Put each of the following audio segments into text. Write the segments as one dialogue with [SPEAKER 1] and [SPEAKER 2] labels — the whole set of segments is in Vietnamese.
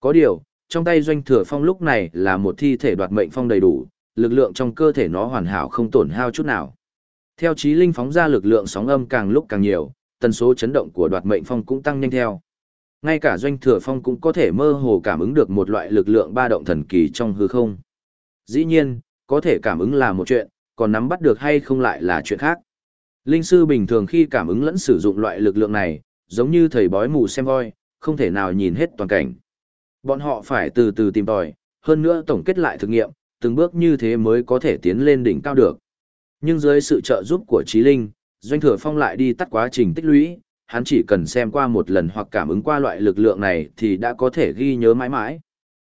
[SPEAKER 1] Có điều, trong tay doanh thừa phong lúc này là một thi thể đoạt mệnh phong đầy đủ, lực lượng trong cơ thể nó hoàn hảo không tổn hao chút nào. Theo trí linh phóng ra lực lượng sóng âm càng lúc càng nhiều, tần số chấn động của đoạt mệnh phong cũng tăng nhanh theo. Ngay cả doanh thừa phong cũng có thể mơ hồ cảm ứng được một loại lực lượng ba động thần kỳ trong hư không. Dĩ nhiên, có thể cảm ứng là một chuyện, còn nắm bắt được hay không lại là chuyện khác. Linh sư bình thường khi cảm ứng lẫn sử dụng loại lực lượng này, giống như thầy bói mù xem voi, không thể nào nhìn hết toàn cảnh. Bọn họ phải từ từ tìm tòi, hơn nữa tổng kết lại thực nghiệm, từng bước như thế mới có thể tiến lên đỉnh cao được. Nhưng dưới sự trợ giúp của trí linh, Doanh Thừa Phong lại đi tắt quá trình tích lũy, hắn chỉ cần xem qua một lần hoặc cảm ứng qua loại lực lượng này thì đã có thể ghi nhớ mãi mãi.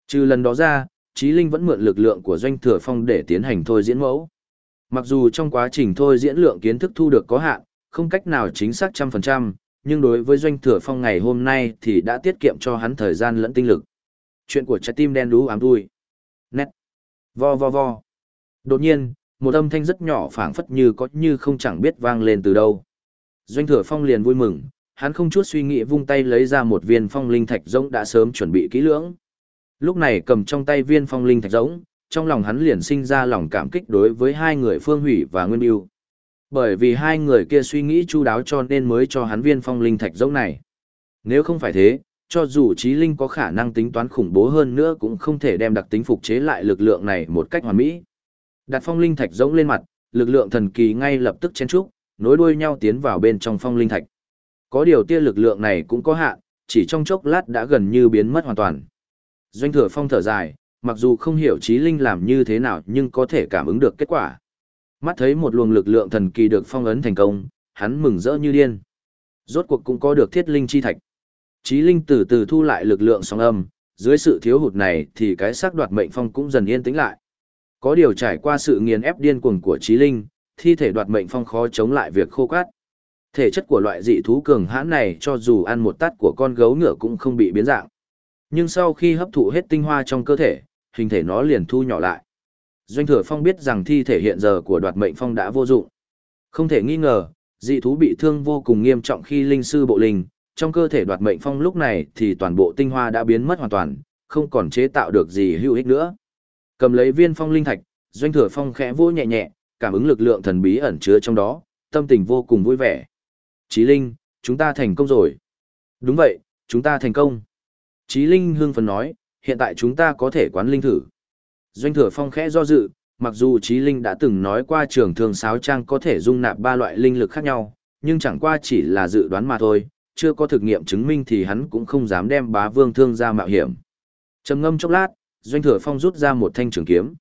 [SPEAKER 1] Trừ lần đó ra, trí linh vẫn mượn lực lượng của Doanh Thừa Phong để tiến hành thôi diễn mẫu. Mặc dù trong quá trình thôi diễn lượng kiến thức thu được có hạn, không cách nào chính xác trăm phần trăm, nhưng đối với Doanh Thừa Phong ngày hôm nay thì đã tiết kiệm cho hắn thời gian lẫn tinh lực. Chuyện của trái tim đen đú ám đuôi. Nét. Vo vo vo. Đột nhiên, một âm thanh rất nhỏ phảng phất như có như không chẳng biết vang lên từ đâu. Doanh thừa phong liền vui mừng, hắn không chút suy nghĩ vung tay lấy ra một viên phong linh thạch giống đã sớm chuẩn bị kỹ lưỡng. Lúc này cầm trong tay viên phong linh thạch giống, trong lòng hắn liền sinh ra lòng cảm kích đối với hai người Phương Hủy và Nguyên Yêu. Bởi vì hai người kia suy nghĩ chu đáo cho nên mới cho hắn viên phong linh thạch giống này. Nếu không phải thế, cho dù trí linh có khả năng tính toán khủng bố hơn nữa cũng không thể đem đặc tính phục chế lại lực lượng này một cách hoàn mỹ. Đặt phong linh thạch rỗng lên mặt, lực lượng thần kỳ ngay lập tức chen trúc, nối đuôi nhau tiến vào bên trong phong linh thạch. Có điều tia lực lượng này cũng có hạn, chỉ trong chốc lát đã gần như biến mất hoàn toàn. Doanh thừa phong thở dài, mặc dù không hiểu trí linh làm như thế nào nhưng có thể cảm ứng được kết quả. Mắt thấy một luồng lực lượng thần kỳ được phong ấn thành công, hắn mừng rỡ như điên. Rốt cuộc cũng có được thiết linh chi thạch. Trí linh từ từ thu lại lực lượng sóng âm, dưới sự thiếu hụt này thì cái xác đoạt mệnh phong cũng dần yên tĩnh lại. Có điều trải qua sự nghiền ép điên cuồng của trí linh, thi thể đoạt mệnh phong khó chống lại việc khô cát. Thể chất của loại dị thú cường hãn này cho dù ăn một tát của con gấu ngựa cũng không bị biến dạng. Nhưng sau khi hấp thụ hết tinh hoa trong cơ thể, hình thể nó liền thu nhỏ lại. Doanh thừa phong biết rằng thi thể hiện giờ của đoạt mệnh phong đã vô dụng. Không thể nghi ngờ, dị thú bị thương vô cùng nghiêm trọng khi linh sư bộ linh, trong cơ thể đoạt mệnh phong lúc này thì toàn bộ tinh hoa đã biến mất hoàn toàn, không còn chế tạo được gì hữu ích nữa. Cầm lấy viên phong linh thạch, doanh thừa phong khẽ vỗ nhẹ nhẹ, cảm ứng lực lượng thần bí ẩn chứa trong đó, tâm tình vô cùng vui vẻ. Chí Linh, chúng ta thành công rồi. Đúng vậy, chúng ta thành công. Chí Linh hương phấn nói, hiện tại chúng ta có thể quán linh thử. Doanh thừa phong khẽ do dự, mặc dù Chí Linh đã từng nói qua trường thường sáo trang có thể dung nạp ba loại linh lực khác nhau, nhưng chẳng qua chỉ là dự đoán mà thôi, chưa có thực nghiệm chứng minh thì hắn cũng không dám đem bá vương thương ra mạo hiểm. Trầm ngâm chốc lát, Doanh Thừa Phong rút ra một thanh trường kiếm.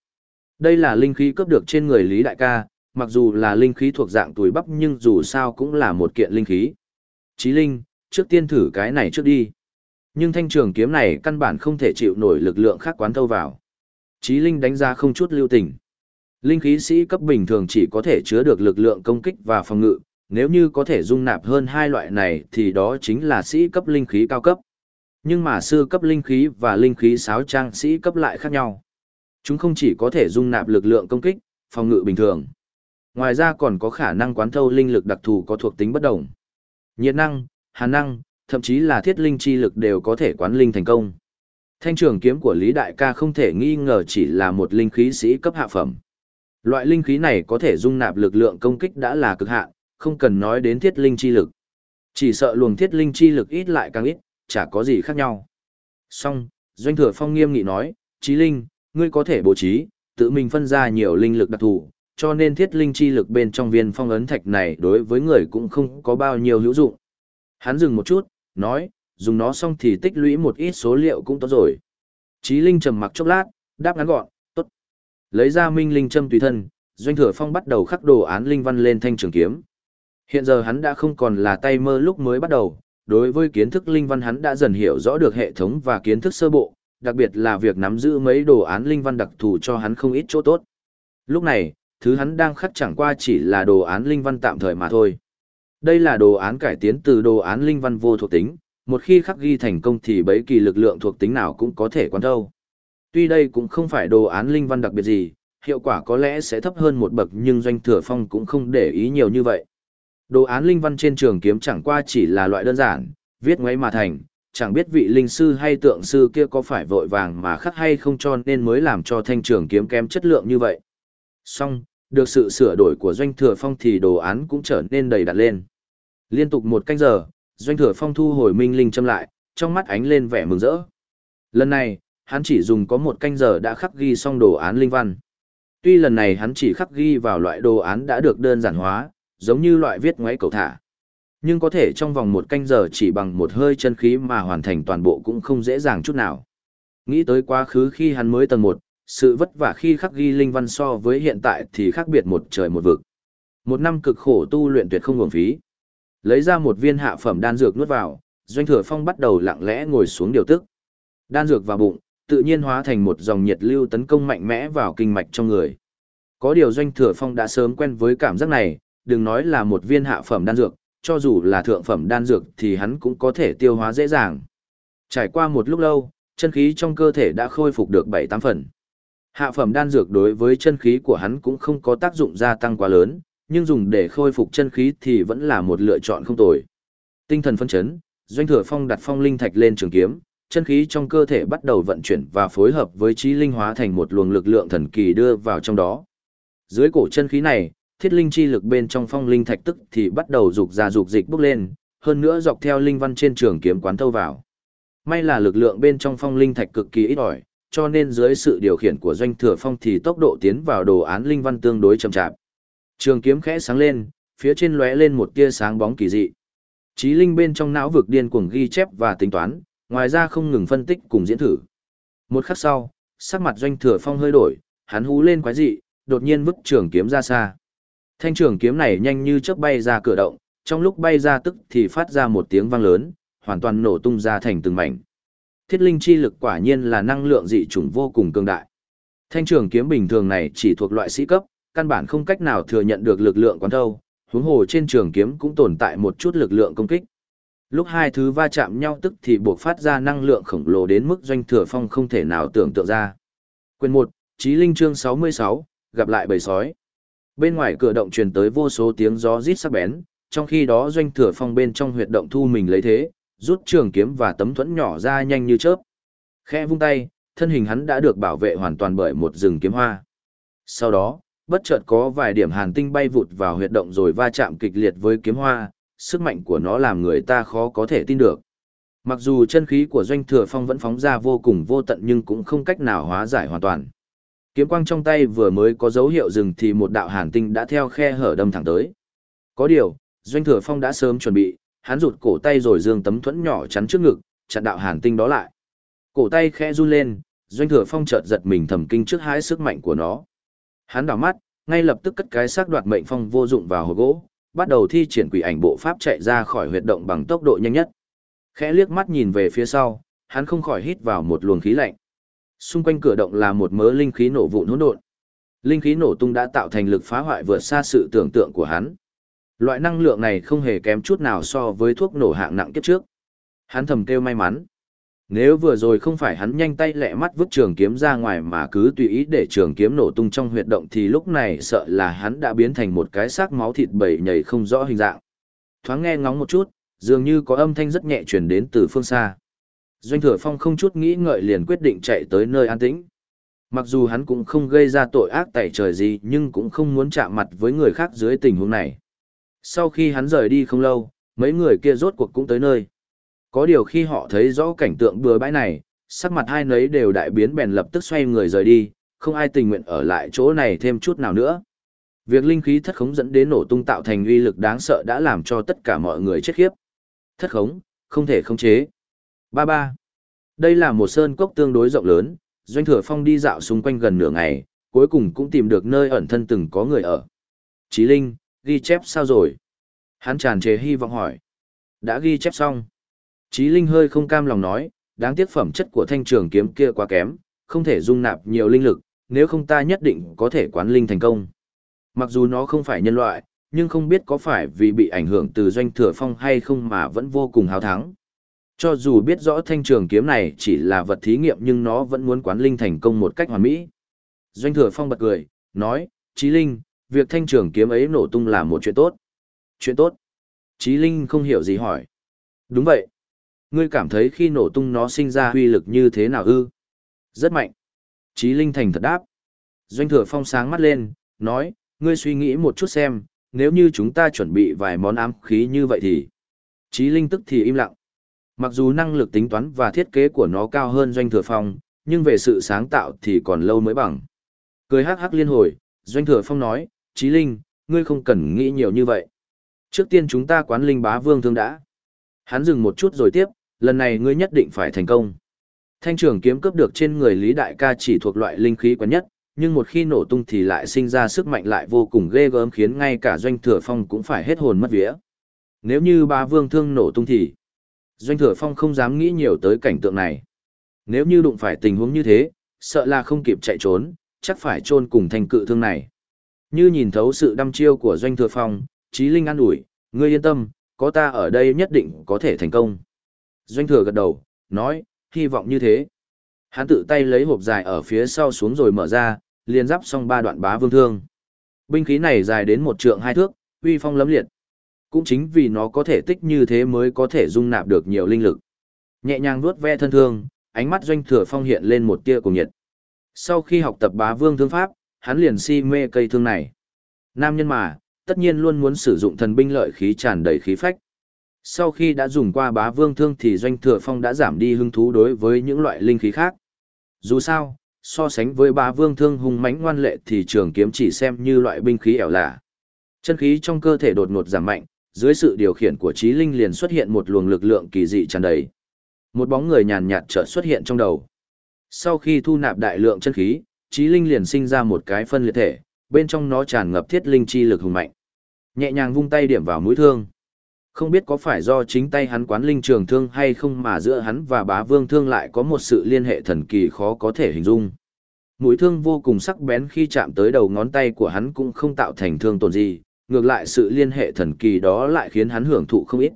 [SPEAKER 1] Đây là linh khí cướp được trên người Lý Đại ca, mặc dù là linh khí thuộc dạng tuổi bắp nhưng dù sao cũng là một kiện linh khí. Chí linh, trước tiên thử cái này trước đi. Nhưng thanh trường kiếm này căn bản không thể chịu nổi lực lượng khác quán thâu vào. Chí linh đánh ra không chút lưu tình. Linh khí sĩ cấp bình thường chỉ có thể chứa được lực lượng công kích và phòng ngự, nếu như có thể dung nạp hơn hai loại này thì đó chính là sĩ cấp linh khí cao cấp. Nhưng mà sư cấp linh khí và linh khí sáo trang sĩ cấp lại khác nhau. Chúng không chỉ có thể dung nạp lực lượng công kích, phòng ngự bình thường. Ngoài ra còn có khả năng quán thâu linh lực đặc thù có thuộc tính bất đồng. Nhiệt năng, hàn năng, thậm chí là thiết linh chi lực đều có thể quán linh thành công. Thanh trường kiếm của Lý Đại ca không thể nghi ngờ chỉ là một linh khí sĩ cấp hạ phẩm. Loại linh khí này có thể dung nạp lực lượng công kích đã là cực hạn, không cần nói đến thiết linh chi lực. Chỉ sợ luồng thiết linh chi lực ít lại càng ít, chả có gì khác nhau. Song, Doanh Thừa Phong nghiêm nghị nói, Chí Linh, ngươi có thể bố trí, tự mình phân ra nhiều linh lực đặc thù, cho nên thiết linh chi lực bên trong viên phong ấn thạch này đối với người cũng không có bao nhiêu hữu dụng. Hắn dừng một chút, nói, dùng nó xong thì tích lũy một ít số liệu cũng tốt rồi. Chí Linh trầm mặc chốc lát, đáp ngắn gọn, tốt. Lấy ra minh linh châm tùy thân, Doanh Thừa Phong bắt đầu khắc đồ án linh văn lên thanh trường kiếm. Hiện giờ hắn đã không còn là tay mơ lúc mới bắt đầu, đối với kiến thức linh văn hắn đã dần hiểu rõ được hệ thống và kiến thức sơ bộ, đặc biệt là việc nắm giữ mấy đồ án linh văn đặc thù cho hắn không ít chỗ tốt. Lúc này, thứ hắn đang khắc chẳng qua chỉ là đồ án linh văn tạm thời mà thôi. Đây là đồ án cải tiến từ đồ án linh văn vô thuộc tính, một khi khắc ghi thành công thì bấy kỳ lực lượng thuộc tính nào cũng có thể quán thâu. Tuy đây cũng không phải đồ án linh văn đặc biệt gì, hiệu quả có lẽ sẽ thấp hơn một bậc nhưng doanh thừa phong cũng không để ý nhiều như vậy. Đồ án linh văn trên trường kiếm chẳng qua chỉ là loại đơn giản, viết ngoáy mà thành, chẳng biết vị linh sư hay tượng sư kia có phải vội vàng mà khắc hay không cho nên mới làm cho thanh trường kiếm kém chất lượng như vậy. Song được sự sửa đổi của doanh thừa phong thì đồ án cũng trở nên đầy đặn lên. Liên tục một canh giờ, doanh thừa phong thu hồi minh linh châm lại, trong mắt ánh lên vẻ mừng rỡ. Lần này, hắn chỉ dùng có một canh giờ đã khắc ghi xong đồ án linh văn. Tuy lần này hắn chỉ khắc ghi vào loại đồ án đã được đơn giản hóa, giống như loại viết ngoáy cầu thả. Nhưng có thể trong vòng một canh giờ chỉ bằng một hơi chân khí mà hoàn thành toàn bộ cũng không dễ dàng chút nào. Nghĩ tới quá khứ khi hắn mới tầng một, sự vất vả khi khắc ghi linh văn so với hiện tại thì khác biệt một trời một vực. Một năm cực khổ tu luyện tuyệt không uổng phí. Lấy ra một viên hạ phẩm đan dược nuốt vào, Doanh Thừa Phong bắt đầu lặng lẽ ngồi xuống điều tức. Đan dược vào bụng, tự nhiên hóa thành một dòng nhiệt lưu tấn công mạnh mẽ vào kinh mạch trong người. Có điều Doanh Thừa Phong đã sớm quen với cảm giác này, đừng nói là một viên hạ phẩm đan dược, cho dù là thượng phẩm đan dược thì hắn cũng có thể tiêu hóa dễ dàng. Trải qua một lúc lâu, chân khí trong cơ thể đã khôi phục được 7-8 phần. Hạ phẩm đan dược đối với chân khí của hắn cũng không có tác dụng gia tăng quá lớn, nhưng dùng để khôi phục chân khí thì vẫn là một lựa chọn không tồi. Tinh thần phân chấn, Doanh Thừa Phong đặt phong linh thạch lên trường kiếm, chân khí trong cơ thể bắt đầu vận chuyển và phối hợp với trí linh hóa thành một luồng lực lượng thần kỳ đưa vào trong đó. Dưới cổ chân khí này, thiết linh chi lực bên trong phong linh thạch tức thì bắt đầu rục ra rục dịch bốc lên, hơn nữa dọc theo linh văn trên trường kiếm quán thâu vào. May là lực lượng bên trong phong linh thạch cực kỳ ít ỏi, cho nên dưới sự điều khiển của doanh thừa phong thì tốc độ tiến vào đồ án linh văn tương đối chậm chạp. Trường kiếm khẽ sáng lên, phía trên lóe lên một tia sáng bóng kỳ dị. Trí linh bên trong não vực điên cuồng ghi chép và tính toán, ngoài ra không ngừng phân tích cùng diễn thử. Một khắc sau, sắc mặt doanh thừa phong hơi đổi, hắn hú lên quái dị, đột nhiên vứt trường kiếm ra xa. Thanh trường kiếm này nhanh như chớp bay ra cửa động, trong lúc bay ra tức thì phát ra một tiếng vang lớn, hoàn toàn nổ tung ra thành từng mảnh. Thiết linh chi lực quả nhiên là năng lượng dị chủng vô cùng cường đại. Thanh trường kiếm bình thường này chỉ thuộc loại sĩ cấp, căn bản không cách nào thừa nhận được lực lượng quán thâu, huống hồ trên trường kiếm cũng tồn tại một chút lực lượng công kích. Lúc hai thứ va chạm nhau tức thì buộc phát ra năng lượng khổng lồ đến mức doanh thừa phong không thể nào tưởng tượng ra. Quyền 1, Chí Linh chương 66, gặp lại bầy sói. Bên ngoài cửa động truyền tới vô số tiếng gió rít sắc bén, trong khi đó doanh thừa phong bên trong huyệt động thu mình lấy thế, rút trường kiếm và tấm thuẫn nhỏ ra nhanh như chớp. Khe vung tay, thân hình hắn đã được bảo vệ hoàn toàn bởi một rừng kiếm hoa. Sau đó, bất chợt có vài điểm hàn tinh bay vụt vào huyệt động rồi va chạm kịch liệt với kiếm hoa, sức mạnh của nó làm người ta khó có thể tin được. Mặc dù chân khí của doanh thừa phong vẫn phóng ra vô cùng vô tận nhưng cũng không cách nào hóa giải hoàn toàn. Kiếm quang trong tay vừa mới có dấu hiệu dừng thì một đạo hàn tinh đã theo khe hở đâm thẳng tới. Có điều, doanh thừa phong đã sớm chuẩn bị, hắn rụt cổ tay rồi dương tấm thuẫn nhỏ chắn trước ngực, chặn đạo hàn tinh đó lại. Cổ tay khẽ run lên, doanh thừa phong chợt giật mình thầm kinh trước hái sức mạnh của nó. Hắn đảo mắt, ngay lập tức cất cái xác đoạt mệnh phong vô dụng vào hồ gỗ, bắt đầu thi triển quỷ ảnh bộ pháp chạy ra khỏi huyệt động bằng tốc độ nhanh nhất. Khẽ liếc mắt nhìn về phía sau, hắn không khỏi hít vào một luồng khí lạnh. Xung quanh cửa động là một mớ linh khí nổ vụn hỗn độn. Linh khí nổ tung đã tạo thành lực phá hoại vượt xa sự tưởng tượng của hắn. Loại năng lượng này không hề kém chút nào so với thuốc nổ hạng nặng kiếp trước. Hắn thầm kêu may mắn. Nếu vừa rồi không phải hắn nhanh tay lẹ mắt vứt trường kiếm ra ngoài mà cứ tùy ý để trường kiếm nổ tung trong huyệt động thì lúc này sợ là hắn đã biến thành một cái xác máu thịt bầy nhảy không rõ hình dạng. Thoáng nghe ngóng một chút, dường như có âm thanh rất nhẹ truyền đến từ phương xa. Doanh thừa phong không chút nghĩ ngợi liền quyết định chạy tới nơi an tĩnh. Mặc dù hắn cũng không gây ra tội ác tẩy trời gì nhưng cũng không muốn chạm mặt với người khác dưới tình huống này. Sau khi hắn rời đi không lâu, mấy người kia rốt cuộc cũng tới nơi. Có điều khi họ thấy rõ cảnh tượng bừa bãi này, sắc mặt hai nấy đều đại biến bèn lập tức xoay người rời đi, không ai tình nguyện ở lại chỗ này thêm chút nào nữa. Việc linh khí thất khống dẫn đến nổ tung tạo thành uy lực đáng sợ đã làm cho tất cả mọi người chết khiếp. Thất khống, không thể khống chế. Ba ba. Đây là một sơn cốc tương đối rộng lớn, Doanh Thừa Phong đi dạo xung quanh gần nửa ngày, cuối cùng cũng tìm được nơi ẩn thân từng có người ở. Chí Linh, ghi chép sao rồi? Hắn tràn trề hy vọng hỏi. Đã ghi chép xong. Chí Linh hơi không cam lòng nói, đáng tiếc phẩm chất của thanh trường kiếm kia quá kém, không thể dung nạp nhiều linh lực, nếu không ta nhất định có thể quán linh thành công. Mặc dù nó không phải nhân loại, nhưng không biết có phải vì bị ảnh hưởng từ doanh thừa phong hay không mà vẫn vô cùng hào thắng. Cho dù biết rõ thanh trường kiếm này chỉ là vật thí nghiệm nhưng nó vẫn muốn quán linh thành công một cách hoàn mỹ. Doanh thừa phong bật cười, nói, Chí Linh, việc thanh trường kiếm ấy nổ tung là một chuyện tốt. Chuyện tốt. Chí Linh không hiểu gì hỏi. Đúng vậy. Ngươi cảm thấy khi nổ tung nó sinh ra huy lực như thế nào ư? Rất mạnh. Chí Linh thành thật đáp. Doanh thừa phong sáng mắt lên, nói, ngươi suy nghĩ một chút xem, nếu như chúng ta chuẩn bị vài món ám khí như vậy thì... Chí Linh tức thì im lặng. Mặc dù năng lực tính toán và thiết kế của nó cao hơn Doanh Thừa Phong, nhưng về sự sáng tạo thì còn lâu mới bằng. Cười hắc hắc liên hồi, Doanh Thừa Phong nói, Chí Linh, ngươi không cần nghĩ nhiều như vậy. Trước tiên chúng ta quán linh bá vương thương đã. Hắn dừng một chút rồi tiếp, lần này ngươi nhất định phải thành công. Thanh trường kiếm cướp được trên người Lý Đại ca chỉ thuộc loại linh khí quán nhất, nhưng một khi nổ tung thì lại sinh ra sức mạnh lại vô cùng ghê gớm khiến ngay cả doanh thừa phong cũng phải hết hồn mất vía. Nếu như Bá vương thương nổ tung thì doanh thừa phong không dám nghĩ nhiều tới cảnh tượng này. Nếu như đụng phải tình huống như thế, sợ là không kịp chạy trốn, chắc phải chôn cùng thành cự thương này. Như nhìn thấu sự đăm chiêu của doanh thừa phong, trí linh an ủi, ngươi yên tâm, có ta ở đây nhất định có thể thành công. Doanh thừa gật đầu, nói, hy vọng như thế. Hắn tự tay lấy hộp dài ở phía sau xuống rồi mở ra, liền giáp xong ba đoạn bá vương thương. Binh khí này dài đến một trượng hai thước, uy phong lấm liệt. Cũng chính vì nó có thể tích như thế mới có thể dung nạp được nhiều linh lực. Nhẹ nhàng vuốt ve thân thương, ánh mắt doanh thừa phong hiện lên một tia cùng nhiệt. Sau khi học tập bá vương thương pháp, hắn liền si mê cây thương này. Nam nhân mà, tất nhiên luôn muốn sử dụng thần binh lợi khí tràn đầy khí phách. Sau khi đã dùng qua bá vương thương thì doanh thừa phong đã giảm đi hứng thú đối với những loại linh khí khác. Dù sao, so sánh với bá vương thương hung mãnh ngoan lệ thì trường kiếm chỉ xem như loại binh khí ẻo lạ. Chân khí trong cơ thể đột ngột giảm mạnh, dưới sự điều khiển của trí linh liền xuất hiện một luồng lực lượng kỳ dị tràn đầy. Một bóng người nhàn nhạt chợt xuất hiện trong đầu. Sau khi thu nạp đại lượng chân khí, trí linh liền sinh ra một cái phân liệt thể, bên trong nó tràn ngập thiết linh chi lực hùng mạnh. Nhẹ nhàng vung tay điểm vào mũi thương. Không biết có phải do chính tay hắn quán linh trường thương hay không mà giữa hắn và bá vương thương lại có một sự liên hệ thần kỳ khó có thể hình dung. Mũi thương vô cùng sắc bén khi chạm tới đầu ngón tay của hắn cũng không tạo thành thương tổn gì, ngược lại sự liên hệ thần kỳ đó lại khiến hắn hưởng thụ không ít.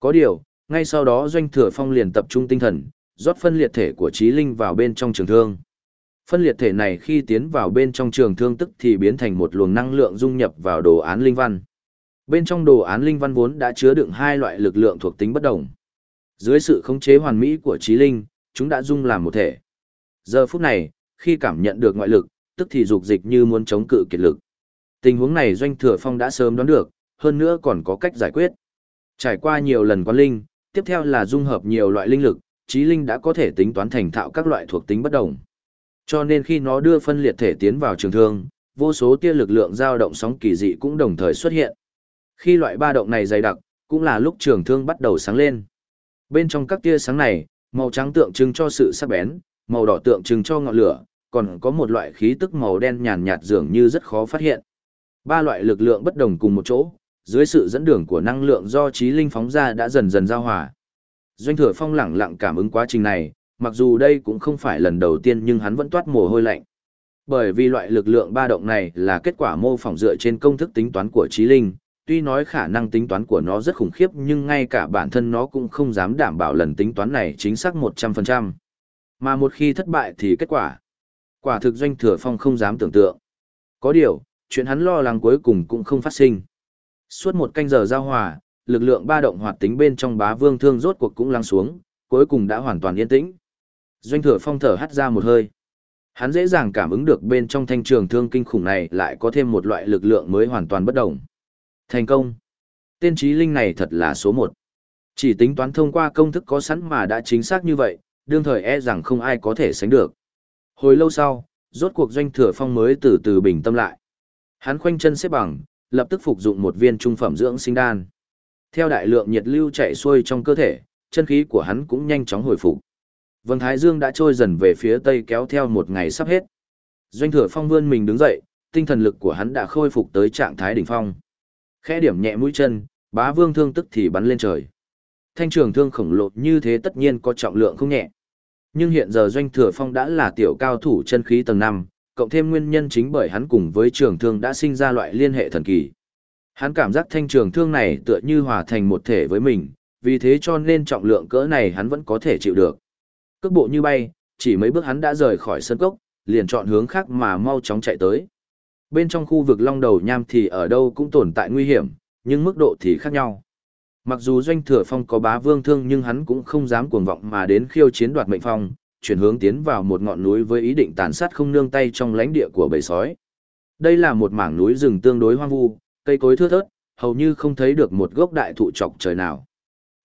[SPEAKER 1] Có điều, ngay sau đó doanh thừa phong liền tập trung tinh thần, rót phân liệt thể của trí linh vào bên trong trường thương. Phân liệt thể này khi tiến vào bên trong trường thương tức thì biến thành một luồng năng lượng dung nhập vào đồ án linh văn. Bên trong đồ án linh văn vốn đã chứa đựng hai loại lực lượng thuộc tính bất đồng. Dưới sự khống chế hoàn mỹ của trí linh, chúng đã dung làm một thể. Giờ phút này, khi cảm nhận được ngoại lực, tức thì dục dịch như muốn chống cự kiệt lực. Tình huống này doanh thừa phong đã sớm đoán được, hơn nữa còn có cách giải quyết. Trải qua nhiều lần quan linh, tiếp theo là dung hợp nhiều loại linh lực, trí linh đã có thể tính toán thành thạo các loại thuộc tính bất đồng. Cho nên khi nó đưa phân liệt thể tiến vào trường thương, vô số tia lực lượng dao động sóng kỳ dị cũng đồng thời xuất hiện. Khi loại ba động này dày đặc, cũng là lúc trường thương bắt đầu sáng lên. Bên trong các tia sáng này, màu trắng tượng trưng cho sự sắc bén, màu đỏ tượng trưng cho ngọn lửa, còn có một loại khí tức màu đen nhàn nhạt dường như rất khó phát hiện. Ba loại lực lượng bất đồng cùng một chỗ, dưới sự dẫn đường của năng lượng do trí linh phóng ra đã dần dần giao hòa. Doanh thừa phong lẳng lặng cảm ứng quá trình này, mặc dù đây cũng không phải lần đầu tiên nhưng hắn vẫn toát mồ hôi lạnh. Bởi vì loại lực lượng ba động này là kết quả mô phỏng dựa trên công thức tính toán của trí linh, tuy nói khả năng tính toán của nó rất khủng khiếp nhưng ngay cả bản thân nó cũng không dám đảm bảo lần tính toán này chính xác 100%. Mà một khi thất bại thì kết quả. Quả thực doanh thừa phong không dám tưởng tượng. Có điều, chuyện hắn lo lắng cuối cùng cũng không phát sinh. Suốt một canh giờ giao hòa, lực lượng ba động hoạt tính bên trong bá vương thương rốt cuộc cũng lắng xuống, cuối cùng đã hoàn toàn yên tĩnh. Doanh thừa phong thở hắt ra một hơi. Hắn dễ dàng cảm ứng được bên trong thanh trường thương kinh khủng này lại có thêm một loại lực lượng mới hoàn toàn bất động. Thành công. Tên trí linh này thật là số một. Chỉ tính toán thông qua công thức có sẵn mà đã chính xác như vậy, đương thời e rằng không ai có thể sánh được. Hồi lâu sau, rốt cuộc doanh thừa phong mới từ từ bình tâm lại. Hắn khoanh chân xếp bằng, lập tức phục dụng một viên trung phẩm dưỡng sinh đan. Theo đại lượng nhiệt lưu chạy xuôi trong cơ thể, chân khí của hắn cũng nhanh chóng hồi phục. Vân Thái Dương đã trôi dần về phía tây kéo theo một ngày sắp hết. Doanh thừa phong vươn mình đứng dậy, tinh thần lực của hắn đã khôi phục tới trạng thái đỉnh phong. Khẽ điểm nhẹ mũi chân, bá vương thương tức thì bắn lên trời. Thanh trường thương khổng lồ như thế tất nhiên có trọng lượng không nhẹ. Nhưng hiện giờ doanh thừa phong đã là tiểu cao thủ chân khí tầng 5, cộng thêm nguyên nhân chính bởi hắn cùng với trường thương đã sinh ra loại liên hệ thần kỳ. Hắn cảm giác thanh trường thương này tựa như hòa thành một thể với mình, vì thế cho nên trọng lượng cỡ này hắn vẫn có thể chịu được. Cước bộ như bay, chỉ mấy bước hắn đã rời khỏi sân cốc, liền chọn hướng khác mà mau chóng chạy tới. Bên trong khu vực long đầu nham thì ở đâu cũng tồn tại nguy hiểm, nhưng mức độ thì khác nhau. Mặc dù doanh thừa phong có bá vương thương nhưng hắn cũng không dám cuồng vọng mà đến khiêu chiến đoạt mệnh phong, chuyển hướng tiến vào một ngọn núi với ý định tàn sát không nương tay trong lãnh địa của bầy sói. Đây là một mảng núi rừng tương đối hoang vu, cây cối thưa thớt, hầu như không thấy được một gốc đại thụ trọc trời nào.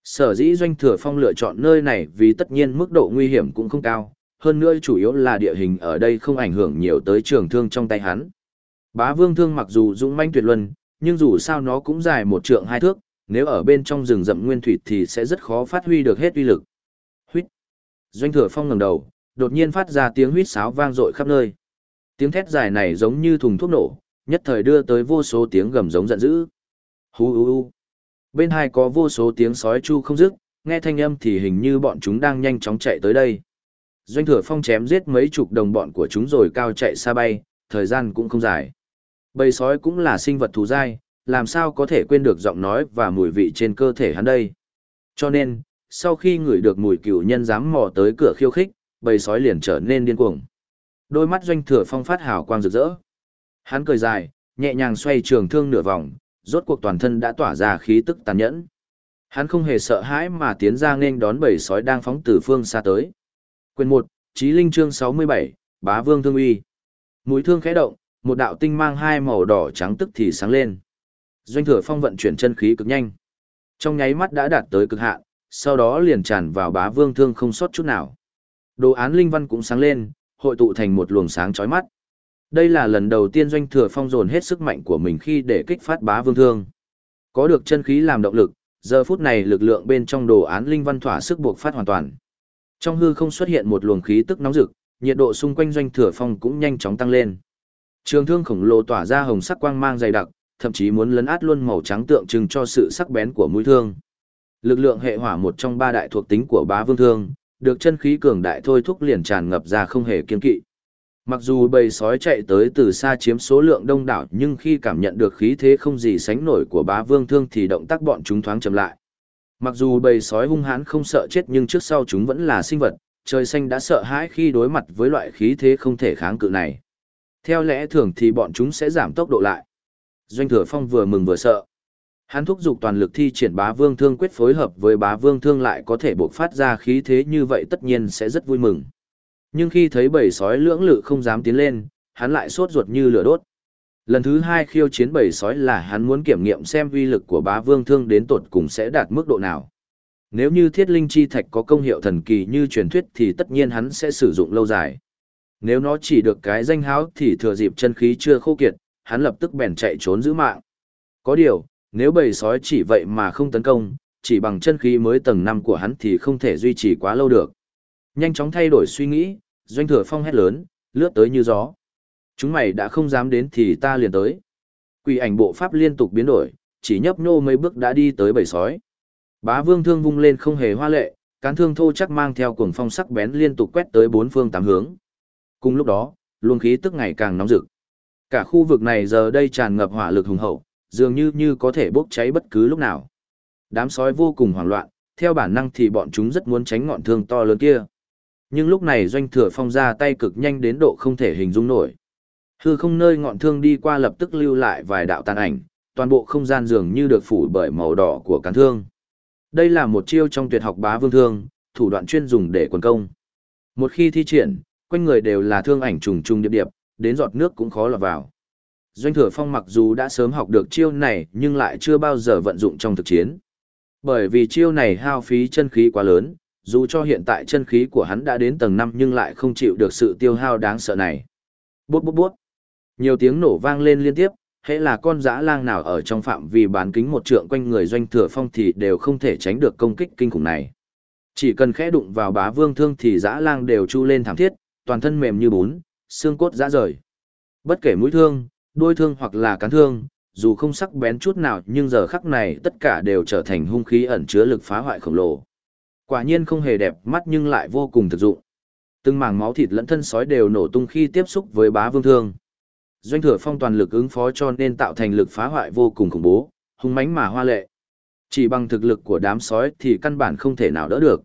[SPEAKER 1] Sở dĩ doanh thừa phong lựa chọn nơi này vì tất nhiên mức độ nguy hiểm cũng không cao, hơn nữa chủ yếu là địa hình ở đây không ảnh hưởng nhiều tới trường thương trong tay hắn. Bá vương thương mặc dù dũng manh tuyệt luân, nhưng dù sao nó cũng dài một trượng hai thước, nếu ở bên trong rừng rậm nguyên thủy thì sẽ rất khó phát huy được hết uy lực. Doanh thừa phong ngẩng đầu, đột nhiên phát ra tiếng huýt sáo vang dội khắp nơi. Tiếng thét dài này giống như thùng thuốc nổ, nhất thời đưa tới vô số tiếng gầm giống giận dữ. Hú hú hú. Bên hai có vô số tiếng sói chu không dứt, nghe thanh âm thì hình như bọn chúng đang nhanh chóng chạy tới đây. Doanh thừa phong chém giết mấy chục đồng bọn của chúng rồi cao chạy xa bay, thời gian cũng không dài. Bầy sói cũng là sinh vật thú dai, làm sao có thể quên được giọng nói và mùi vị trên cơ thể hắn đây. Cho nên, sau khi ngửi được mùi cửu nhân dám mò tới cửa khiêu khích, bầy sói liền trở nên điên cuồng. Đôi mắt doanh thừa phong phát hào quang rực rỡ. Hắn cười dài, nhẹ nhàng xoay trường thương nửa vòng, rốt cuộc toàn thân đã tỏa ra khí tức tàn nhẫn. Hắn không hề sợ hãi mà tiến ra nên đón bầy sói đang phóng từ phương xa tới. Quyền 1, Chí Linh chương 67, Bá Vương Thương Uy. Mũi thương khẽ động, một đạo tinh mang hai màu đỏ trắng tức thì sáng lên. Doanh Thừa Phong vận chuyển chân khí cực nhanh. Trong nháy mắt đã đạt tới cực hạn, sau đó liền tràn vào Bá Vương Thương không sót chút nào. Đồ án linh văn cũng sáng lên, hội tụ thành một luồng sáng chói mắt. Đây là lần đầu tiên Doanh Thừa Phong dồn hết sức mạnh của mình khi để kích phát Bá Vương Thương. Có được chân khí làm động lực, giờ phút này lực lượng bên trong đồ án linh văn thỏa sức buộc phát hoàn toàn. Trong hư không xuất hiện một luồng khí tức nóng rực, nhiệt độ xung quanh doanh thừa phong cũng nhanh chóng tăng lên. Trường thương khổng lồ tỏa ra hồng sắc quang mang dày đặc, thậm chí muốn lấn át luôn màu trắng tượng trưng cho sự sắc bén của mũi thương. Lực lượng hệ hỏa một trong ba đại thuộc tính của bá vương thương, được chân khí cường đại thôi thúc liền tràn ngập ra không hề kiên kỵ. Mặc dù bầy sói chạy tới từ xa chiếm số lượng đông đảo nhưng khi cảm nhận được khí thế không gì sánh nổi của bá vương thương thì động tác bọn chúng thoáng chậm lại. Mặc dù bầy sói hung hãn không sợ chết nhưng trước sau chúng vẫn là sinh vật, trời xanh đã sợ hãi khi đối mặt với loại khí thế không thể kháng cự này. Theo lẽ thường thì bọn chúng sẽ giảm tốc độ lại. Doanh thừa phong vừa mừng vừa sợ. Hắn thúc giục toàn lực thi triển bá vương thương quyết phối hợp với bá vương thương lại có thể bộc phát ra khí thế như vậy tất nhiên sẽ rất vui mừng. Nhưng khi thấy bầy sói lưỡng lự không dám tiến lên, hắn lại sốt ruột như lửa đốt. Lần thứ hai khiêu chiến bầy sói là hắn muốn kiểm nghiệm xem uy lực của bá vương thương đến tột cùng sẽ đạt mức độ nào. Nếu như thiết linh chi thạch có công hiệu thần kỳ như truyền thuyết thì tất nhiên hắn sẽ sử dụng lâu dài. Nếu nó chỉ được cái danh háo thì thừa dịp chân khí chưa khô kiệt, hắn lập tức bèn chạy trốn giữ mạng. Có điều, nếu bầy sói chỉ vậy mà không tấn công, chỉ bằng chân khí mới tầng 5 của hắn thì không thể duy trì quá lâu được. Nhanh chóng thay đổi suy nghĩ, doanh thừa phong hét lớn, lướt tới như gió. Chúng mày đã không dám đến thì ta liền tới. Quỷ ảnh bộ pháp liên tục biến đổi, chỉ nhấp nhô mấy bước đã đi tới bầy sói. Bá vương thương vung lên không hề hoa lệ, cán thương thô chắc mang theo cuồng phong sắc bén liên tục quét tới bốn phương tám hướng. Cùng lúc đó, luồng khí tức ngày càng nóng rực. Cả khu vực này giờ đây tràn ngập hỏa lực hùng hậu, dường như như có thể bốc cháy bất cứ lúc nào. Đám sói vô cùng hoảng loạn, theo bản năng thì bọn chúng rất muốn tránh ngọn thương to lớn kia. Nhưng lúc này doanh thừa phong ra tay cực nhanh đến độ không thể hình dung nổi. Hư không nơi ngọn thương đi qua lập tức lưu lại vài đạo tàn ảnh, toàn bộ không gian dường như được phủ bởi màu đỏ của cán thương. Đây là một chiêu trong tuyệt học bá vương thương, thủ đoạn chuyên dùng để quần công. Một khi thi triển, quanh người đều là thương ảnh trùng trùng điệp điệp, đến giọt nước cũng khó lọt vào. Doanh thừa phong mặc dù đã sớm học được chiêu này nhưng lại chưa bao giờ vận dụng trong thực chiến. Bởi vì chiêu này hao phí chân khí quá lớn, dù cho hiện tại chân khí của hắn đã đến tầng 5 nhưng lại không chịu được sự tiêu hao đáng sợ này. Bút bút bút. Nhiều tiếng nổ vang lên liên tiếp, hễ là con dã lang nào ở trong phạm vi bán kính một trượng quanh người doanh thừa phong thì đều không thể tránh được công kích kinh khủng này. Chỉ cần khẽ đụng vào bá vương thương thì dã lang đều chu lên thảm thiết, toàn thân mềm như bún, xương cốt rã rời. Bất kể mũi thương, đôi thương hoặc là cán thương, dù không sắc bén chút nào nhưng giờ khắc này tất cả đều trở thành hung khí ẩn chứa lực phá hoại khổng lồ. Quả nhiên không hề đẹp mắt nhưng lại vô cùng thực dụng. Từng mảng máu thịt lẫn thân sói đều nổ tung khi tiếp xúc với bá vương thương. Doanh thừa phong toàn lực ứng phó cho nên tạo thành lực phá hoại vô cùng khủng bố, hung mãnh mà hoa lệ. Chỉ bằng thực lực của đám sói thì căn bản không thể nào đỡ được.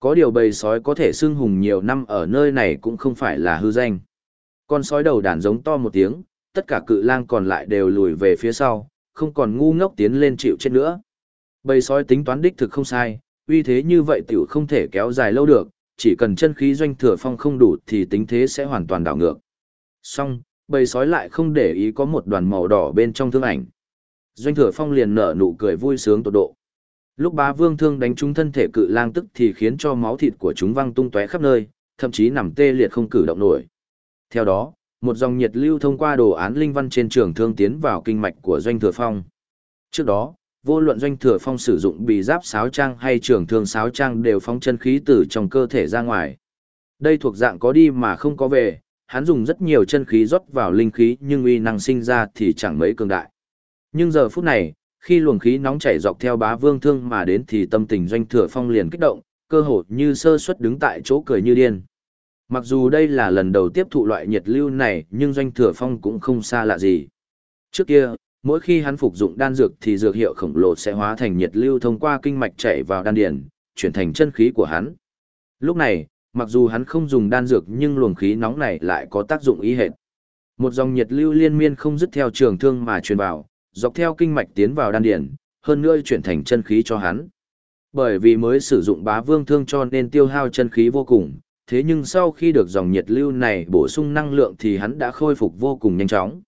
[SPEAKER 1] Có điều bầy sói có thể xưng hùng nhiều năm ở nơi này cũng không phải là hư danh. Con sói đầu đàn giống to một tiếng, tất cả cự lang còn lại đều lùi về phía sau, không còn ngu ngốc tiến lên chịu chết nữa. Bầy sói tính toán đích thực không sai, uy thế như vậy tiểu không thể kéo dài lâu được, chỉ cần chân khí doanh thừa phong không đủ thì tính thế sẽ hoàn toàn đảo ngược. Song, bầy sói lại không để ý có một đoàn màu đỏ bên trong thương ảnh. Doanh thừa phong liền nở nụ cười vui sướng tột độ. Lúc bá vương thương đánh trúng thân thể cự lang tức thì khiến cho máu thịt của chúng văng tung tóe khắp nơi, thậm chí nằm tê liệt không cử động nổi. Theo đó, một dòng nhiệt lưu thông qua đồ án linh văn trên trường thương tiến vào kinh mạch của doanh thừa phong. Trước đó, vô luận doanh thừa phong sử dụng bì giáp sáo trang hay trường thương sáo trang đều phóng chân khí từ trong cơ thể ra ngoài. Đây thuộc dạng có đi mà không có về, hắn dùng rất nhiều chân khí rót vào linh khí nhưng uy năng sinh ra thì chẳng mấy cường đại. Nhưng giờ phút này, khi luồng khí nóng chảy dọc theo bá vương thương mà đến thì tâm tình doanh thừa phong liền kích động, cơ hồ như sơ suất đứng tại chỗ cười như điên. Mặc dù đây là lần đầu tiếp thụ loại nhiệt lưu này nhưng doanh thừa phong cũng không xa lạ gì. Trước kia, mỗi khi hắn phục dụng đan dược thì dược hiệu khổng lồ sẽ hóa thành nhiệt lưu thông qua kinh mạch chảy vào đan điền, chuyển thành chân khí của hắn. Lúc này, mặc dù hắn không dùng đan dược nhưng luồng khí nóng này lại có tác dụng ý hệt. Một dòng nhiệt lưu liên miên không dứt theo trường thương mà truyền vào, dọc theo kinh mạch tiến vào đan điền, hơn nữa chuyển thành chân khí cho hắn. Bởi vì mới sử dụng bá vương thương cho nên tiêu hao chân khí vô cùng, thế nhưng sau khi được dòng nhiệt lưu này bổ sung năng lượng thì hắn đã khôi phục vô cùng nhanh chóng.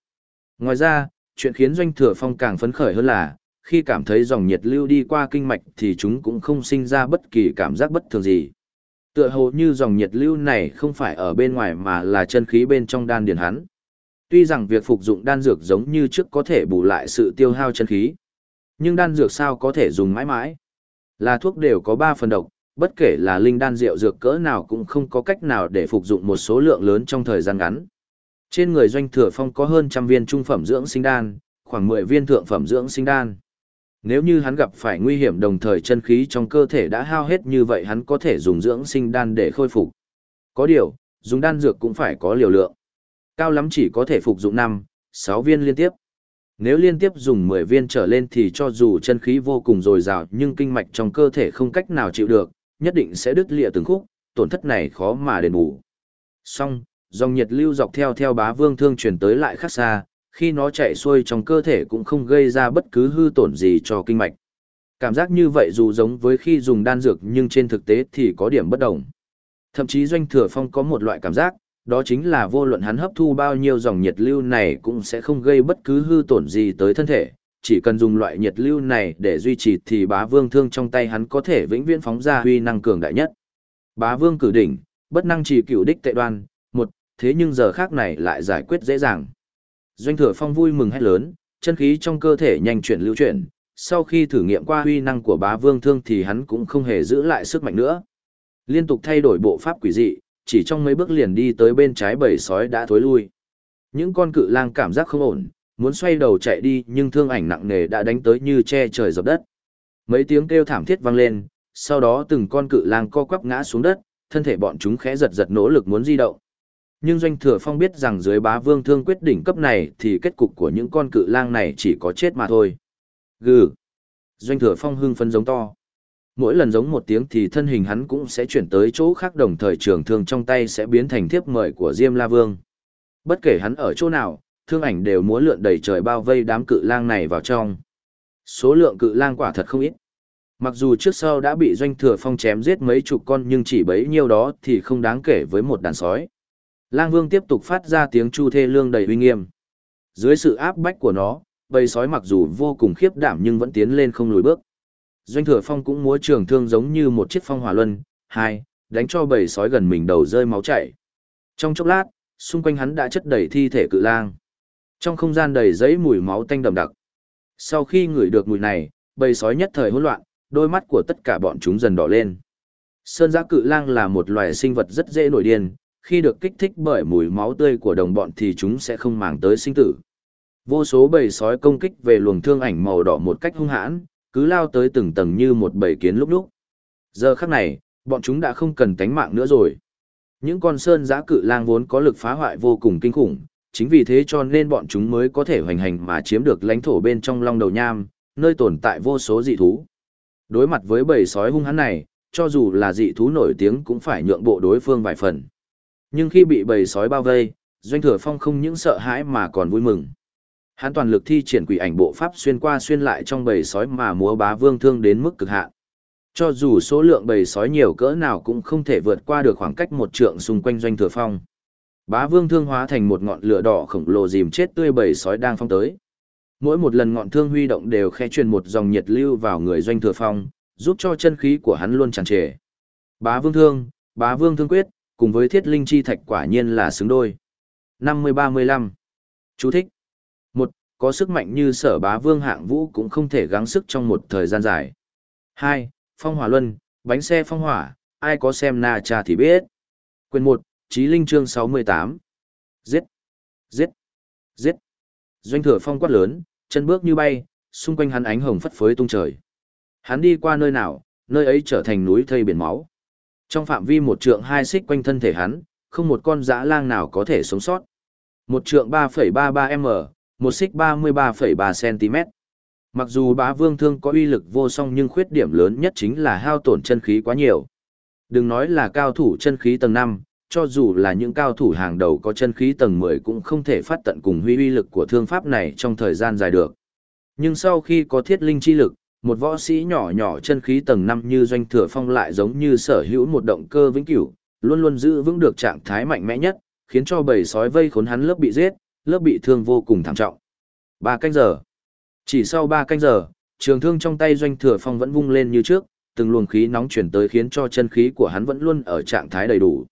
[SPEAKER 1] Ngoài ra, chuyện khiến doanh thừa phong càng phấn khởi hơn là, khi cảm thấy dòng nhiệt lưu đi qua kinh mạch thì chúng cũng không sinh ra bất kỳ cảm giác bất thường gì. Tựa hồ như dòng nhiệt lưu này không phải ở bên ngoài mà là chân khí bên trong đan điền hắn. Tuy rằng việc phục dụng đan dược giống như trước có thể bù lại sự tiêu hao chân khí, nhưng đan dược sao có thể dùng mãi mãi? Là thuốc đều có 3 phần độc, bất kể là linh đan rượu dược cỡ nào cũng không có cách nào để phục dụng một số lượng lớn trong thời gian ngắn. Trên người doanh thừa phong có hơn trăm viên trung phẩm dưỡng sinh đan, khoảng 10 viên thượng phẩm dưỡng sinh đan. Nếu như hắn gặp phải nguy hiểm đồng thời chân khí trong cơ thể đã hao hết như vậy hắn có thể dùng dưỡng sinh đan để khôi phục. Có điều, dùng đan dược cũng phải có liều lượng. Cao lắm chỉ có thể phục dụng 5, 6 viên liên tiếp. Nếu liên tiếp dùng 10 viên trở lên thì cho dù chân khí vô cùng dồi dào nhưng kinh mạch trong cơ thể không cách nào chịu được, nhất định sẽ đứt lìa từng khúc, tổn thất này khó mà đền bù. Song, dòng nhiệt lưu dọc theo theo bá vương thương truyền tới lại khác xa, khi nó chạy xuôi trong cơ thể cũng không gây ra bất cứ hư tổn gì cho kinh mạch. Cảm giác như vậy dù giống với khi dùng đan dược nhưng trên thực tế thì có điểm bất đồng. Thậm chí doanh thừa phong có một loại cảm giác, đó chính là vô luận hắn hấp thu bao nhiêu dòng nhiệt lưu này cũng sẽ không gây bất cứ hư tổn gì tới thân thể, chỉ cần dùng loại nhiệt lưu này để duy trì thì bá vương thương trong tay hắn có thể vĩnh viễn phóng ra huy năng cường đại nhất. Bá vương cử đỉnh, bất năng chỉ cửu đích tệ đoan, một, thế nhưng giờ khác này lại giải quyết dễ dàng. Doanh thừa phong vui mừng hét lớn, chân khí trong cơ thể nhanh chuyển lưu chuyển, sau khi thử nghiệm qua huy năng của bá vương thương thì hắn cũng không hề giữ lại sức mạnh nữa. Liên tục thay đổi bộ pháp quỷ dị, chỉ trong mấy bước liền đi tới bên trái bầy sói đã thối lui. Những con cự lang cảm giác không ổn, muốn xoay đầu chạy đi nhưng thương ảnh nặng nề đã đánh tới như che trời dập đất. Mấy tiếng kêu thảm thiết vang lên, sau đó từng con cự lang co quắp ngã xuống đất, thân thể bọn chúng khẽ giật giật nỗ lực muốn di động. Nhưng Doanh Thừa Phong biết rằng dưới bá vương thương quyết đỉnh cấp này thì kết cục của những con cự lang này chỉ có chết mà thôi. Gừ. Doanh Thừa Phong hưng phấn giống to. Mỗi lần giống một tiếng thì thân hình hắn cũng sẽ chuyển tới chỗ khác đồng thời trường thương trong tay sẽ biến thành thiếp mời của Diêm La Vương. Bất kể hắn ở chỗ nào, thương ảnh đều múa lượn đầy trời bao vây đám cự lang này vào trong. Số lượng cự lang quả thật không ít. Mặc dù trước sau đã bị doanh thừa phong chém giết mấy chục con nhưng chỉ bấy nhiêu đó thì không đáng kể với một đàn sói. Lang vương tiếp tục phát ra tiếng chu thê lương đầy uy nghiêm. Dưới sự áp bách của nó, bầy sói mặc dù vô cùng khiếp đảm nhưng vẫn tiến lên không lùi bước. Doanh thừa phong cũng múa trường thương giống như một chiếc phong hỏa luân, hai, đánh cho bầy sói gần mình đầu rơi máu chảy. Trong chốc lát, xung quanh hắn đã chất đầy thi thể cự lang. Trong không gian đầy giấy mùi máu tanh đậm đặc. Sau khi ngửi được mùi này, bầy sói nhất thời hỗn loạn, đôi mắt của tất cả bọn chúng dần đỏ lên. Sơn giã cự lang là một loài sinh vật rất dễ nổi điên, khi được kích thích bởi mùi máu tươi của đồng bọn thì chúng sẽ không màng tới sinh tử. Vô số bầy sói công kích về luồng thương ảnh màu đỏ một cách hung hãn, cứ lao tới từng tầng như một bầy kiến lúc lúc. Giờ khắc này, bọn chúng đã không cần tánh mạng nữa rồi. Những con sơn giã cự lang vốn có lực phá hoại vô cùng kinh khủng, chính vì thế cho nên bọn chúng mới có thể hoành hành mà chiếm được lãnh thổ bên trong long đầu nham, nơi tồn tại vô số dị thú. Đối mặt với bầy sói hung hãn này, cho dù là dị thú nổi tiếng cũng phải nhượng bộ đối phương vài phần. Nhưng khi bị bầy sói bao vây, Doanh Thừa Phong không những sợ hãi mà còn vui mừng. Hắn toàn lực thi triển quỷ ảnh bộ pháp xuyên qua xuyên lại trong bầy sói mà múa bá vương thương đến mức cực hạn. Cho dù số lượng bầy sói nhiều cỡ nào cũng không thể vượt qua được khoảng cách một trượng xung quanh doanh thừa phong. Bá vương thương hóa thành một ngọn lửa đỏ khổng lồ dìm chết tươi bầy sói đang phong tới. Mỗi một lần ngọn thương huy động đều khe truyền một dòng nhiệt lưu vào người doanh thừa phong, giúp cho chân khí của hắn luôn tràn trề. Bá vương thương, bá vương thương quyết, cùng với thiết linh chi thạch quả nhiên là xứng đôi. 50-35 Chú thích một Có sức mạnh như sở bá vương hạng vũ cũng không thể gắng sức trong một thời gian dài. Hai, Phong hỏa luân, bánh xe phong hỏa, ai có xem na cha thì biết. Quyền một. Chí Linh chương 68. Giết! Giết! Giết! Doanh thừa phong quát lớn, chân bước như bay, xung quanh hắn ánh hồng phất phới tung trời. Hắn đi qua nơi nào, nơi ấy trở thành núi thây biển máu. Trong phạm vi một trượng hai xích quanh thân thể hắn, không một con dã lang nào có thể sống sót. Một trượng 3,33m, một xích 33,3cm. Mặc dù bá vương thương có uy lực vô song nhưng khuyết điểm lớn nhất chính là hao tổn chân khí quá nhiều. Đừng nói là cao thủ chân khí tầng 5, cho dù là những cao thủ hàng đầu có chân khí tầng 10 cũng không thể phát tận cùng huy uy lực của thương pháp này trong thời gian dài được. Nhưng sau khi có thiết linh chi lực, một võ sĩ nhỏ nhỏ chân khí tầng 5 như doanh thừa phong lại giống như sở hữu một động cơ vĩnh cửu, luôn luôn giữ vững được trạng thái mạnh mẽ nhất, khiến cho bầy sói vây khốn hắn lớp bị giết, lớp bị thương vô cùng thảm trọng. Ba canh giờ. Chỉ sau ba canh giờ, trường thương trong tay doanh thừa phong vẫn vung lên như trước, từng luồng khí nóng chuyển tới khiến cho chân khí của hắn vẫn luôn ở trạng thái đầy đủ.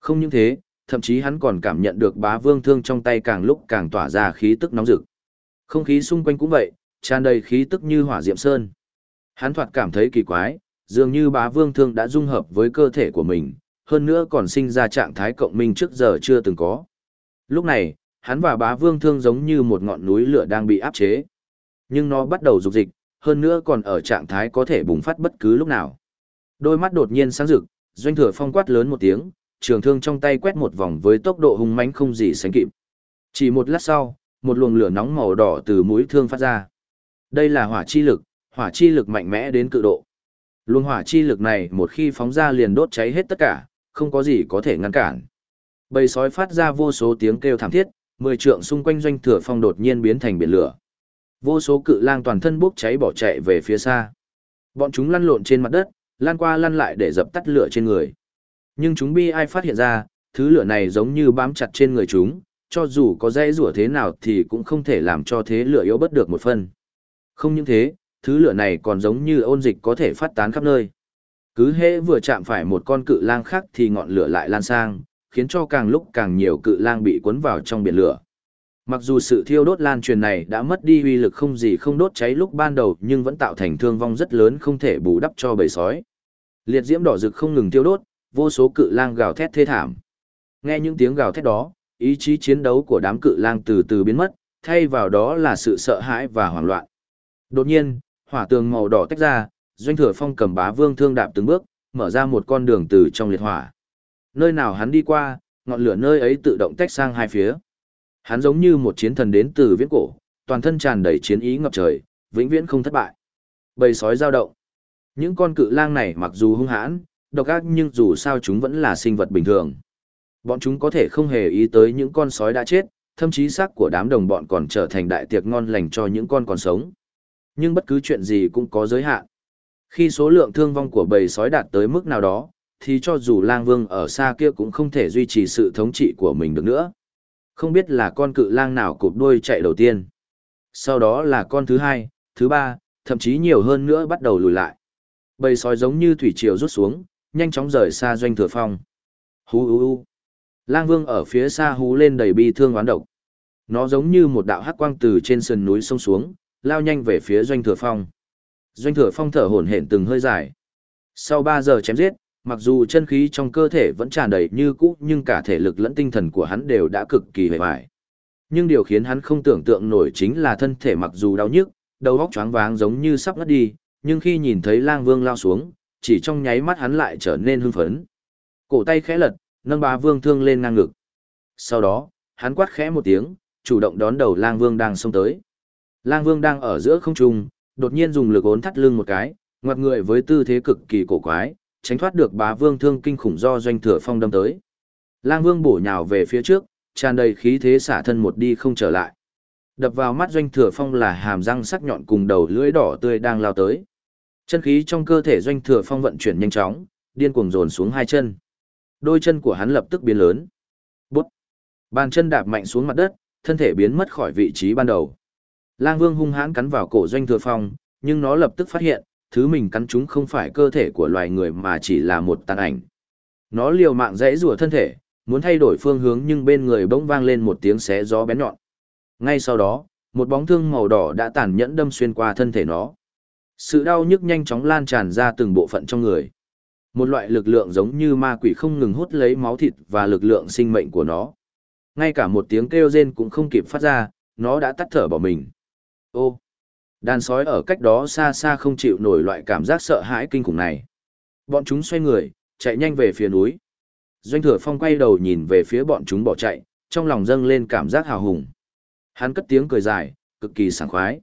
[SPEAKER 1] Không những thế, thậm chí hắn còn cảm nhận được bá vương thương trong tay càng lúc càng tỏa ra khí tức nóng rực. Không khí xung quanh cũng vậy, tràn đầy khí tức như hỏa diệm sơn. Hắn thoạt cảm thấy kỳ quái, dường như bá vương thương đã dung hợp với cơ thể của mình, hơn nữa còn sinh ra trạng thái cộng minh trước giờ chưa từng có. Lúc này, hắn và bá vương thương giống như một ngọn núi lửa đang bị áp chế. Nhưng nó bắt đầu rục dịch, hơn nữa còn ở trạng thái có thể bùng phát bất cứ lúc nào. Đôi mắt đột nhiên sáng rực, doanh thừa phong quát lớn một tiếng, trường thương trong tay quét một vòng với tốc độ hung mãnh không gì sánh kịp. Chỉ một lát sau, một luồng lửa nóng màu đỏ từ mũi thương phát ra. Đây là hỏa chi lực, hỏa chi lực mạnh mẽ đến cự độ. Luồng hỏa chi lực này một khi phóng ra liền đốt cháy hết tất cả, không có gì có thể ngăn cản. Bầy sói phát ra vô số tiếng kêu thảm thiết, mười trượng xung quanh doanh thừa phong đột nhiên biến thành biển lửa. Vô số cự lang toàn thân bốc cháy bỏ chạy về phía xa. Bọn chúng lăn lộn trên mặt đất, lan qua lăn lại để dập tắt lửa trên người. Nhưng chúng bi ai phát hiện ra, thứ lửa này giống như bám chặt trên người chúng, cho dù có dây rủa thế nào thì cũng không thể làm cho thế lửa yếu bất được một phần. Không những thế, thứ lửa này còn giống như ôn dịch có thể phát tán khắp nơi. Cứ hễ vừa chạm phải một con cự lang khác thì ngọn lửa lại lan sang, khiến cho càng lúc càng nhiều cự lang bị cuốn vào trong biển lửa. Mặc dù sự thiêu đốt lan truyền này đã mất đi uy lực không gì không đốt cháy lúc ban đầu nhưng vẫn tạo thành thương vong rất lớn không thể bù đắp cho bầy sói. Liệt diễm đỏ rực không ngừng thiêu đốt, vô số cự lang gào thét thê thảm. Nghe những tiếng gào thét đó, ý chí chiến đấu của đám cự lang từ từ biến mất, thay vào đó là sự sợ hãi và hoảng loạn. Đột nhiên, hỏa tường màu đỏ tách ra, doanh thừa phong cầm bá vương thương đạp từng bước, mở ra một con đường từ trong liệt hỏa. Nơi nào hắn đi qua, ngọn lửa nơi ấy tự động tách sang hai phía. Hắn giống như một chiến thần đến từ viễn cổ, toàn thân tràn đầy chiến ý ngập trời, vĩnh viễn không thất bại. Bầy sói giao động. Những con cự lang này mặc dù hung hãn, độc ác nhưng dù sao chúng vẫn là sinh vật bình thường. Bọn chúng có thể không hề ý tới những con sói đã chết, thậm chí xác của đám đồng bọn còn trở thành đại tiệc ngon lành cho những con còn sống. Nhưng bất cứ chuyện gì cũng có giới hạn. Khi số lượng thương vong của bầy sói đạt tới mức nào đó, thì cho dù lang vương ở xa kia cũng không thể duy trì sự thống trị của mình được nữa. Không biết là con cự lang nào cụp đuôi chạy đầu tiên. Sau đó là con thứ hai, thứ ba, thậm chí nhiều hơn nữa bắt đầu lùi lại. Bầy sói giống như thủy triều rút xuống, nhanh chóng rời xa doanh thừa phong. Hú hú hú. Lang vương ở phía xa hú lên đầy bi thương oán độc. Nó giống như một đạo hắc quang từ trên sườn núi sông xuống, lao nhanh về phía doanh thừa phong. Doanh thừa phong thở hổn hển từng hơi dài. Sau 3 giờ chém giết, mặc dù chân khí trong cơ thể vẫn tràn đầy như cũ nhưng cả thể lực lẫn tinh thần của hắn đều đã cực kỳ hề bại. Nhưng điều khiến hắn không tưởng tượng nổi chính là thân thể mặc dù đau nhức, đầu óc choáng váng giống như sắp ngất đi, nhưng khi nhìn thấy lang vương lao xuống, chỉ trong nháy mắt hắn lại trở nên hưng phấn. Cổ tay khẽ lật, nâng bá vương thương lên ngang ngực. Sau đó, hắn quát khẽ một tiếng, chủ động đón đầu lang vương đang xông tới. Lang vương đang ở giữa không trung, đột nhiên dùng lực ốn thắt lưng một cái, ngoặt người với tư thế cực kỳ cổ quái, tránh thoát được bá vương thương kinh khủng do doanh thừa phong đâm tới. Lang vương bổ nhào về phía trước, tràn đầy khí thế xả thân một đi không trở lại. Đập vào mắt doanh thừa phong là hàm răng sắc nhọn cùng đầu lưỡi đỏ tươi đang lao tới. Chân khí trong cơ thể doanh thừa phong vận chuyển nhanh chóng, điên cuồng dồn xuống hai chân. Đôi chân của hắn lập tức biến lớn. Bút. Bàn chân đạp mạnh xuống mặt đất, thân thể biến mất khỏi vị trí ban đầu. Lang Vương hung hãn cắn vào cổ doanh thừa phong, nhưng nó lập tức phát hiện, thứ mình cắn chúng không phải cơ thể của loài người mà chỉ là một tàn ảnh. Nó liều mạng rẽ rủa thân thể, muốn thay đổi phương hướng nhưng bên người bỗng vang lên một tiếng xé gió bén nhọn. Ngay sau đó, một bóng thương màu đỏ đã tàn nhẫn đâm xuyên qua thân thể nó. Sự đau nhức nhanh chóng lan tràn ra từng bộ phận trong người. Một loại lực lượng giống như ma quỷ không ngừng hút lấy máu thịt và lực lượng sinh mệnh của nó. Ngay cả một tiếng kêu rên cũng không kịp phát ra, nó đã tắt thở bỏ mình. Ô! Đàn sói ở cách đó xa xa không chịu nổi loại cảm giác sợ hãi kinh khủng này. Bọn chúng xoay người, chạy nhanh về phía núi. Doanh thừa phong quay đầu nhìn về phía bọn chúng bỏ chạy, trong lòng dâng lên cảm giác hào hùng. Hắn cất tiếng cười dài, cực kỳ sảng khoái.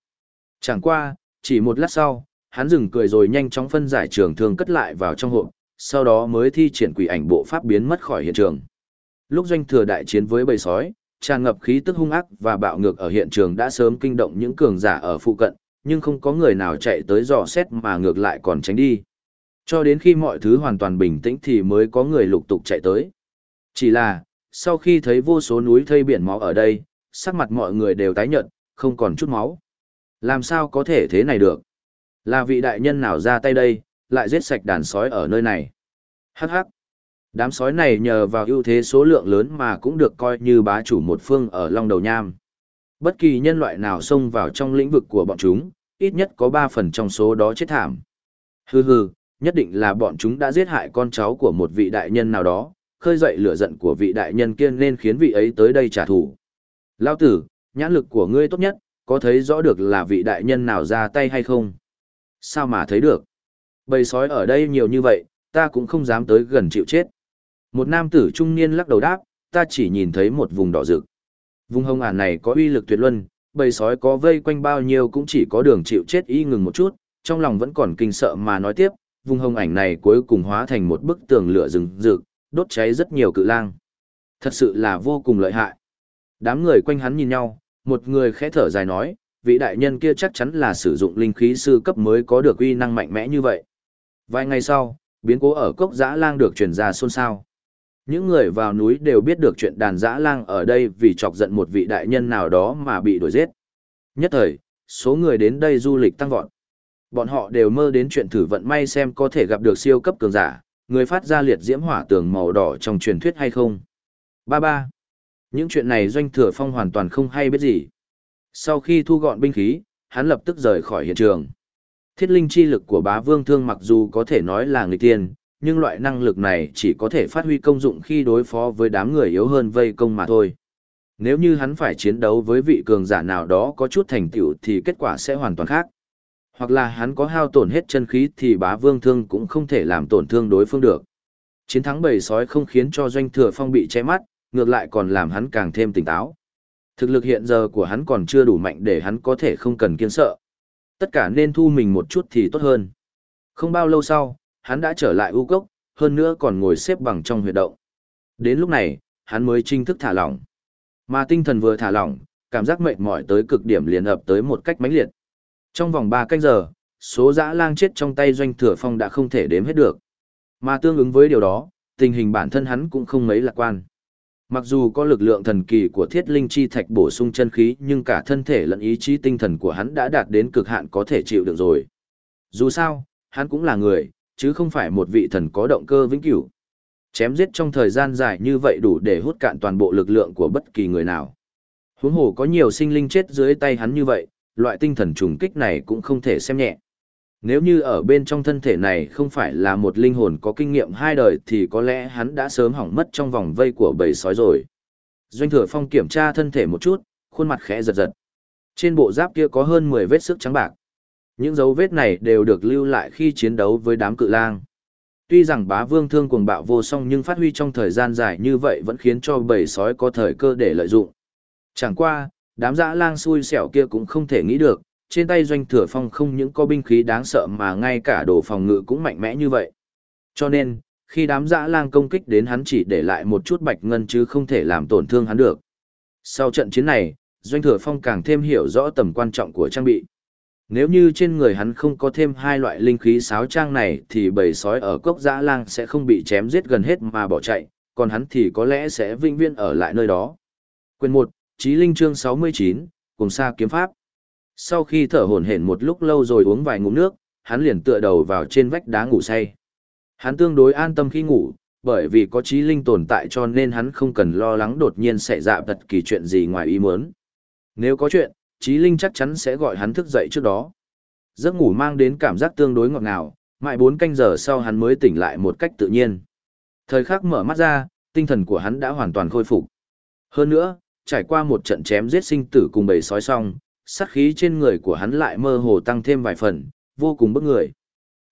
[SPEAKER 1] Chẳng qua, chỉ một lát sau, hắn dừng cười rồi nhanh chóng phân giải trường thương cất lại vào trong hộp, sau đó mới thi triển quỷ ảnh bộ pháp biến mất khỏi hiện trường. Lúc doanh thừa đại chiến với bầy sói, tràn ngập khí tức hung ác và bạo ngược ở hiện trường đã sớm kinh động những cường giả ở phụ cận, nhưng không có người nào chạy tới dò xét mà ngược lại còn tránh đi. Cho đến khi mọi thứ hoàn toàn bình tĩnh thì mới có người lục tục chạy tới. Chỉ là, sau khi thấy vô số núi thây biển máu ở đây, sắc mặt mọi người đều tái nhợt, không còn chút máu. Làm sao có thể thế này được? Là vị đại nhân nào ra tay đây, lại giết sạch đàn sói ở nơi này? Hắc hắc. Đám sói này nhờ vào ưu thế số lượng lớn mà cũng được coi như bá chủ một phương ở Long Đầu Nham. Bất kỳ nhân loại nào xông vào trong lĩnh vực của bọn chúng, ít nhất có 3 phần trong số đó chết thảm. Hừ hừ, nhất định là bọn chúng đã giết hại con cháu của một vị đại nhân nào đó, khơi dậy lửa giận của vị đại nhân kia nên khiến vị ấy tới đây trả thù. Lao tử, nhãn lực của ngươi tốt nhất, có thấy rõ được là vị đại nhân nào ra tay hay không? Sao mà thấy được? Bầy sói ở đây nhiều như vậy, ta cũng không dám tới gần chịu chết. Một nam tử trung niên lắc đầu đáp, ta chỉ nhìn thấy một vùng đỏ rực. Vùng hồng ản này có uy lực tuyệt luân, bầy sói có vây quanh bao nhiêu cũng chỉ có đường chịu chết y ngừng một chút, trong lòng vẫn còn kinh sợ mà nói tiếp, vùng hồng ảnh này cuối cùng hóa thành một bức tường lửa rừng rực, đốt cháy rất nhiều cự lang. Thật sự là vô cùng lợi hại. Đám người quanh hắn nhìn nhau, một người khẽ thở dài nói, vị đại nhân kia chắc chắn là sử dụng linh khí sư cấp mới có được uy năng mạnh mẽ như vậy. Vài ngày sau, biến cố ở cốc dã lang được truyền ra xôn xao. Những người vào núi đều biết được chuyện đàn dã lang ở đây vì chọc giận một vị đại nhân nào đó mà bị đuổi giết. Nhất thời, số người đến đây du lịch tăng vọt. Bọn họ đều mơ đến chuyện thử vận may xem có thể gặp được siêu cấp cường giả, người phát ra liệt diễm hỏa tường màu đỏ trong truyền thuyết hay không. Ba ba. Những chuyện này doanh thừa phong hoàn toàn không hay biết gì. Sau khi thu gọn binh khí, hắn lập tức rời khỏi hiện trường. Thiết linh chi lực của bá vương thương mặc dù có thể nói là người tiên, nhưng loại năng lực này chỉ có thể phát huy công dụng khi đối phó với đám người yếu hơn vây công mà thôi. Nếu như hắn phải chiến đấu với vị cường giả nào đó có chút thành tựu thì kết quả sẽ hoàn toàn khác. Hoặc là hắn có hao tổn hết chân khí thì bá vương thương cũng không thể làm tổn thương đối phương được. Chiến thắng bầy sói không khiến cho doanh thừa phong bị che mắt, ngược lại còn làm hắn càng thêm tỉnh táo. Thực lực hiện giờ của hắn còn chưa đủ mạnh để hắn có thể không cần kiên sợ. Tất cả nên thu mình một chút thì tốt hơn. Không bao lâu sau, hắn đã trở lại u cốc, hơn nữa còn ngồi xếp bằng trong huyệt động. Đến lúc này, hắn mới chính thức thả lỏng. Mà tinh thần vừa thả lỏng, cảm giác mệt mỏi tới cực điểm liền ập tới một cách mãnh liệt. Trong vòng 3 canh giờ, số dã lang chết trong tay doanh thừa phong đã không thể đếm hết được. Mà tương ứng với điều đó, tình hình bản thân hắn cũng không mấy lạc quan. Mặc dù có lực lượng thần kỳ của thiết linh chi thạch bổ sung chân khí nhưng cả thân thể lẫn ý chí tinh thần của hắn đã đạt đến cực hạn có thể chịu được rồi. Dù sao, hắn cũng là người, chứ không phải một vị thần có động cơ vĩnh cửu. Chém giết trong thời gian dài như vậy đủ để hút cạn toàn bộ lực lượng của bất kỳ người nào. Huống hồ có nhiều sinh linh chết dưới tay hắn như vậy, loại tinh thần trùng kích này cũng không thể xem nhẹ. Nếu như ở bên trong thân thể này không phải là một linh hồn có kinh nghiệm hai đời thì có lẽ hắn đã sớm hỏng mất trong vòng vây của bầy sói rồi. Doanh thừa phong kiểm tra thân thể một chút, khuôn mặt khẽ giật giật. Trên bộ giáp kia có hơn 10 vết sức trắng bạc. Những dấu vết này đều được lưu lại khi chiến đấu với đám cự lang. Tuy rằng bá vương thương cuồng bạo vô song nhưng phát huy trong thời gian dài như vậy vẫn khiến cho bầy sói có thời cơ để lợi dụng. Chẳng qua, đám dã lang xui xẻo kia cũng không thể nghĩ được, trên tay doanh thừa phong không những có binh khí đáng sợ mà ngay cả đồ phòng ngự cũng mạnh mẽ như vậy. Cho nên, khi đám dã lang công kích đến hắn chỉ để lại một chút bạch ngân chứ không thể làm tổn thương hắn được. Sau trận chiến này, Doanh Thừa Phong càng thêm hiểu rõ tầm quan trọng của trang bị. Nếu như trên người hắn không có thêm hai loại linh khí sáo trang này thì bầy sói ở cốc dã lang sẽ không bị chém giết gần hết mà bỏ chạy, còn hắn thì có lẽ sẽ vinh viên ở lại nơi đó. Quyền 1, Chí Linh chương 69, cùng Sa kiếm pháp. Sau khi thở hổn hển một lúc lâu rồi uống vài ngụm nước, hắn liền tựa đầu vào trên vách đá ngủ say. Hắn tương đối an tâm khi ngủ, bởi vì có trí linh tồn tại cho nên hắn không cần lo lắng đột nhiên xảy ra bất kỳ chuyện gì ngoài ý muốn. Nếu có chuyện, trí linh chắc chắn sẽ gọi hắn thức dậy trước đó. Giấc ngủ mang đến cảm giác tương đối ngọt ngào, mãi bốn canh giờ sau hắn mới tỉnh lại một cách tự nhiên. Thời khắc mở mắt ra, tinh thần của hắn đã hoàn toàn khôi phục. Hơn nữa, trải qua một trận chém giết sinh tử cùng bầy sói xong, sát khí trên người của hắn lại mơ hồ tăng thêm vài phần, vô cùng bức người.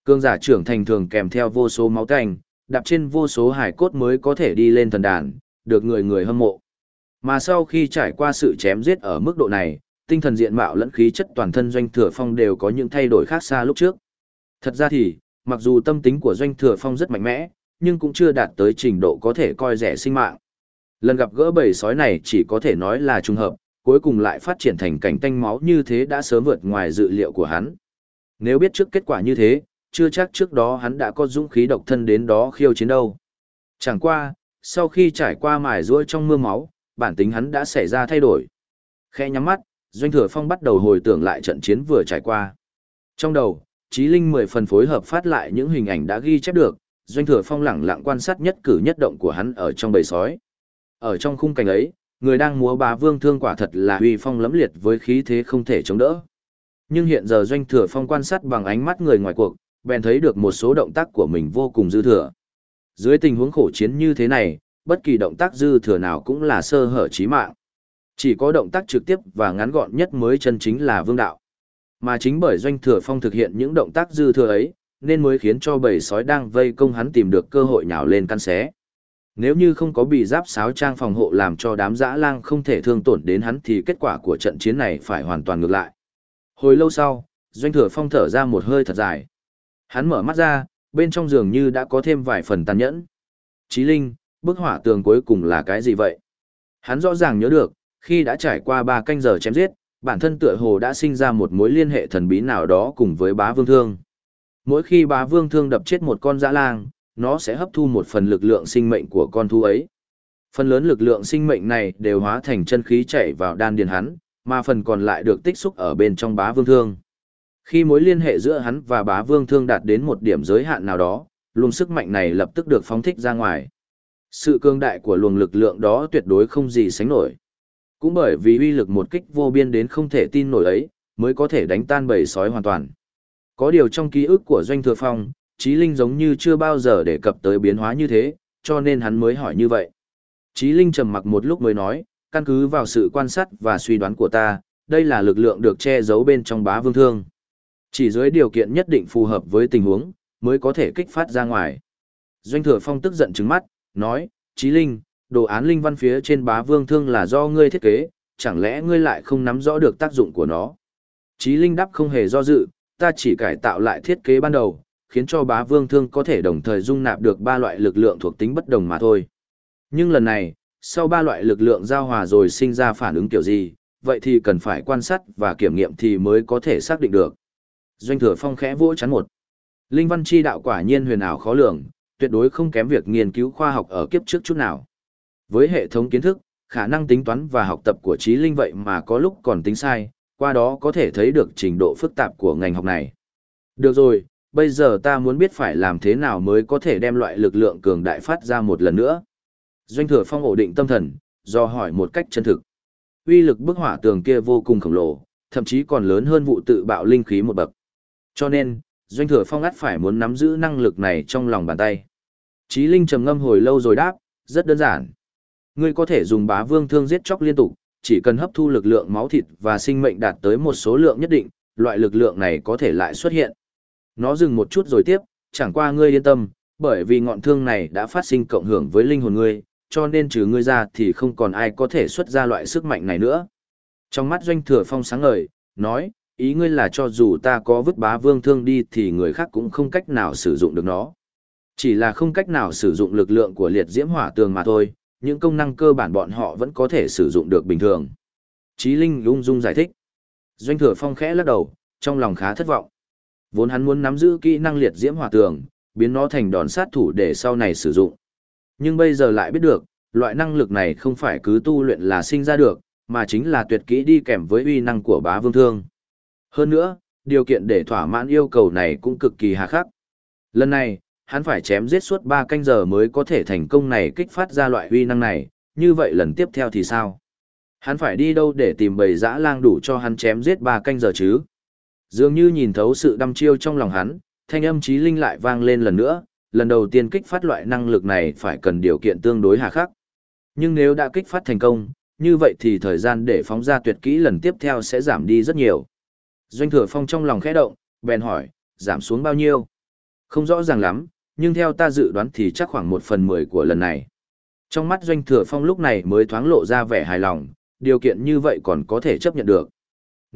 [SPEAKER 1] Cương giả trưởng thành thường kèm theo vô số máu tanh, đạp trên vô số hải cốt mới có thể đi lên thần đàn, được người người hâm mộ. Mà sau khi trải qua sự chém giết ở mức độ này, tinh thần diện mạo lẫn khí chất toàn thân doanh thừa phong đều có những thay đổi khác xa lúc trước. Thật ra thì, mặc dù tâm tính của doanh thừa phong rất mạnh mẽ, nhưng cũng chưa đạt tới trình độ có thể coi rẻ sinh mạng. Lần gặp gỡ bầy sói này chỉ có thể nói là trùng hợp, cuối cùng lại phát triển thành cảnh tanh máu như thế đã sớm vượt ngoài dự liệu của hắn. Nếu biết trước kết quả như thế, chưa chắc trước đó hắn đã có dũng khí độc thân đến đó khiêu chiến đâu. Chẳng qua, sau khi trải qua mài ruôi trong mưa máu, bản tính hắn đã xảy ra thay đổi. Khẽ nhắm mắt, Doanh Thừa Phong bắt đầu hồi tưởng lại trận chiến vừa trải qua. Trong đầu, Trí Linh mười phần phối hợp phát lại những hình ảnh đã ghi chép được, Doanh Thừa Phong lẳng lặng quan sát nhất cử nhất động của hắn ở trong bầy sói. Ở trong khung cảnh ấy, người đang múa bá vương thương quả thật là uy phong lẫm liệt với khí thế không thể chống đỡ. Nhưng hiện giờ Doanh Thừa Phong quan sát bằng ánh mắt người ngoài cuộc, bèn thấy được một số động tác của mình vô cùng dư thừa. Dưới tình huống khổ chiến như thế này, bất kỳ động tác dư thừa nào cũng là sơ hở chí mạng. Chỉ có động tác trực tiếp và ngắn gọn nhất mới chân chính là vương đạo. Mà chính bởi Doanh Thừa Phong thực hiện những động tác dư thừa ấy, nên mới khiến cho bầy sói đang vây công hắn tìm được cơ hội nhào lên căn xé. Nếu như không có bị giáp sáo trang phòng hộ làm cho đám dã lang không thể thương tổn đến hắn thì kết quả của trận chiến này phải hoàn toàn ngược lại. Hồi lâu sau, Doanh Thừa Phong thở ra một hơi thật dài. Hắn mở mắt ra, bên trong giường như đã có thêm vài phần tàn nhẫn. Chí Linh, bức hỏa tường cuối cùng là cái gì vậy? Hắn rõ ràng nhớ được, khi đã trải qua ba canh giờ chém giết, bản thân tựa hồ đã sinh ra một mối liên hệ thần bí nào đó cùng với bá vương thương. Mỗi khi bá vương thương đập chết một con dã lang, nó sẽ hấp thu một phần lực lượng sinh mệnh của con thú ấy. Phần lớn lực lượng sinh mệnh này đều hóa thành chân khí chảy vào đan điền hắn, mà phần còn lại được tích xúc ở bên trong bá vương thương. Khi mối liên hệ giữa hắn và bá vương thương đạt đến một điểm giới hạn nào đó, luồng sức mạnh này lập tức được phóng thích ra ngoài. Sự cương đại của luồng lực lượng đó tuyệt đối không gì sánh nổi. Cũng bởi vì uy lực một kích vô biên đến không thể tin nổi ấy, mới có thể đánh tan bầy sói hoàn toàn. Có điều trong ký ức của Doanh Thừa Phong, Chí Linh giống như chưa bao giờ đề cập tới biến hóa như thế, cho nên hắn mới hỏi như vậy. Chí Linh trầm mặc một lúc mới nói, căn cứ vào sự quan sát và suy đoán của ta, đây là lực lượng được che giấu bên trong bá vương thương. Chỉ dưới điều kiện nhất định phù hợp với tình huống, mới có thể kích phát ra ngoài. Doanh thừa phong tức giận trứng mắt, nói, Chí Linh, đồ án linh văn phía trên bá vương thương là do ngươi thiết kế, chẳng lẽ ngươi lại không nắm rõ được tác dụng của nó? Chí Linh đáp không hề do dự, ta chỉ cải tạo lại thiết kế ban đầu, khiến cho bá vương thương có thể đồng thời dung nạp được ba loại lực lượng thuộc tính bất đồng mà thôi. Nhưng lần này, sau ba loại lực lượng giao hòa rồi sinh ra phản ứng kiểu gì, vậy thì cần phải quan sát và kiểm nghiệm thì mới có thể xác định được. Doanh thừa phong khẽ vỗ chắn một. Linh văn chi đạo quả nhiên huyền ảo khó lường, tuyệt đối không kém việc nghiên cứu khoa học ở kiếp trước chút nào. Với hệ thống kiến thức, khả năng tính toán và học tập của trí linh vậy mà có lúc còn tính sai, qua đó có thể thấy được trình độ phức tạp của ngành học này. Được rồi, bây giờ ta muốn biết phải làm thế nào mới có thể đem loại lực lượng cường đại phát ra một lần nữa. Doanh thừa phong ổn định tâm thần, do hỏi một cách chân thực. Uy lực bức hỏa tường kia vô cùng khổng lồ, thậm chí còn lớn hơn vụ tự bạo linh khí một bậc. Cho nên, Doanh thừa phong ắt phải muốn nắm giữ năng lực này trong lòng bàn tay. Chí Linh trầm ngâm hồi lâu rồi đáp, rất đơn giản. Ngươi có thể dùng bá vương thương giết chóc liên tục, chỉ cần hấp thu lực lượng máu thịt và sinh mệnh đạt tới một số lượng nhất định, loại lực lượng này có thể lại xuất hiện. Nó dừng một chút rồi tiếp, chẳng qua ngươi yên tâm, bởi vì ngọn thương này đã phát sinh cộng hưởng với linh hồn ngươi, cho nên trừ ngươi ra thì không còn ai có thể xuất ra loại sức mạnh này nữa. Trong mắt doanh thừa phong sáng ngời, nói, ý ngươi là cho dù ta có vứt bá vương thương đi thì người khác cũng không cách nào sử dụng được nó. Chỉ là không cách nào sử dụng lực lượng của liệt diễm hỏa tường mà thôi, những công năng cơ bản bọn họ vẫn có thể sử dụng được bình thường. Chí Linh Lung dung giải thích. Doanh thừa phong khẽ lắc đầu, trong lòng khá thất vọng. Vốn hắn muốn nắm giữ kỹ năng liệt diễm hỏa tường, biến nó thành đòn sát thủ để sau này sử dụng. Nhưng bây giờ lại biết được, loại năng lực này không phải cứ tu luyện là sinh ra được, mà chính là tuyệt kỹ đi kèm với uy năng của bá vương thương. Hơn nữa, điều kiện để thỏa mãn yêu cầu này cũng cực kỳ hà khắc. Lần này, hắn phải chém giết suốt 3 canh giờ mới có thể thành công này kích phát ra loại uy năng này, như vậy lần tiếp theo thì sao? Hắn phải đi đâu để tìm bầy dã lang đủ cho hắn chém giết 3 canh giờ chứ? Dường như nhìn thấu sự đăm chiêu trong lòng hắn, thanh âm trí linh lại vang lên lần nữa, lần đầu tiên kích phát loại năng lực này phải cần điều kiện tương đối hà khắc. Nhưng nếu đã kích phát thành công, như vậy thì thời gian để phóng ra tuyệt kỹ lần tiếp theo sẽ giảm đi rất nhiều. Doanh thừa phong trong lòng khẽ động, bèn hỏi, giảm xuống bao nhiêu? Không rõ ràng lắm, nhưng theo ta dự đoán thì chắc khoảng một phần mười của lần này. Trong mắt doanh thừa phong lúc này mới thoáng lộ ra vẻ hài lòng, điều kiện như vậy còn có thể chấp nhận được.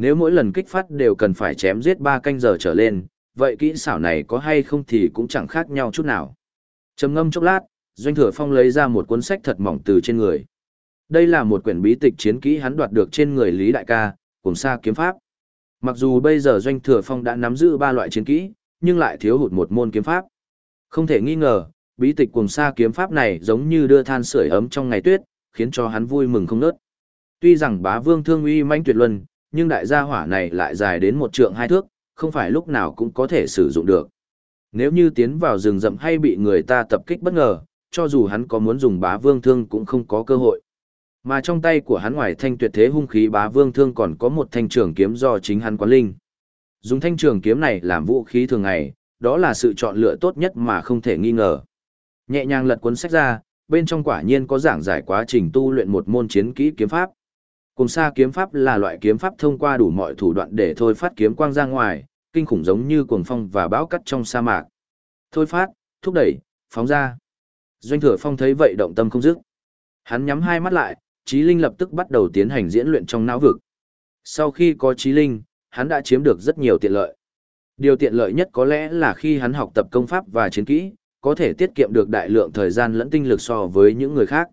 [SPEAKER 1] Nếu mỗi lần kích phát đều cần phải chém giết ba canh giờ trở lên, vậy kỹ xảo này có hay không thì cũng chẳng khác nhau chút nào. Trầm ngâm chốc lát, Doanh Thừa Phong lấy ra một cuốn sách thật mỏng từ trên người. Đây là một quyển bí tịch chiến kỹ hắn đoạt được trên người Lý Đại ca, cùng xa kiếm pháp. Mặc dù bây giờ Doanh Thừa Phong đã nắm giữ ba loại chiến kỹ, nhưng lại thiếu hụt một môn kiếm pháp. Không thể nghi ngờ, bí tịch cùng xa kiếm pháp này giống như đưa than sưởi ấm trong ngày tuyết, khiến cho hắn vui mừng không nớt. Tuy rằng bá vương thương uy manh tuyệt luân, nhưng đại gia hỏa này lại dài đến một trượng hai thước, không phải lúc nào cũng có thể sử dụng được. Nếu như tiến vào rừng rậm hay bị người ta tập kích bất ngờ, cho dù hắn có muốn dùng bá vương thương cũng không có cơ hội. Mà trong tay của hắn ngoài thanh tuyệt thế hung khí bá vương thương còn có một thanh trường kiếm do chính hắn quán linh. Dùng thanh trường kiếm này làm vũ khí thường ngày, đó là sự chọn lựa tốt nhất mà không thể nghi ngờ. Nhẹ nhàng lật cuốn sách ra, bên trong quả nhiên có giảng giải quá trình tu luyện một môn chiến kỹ kiếm pháp. Cùng xa kiếm pháp là loại kiếm pháp thông qua đủ mọi thủ đoạn để thôi phát kiếm quang ra ngoài, kinh khủng giống như cuồng phong và bão cắt trong sa mạc. Thôi phát, thúc đẩy, phóng ra. Doanh thừa phong thấy vậy động tâm không dứt. Hắn nhắm hai mắt lại, trí linh lập tức bắt đầu tiến hành diễn luyện trong não vực. Sau khi có trí linh, hắn đã chiếm được rất nhiều tiện lợi. Điều tiện lợi nhất có lẽ là khi hắn học tập công pháp và chiến kỹ, có thể tiết kiệm được đại lượng thời gian lẫn tinh lực so với những người khác.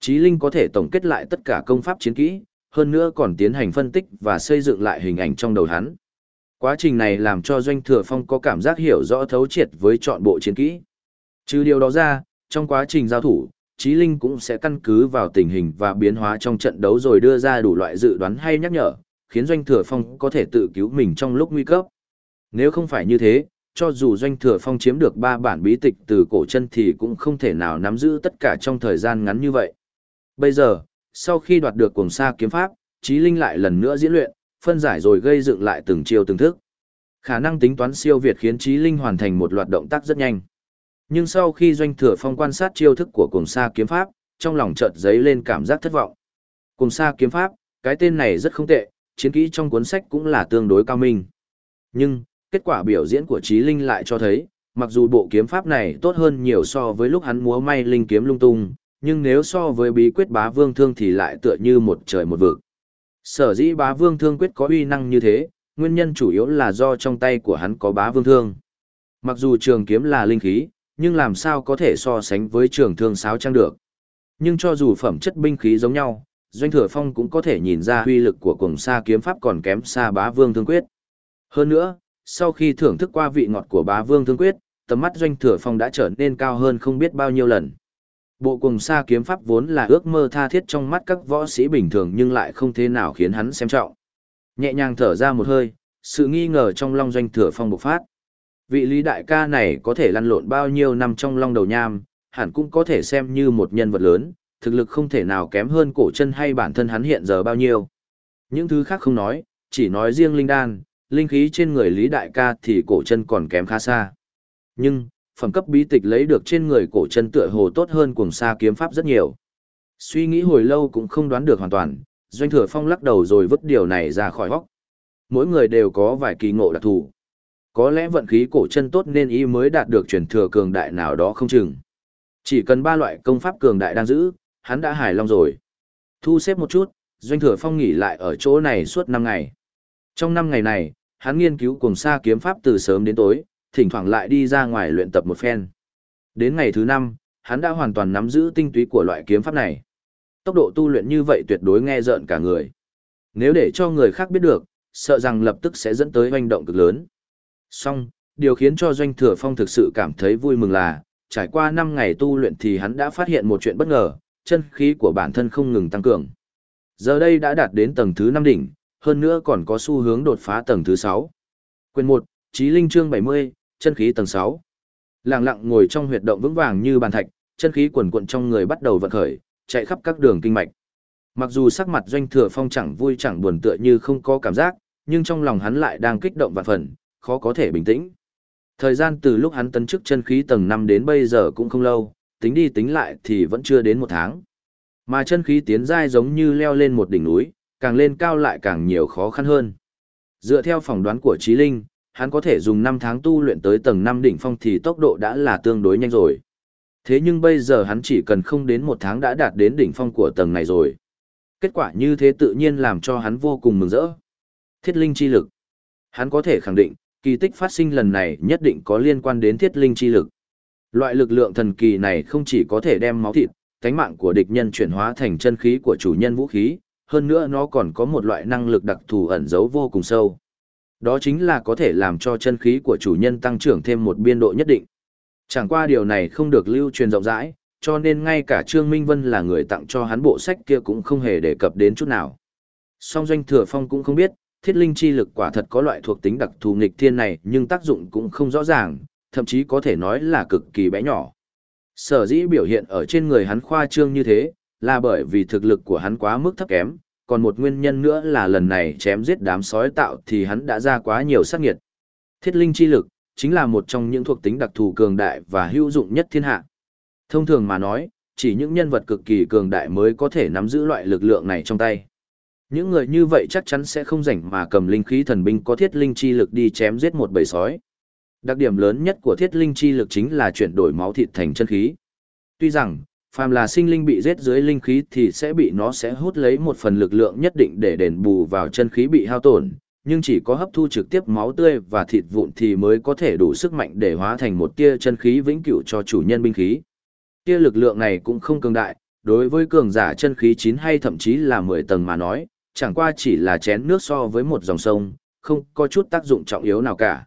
[SPEAKER 1] Trí linh có thể tổng kết lại tất cả công pháp chiến kỹ, hơn nữa còn tiến hành phân tích và xây dựng lại hình ảnh trong đầu hắn. Quá trình này làm cho Doanh Thừa Phong có cảm giác hiểu rõ thấu triệt với chọn bộ chiến kỹ. Trừ điều đó ra, trong quá trình giao thủ, Chí Linh cũng sẽ căn cứ vào tình hình và biến hóa trong trận đấu rồi đưa ra đủ loại dự đoán hay nhắc nhở, khiến Doanh Thừa Phong có thể tự cứu mình trong lúc nguy cấp. Nếu không phải như thế, cho dù Doanh Thừa Phong chiếm được ba bản bí tịch từ cổ chân thì cũng không thể nào nắm giữ tất cả trong thời gian ngắn như vậy. Bây giờ, sau khi đoạt được cuồng sa kiếm pháp, Chí Linh lại lần nữa diễn luyện, phân giải rồi gây dựng lại từng chiêu từng thức. Khả năng tính toán siêu việt khiến Chí Linh hoàn thành một loạt động tác rất nhanh. Nhưng sau khi Doanh Thừa Phong quan sát chiêu thức của cuồng sa kiếm pháp, trong lòng chợt dấy lên cảm giác thất vọng. Cuồng sa kiếm pháp, cái tên này rất không tệ, chiến kỹ trong cuốn sách cũng là tương đối cao minh. Nhưng, kết quả biểu diễn của Chí Linh lại cho thấy, mặc dù bộ kiếm pháp này tốt hơn nhiều so với lúc hắn múa may linh kiếm lung tung, nhưng nếu so với bí quyết bá vương thương thì lại tựa như một trời một vực. Sở dĩ bá vương thương quyết có uy năng như thế, nguyên nhân chủ yếu là do trong tay của hắn có bá vương thương. Mặc dù trường kiếm là linh khí, nhưng làm sao có thể so sánh với trường thương sáo trang được. Nhưng cho dù phẩm chất binh khí giống nhau, Doanh Thừa Phong cũng có thể nhìn ra uy lực của cùng sa kiếm pháp còn kém xa bá vương thương quyết. Hơn nữa, sau khi thưởng thức qua vị ngọt của bá vương thương quyết, tầm mắt Doanh Thừa Phong đã trở nên cao hơn không biết bao nhiêu lần. Bộ cùng sa kiếm pháp vốn là ước mơ tha thiết trong mắt các võ sĩ bình thường nhưng lại không thế nào khiến hắn xem trọng. Nhẹ nhàng thở ra một hơi, sự nghi ngờ trong long doanh thừa phong bộc phát. Vị lý đại ca này có thể lăn lộn bao nhiêu năm trong long đầu nham, hẳn cũng có thể xem như một nhân vật lớn, thực lực không thể nào kém hơn cổ chân hay bản thân hắn hiện giờ bao nhiêu. Những thứ khác không nói, chỉ nói riêng linh đan, linh khí trên người lý đại ca thì cổ chân còn kém khá xa. Nhưng, phẩm cấp bí tịch lấy được trên người cổ chân tựa hồ tốt hơn cuồng sa kiếm pháp rất nhiều. Suy nghĩ hồi lâu cũng không đoán được hoàn toàn, Doanh Thừa Phong lắc đầu rồi vứt điều này ra khỏi hốc. Mỗi người đều có vài kỳ ngộ đặc thù. Có lẽ vận khí cổ chân tốt nên y mới đạt được truyền thừa cường đại nào đó không chừng. Chỉ cần ba loại công pháp cường đại đang giữ, hắn đã hài lòng rồi. Thu xếp một chút, Doanh Thừa Phong nghỉ lại ở chỗ này suốt 5 ngày. Trong 5 ngày này, hắn nghiên cứu cùng xa kiếm pháp từ sớm đến tối, thỉnh thoảng lại đi ra ngoài luyện tập một phen. Đến ngày thứ năm, hắn đã hoàn toàn nắm giữ tinh túy của loại kiếm pháp này. Tốc độ tu luyện như vậy tuyệt đối nghe rợn cả người. Nếu để cho người khác biết được, sợ rằng lập tức sẽ dẫn tới hoành động cực lớn. Song, điều khiến cho Doanh Thừa Phong thực sự cảm thấy vui mừng là, trải qua 5 ngày tu luyện thì hắn đã phát hiện một chuyện bất ngờ, chân khí của bản thân không ngừng tăng cường. Giờ đây đã đạt đến tầng thứ 5 đỉnh, hơn nữa còn có xu hướng đột phá tầng thứ 6. Quyền 1, Chí Linh chương 70, chân khí tầng 6. Lặng lặng ngồi trong huyệt động vững vàng như bàn thạch, chân khí quần cuộn trong người bắt đầu vận khởi, chạy khắp các đường kinh mạch. Mặc dù sắc mặt doanh thừa phong chẳng vui chẳng buồn tựa như không có cảm giác, nhưng trong lòng hắn lại đang kích động vạn phần, khó có thể bình tĩnh. Thời gian từ lúc hắn tấn chức chân khí tầng 5 đến bây giờ cũng không lâu, tính đi tính lại thì vẫn chưa đến một tháng. Mà chân khí tiến giai giống như leo lên một đỉnh núi, càng lên cao lại càng nhiều khó khăn hơn. Dựa theo phỏng đoán của Trí Linh, hắn có thể dùng 5 tháng tu luyện tới tầng 5 đỉnh phong thì tốc độ đã là tương đối nhanh rồi. Thế nhưng bây giờ hắn chỉ cần không đến một tháng đã đạt đến đỉnh phong của tầng này rồi. Kết quả như thế tự nhiên làm cho hắn vô cùng mừng rỡ. Thiết linh chi lực. Hắn có thể khẳng định, kỳ tích phát sinh lần này nhất định có liên quan đến thiết linh chi lực. Loại lực lượng thần kỳ này không chỉ có thể đem máu thịt, cánh mạng của địch nhân chuyển hóa thành chân khí của chủ nhân vũ khí, hơn nữa nó còn có một loại năng lực đặc thù ẩn giấu vô cùng sâu. Đó chính là có thể làm cho chân khí của chủ nhân tăng trưởng thêm một biên độ nhất định. Chẳng qua điều này không được lưu truyền rộng rãi, cho nên ngay cả Trương Minh Vân là người tặng cho hắn bộ sách kia cũng không hề đề cập đến chút nào. Song Doanh Thừa Phong cũng không biết, thiết linh chi lực quả thật có loại thuộc tính đặc thù nghịch thiên này nhưng tác dụng cũng không rõ ràng, thậm chí có thể nói là cực kỳ bé nhỏ. Sở dĩ biểu hiện ở trên người hắn khoa trương như thế, là bởi vì thực lực của hắn quá mức thấp kém, còn một nguyên nhân nữa là lần này chém giết đám sói tạo thì hắn đã ra quá nhiều sát nghiệt. Thiết linh chi lực, chính là một trong những thuộc tính đặc thù cường đại và hữu dụng nhất thiên hạ. Thông thường mà nói, chỉ những nhân vật cực kỳ cường đại mới có thể nắm giữ loại lực lượng này trong tay. Những người như vậy chắc chắn sẽ không rảnh mà cầm linh khí thần binh có thiết linh chi lực đi chém giết một bầy sói. Đặc điểm lớn nhất của thiết linh chi lực chính là chuyển đổi máu thịt thành chân khí. Tuy rằng, phàm là sinh linh bị giết dưới linh khí thì sẽ bị nó sẽ hút lấy một phần lực lượng nhất định để đền bù vào chân khí bị hao tổn, nhưng chỉ có hấp thu trực tiếp máu tươi và thịt vụn thì mới có thể đủ sức mạnh để hóa thành một tia chân khí vĩnh cửu cho chủ nhân binh khí. Tia lực lượng này cũng không cường đại, đối với cường giả chân khí 9 hay thậm chí là 10 tầng mà nói, chẳng qua chỉ là chén nước so với một dòng sông, không có chút tác dụng trọng yếu nào cả.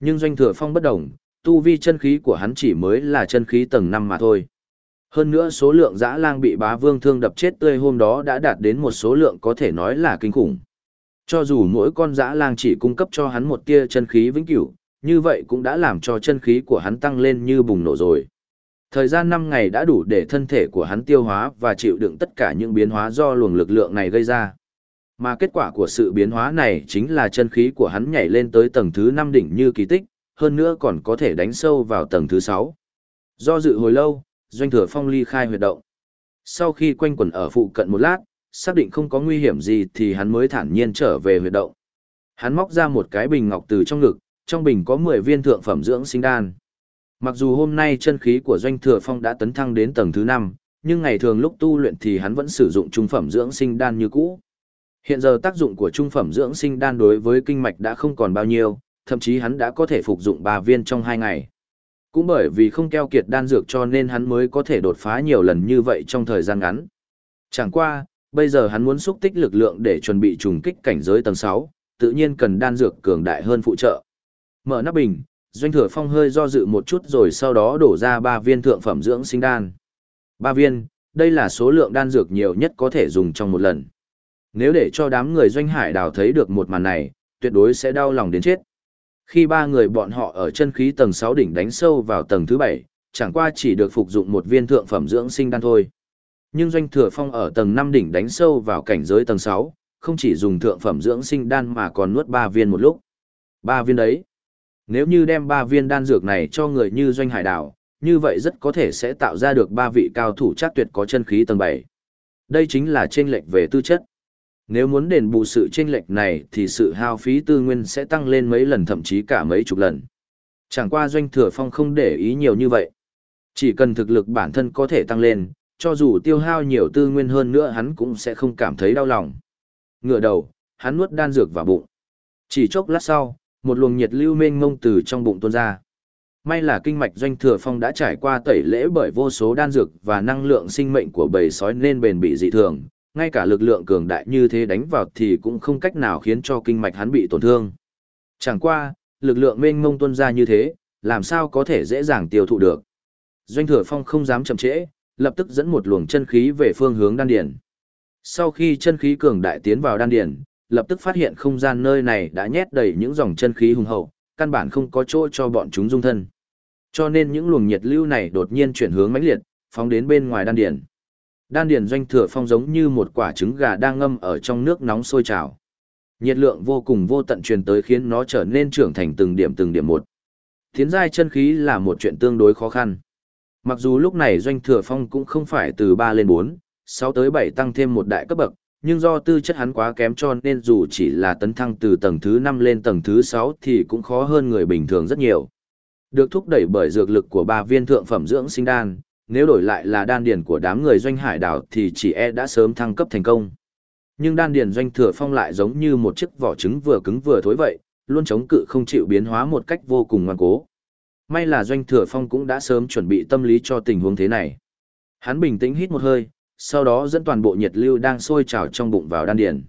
[SPEAKER 1] Nhưng doanh thừa phong bất đồng, tu vi chân khí của hắn chỉ mới là chân khí tầng 5 mà thôi. Hơn nữa số lượng dã lang bị bá vương thương đập chết tươi hôm đó đã đạt đến một số lượng có thể nói là kinh khủng. Cho dù mỗi con dã lang chỉ cung cấp cho hắn một tia chân khí vĩnh cửu, như vậy cũng đã làm cho chân khí của hắn tăng lên như bùng nổ rồi. Thời gian 5 ngày đã đủ để thân thể của hắn tiêu hóa và chịu đựng tất cả những biến hóa do luồng lực lượng này gây ra. Mà kết quả của sự biến hóa này chính là chân khí của hắn nhảy lên tới tầng thứ 5 đỉnh như kỳ tích, hơn nữa còn có thể đánh sâu vào tầng thứ 6. Do dự hồi lâu, doanh thừa phong ly khai huyệt động. Sau khi quanh quẩn ở phụ cận một lát, xác định không có nguy hiểm gì thì hắn mới thản nhiên trở về huyệt động. Hắn móc ra một cái bình ngọc từ trong ngực, trong bình có 10 viên thượng phẩm dưỡng sinh đan. Mặc dù hôm nay chân khí của doanh thừa phong đã tấn thăng đến tầng thứ 5, nhưng ngày thường lúc tu luyện thì hắn vẫn sử dụng trung phẩm dưỡng sinh đan như cũ. Hiện giờ tác dụng của trung phẩm dưỡng sinh đan đối với kinh mạch đã không còn bao nhiêu, thậm chí hắn đã có thể phục dụng 3 viên trong 2 ngày. Cũng bởi vì không keo kiệt đan dược cho nên hắn mới có thể đột phá nhiều lần như vậy trong thời gian ngắn. Chẳng qua, bây giờ hắn muốn xúc tích lực lượng để chuẩn bị trùng kích cảnh giới tầng 6, tự nhiên cần đan dược cường đại hơn phụ trợ. Mở nắp bình, Doanh Thừa Phong hơi do dự một chút rồi sau đó đổ ra 3 viên thượng phẩm dưỡng sinh đan. 3 viên, đây là số lượng đan dược nhiều nhất có thể dùng trong một lần. Nếu để cho đám người Doanh Hải đào thấy được một màn này, tuyệt đối sẽ đau lòng đến chết. Khi ba người bọn họ ở chân khí tầng 6 đỉnh đánh sâu vào tầng thứ 7, chẳng qua chỉ được phục dụng một viên thượng phẩm dưỡng sinh đan thôi. Nhưng doanh thừa phong ở tầng 5 đỉnh đánh sâu vào cảnh giới tầng 6, không chỉ dùng thượng phẩm dưỡng sinh đan mà còn nuốt 3 viên một lúc. 3 viên đấy. Nếu như đem 3 viên đan dược này cho người như doanh hải đảo, như vậy rất có thể sẽ tạo ra được 3 vị cao thủ chắc tuyệt có chân khí tầng 7. Đây chính là chênh lệch về tư chất. Nếu muốn đền bù sự chênh lệch này thì sự hao phí tư nguyên sẽ tăng lên mấy lần thậm chí cả mấy chục lần. Chẳng qua doanh thừa phong không để ý nhiều như vậy. Chỉ cần thực lực bản thân có thể tăng lên, cho dù tiêu hao nhiều tư nguyên hơn nữa hắn cũng sẽ không cảm thấy đau lòng. Ngựa đầu, hắn nuốt đan dược vào bụng. Chỉ chốc lát sau, một luồng nhiệt lưu mênh mông từ trong bụng tuôn ra. May là kinh mạch doanh thừa phong đã trải qua tẩy lễ bởi vô số đan dược và năng lượng sinh mệnh của bầy sói nên bền bị dị thường, ngay cả lực lượng cường đại như thế đánh vào thì cũng không cách nào khiến cho kinh mạch hắn bị tổn thương. Chẳng qua, lực lượng mênh mông tuân ra như thế, làm sao có thể dễ dàng tiêu thụ được. Doanh thừa phong không dám chậm trễ, lập tức dẫn một luồng chân khí về phương hướng đan điền. Sau khi chân khí cường đại tiến vào đan điền, lập tức phát hiện không gian nơi này đã nhét đầy những dòng chân khí hùng hậu, căn bản không có chỗ cho bọn chúng dung thân. Cho nên những luồng nhiệt lưu này đột nhiên chuyển hướng mãnh liệt, phóng đến bên ngoài đan điền. Đan điền doanh thừa phong giống như một quả trứng gà đang ngâm ở trong nước nóng sôi trào. Nhiệt lượng vô cùng vô tận truyền tới khiến nó trở nên trưởng thành từng điểm từng điểm một. Tiến giai chân khí là một chuyện tương đối khó khăn. Mặc dù lúc này doanh thừa phong cũng không phải từ 3 lên 4, 6 tới 7 tăng thêm một đại cấp bậc, nhưng do tư chất hắn quá kém cho nên dù chỉ là tấn thăng từ tầng thứ 5 lên tầng thứ 6 thì cũng khó hơn người bình thường rất nhiều. Được thúc đẩy bởi dược lực của ba viên thượng phẩm dưỡng sinh đan, nếu đổi lại là đan điền của đám người doanh hải đảo thì chỉ e đã sớm thăng cấp thành công. Nhưng đan điền doanh thừa phong lại giống như một chiếc vỏ trứng vừa cứng vừa thối vậy, luôn chống cự không chịu biến hóa một cách vô cùng ngoan cố. May là doanh thừa phong cũng đã sớm chuẩn bị tâm lý cho tình huống thế này. Hắn bình tĩnh hít một hơi, sau đó dẫn toàn bộ nhiệt lưu đang sôi trào trong bụng vào đan điền.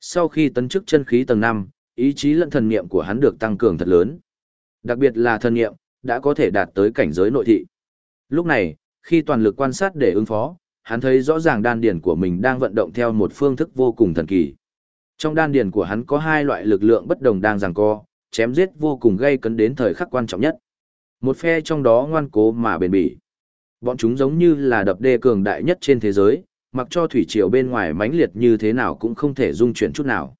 [SPEAKER 1] Sau khi tấn chức chân khí tầng 5, ý chí lẫn thần niệm của hắn được tăng cường thật lớn. Đặc biệt là thần niệm, đã có thể đạt tới cảnh giới nội thị. Lúc này, khi toàn lực quan sát để ứng phó, hắn thấy rõ ràng đan điền của mình đang vận động theo một phương thức vô cùng thần kỳ. Trong đan điền của hắn có hai loại lực lượng bất đồng đang giằng co, chém giết vô cùng gây cấn đến thời khắc quan trọng nhất. Một phe trong đó ngoan cố mà bền bỉ. Bọn chúng giống như là đập đê cường đại nhất trên thế giới, mặc cho thủy triều bên ngoài mãnh liệt như thế nào cũng không thể dung chuyển chút nào.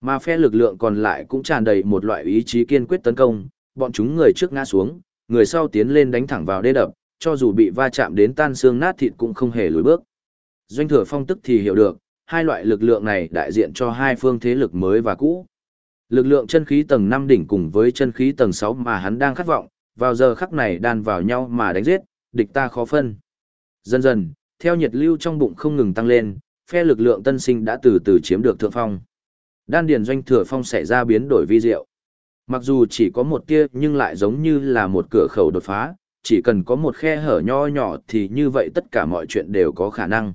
[SPEAKER 1] Mà phe lực lượng còn lại cũng tràn đầy một loại ý chí kiên quyết tấn công, bọn chúng người trước ngã xuống, người sau tiến lên đánh thẳng vào đê đập, cho dù bị va chạm đến tan xương nát thịt cũng không hề lùi bước. Doanh thừa phong tức thì hiểu được, hai loại lực lượng này đại diện cho hai phương thế lực mới và cũ. Lực lượng chân khí tầng 5 đỉnh cùng với chân khí tầng 6 mà hắn đang khát vọng, vào giờ khắc này đan vào nhau mà đánh giết, địch ta khó phân. Dần dần, theo nhiệt lưu trong bụng không ngừng tăng lên, phe lực lượng tân sinh đã từ từ chiếm được thượng phong. Đan điền doanh thừa phong xảy ra biến đổi vi diệu. Mặc dù chỉ có một tia nhưng lại giống như là một cửa khẩu đột phá, chỉ cần có một khe hở nho nhỏ thì như vậy tất cả mọi chuyện đều có khả năng.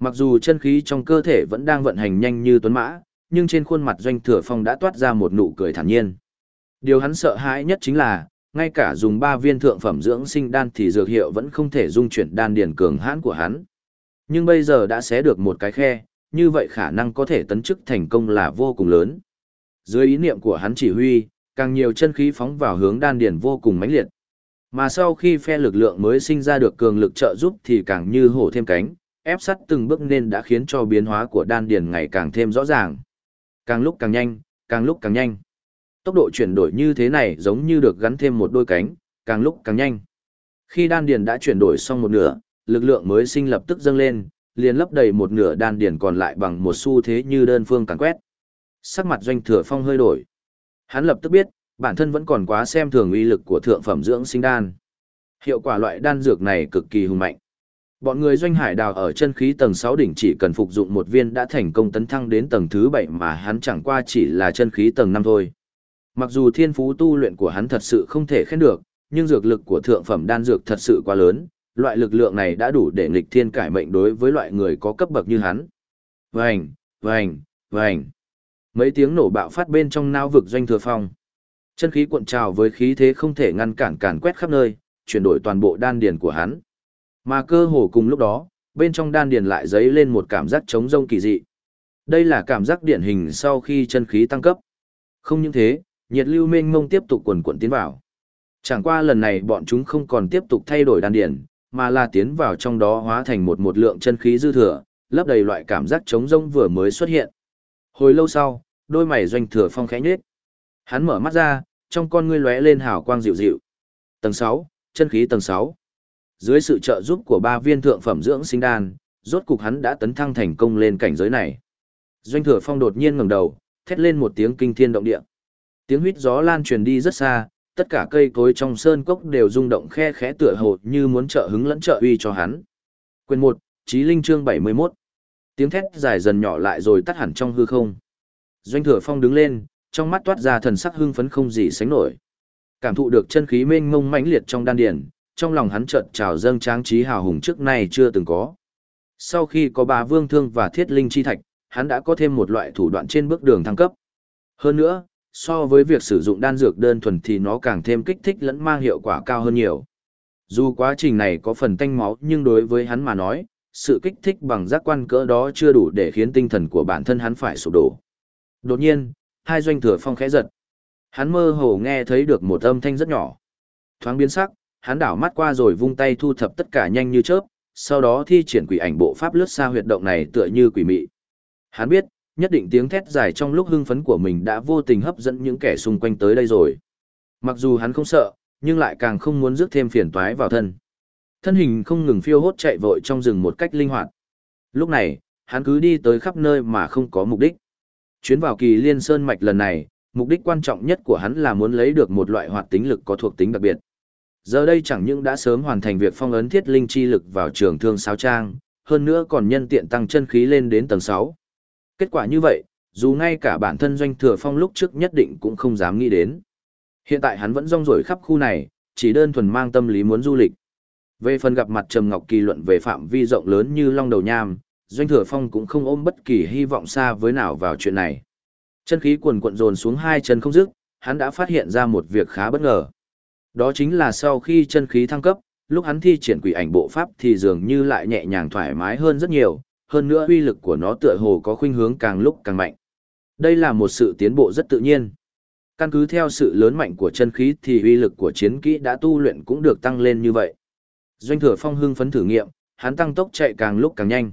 [SPEAKER 1] Mặc dù chân khí trong cơ thể vẫn đang vận hành nhanh như tuấn mã, nhưng trên khuôn mặt doanh thừa phong đã toát ra một nụ cười thản nhiên. Điều hắn sợ hãi nhất chính là, ngay cả dùng ba viên thượng phẩm dưỡng sinh đan thì dược hiệu vẫn không thể dung chuyển đan điền cường hãn của hắn. Nhưng bây giờ đã xé được một cái khe, như vậy khả năng có thể tấn chức thành công là vô cùng lớn. Dưới ý niệm của hắn chỉ huy, càng nhiều chân khí phóng vào hướng đan điền vô cùng mãnh liệt. Mà sau khi phe lực lượng mới sinh ra được cường lực trợ giúp thì càng như hổ thêm cánh, ép sắt từng bước nên đã khiến cho biến hóa của đan điền ngày càng thêm rõ ràng. Càng lúc càng nhanh, càng lúc càng nhanh. Tốc độ chuyển đổi như thế này giống như được gắn thêm một đôi cánh, càng lúc càng nhanh. Khi đan điền đã chuyển đổi xong một nửa, lực lượng mới sinh lập tức dâng lên, liền lấp đầy một nửa đan điền còn lại bằng một xu thế như đơn phương càng quét. Sắc mặt doanh thừa phong hơi đổi. Hắn lập tức biết, bản thân vẫn còn quá xem thường uy lực của thượng phẩm dưỡng sinh đan. Hiệu quả loại đan dược này cực kỳ hùng mạnh. Bọn người doanh hải đào ở chân khí tầng 6 đỉnh chỉ cần phục dụng một viên đã thành công tấn thăng đến tầng thứ 7 mà hắn chẳng qua chỉ là chân khí tầng 5 thôi. Mặc dù thiên phú tu luyện của hắn thật sự không thể khen được, nhưng dược lực của thượng phẩm đan dược thật sự quá lớn, loại lực lượng này đã đủ để nghịch thiên cải mệnh đối với loại người có cấp bậc như hắn. Vành, vành, vành. Mấy tiếng nổ bạo phát bên trong não vực doanh thừa phong. Chân khí cuộn trào với khí thế không thể ngăn cản càn quét khắp nơi, chuyển đổi toàn bộ đan điền của hắn. Mà cơ hồ cùng lúc đó, bên trong đan điền lại dấy lên một cảm giác trống rông kỳ dị. Đây là cảm giác điển hình sau khi chân khí tăng cấp. Không những thế, nhiệt lưu mênh mông tiếp tục quần quần tiến vào. Chẳng qua lần này bọn chúng không còn tiếp tục thay đổi đan điền, mà là tiến vào trong đó hóa thành một một lượng chân khí dư thừa, lấp đầy loại cảm giác trống rông vừa mới xuất hiện. Hồi lâu sau, đôi mày doanh thừa phong khẽ nhếch. Hắn mở mắt ra, trong con ngươi lóe lên hào quang dịu dịu. Tầng 6, chân khí tầng 6. Dưới sự trợ giúp của ba viên thượng phẩm dưỡng sinh đan, rốt cục hắn đã tấn thăng thành công lên cảnh giới này. Doanh Thừa Phong đột nhiên ngẩng đầu, thét lên một tiếng kinh thiên động địa. Tiếng huýt gió lan truyền đi rất xa, tất cả cây cối trong sơn cốc đều rung động khe khẽ tựa hồ như muốn trợ hứng lẫn trợ uy cho hắn. Quyền 1, Chí Linh chương 71. Tiếng thét dài dần nhỏ lại rồi tắt hẳn trong hư không. Doanh Thừa Phong đứng lên, trong mắt toát ra thần sắc hưng phấn không gì sánh nổi. Cảm thụ được chân khí mênh mông mãnh liệt trong đan điền, trong lòng hắn chợt trào dâng tráng trí hào hùng trước nay chưa từng có. Sau khi có bà vương thương và thiết linh chi thạch, hắn đã có thêm một loại thủ đoạn trên bước đường thăng cấp. Hơn nữa, so với việc sử dụng đan dược đơn thuần thì nó càng thêm kích thích lẫn mang hiệu quả cao hơn nhiều. Dù quá trình này có phần tanh máu nhưng đối với hắn mà nói, sự kích thích bằng giác quan cỡ đó chưa đủ để khiến tinh thần của bản thân hắn phải sụp đổ. Đột nhiên, hai doanh thừa phong khẽ giật. Hắn mơ hồ nghe thấy được một âm thanh rất nhỏ. Thoáng biến sắc, hắn đảo mắt qua rồi vung tay thu thập tất cả nhanh như chớp, sau đó thi triển quỷ ảnh bộ pháp lướt xa huyệt động này tựa như quỷ mị. Hắn biết, nhất định tiếng thét dài trong lúc hưng phấn của mình đã vô tình hấp dẫn những kẻ xung quanh tới đây rồi. Mặc dù hắn không sợ, nhưng lại càng không muốn rước thêm phiền toái vào thân. Thân hình không ngừng phiêu hốt chạy vội trong rừng một cách linh hoạt. Lúc này, hắn cứ đi tới khắp nơi mà không có mục đích. Chuyến vào kỳ liên sơn mạch lần này, mục đích quan trọng nhất của hắn là muốn lấy được một loại hoạt tính lực có thuộc tính đặc biệt. Giờ đây chẳng những đã sớm hoàn thành việc phong ấn thiết linh chi lực vào trường thương sao trang, hơn nữa còn nhân tiện tăng chân khí lên đến tầng 6. Kết quả như vậy, dù ngay cả bản thân doanh thừa phong lúc trước nhất định cũng không dám nghĩ đến. Hiện tại hắn vẫn rong rổi khắp khu này, chỉ đơn thuần mang tâm lý muốn du lịch. Về phần gặp mặt Trầm Ngọc Kỳ luận về phạm vi rộng lớn như Long Đầu Nham, Doanh Thừa Phong cũng không ôm bất kỳ hy vọng xa với nào vào chuyện này. Chân khí cuồn cuộn dồn xuống hai chân không dứt, hắn đã phát hiện ra một việc khá bất ngờ. Đó chính là sau khi chân khí thăng cấp, lúc hắn thi triển quỷ ảnh bộ pháp thì dường như lại nhẹ nhàng thoải mái hơn rất nhiều, hơn nữa uy lực của nó tựa hồ có khuynh hướng càng lúc càng mạnh. Đây là một sự tiến bộ rất tự nhiên. Căn cứ theo sự lớn mạnh của chân khí thì uy lực của chiến kỹ đã tu luyện cũng được tăng lên như vậy. Doanh thừa phong hưng phấn thử nghiệm, hắn tăng tốc chạy càng lúc càng nhanh.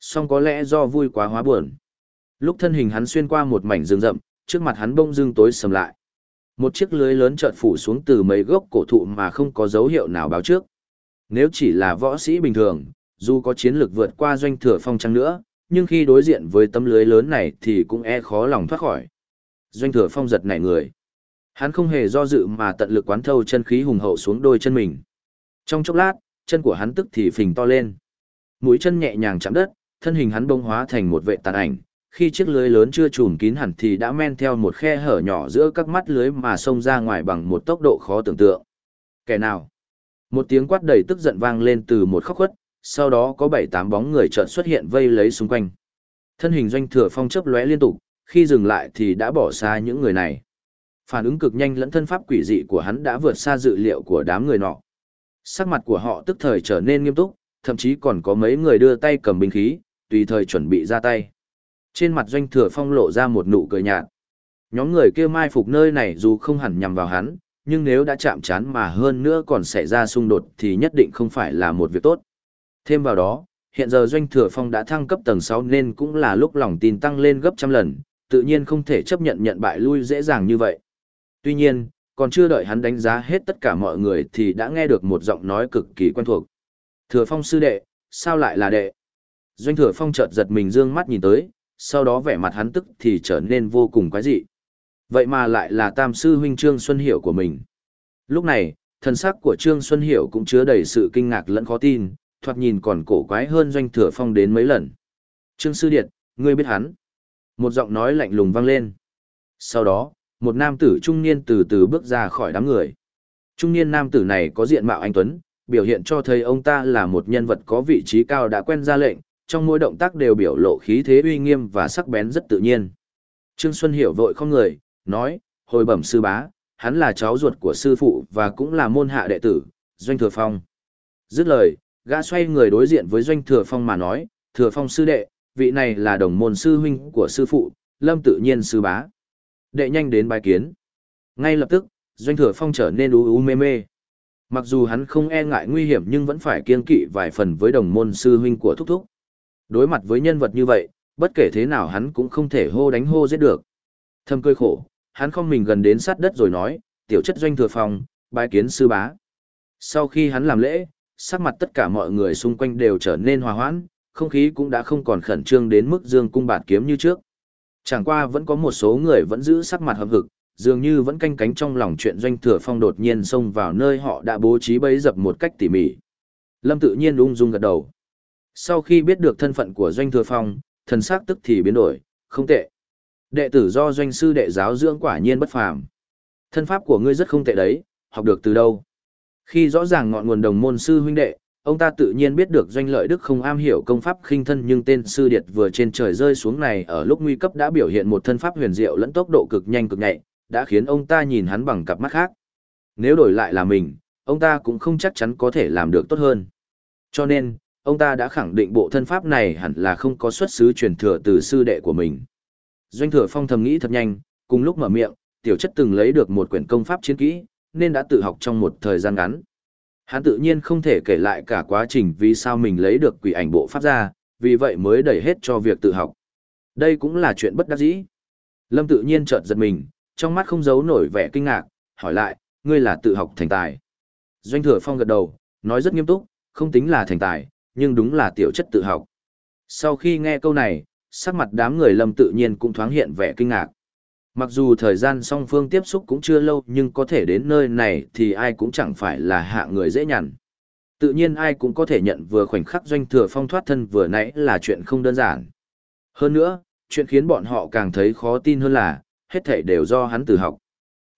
[SPEAKER 1] Song có lẽ do vui quá hóa buồn. Lúc thân hình hắn xuyên qua một mảnh rừng rậm, trước mặt hắn bông dưng tối sầm lại. Một chiếc lưới lớn chợt phủ xuống từ mấy gốc cổ thụ mà không có dấu hiệu nào báo trước. Nếu chỉ là võ sĩ bình thường, dù có chiến lược vượt qua doanh thừa phong trăng nữa, nhưng khi đối diện với tấm lưới lớn này thì cũng e khó lòng thoát khỏi. Doanh thừa phong giật nảy người. Hắn không hề do dự mà tận lực quán thâu chân khí hùng hậu xuống đôi chân mình. Trong chốc lát, chân của hắn tức thì phình to lên. Mũi chân nhẹ nhàng chạm đất, thân hình hắn bông hóa thành một vệ tàn ảnh. Khi chiếc lưới lớn chưa trùm kín hẳn thì đã men theo một khe hở nhỏ giữa các mắt lưới mà xông ra ngoài bằng một tốc độ khó tưởng tượng. Kẻ nào? Một tiếng quát đầy tức giận vang lên từ một khóc khuất, sau đó có bảy tám bóng người chợt xuất hiện vây lấy xung quanh. Thân hình doanh thừa phong chớp lóe liên tục, khi dừng lại thì đã bỏ xa những người này. Phản ứng cực nhanh lẫn thân pháp quỷ dị của hắn đã vượt xa dự liệu của đám người nọ. Sắc mặt của họ tức thời trở nên nghiêm túc, thậm chí còn có mấy người đưa tay cầm binh khí, tùy thời chuẩn bị ra tay. Trên mặt doanh thừa phong lộ ra một nụ cười nhạt. Nhóm người kia mai phục nơi này dù không hẳn nhằm vào hắn, nhưng nếu đã chạm chán mà hơn nữa còn xảy ra xung đột thì nhất định không phải là một việc tốt. Thêm vào đó, hiện giờ doanh thừa phong đã thăng cấp tầng 6 nên cũng là lúc lòng tin tăng lên gấp trăm lần, tự nhiên không thể chấp nhận nhận bại lui dễ dàng như vậy. Tuy nhiên, còn chưa đợi hắn đánh giá hết tất cả mọi người thì đã nghe được một giọng nói cực kỳ quen thuộc. Thừa phong sư đệ, sao lại là đệ? Doanh thừa phong chợt giật mình dương mắt nhìn tới, sau đó vẻ mặt hắn tức thì trở nên vô cùng quái dị. Vậy mà lại là tam sư huynh Trương Xuân Hiểu của mình. Lúc này, thần sắc của Trương Xuân Hiểu cũng chứa đầy sự kinh ngạc lẫn khó tin, thoạt nhìn còn cổ quái hơn doanh thừa phong đến mấy lần. Trương Sư Điệt, ngươi biết hắn. Một giọng nói lạnh lùng vang lên. Sau đó, một nam tử trung niên từ từ bước ra khỏi đám người. Trung niên nam tử này có diện mạo anh Tuấn, biểu hiện cho thấy ông ta là một nhân vật có vị trí cao đã quen ra lệnh, trong mỗi động tác đều biểu lộ khí thế uy nghiêm và sắc bén rất tự nhiên. Trương Xuân hiểu vội không người, nói, hồi bẩm sư bá, hắn là cháu ruột của sư phụ và cũng là môn hạ đệ tử, Doanh Thừa Phong. Dứt lời, gã xoay người đối diện với Doanh Thừa Phong mà nói, Thừa Phong sư đệ, vị này là đồng môn sư huynh của sư phụ, lâm tự nhiên sư bá. Đệ nhanh đến bài kiến. Ngay lập tức, Doanh Thừa Phong trở nên u u mê mê. Mặc dù hắn không e ngại nguy hiểm nhưng vẫn phải kiên kỵ vài phần với đồng môn sư huynh của Thúc Thúc. Đối mặt với nhân vật như vậy, bất kể thế nào hắn cũng không thể hô đánh hô giết được. Thâm cơi khổ, hắn không mình gần đến sát đất rồi nói, tiểu chất Doanh Thừa Phong, bái kiến sư bá. Sau khi hắn làm lễ, sắc mặt tất cả mọi người xung quanh đều trở nên hòa hoãn, không khí cũng đã không còn khẩn trương đến mức dương cung bạt kiếm như trước. Chẳng qua vẫn có một số người vẫn giữ sắc mặt hợp hực, dường như vẫn canh cánh trong lòng chuyện doanh thừa phong đột nhiên xông vào nơi họ đã bố trí bấy dập một cách tỉ mỉ. Lâm tự nhiên ung dung gật đầu. Sau khi biết được thân phận của doanh thừa phong, thần sắc tức thì biến đổi, không tệ. Đệ tử do doanh sư đệ giáo dưỡng quả nhiên bất phàm. Thân pháp của ngươi rất không tệ đấy, học được từ đâu? Khi rõ ràng ngọn nguồn đồng môn sư huynh đệ, Ông ta tự nhiên biết được doanh lợi đức không am hiểu công pháp khinh thân nhưng tên sư điệt vừa trên trời rơi xuống này ở lúc nguy cấp đã biểu hiện một thân pháp huyền diệu lẫn tốc độ cực nhanh cực nhạy, đã khiến ông ta nhìn hắn bằng cặp mắt khác. Nếu đổi lại là mình, ông ta cũng không chắc chắn có thể làm được tốt hơn. Cho nên, ông ta đã khẳng định bộ thân pháp này hẳn là không có xuất xứ truyền thừa từ sư đệ của mình. Doanh thừa phong thầm nghĩ thật nhanh, cùng lúc mở miệng, tiểu chất từng lấy được một quyển công pháp chiến kỹ, nên đã tự học trong một thời gian ngắn. Hắn tự nhiên không thể kể lại cả quá trình vì sao mình lấy được quỷ ảnh bộ pháp ra, vì vậy mới đẩy hết cho việc tự học. Đây cũng là chuyện bất đắc dĩ. Lâm tự nhiên chợt giật mình, trong mắt không giấu nổi vẻ kinh ngạc, hỏi lại, ngươi là tự học thành tài. Doanh thừa phong gật đầu, nói rất nghiêm túc, không tính là thành tài, nhưng đúng là tiểu chất tự học. Sau khi nghe câu này, sắc mặt đám người lâm tự nhiên cũng thoáng hiện vẻ kinh ngạc. Mặc dù thời gian song phương tiếp xúc cũng chưa lâu nhưng có thể đến nơi này thì ai cũng chẳng phải là hạ người dễ nhằn. Tự nhiên ai cũng có thể nhận vừa khoảnh khắc doanh thừa phong thoát thân vừa nãy là chuyện không đơn giản. Hơn nữa, chuyện khiến bọn họ càng thấy khó tin hơn là, hết thảy đều do hắn tự học.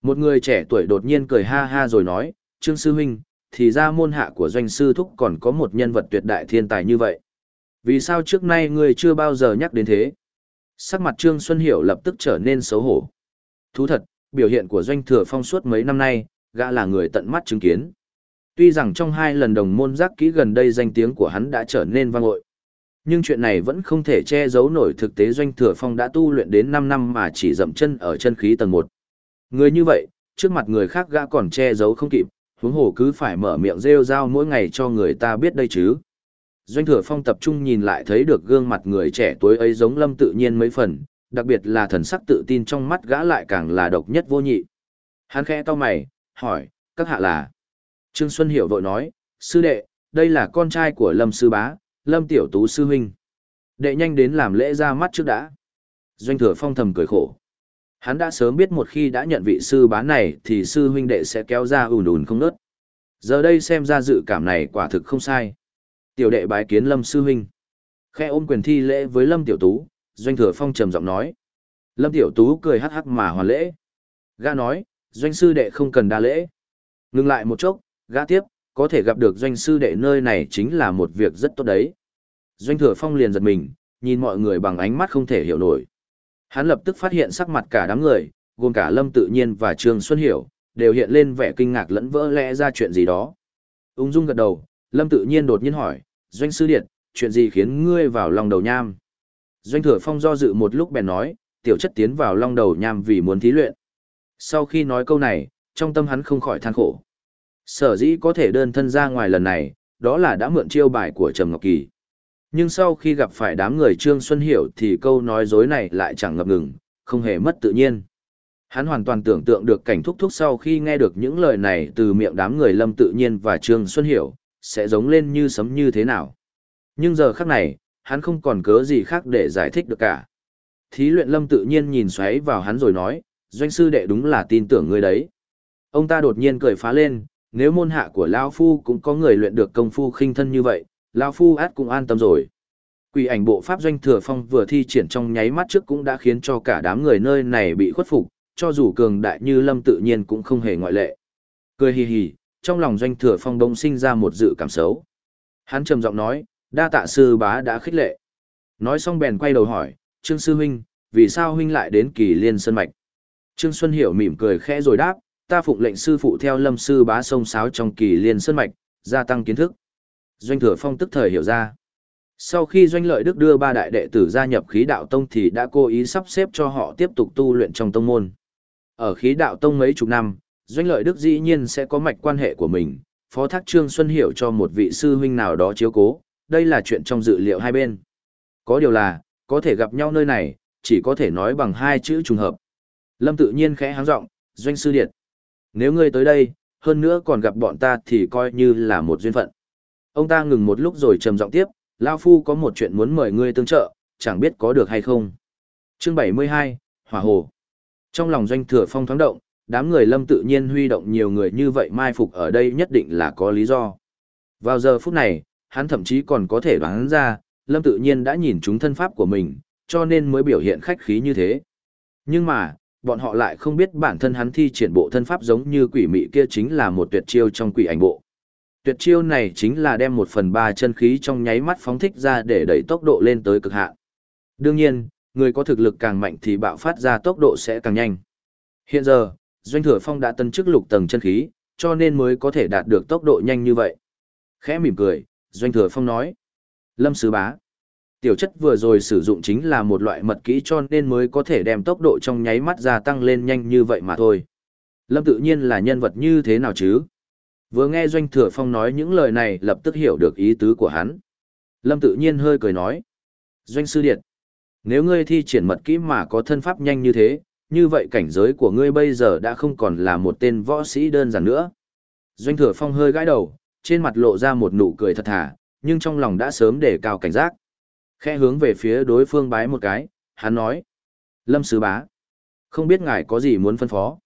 [SPEAKER 1] Một người trẻ tuổi đột nhiên cười ha ha rồi nói, Trương Sư Huynh, thì ra môn hạ của doanh sư thúc còn có một nhân vật tuyệt đại thiên tài như vậy. Vì sao trước nay ngươi chưa bao giờ nhắc đến thế? Sắc mặt Trương Xuân Hiểu lập tức trở nên xấu hổ. Thú thật, biểu hiện của doanh thừa phong suốt mấy năm nay, gã là người tận mắt chứng kiến. Tuy rằng trong hai lần đồng môn giác kỹ gần đây danh tiếng của hắn đã trở nên vang dội, nhưng chuyện này vẫn không thể che giấu nổi thực tế doanh thừa phong đã tu luyện đến 5 năm mà chỉ dậm chân ở chân khí tầng 1. Người như vậy, trước mặt người khác gã còn che giấu không kịp, huống hồ cứ phải mở miệng rêu rao mỗi ngày cho người ta biết đây chứ. Doanh thừa phong tập trung nhìn lại thấy được gương mặt người trẻ tuổi ấy giống lâm tự nhiên mấy phần, đặc biệt là thần sắc tự tin trong mắt gã lại càng là độc nhất vô nhị. Hắn khẽ to mày, hỏi, các hạ là. Trương Xuân Hiểu vội nói, sư đệ, đây là con trai của lâm sư bá, lâm tiểu tú sư huynh. Đệ nhanh đến làm lễ ra mắt trước đã. Doanh thừa phong thầm cười khổ. Hắn đã sớm biết một khi đã nhận vị sư bá này thì sư huynh đệ sẽ kéo ra ùn ùn không nớt. Giờ đây xem ra dự cảm này quả thực không sai. Tiểu đệ bái kiến Lâm sư huynh. Khe ôm quyền thi lễ với Lâm tiểu tú, Doanh Thừa Phong trầm giọng nói. Lâm tiểu tú cười hắc hắc mà hoàn lễ. Gã nói, Doanh sư đệ không cần đa lễ. Ngừng lại một chốc, gã tiếp, có thể gặp được Doanh sư đệ nơi này chính là một việc rất tốt đấy. Doanh Thừa Phong liền giật mình, nhìn mọi người bằng ánh mắt không thể hiểu nổi. Hắn lập tức phát hiện sắc mặt cả đám người, gồm cả Lâm Tự Nhiên và Trương Xuân Hiểu, đều hiện lên vẻ kinh ngạc lẫn vỡ lẽ ra chuyện gì đó. Ung dung gật đầu, Lâm Tự Nhiên đột nhiên hỏi, Doanh Sư Điện, chuyện gì khiến ngươi vào lòng đầu nham? Doanh Thừa Phong do dự một lúc bèn nói, tiểu chất tiến vào long đầu nham vì muốn thí luyện. Sau khi nói câu này, trong tâm hắn không khỏi than khổ. Sở dĩ có thể đơn thân ra ngoài lần này, đó là đã mượn chiêu bài của Trầm Ngọc Kỳ. Nhưng sau khi gặp phải đám người Trương Xuân Hiểu thì câu nói dối này lại chẳng ngập ngừng, không hề mất tự nhiên. Hắn hoàn toàn tưởng tượng được cảnh thúc thúc sau khi nghe được những lời này từ miệng đám người Lâm Tự Nhiên và Trương Xuân Hiểu, sẽ giống lên như sấm như thế nào. Nhưng giờ khắc này, hắn không còn cớ gì khác để giải thích được cả. Thí luyện Lâm Tự Nhiên nhìn xoáy vào hắn rồi nói, doanh sư đệ đúng là tin tưởng ngươi đấy. Ông ta đột nhiên cười phá lên, nếu môn hạ của Lao Phu cũng có người luyện được công phu khinh thân như vậy, Lao Phu át cũng an tâm rồi. Quỷ ảnh bộ pháp doanh thừa phong vừa thi triển trong nháy mắt trước cũng đã khiến cho cả đám người nơi này bị khuất phục, cho dù cường đại như lâm tự nhiên cũng không hề ngoại lệ. Cười hì hì, trong lòng doanh thừa phong đông sinh ra một dự cảm xấu. Hắn trầm giọng nói, đa tạ sư bá đã khích lệ. Nói xong bèn quay đầu hỏi, Trương Sư Huynh, vì sao Huynh lại đến kỳ liên sân mạch? Trương Xuân Hiểu mỉm cười khẽ rồi đáp, ta phụng lệnh sư phụ theo lâm sư bá sông sáo trong kỳ liên sân mạch, gia tăng kiến thức. Doanh thừa phong tức thời hiểu ra. Sau khi Doanh Lợi Đức đưa ba đại đệ tử gia nhập khí đạo tông thì đã cố ý sắp xếp cho họ tiếp tục tu luyện trong tông môn. Ở khí đạo tông mấy chục năm, Doanh Lợi Đức dĩ nhiên sẽ có mạch quan hệ của mình, phó thác Trương Xuân Hiểu cho một vị sư huynh nào đó chiếu cố, đây là chuyện trong dự liệu hai bên. Có điều là, có thể gặp nhau nơi này, chỉ có thể nói bằng hai chữ trùng hợp. Lâm tự nhiên khẽ háng giọng, Doanh Sư Điệt. Nếu ngươi tới đây, hơn nữa còn gặp bọn ta thì coi như là một duyên phận. Ông ta ngừng một lúc rồi trầm giọng tiếp, Lao Phu có một chuyện muốn mời ngươi tương trợ, chẳng biết có được hay không. Chương 72, Hỏa Hồ. Trong lòng doanh thừa phong thoáng động, đám người lâm tự nhiên huy động nhiều người như vậy mai phục ở đây nhất định là có lý do. Vào giờ phút này, hắn thậm chí còn có thể đoán ra, lâm tự nhiên đã nhìn chúng thân pháp của mình, cho nên mới biểu hiện khách khí như thế. Nhưng mà, bọn họ lại không biết bản thân hắn thi triển bộ thân pháp giống như quỷ mị kia chính là một tuyệt chiêu trong quỷ ảnh bộ. Tuyệt chiêu này chính là đem một phần ba chân khí trong nháy mắt phóng thích ra để đẩy tốc độ lên tới cực hạn. Đương nhiên, người có thực lực càng mạnh thì bạo phát ra tốc độ sẽ càng nhanh. Hiện giờ, Doanh Thừa Phong đã tân chức lục tầng chân khí, cho nên mới có thể đạt được tốc độ nhanh như vậy. Khẽ mỉm cười, Doanh Thừa Phong nói. Lâm Sứ Bá. Tiểu chất vừa rồi sử dụng chính là một loại mật kỹ cho nên mới có thể đem tốc độ trong nháy mắt gia tăng lên nhanh như vậy mà thôi. Lâm tự nhiên là nhân vật như thế nào chứ? Vừa nghe Doanh Thừa Phong nói những lời này lập tức hiểu được ý tứ của hắn. Lâm tự nhiên hơi cười nói. Doanh Sư Điệt, nếu ngươi thi triển mật kỹ mà có thân pháp nhanh như thế, như vậy cảnh giới của ngươi bây giờ đã không còn là một tên võ sĩ đơn giản nữa. Doanh Thừa Phong hơi gãi đầu, trên mặt lộ ra một nụ cười thật thà, nhưng trong lòng đã sớm để cao cảnh giác. Khẽ hướng về phía đối phương bái một cái, hắn nói. Lâm Sứ Bá, không biết ngài có gì muốn phân phó.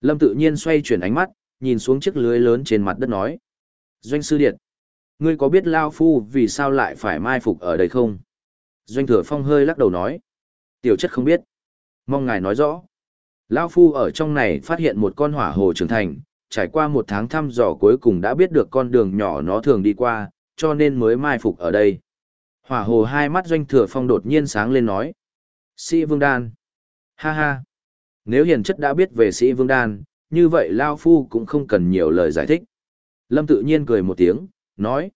[SPEAKER 1] Lâm tự nhiên xoay chuyển ánh mắt, nhìn xuống chiếc lưới lớn trên mặt đất nói. Doanh Sư Điện, ngươi có biết Lao Phu vì sao lại phải mai phục ở đây không? Doanh Thừa Phong hơi lắc đầu nói. Tiểu chất không biết. Mong ngài nói rõ. Lao Phu ở trong này phát hiện một con hỏa hồ trưởng thành, trải qua một tháng thăm dò cuối cùng đã biết được con đường nhỏ nó thường đi qua, cho nên mới mai phục ở đây. Hỏa hồ hai mắt doanh thừa phong đột nhiên sáng lên nói. Sĩ Vương Đan. Ha ha. Nếu hiền chất đã biết về sĩ Vương Đan, như vậy Lao Phu cũng không cần nhiều lời giải thích. Lâm tự nhiên cười một tiếng, nói.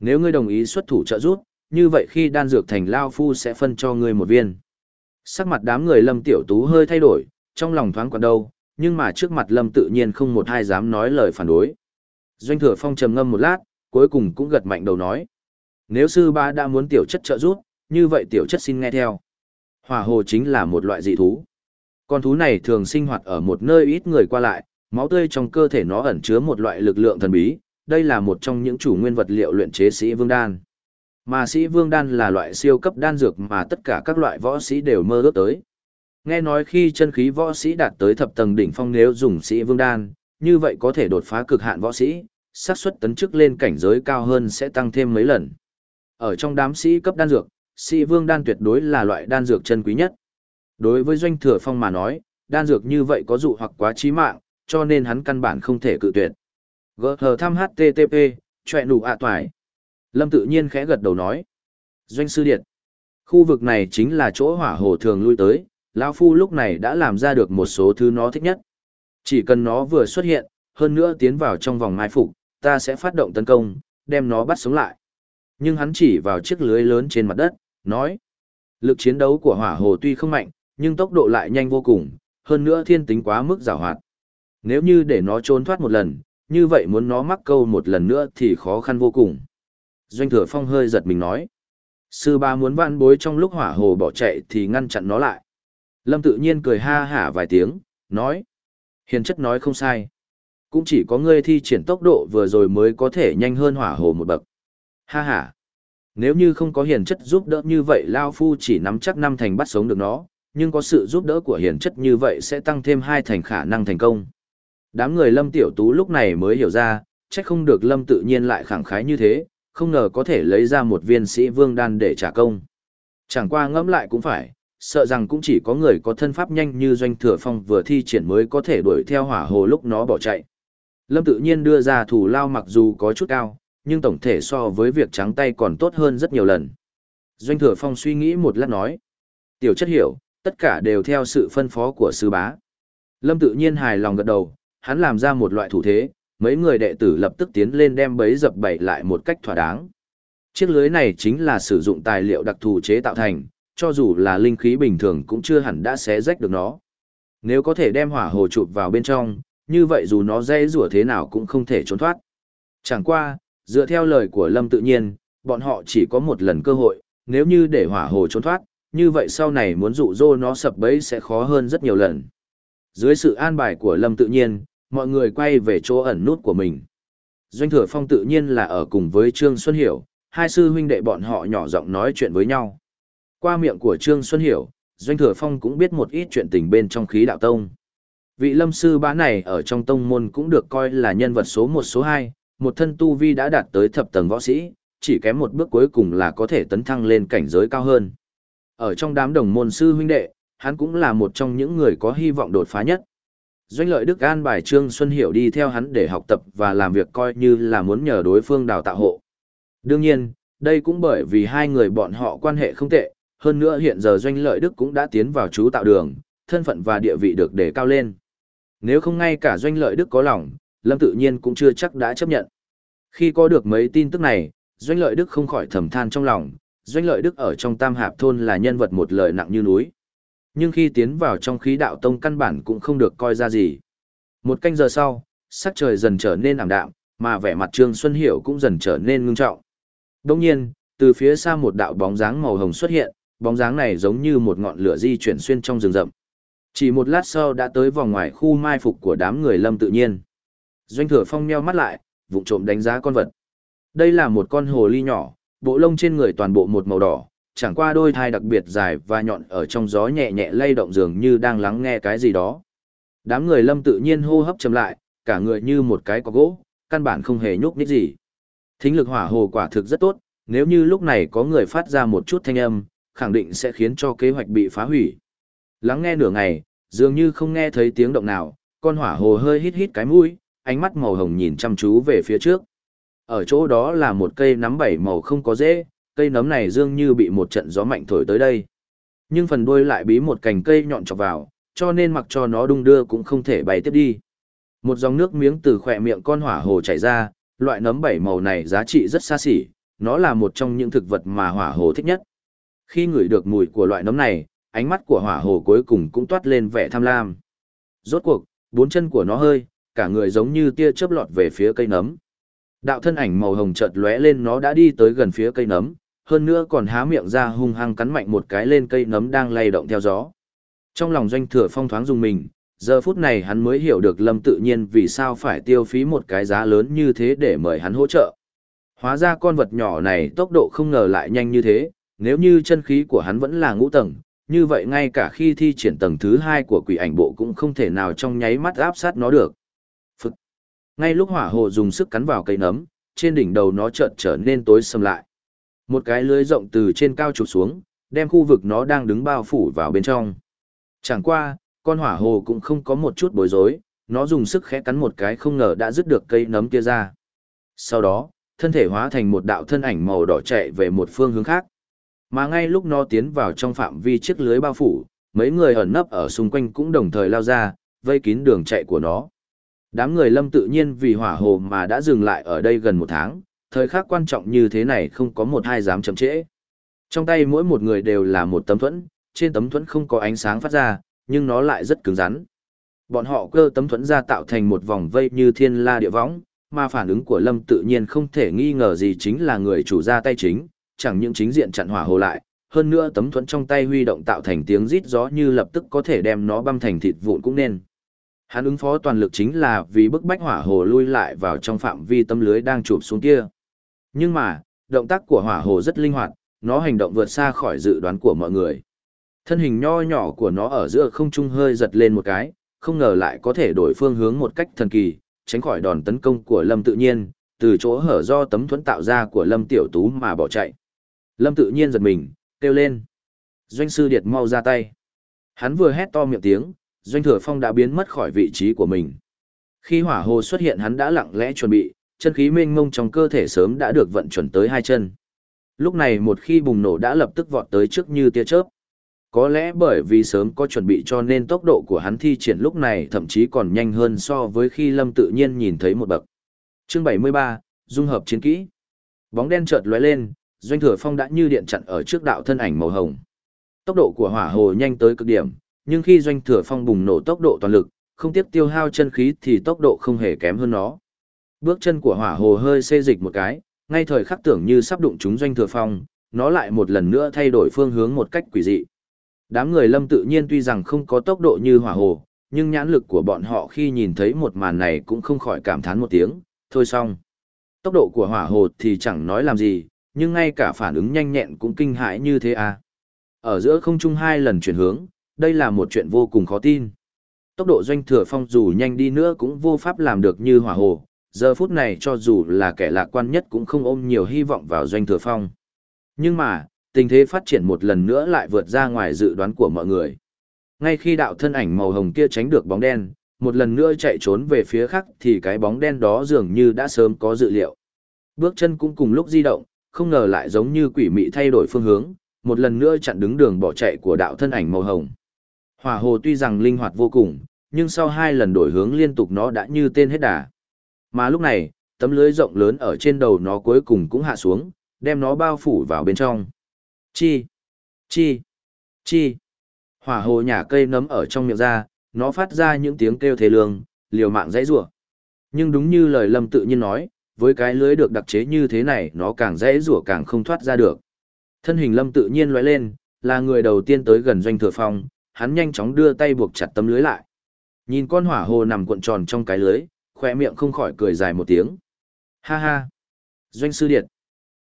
[SPEAKER 1] Nếu ngươi đồng ý xuất thủ trợ giúp, như vậy khi đan dược thành Lao Phu sẽ phân cho ngươi một viên. Sắc mặt đám người Lâm Tiểu Tú hơi thay đổi, trong lòng thoáng quặn đâu, nhưng mà trước mặt Lâm tự nhiên không một ai dám nói lời phản đối. Doanh thừa phong trầm ngâm một lát, cuối cùng cũng gật mạnh đầu nói. Nếu sư ba đã muốn tiểu chất trợ giúp, như vậy tiểu chất xin nghe theo. Hỏa hồ chính là một loại dị thú. Con thú này thường sinh hoạt ở một nơi ít người qua lại, máu tươi trong cơ thể nó ẩn chứa một loại lực lượng thần bí, đây là một trong những chủ nguyên vật liệu luyện chế sĩ vương đan. Mà sĩ vương đan là loại siêu cấp đan dược mà tất cả các loại võ sĩ đều mơ ước tới. Nghe nói khi chân khí võ sĩ đạt tới thập tầng đỉnh phong nếu dùng sĩ vương đan, như vậy có thể đột phá cực hạn võ sĩ, xác suất tấn chức lên cảnh giới cao hơn sẽ tăng thêm mấy lần. Ở trong đám sĩ cấp đan dược, sĩ vương đan tuyệt đối là loại đan dược chân quý nhất. Đối với doanh thừa phong mà nói, đan dược như vậy có dụ hoặc quá chí mạng, cho nên hắn căn bản không thể cự tuyệt. Gỡ hờ thăm HTTP, chọe nụ ạ toài. Lâm tự nhiên khẽ gật đầu nói. Doanh sư điện. Khu vực này chính là chỗ hỏa hồ thường lui tới, lão Phu lúc này đã làm ra được một số thứ nó thích nhất. Chỉ cần nó vừa xuất hiện, hơn nữa tiến vào trong vòng mai phục, ta sẽ phát động tấn công, đem nó bắt sống lại. Nhưng hắn chỉ vào chiếc lưới lớn trên mặt đất, nói. Lực chiến đấu của hỏa hồ tuy không mạnh, nhưng tốc độ lại nhanh vô cùng, hơn nữa thiên tính quá mức giảo hoạt. Nếu như để nó trốn thoát một lần, như vậy muốn nó mắc câu một lần nữa thì khó khăn vô cùng. Doanh thừa phong hơi giật mình nói. Sư ba muốn vạn bối trong lúc hỏa hồ bỏ chạy thì ngăn chặn nó lại. Lâm tự nhiên cười ha hả vài tiếng, nói. Hiền chất nói không sai. Cũng chỉ có ngươi thi triển tốc độ vừa rồi mới có thể nhanh hơn hỏa hồ một bậc. Ha ha. Nếu như không có hiền chất giúp đỡ như vậy Lao Phu chỉ nắm chắc năm thành bắt sống được nó, nhưng có sự giúp đỡ của hiền chất như vậy sẽ tăng thêm hai thành khả năng thành công. Đám người Lâm Tiểu Tú lúc này mới hiểu ra, chắc không được Lâm tự nhiên lại khẳng khái như thế, không ngờ có thể lấy ra một viên sĩ vương đan để trả công. Chẳng qua ngẫm lại cũng phải, sợ rằng cũng chỉ có người có thân pháp nhanh như doanh thừa phong vừa thi triển mới có thể đuổi theo hỏa hồ lúc nó bỏ chạy. Lâm tự nhiên đưa ra thủ lao mặc dù có chút cao, nhưng tổng thể so với việc trắng tay còn tốt hơn rất nhiều lần. Doanh thừa phong suy nghĩ một lát nói. Tiểu chất hiểu, tất cả đều theo sự phân phó của sư bá. Lâm tự nhiên hài lòng gật đầu, hắn làm ra một loại thủ thế, mấy người đệ tử lập tức tiến lên đem bấy dập bậy lại một cách thỏa đáng. Chiếc lưới này chính là sử dụng tài liệu đặc thù chế tạo thành, cho dù là linh khí bình thường cũng chưa hẳn đã xé rách được nó. Nếu có thể đem hỏa hồ chụp vào bên trong, như vậy dù nó dây rủa thế nào cũng không thể trốn thoát. Chẳng qua, dựa theo lời của Lâm tự nhiên, bọn họ chỉ có một lần cơ hội, nếu như để hỏa hồ trốn thoát, như vậy sau này muốn dụ dỗ nó sập bẫy sẽ khó hơn rất nhiều lần. Dưới sự an bài của Lâm tự nhiên, mọi người quay về chỗ ẩn nút của mình. Doanh thừa phong tự nhiên là ở cùng với Trương Xuân Hiểu, hai sư huynh đệ bọn họ nhỏ giọng nói chuyện với nhau. Qua miệng của Trương Xuân Hiểu, Doanh thừa phong cũng biết một ít chuyện tình bên trong khí đạo tông. Vị lâm sư bá này ở trong tông môn cũng được coi là nhân vật số một số hai, một thân tu vi đã đạt tới thập tầng võ sĩ, chỉ kém một bước cuối cùng là có thể tấn thăng lên cảnh giới cao hơn. Ở trong đám đồng môn sư huynh đệ, hắn cũng là một trong những người có hy vọng đột phá nhất. Doanh lợi Đức an bài Trương Xuân Hiểu đi theo hắn để học tập và làm việc coi như là muốn nhờ đối phương đào tạo hộ. Đương nhiên, đây cũng bởi vì hai người bọn họ quan hệ không tệ, hơn nữa hiện giờ Doanh lợi Đức cũng đã tiến vào chú tạo đường, thân phận và địa vị được đề cao lên. Nếu không ngay cả Doanh lợi Đức có lòng, Lâm tự nhiên cũng chưa chắc đã chấp nhận. Khi có được mấy tin tức này, Doanh lợi Đức không khỏi thầm than trong lòng, Doanh lợi Đức ở trong Tam Hạp Thôn là nhân vật một lời nặng như núi. Nhưng khi tiến vào trong khí đạo tông căn bản cũng không được coi ra gì. Một canh giờ sau, sắc trời dần trở nên ảm đạm, mà vẻ mặt Trương Xuân Hiểu cũng dần trở nên ngưng trọng. Đồng nhiên, từ phía xa một đạo bóng dáng màu hồng xuất hiện, bóng dáng này giống như một ngọn lửa di chuyển xuyên trong rừng rậm. Chỉ một lát sau đã tới vòng ngoài khu mai phục của đám người lâm tự nhiên. Doanh thừa phong meo mắt lại, vụng trộm đánh giá con vật. Đây là một con hồ ly nhỏ, bộ lông trên người toàn bộ một màu đỏ, chẳng qua đôi thai đặc biệt dài và nhọn ở trong gió nhẹ nhẹ lay động dường như đang lắng nghe cái gì đó. Đám người lâm tự nhiên hô hấp chậm lại, cả người như một cái có gỗ, căn bản không hề nhúc nhích gì. Thính lực hỏa hồ quả thực rất tốt, nếu như lúc này có người phát ra một chút thanh âm, khẳng định sẽ khiến cho kế hoạch bị phá hủy. Lắng nghe nửa ngày, dường như không nghe thấy tiếng động nào, con hỏa hồ hơi hít hít cái mũi, ánh mắt màu hồng nhìn chăm chú về phía trước. Ở chỗ đó là một cây nắm bảy màu không có rễ, cây nấm này dường như bị một trận gió mạnh thổi tới đây. Nhưng phần đuôi lại bí một cành cây nhọn chọc vào, cho nên mặc cho nó đung đưa cũng không thể bay tiếp đi. Một dòng nước miếng từ khỏe miệng con hỏa hồ chảy ra, loại nấm bảy màu này giá trị rất xa xỉ, nó là một trong những thực vật mà hỏa hồ thích nhất. Khi ngửi được mùi của loại nấm này, ánh mắt của hỏa hồ cuối cùng cũng toát lên vẻ tham lam. Rốt cuộc, bốn chân của nó hơi, cả người giống như tia chớp lọt về phía cây nấm. Đạo thân ảnh màu hồng chợt lóe lên nó đã đi tới gần phía cây nấm, hơn nữa còn há miệng ra hung hăng cắn mạnh một cái lên cây nấm đang lay động theo gió. Trong lòng doanh thừa phong thoáng dùng mình, giờ phút này hắn mới hiểu được lâm tự nhiên vì sao phải tiêu phí một cái giá lớn như thế để mời hắn hỗ trợ. Hóa ra con vật nhỏ này tốc độ không ngờ lại nhanh như thế, nếu như chân khí của hắn vẫn là ngũ tầng, như vậy ngay cả khi thi triển tầng thứ hai của quỷ ảnh bộ cũng không thể nào trong nháy mắt áp sát nó được. Ngay lúc hỏa hồ dùng sức cắn vào cây nấm, trên đỉnh đầu nó chợt trở nên tối sầm lại. Một cái lưới rộng từ trên cao chụp xuống, đem khu vực nó đang đứng bao phủ vào bên trong. Chẳng qua, con hỏa hồ cũng không có một chút bối rối, nó dùng sức khẽ cắn một cái không ngờ đã dứt được cây nấm kia ra. Sau đó, thân thể hóa thành một đạo thân ảnh màu đỏ chạy về một phương hướng khác. Mà ngay lúc nó tiến vào trong phạm vi chiếc lưới bao phủ, mấy người ẩn nấp ở xung quanh cũng đồng thời lao ra, vây kín đường chạy của nó. Đám người lâm tự nhiên vì hỏa hồ mà đã dừng lại ở đây gần một tháng, thời khắc quan trọng như thế này không có một hai dám chậm trễ. Trong tay mỗi một người đều là một tấm thuẫn, trên tấm thuẫn không có ánh sáng phát ra, nhưng nó lại rất cứng rắn. Bọn họ cơ tấm thuẫn ra tạo thành một vòng vây như thiên la địa võng, mà phản ứng của Lâm tự nhiên không thể nghi ngờ gì chính là người chủ ra tay chính, chẳng những chính diện chặn hỏa hồ lại, hơn nữa tấm thuẫn trong tay huy động tạo thành tiếng rít gió như lập tức có thể đem nó băm thành thịt vụn cũng nên. Hắn ứng phó toàn lực chính là vì bức bách hỏa hồ lui lại vào trong phạm vi tâm lưới đang chụp xuống kia. Nhưng mà, động tác của hỏa hồ rất linh hoạt, nó hành động vượt xa khỏi dự đoán của mọi người. Thân hình nho nhỏ của nó ở giữa không trung hơi giật lên một cái, không ngờ lại có thể đổi phương hướng một cách thần kỳ, tránh khỏi đòn tấn công của Lâm tự nhiên, từ chỗ hở do tấm thuẫn tạo ra của Lâm Tiểu Tú mà bỏ chạy. Lâm tự nhiên giật mình, kêu lên. Doanh sư điệt mau ra tay. Hắn vừa hét to miệng tiếng, Doanh thừa phong đã biến mất khỏi vị trí của mình. Khi hỏa hồ xuất hiện hắn đã lặng lẽ chuẩn bị, chân khí mênh mông trong cơ thể sớm đã được vận chuyển tới hai chân. Lúc này một khi bùng nổ đã lập tức vọt tới trước như tia chớp. Có lẽ bởi vì sớm có chuẩn bị cho nên tốc độ của hắn thi triển lúc này thậm chí còn nhanh hơn so với khi Lâm tự nhiên nhìn thấy một bậc. Chương 73, Dung hợp chiến kỹ. Bóng đen chợt lóe lên, Doanh Thừa Phong đã như điện chặn ở trước đạo thân ảnh màu hồng. Tốc độ của hỏa hồ nhanh tới cực điểm, nhưng khi Doanh Thừa Phong bùng nổ tốc độ toàn lực, không tiếp tiêu hao chân khí thì tốc độ không hề kém hơn nó. Bước chân của hỏa hồ hơi xê dịch một cái, ngay thời khắc tưởng như sắp đụng trúng Doanh Thừa Phong, nó lại một lần nữa thay đổi phương hướng một cách quỷ dị. Đám người lâm tự nhiên tuy rằng không có tốc độ như hỏa hồ, nhưng nhãn lực của bọn họ khi nhìn thấy một màn này cũng không khỏi cảm thán một tiếng, thôi xong. Tốc độ của hỏa hồ thì chẳng nói làm gì, nhưng ngay cả phản ứng nhanh nhẹn cũng kinh hãi như thế à. Ở giữa không trung hai lần chuyển hướng, đây là một chuyện vô cùng khó tin. Tốc độ doanh thừa phong dù nhanh đi nữa cũng vô pháp làm được như hỏa hồ, giờ phút này cho dù là kẻ lạc quan nhất cũng không ôm nhiều hy vọng vào doanh thừa phong. Nhưng mà, tình thế phát triển một lần nữa lại vượt ra ngoài dự đoán của mọi người. Ngay khi đạo thân ảnh màu hồng kia tránh được bóng đen, một lần nữa chạy trốn về phía khác thì cái bóng đen đó dường như đã sớm có dự liệu. Bước chân cũng cùng lúc di động, không ngờ lại giống như quỷ mị thay đổi phương hướng, một lần nữa chặn đứng đường bỏ chạy của đạo thân ảnh màu hồng. Hỏa hồ tuy rằng linh hoạt vô cùng, nhưng sau hai lần đổi hướng liên tục nó đã như tên hết đà. Mà lúc này, tấm lưới rộng lớn ở trên đầu nó cuối cùng cũng hạ xuống, đem nó bao phủ vào bên trong. Chi! Chi! Chi! Hỏa hồ nhả cây nấm ở trong miệng ra, nó phát ra những tiếng kêu thế lương, liều mạng dãy rủa. Nhưng đúng như lời Lâm tự nhiên nói, với cái lưới được đặc chế như thế này nó càng dãy rủa càng không thoát ra được. Thân hình Lâm tự nhiên lóe lên, là người đầu tiên tới gần doanh thừa phong, hắn nhanh chóng đưa tay buộc chặt tấm lưới lại. Nhìn con hỏa hồ nằm cuộn tròn trong cái lưới, khoe miệng không khỏi cười dài một tiếng. Ha ha! Doanh sư điệt!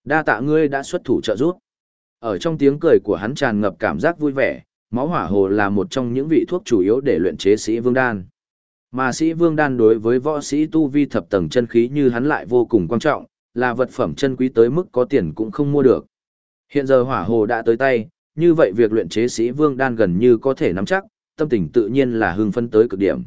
[SPEAKER 1] Đa tạ ngươi đã xuất thủ trợ giúp. Ở trong tiếng cười của hắn tràn ngập cảm giác vui vẻ, máu hỏa hồ là một trong những vị thuốc chủ yếu để luyện chế sĩ vương đan. Mà sĩ vương đan đối với võ sĩ tu vi thập tầng chân khí như hắn lại vô cùng quan trọng, là vật phẩm chân quý tới mức có tiền cũng không mua được. Hiện giờ hỏa hồ đã tới tay, như vậy việc luyện chế sĩ vương đan gần như có thể nắm chắc, tâm tình tự nhiên là hưng phấn tới cực điểm.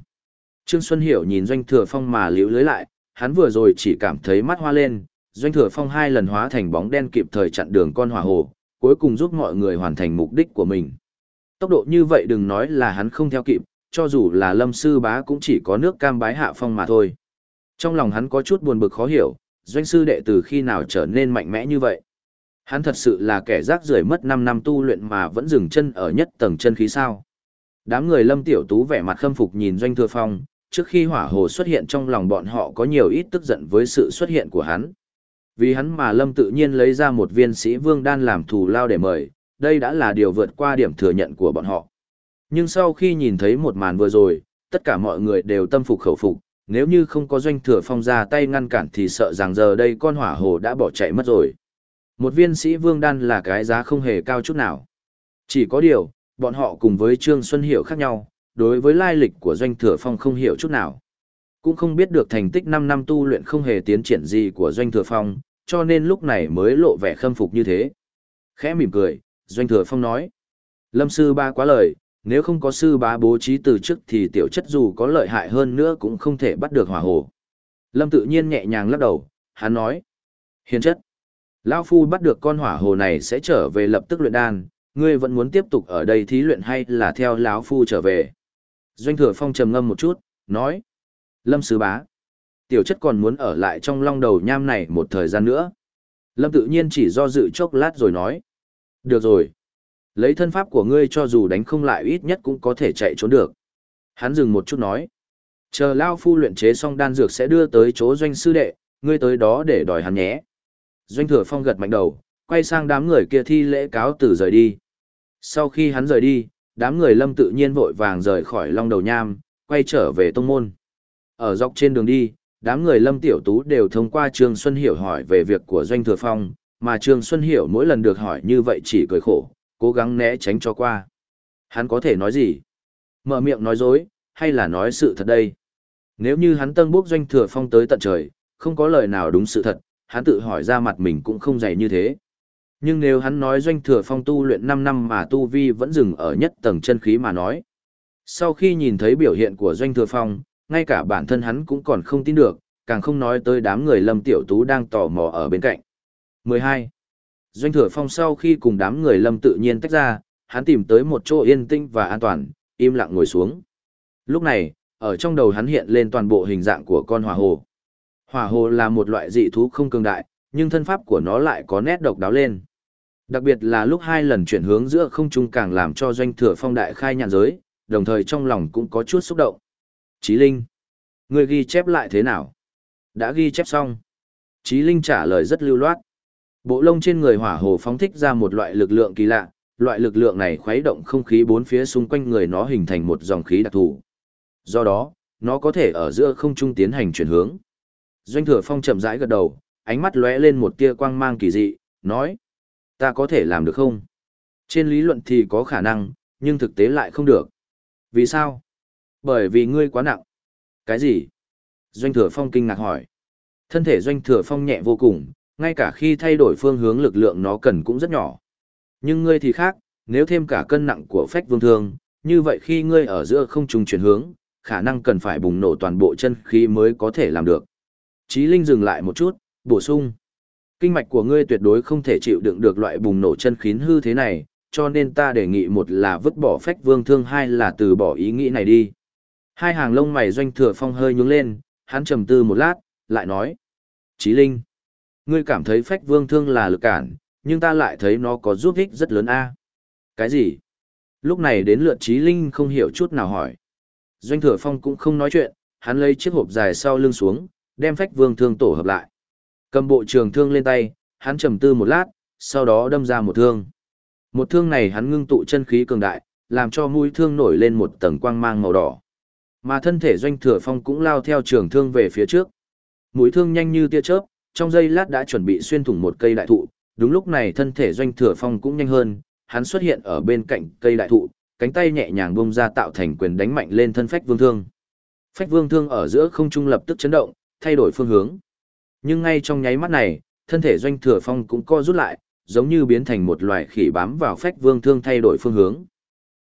[SPEAKER 1] Trương Xuân Hiểu nhìn doanh thừa phong mà liễu lưới lại, hắn vừa rồi chỉ cảm thấy mắt hoa lên, doanh thừa phong hai lần hóa thành bóng đen kịp thời chặn đường con hỏa hồ, cuối cùng giúp mọi người hoàn thành mục đích của mình. Tốc độ như vậy đừng nói là hắn không theo kịp, cho dù là lâm sư bá cũng chỉ có nước cam bái hạ phong mà thôi. Trong lòng hắn có chút buồn bực khó hiểu, doanh sư đệ từ khi nào trở nên mạnh mẽ như vậy. Hắn thật sự là kẻ rác rưởi mất 5 năm tu luyện mà vẫn dừng chân ở nhất tầng chân khí sao. Đám người lâm tiểu tú vẻ mặt khâm phục nhìn doanh thừa phong, trước khi hỏa hồ xuất hiện trong lòng bọn họ có nhiều ít tức giận với sự xuất hiện của hắn. Vì hắn mà lâm tự nhiên lấy ra một viên sĩ vương đan làm thù lao để mời, đây đã là điều vượt qua điểm thừa nhận của bọn họ. Nhưng sau khi nhìn thấy một màn vừa rồi, tất cả mọi người đều tâm phục khẩu phục, nếu như không có doanh thừa phong ra tay ngăn cản thì sợ rằng giờ đây con hỏa hồ đã bỏ chạy mất rồi. Một viên sĩ vương đan là cái giá không hề cao chút nào. Chỉ có điều, bọn họ cùng với Trương Xuân Hiểu khác nhau, đối với lai lịch của doanh thừa phong không hiểu chút nào. Cũng không biết được thành tích 5 năm tu luyện không hề tiến triển gì của doanh thừa phong, cho nên lúc này mới lộ vẻ khâm phục như thế. Khẽ mỉm cười, doanh thừa phong nói. Lâm sư ba quá lời, nếu không có sư bá bố trí từ trước thì tiểu chất dù có lợi hại hơn nữa cũng không thể bắt được hỏa hồ. Lâm tự nhiên nhẹ nhàng lắc đầu, hắn nói. Hiền chất. Lão Phu bắt được con hỏa hồ này sẽ trở về lập tức luyện đan, ngươi vẫn muốn tiếp tục ở đây thí luyện hay là theo lão Phu trở về. Doanh thừa phong trầm ngâm một chút, nói. Lâm sứ bá. Tiểu chất còn muốn ở lại trong long đầu nham này một thời gian nữa. Lâm tự nhiên chỉ do dự chốc lát rồi nói. Được rồi. Lấy thân pháp của ngươi cho dù đánh không lại ít nhất cũng có thể chạy trốn được. Hắn dừng một chút nói. Chờ Lao Phu luyện chế xong đan dược sẽ đưa tới chỗ doanh sư đệ, ngươi tới đó để đòi hắn nhé. Doanh thừa phong gật mạnh đầu, quay sang đám người kia thi lễ cáo từ rời đi. Sau khi hắn rời đi, đám người lâm tự nhiên vội vàng rời khỏi long đầu nham, quay trở về tông môn. Ở dọc trên đường đi, đám người lâm tiểu tú đều thông qua Trương Xuân Hiểu hỏi về việc của Doanh Thừa Phong, mà Trương Xuân Hiểu mỗi lần được hỏi như vậy chỉ cười khổ, cố gắng né tránh cho qua. Hắn có thể nói gì? Mở miệng nói dối, hay là nói sự thật đây? Nếu như hắn tân bốc Doanh Thừa Phong tới tận trời, không có lời nào đúng sự thật, hắn tự hỏi ra mặt mình cũng không dày như thế. Nhưng nếu hắn nói Doanh Thừa Phong tu luyện 5 năm mà tu vi vẫn dừng ở nhất tầng chân khí mà nói. Sau khi nhìn thấy biểu hiện của Doanh Thừa Phong, ngay cả bản thân hắn cũng còn không tin được, càng không nói tới đám người Lâm Tiểu Tú đang tò mò ở bên cạnh. 12. Doanh Thừa Phong sau khi cùng đám người Lâm tự nhiên tách ra, hắn tìm tới một chỗ yên tĩnh và an toàn, im lặng ngồi xuống. Lúc này, ở trong đầu hắn hiện lên toàn bộ hình dạng của con hỏa hồ. Hỏa hồ là một loại dị thú không cường đại, nhưng thân pháp của nó lại có nét độc đáo lên. Đặc biệt là lúc hai lần chuyển hướng giữa không trung càng làm cho doanh thừa phong đại khai nhạn giới, đồng thời trong lòng cũng có chút xúc động. Chí Linh, người ghi chép lại thế nào? Đã ghi chép xong. Chí Linh trả lời rất lưu loát. Bộ lông trên người hỏa hồ phóng thích ra một loại lực lượng kỳ lạ, loại lực lượng này khuấy động không khí bốn phía xung quanh người nó hình thành một dòng khí đặc thù. Do đó, nó có thể ở giữa không trung tiến hành chuyển hướng. Doanh thừa phong chậm rãi gật đầu, ánh mắt lóe lên một tia quang mang kỳ dị, nói. Ta có thể làm được không? Trên lý luận thì có khả năng, nhưng thực tế lại không được. Vì sao? Bởi vì ngươi quá nặng. Cái gì? Doanh thừa phong kinh ngạc hỏi. Thân thể doanh thừa phong nhẹ vô cùng, ngay cả khi thay đổi phương hướng lực lượng nó cần cũng rất nhỏ. Nhưng ngươi thì khác, nếu thêm cả cân nặng của phách vương thương, như vậy khi ngươi ở giữa không trùng chuyển hướng, khả năng cần phải bùng nổ toàn bộ chân khí mới có thể làm được. Chí Linh dừng lại một chút, bổ sung. Kinh mạch của ngươi tuyệt đối không thể chịu đựng được loại bùng nổ chân khí hư thế này, cho nên ta đề nghị một là vứt bỏ phách vương thương hai là từ bỏ ý nghĩ này đi. Hai hàng lông mày doanh thừa phong hơi nhướng lên, hắn trầm tư một lát, lại nói. Chí Linh, ngươi cảm thấy phách vương thương là lực cản, nhưng ta lại thấy nó có giúp ích rất lớn a. Cái gì? Lúc này đến lượt Chí Linh không hiểu chút nào hỏi. Doanh thừa phong cũng không nói chuyện, hắn lấy chiếc hộp dài sau lưng xuống, đem phách vương thương tổ hợp lại. Cầm bộ trường thương lên tay, hắn trầm tư một lát, sau đó đâm ra một thương. Một thương này hắn ngưng tụ chân khí cường đại, làm cho mũi thương nổi lên một tầng quang mang màu đỏ. Mà thân thể doanh thừa phong cũng lao theo trường thương về phía trước. Mũi thương nhanh như tia chớp, trong giây lát đã chuẩn bị xuyên thủng một cây đại thụ, đúng lúc này thân thể doanh thừa phong cũng nhanh hơn, hắn xuất hiện ở bên cạnh cây đại thụ, cánh tay nhẹ nhàng bung ra tạo thành quyền đánh mạnh lên thân phách vương thương. Phách vương thương ở giữa không trung lập tức chấn động, thay đổi phương hướng. Nhưng ngay trong nháy mắt này, thân thể doanh thừa phong cũng co rút lại, giống như biến thành một loài khỉ bám vào phách vương thương thay đổi phương hướng.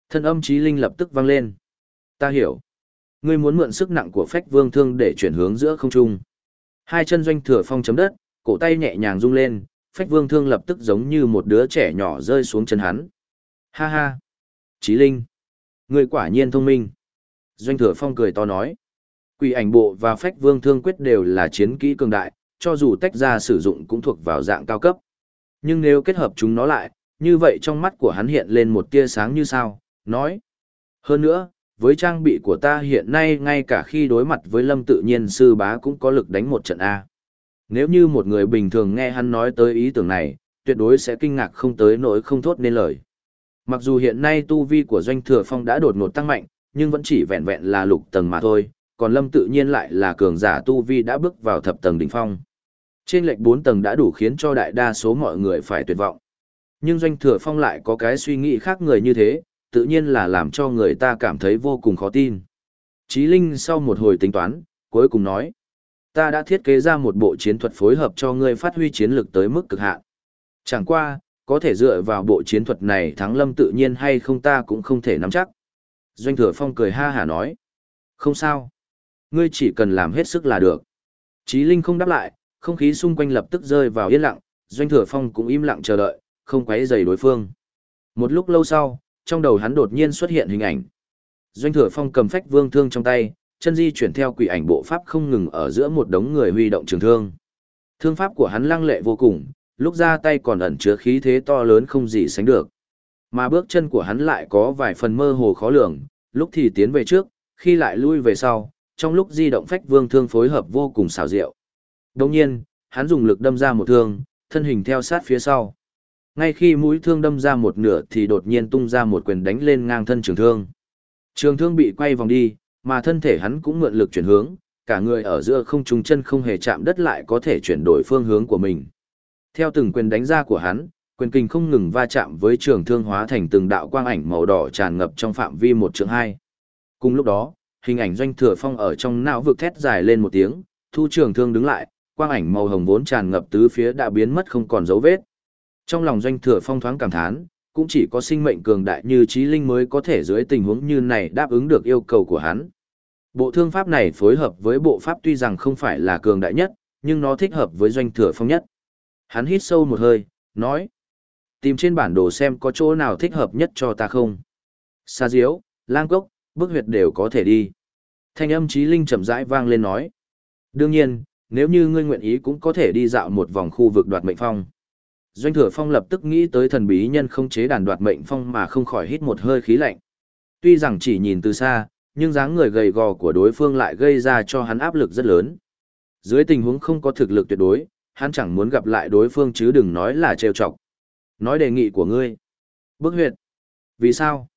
[SPEAKER 1] Thân âm trí linh lập tức vang lên. Ta hiểu. Ngươi muốn mượn sức nặng của phách vương thương để chuyển hướng giữa không trung. Hai chân doanh thừa phong chấm đất, cổ tay nhẹ nhàng rung lên, phách vương thương lập tức giống như một đứa trẻ nhỏ rơi xuống chân hắn. Ha ha. Trí linh. Ngươi quả nhiên thông minh. Doanh thừa phong cười to nói. Quỷ ảnh bộ và phách vương thương quyết đều là chiến kỹ cường đại, cho dù tách ra sử dụng cũng thuộc vào dạng cao cấp. Nhưng nếu kết hợp chúng nó lại, như vậy trong mắt của hắn hiện lên một tia sáng như sao, nói. Hơn nữa, với trang bị của ta hiện nay ngay cả khi đối mặt với lâm tự nhiên sư bá cũng có lực đánh một trận A. Nếu như một người bình thường nghe hắn nói tới ý tưởng này, tuyệt đối sẽ kinh ngạc không tới nỗi không thốt nên lời. Mặc dù hiện nay tu vi của doanh thừa phong đã đột ngột tăng mạnh, nhưng vẫn chỉ vẹn vẹn là lục tầng mà thôi, còn lâm tự nhiên lại là cường giả tu vi đã bước vào thập tầng đỉnh phong. Trên lệch 4 tầng đã đủ khiến cho đại đa số mọi người phải tuyệt vọng. Nhưng doanh thừa phong lại có cái suy nghĩ khác người như thế, tự nhiên là làm cho người ta cảm thấy vô cùng khó tin. Chí Linh sau một hồi tính toán, cuối cùng nói, ta đã thiết kế ra một bộ chiến thuật phối hợp cho ngươi phát huy chiến lực tới mức cực hạn. Chẳng qua, có thể dựa vào bộ chiến thuật này thắng lâm tự nhiên hay không ta cũng không thể nắm chắc. Doanh thừa phong cười ha hả nói, không sao. Ngươi chỉ cần làm hết sức là được. Chí Linh không đáp lại, không khí xung quanh lập tức rơi vào yên lặng, Doanh Thừa Phong cũng im lặng chờ đợi, không quấy rầy đối phương. Một lúc lâu sau, trong đầu hắn đột nhiên xuất hiện hình ảnh. Doanh Thừa Phong cầm phách vương thương trong tay, chân di chuyển theo quỷ ảnh bộ pháp không ngừng ở giữa một đống người huy động trường thương. Thương pháp của hắn lăng lệ vô cùng, lúc ra tay còn ẩn chứa khí thế to lớn không gì sánh được. Mà bước chân của hắn lại có vài phần mơ hồ khó lường, lúc thì tiến về trước, khi lại lui về sau, trong lúc di động phách vương thương phối hợp vô cùng xảo diệu. Đồng nhiên, hắn dùng lực đâm ra một thương, thân hình theo sát phía sau. Ngay khi mũi thương đâm ra một nửa thì đột nhiên tung ra một quyền đánh lên ngang thân trường thương. Trường thương bị quay vòng đi, mà thân thể hắn cũng mượn lực chuyển hướng, cả người ở giữa không trùng chân không hề chạm đất lại có thể chuyển đổi phương hướng của mình. Theo từng quyền đánh ra của hắn, quyền kinh không ngừng va chạm với trường thương hóa thành từng đạo quang ảnh màu đỏ tràn ngập trong phạm vi một trường hai. Cùng lúc đó, hình ảnh doanh thừa phong ở trong não vực thét dài lên một tiếng, thu trường thương đứng lại, quang ảnh màu hồng vốn tràn ngập tứ phía đã biến mất không còn dấu vết. Trong lòng doanh thừa phong thoáng cảm thán, cũng chỉ có sinh mệnh cường đại như trí linh mới có thể dưới tình huống như này đáp ứng được yêu cầu của hắn. Bộ thương pháp này phối hợp với bộ pháp tuy rằng không phải là cường đại nhất, nhưng nó thích hợp với doanh thừa phong nhất. Hắn hít sâu một hơi, nói. Tìm trên bản đồ xem có chỗ nào thích hợp nhất cho ta không. Sa diếu, lang cốc, Bước huyệt đều có thể đi. Thanh âm trí linh chậm rãi vang lên nói. Đương nhiên, nếu như ngươi nguyện ý cũng có thể đi dạo một vòng khu vực đoạt mệnh phong. Doanh thừa phong lập tức nghĩ tới thần bí nhân không chế đàn đoạt mệnh phong mà không khỏi hít một hơi khí lạnh. Tuy rằng chỉ nhìn từ xa, nhưng dáng người gầy gò của đối phương lại gây ra cho hắn áp lực rất lớn. Dưới tình huống không có thực lực tuyệt đối, hắn chẳng muốn gặp lại đối phương chứ đừng nói là trêu chọc. Nói đề nghị của ngươi. Bước huyệt. Vì sao?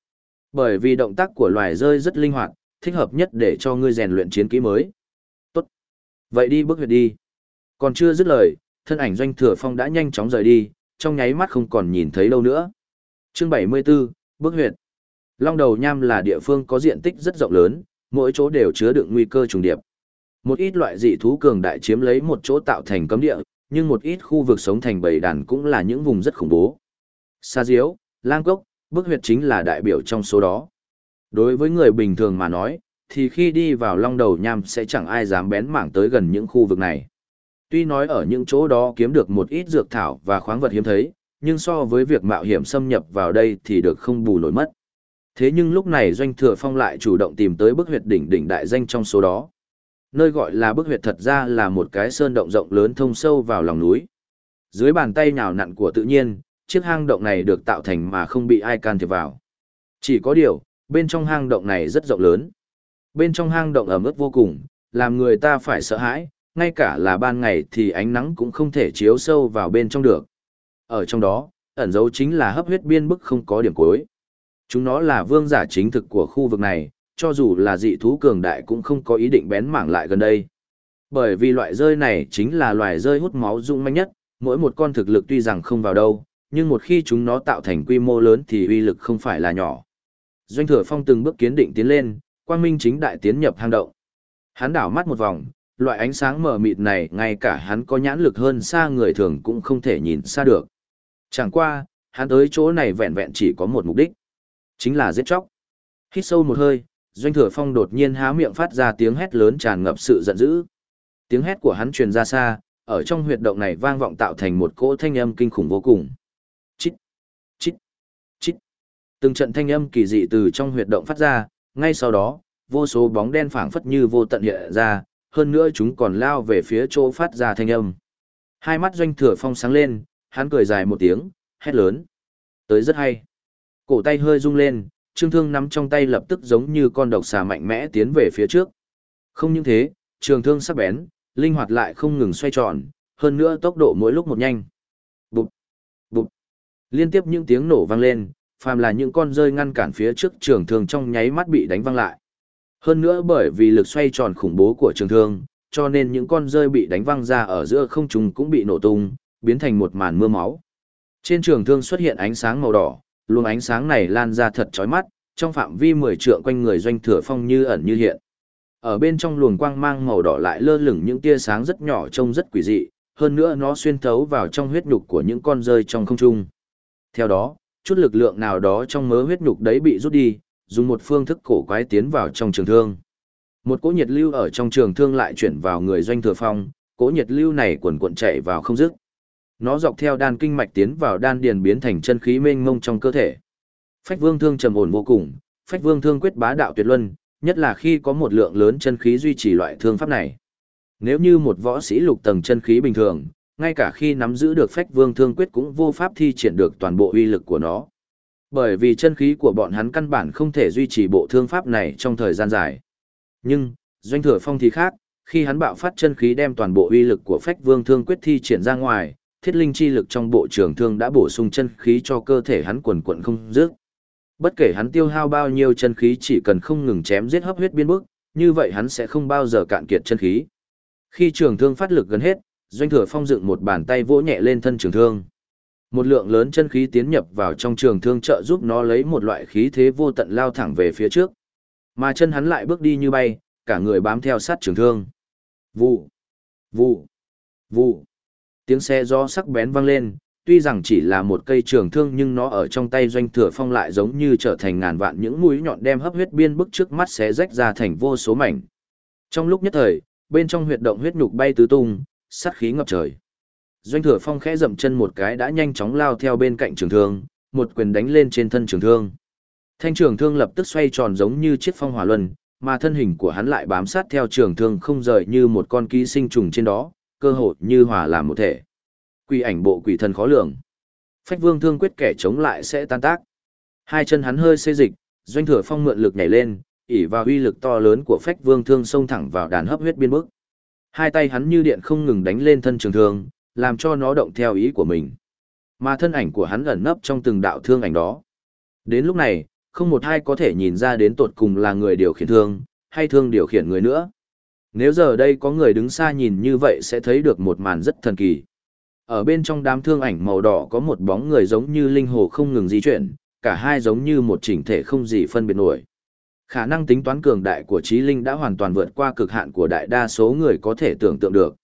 [SPEAKER 1] Bởi vì động tác của loài rơi rất linh hoạt, thích hợp nhất để cho ngươi rèn luyện chiến kỹ mới. Tốt. Vậy đi bước huyệt đi. Còn chưa dứt lời, thân ảnh doanh thừa phong đã nhanh chóng rời đi, trong nháy mắt không còn nhìn thấy đâu nữa. Chương 74, bước huyệt. Long đầu nham là địa phương có diện tích rất rộng lớn, mỗi chỗ đều chứa đựng nguy cơ trùng điệp. Một ít loại dị thú cường đại chiếm lấy một chỗ tạo thành cấm địa, nhưng một ít khu vực sống thành bầy đàn cũng là những vùng rất khủng bố. Sa diếu, lang cốc, bức huyệt chính là đại biểu trong số đó. Đối với người bình thường mà nói, thì khi đi vào long đầu nham sẽ chẳng ai dám bén mảng tới gần những khu vực này. Tuy nói ở những chỗ đó kiếm được một ít dược thảo và khoáng vật hiếm thấy, nhưng so với việc mạo hiểm xâm nhập vào đây thì được không bù nổi mất. Thế nhưng lúc này Doanh Thừa Phong lại chủ động tìm tới bức huyệt đỉnh đỉnh đại danh trong số đó. Nơi gọi là bức huyệt thật ra là một cái sơn động rộng lớn thông sâu vào lòng núi. Dưới bàn tay nhào nặn của tự nhiên, chiếc hang động này được tạo thành mà không bị ai can thiệp vào. Chỉ có điều, bên trong hang động này rất rộng lớn. Bên trong hang động ẩm ướt vô cùng, làm người ta phải sợ hãi, ngay cả là ban ngày thì ánh nắng cũng không thể chiếu sâu vào bên trong được. Ở trong đó, ẩn dấu chính là hấp huyết biên bức không có điểm cuối. Chúng nó là vương giả chính thực của khu vực này, cho dù là dị thú cường đại cũng không có ý định bén mảng lại gần đây. Bởi vì loại rơi này chính là loài rơi hút máu dũng manh nhất, mỗi một con thực lực tuy rằng không vào đâu, nhưng một khi chúng nó tạo thành quy mô lớn thì uy lực không phải là nhỏ. Doanh thừa phong từng bước kiến định tiến lên, quang minh chính đại tiến nhập hang động. Hắn đảo mắt một vòng, loại ánh sáng mờ mịt này ngay cả hắn có nhãn lực hơn xa người thường cũng không thể nhìn xa được. Chẳng qua, hắn tới chỗ này vẹn vẹn chỉ có một mục đích. Chính là giết chóc. Hít sâu một hơi, Doanh Thừa Phong đột nhiên há miệng phát ra tiếng hét lớn tràn ngập sự giận dữ. Tiếng hét của hắn truyền ra xa, ở trong huyệt động này vang vọng tạo thành một cỗ thanh âm kinh khủng vô cùng. Từng trận thanh âm kỳ dị từ trong huyệt động phát ra, ngay sau đó, vô số bóng đen phảng phất như vô tận hiện ra, hơn nữa chúng còn lao về phía chỗ phát ra thanh âm. Hai mắt Doanh Thừa Phong sáng lên, hắn cười dài một tiếng, hét lớn. Tới rất hay. Cổ tay hơi rung lên, trương thương nắm trong tay lập tức giống như con độc xà mạnh mẽ tiến về phía trước. Không những thế, trường thương sắc bén, linh hoạt lại không ngừng xoay tròn, hơn nữa tốc độ mỗi lúc một nhanh. Bụp, bụp. Liên tiếp những tiếng nổ vang lên, phàm là những con rơi ngăn cản phía trước trường thương trong nháy mắt bị đánh văng lại. Hơn nữa bởi vì lực xoay tròn khủng bố của trường thương, cho nên những con rơi bị đánh văng ra ở giữa không trung cũng bị nổ tung, biến thành một màn mưa máu. Trên trường thương xuất hiện ánh sáng màu đỏ, luồng ánh sáng này lan ra thật chói mắt, trong phạm vi 10 trượng quanh người doanh thừa phong như ẩn như hiện. Ở bên trong luồng quang mang màu đỏ lại lơ lửng những tia sáng rất nhỏ trông rất quỷ dị, hơn nữa nó xuyên thấu vào trong huyết nhục của những con rơi trong không trung. Theo đó, chút lực lượng nào đó trong mớ huyết nhục đấy bị rút đi, dùng một phương thức cổ quái tiến vào trong trường thương. Một cỗ nhiệt lưu ở trong trường thương lại chuyển vào người doanh thừa phong, cỗ nhiệt lưu này cuồn cuộn chạy vào không dứt. Nó dọc theo đan kinh mạch tiến vào đan điền biến thành chân khí mênh mông trong cơ thể. Phách Vương Thương trầm ổn vô cùng, Phách Vương Thương quyết bá đạo tuyệt luân, nhất là khi có một lượng lớn chân khí duy trì loại thương pháp này. Nếu như một võ sĩ lục tầng chân khí bình thường, ngay cả khi nắm giữ được Phách Vương Thương quyết cũng vô pháp thi triển được toàn bộ uy lực của nó. Bởi vì chân khí của bọn hắn căn bản không thể duy trì bộ thương pháp này trong thời gian dài. Nhưng, Doanh Thừa Phong thì khác, khi hắn bạo phát chân khí đem toàn bộ uy lực của Phách Vương Thương quyết thi triển ra ngoài, thiết linh chi lực trong bộ trường thương đã bổ sung chân khí cho cơ thể hắn quần quận không dứt. Bất kể hắn tiêu hao bao nhiêu chân khí chỉ cần không ngừng chém giết hấp huyết biên bức, như vậy hắn sẽ không bao giờ cạn kiệt chân khí. Khi trường thương phát lực gần hết, Doanh Thừa Phong dựng một bàn tay vỗ nhẹ lên thân trường thương. Một lượng lớn chân khí tiến nhập vào trong trường thương trợ giúp nó lấy một loại khí thế vô tận lao thẳng về phía trước. Mà chân hắn lại bước đi như bay, cả người bám theo sát trường thương. Vụ, vụ, vụ. Tiếng xe do sắc bén vang lên, tuy rằng chỉ là một cây trường thương nhưng nó ở trong tay doanh thừa phong lại giống như trở thành ngàn vạn những mũi nhọn đem hấp huyết biên bức trước mắt xé rách ra thành vô số mảnh. Trong lúc nhất thời, bên trong huyệt động huyết nhục bay tứ tung, sát khí ngập trời. Doanh thừa phong khẽ dậm chân một cái đã nhanh chóng lao theo bên cạnh trường thương, một quyền đánh lên trên thân trường thương. Thanh trường thương lập tức xoay tròn giống như chiếc phong hỏa luân, mà thân hình của hắn lại bám sát theo trường thương không rời như một con ký sinh trùng trên đó, cơ hội như hòa làm một thể. Quỷ ảnh bộ quỷ thần khó lường. Phách vương thương quyết kẻ chống lại sẽ tan tác. Hai chân hắn hơi xê dịch, doanh thừa phong mượn lực nhảy lên, ỉ vào uy lực to lớn của phách vương thương xông thẳng vào đàn hấp huyết biên bức. Hai tay hắn như điện không ngừng đánh lên thân trường thương, làm cho nó động theo ý của mình. Mà thân ảnh của hắn ẩn nấp trong từng đạo thương ảnh đó. Đến lúc này, không một ai có thể nhìn ra đến tột cùng là người điều khiển thương, hay thương điều khiển người nữa. Nếu giờ đây có người đứng xa nhìn như vậy sẽ thấy được một màn rất thần kỳ. Ở bên trong đám thương ảnh màu đỏ có một bóng người giống như linh hồ không ngừng di chuyển, cả hai giống như một chỉnh thể không gì phân biệt nổi. Khả năng tính toán cường đại của trí linh đã hoàn toàn vượt qua cực hạn của đại đa số người có thể tưởng tượng được.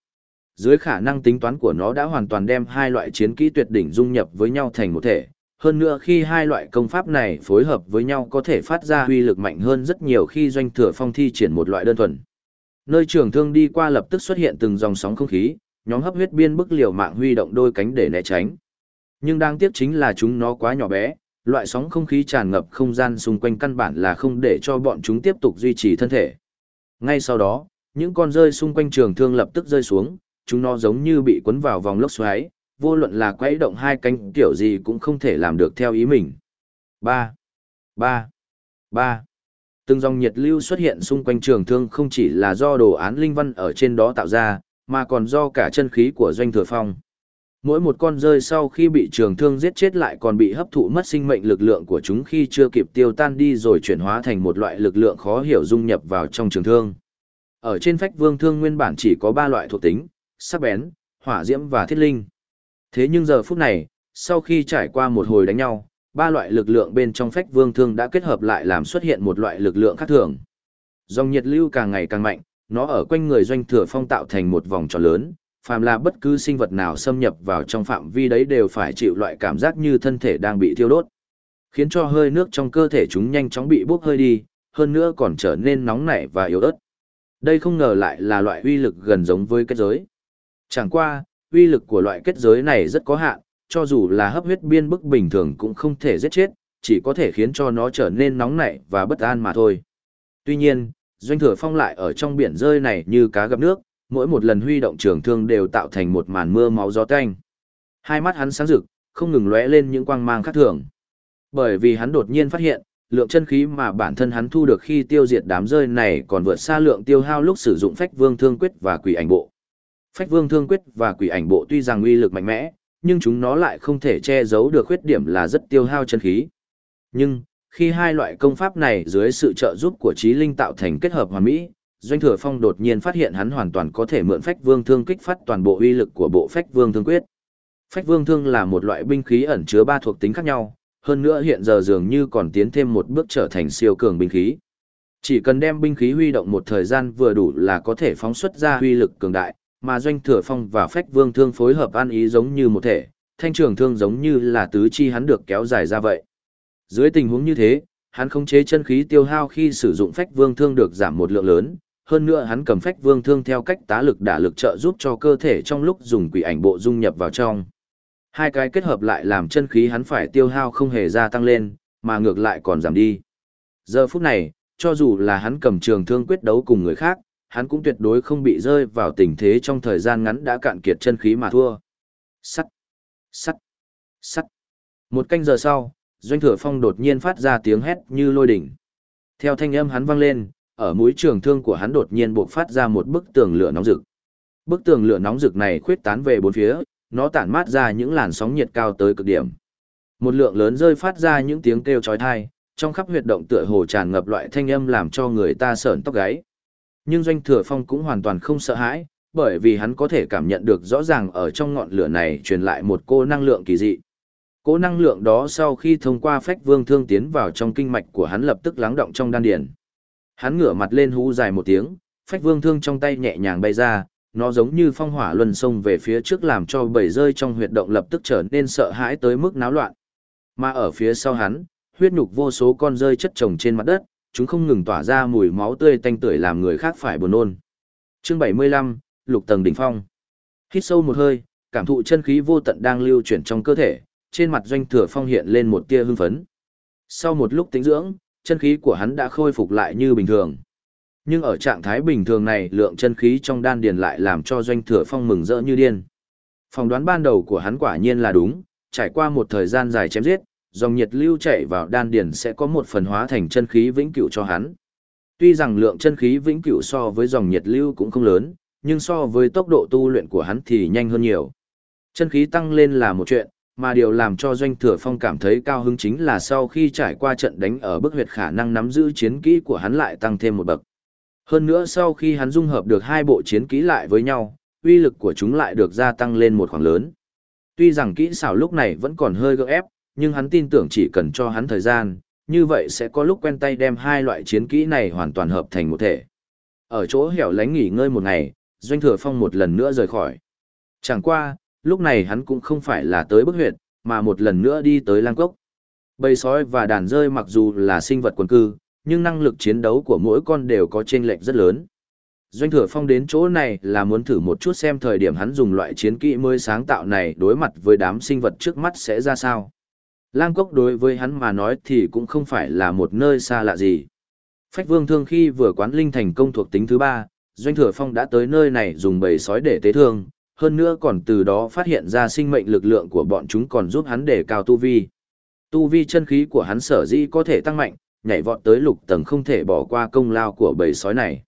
[SPEAKER 1] Dưới khả năng tính toán của nó đã hoàn toàn đem hai loại chiến kỹ tuyệt đỉnh dung nhập với nhau thành một thể, hơn nữa khi hai loại công pháp này phối hợp với nhau có thể phát ra huy lực mạnh hơn rất nhiều khi doanh thừa phong thi triển một loại đơn thuần. Nơi trường thương đi qua lập tức xuất hiện từng dòng sóng không khí, nhóm hấp huyết biên bức liều mạng huy động đôi cánh để né tránh. Nhưng đáng tiếc chính là chúng nó quá nhỏ bé, loại sóng không khí tràn ngập không gian xung quanh căn bản là không để cho bọn chúng tiếp tục duy trì thân thể. Ngay sau đó, những con rơi xung quanh trường thương lập tức rơi xuống, chúng nó giống như bị cuốn vào vòng lốc xoáy, vô luận là quấy động hai cánh kiểu gì cũng không thể làm được theo ý mình. 3. 3. 3. Từng dòng nhiệt lưu xuất hiện xung quanh trường thương không chỉ là do đồ án linh văn ở trên đó tạo ra, mà còn do cả chân khí của doanh thừa phong. Mỗi một con rơi sau khi bị trường thương giết chết lại còn bị hấp thụ mất sinh mệnh lực lượng của chúng khi chưa kịp tiêu tan đi rồi chuyển hóa thành một loại lực lượng khó hiểu dung nhập vào trong trường thương. Ở trên phách vương thương nguyên bản chỉ có ba loại thuộc tính, sắc bén, hỏa diễm và thiết linh. Thế nhưng giờ phút này, sau khi trải qua một hồi đánh nhau, ba loại lực lượng bên trong phách vương thương đã kết hợp lại làm xuất hiện một loại lực lượng khác thường. Dòng nhiệt lưu càng ngày càng mạnh, nó ở quanh người doanh thừa phong tạo thành một vòng tròn lớn, phàm là bất cứ sinh vật nào xâm nhập vào trong phạm vi đấy đều phải chịu loại cảm giác như thân thể đang bị thiêu đốt, khiến cho hơi nước trong cơ thể chúng nhanh chóng bị bốc hơi đi, hơn nữa còn trở nên nóng nảy và yếu ớt. Đây không ngờ lại là loại uy lực gần giống với kết giới. Chẳng qua, uy lực của loại kết giới này rất có hạn, cho dù là hấp huyết biên bức bình thường cũng không thể giết chết, chỉ có thể khiến cho nó trở nên nóng nảy và bất an mà thôi. Tuy nhiên, doanh thừa phong lại ở trong biển rơi này như cá gặp nước, mỗi một lần huy động trường thương đều tạo thành một màn mưa máu gió tanh. Hai mắt hắn sáng rực, không ngừng lóe lên những quang mang khác thường. Bởi vì hắn đột nhiên phát hiện, lượng chân khí mà bản thân hắn thu được khi tiêu diệt đám rơi này còn vượt xa lượng tiêu hao lúc sử dụng phách vương thương quyết và quỷ ảnh bộ. Phách vương thương quyết và quỷ ảnh bộ tuy rằng uy lực mạnh mẽ, nhưng chúng nó lại không thể che giấu được khuyết điểm là rất tiêu hao chân khí. Nhưng, khi hai loại công pháp này dưới sự trợ giúp của trí linh tạo thành kết hợp hoàn mỹ, Doanh Thừa Phong đột nhiên phát hiện hắn hoàn toàn có thể mượn Phách Vương Thương kích phát toàn bộ uy lực của bộ Phách Vương Thương quyết. Phách Vương Thương là một loại binh khí ẩn chứa ba thuộc tính khác nhau, hơn nữa hiện giờ dường như còn tiến thêm một bước trở thành siêu cường binh khí. Chỉ cần đem binh khí huy động một thời gian vừa đủ là có thể phóng xuất ra uy lực cường đại, mà Doanh Thừa Phong và Phách Vương Thương phối hợp ăn ý giống như một thể, thanh trường thương giống như là tứ chi hắn được kéo dài ra vậy. Dưới tình huống như thế, hắn khống chế chân khí tiêu hao khi sử dụng Phách Vương Thương được giảm một lượng lớn, hơn nữa hắn cầm phách vương thương theo cách tá lực đả lực trợ giúp cho cơ thể trong lúc dùng quỷ ảnh bộ dung nhập vào trong. Hai cái kết hợp lại làm chân khí hắn phải tiêu hao không hề gia tăng lên, mà ngược lại còn giảm đi. Giờ phút này, cho dù là hắn cầm trường thương quyết đấu cùng người khác, hắn cũng tuyệt đối không bị rơi vào tình thế trong thời gian ngắn đã cạn kiệt chân khí mà thua. Sắt, sắt, sắt. Một canh giờ sau, Doanh Thừa Phong đột nhiên phát ra tiếng hét như lôi đỉnh. Theo thanh âm hắn vang lên, ở mũi trường thương của hắn đột nhiên bộc phát ra một bức tường lửa nóng rực. Bức tường lửa nóng rực này khuyết tán về bốn phía, nó tản mát ra những làn sóng nhiệt cao tới cực điểm. Một lượng lớn rơi phát ra những tiếng kêu chói tai, trong khắp huyệt động tựa hồ tràn ngập loại thanh âm làm cho người ta sởn tóc gáy. Nhưng Doanh Thừa Phong cũng hoàn toàn không sợ hãi, bởi vì hắn có thể cảm nhận được rõ ràng ở trong ngọn lửa này truyền lại một cô năng lượng kỳ dị. Cô năng lượng đó sau khi thông qua phách vương thương tiến vào trong kinh mạch của hắn lập tức lắng động trong đan điền. Hắn ngửa mặt lên hú dài một tiếng, phách vương thương trong tay nhẹ nhàng bay ra, nó giống như phong hỏa luân sông về phía trước làm cho bầy rơi trong huyệt động lập tức trở nên sợ hãi tới mức náo loạn. Mà ở phía sau hắn, huyết nhục vô số con rơi chất chồng trên mặt đất, chúng không ngừng tỏa ra mùi máu tươi tanh tưởi làm người khác phải buồn nôn. Chương 75, Lục tầng đỉnh phong. Hít sâu một hơi, cảm thụ chân khí vô tận đang lưu chuyển trong cơ thể, trên mặt doanh thừa phong hiện lên một tia hưng phấn. Sau một lúc tĩnh dưỡng, chân khí của hắn đã khôi phục lại như bình thường. Nhưng ở trạng thái bình thường này lượng chân khí trong đan điền lại làm cho doanh thừa phong mừng rỡ như điên. Phòng đoán ban đầu của hắn quả nhiên là đúng, trải qua một thời gian dài chém giết, dòng nhiệt lưu chảy vào đan điền sẽ có một phần hóa thành chân khí vĩnh cửu cho hắn. Tuy rằng lượng chân khí vĩnh cửu so với dòng nhiệt lưu cũng không lớn, nhưng so với tốc độ tu luyện của hắn thì nhanh hơn nhiều. Chân khí tăng lên là một chuyện, mà điều làm cho doanh thừa phong cảm thấy cao hứng chính là sau khi trải qua trận đánh ở bức huyệt khả năng nắm giữ chiến kỹ của hắn lại tăng thêm một bậc. Hơn nữa sau khi hắn dung hợp được hai bộ chiến kỹ lại với nhau, uy lực của chúng lại được gia tăng lên một khoảng lớn. Tuy rằng kỹ xảo lúc này vẫn còn hơi gượng ép, nhưng hắn tin tưởng chỉ cần cho hắn thời gian, như vậy sẽ có lúc quen tay đem hai loại chiến kỹ này hoàn toàn hợp thành một thể. Ở chỗ hẻo lánh nghỉ ngơi một ngày, Doanh Thừa Phong một lần nữa rời khỏi. Chẳng qua, lúc này hắn cũng không phải là tới bức huyệt, mà một lần nữa đi tới lang cốc. Bầy sói và đàn rơi mặc dù là sinh vật quần cư, nhưng năng lực chiến đấu của mỗi con đều có chênh lệch rất lớn. Doanh thừa phong đến chỗ này là muốn thử một chút xem thời điểm hắn dùng loại chiến kỹ mới sáng tạo này đối mặt với đám sinh vật trước mắt sẽ ra sao. Lang cốc đối với hắn mà nói thì cũng không phải là một nơi xa lạ gì. Phách vương thương khi vừa quán linh thành công thuộc tính thứ ba, Doanh thừa phong đã tới nơi này dùng bầy sói để tế thương, hơn nữa còn từ đó phát hiện ra sinh mệnh lực lượng của bọn chúng còn giúp hắn để cao tu vi. Tu vi chân khí của hắn sở dĩ có thể tăng mạnh, nhảy vọt tới lục tầng không thể bỏ qua công lao của bầy sói này.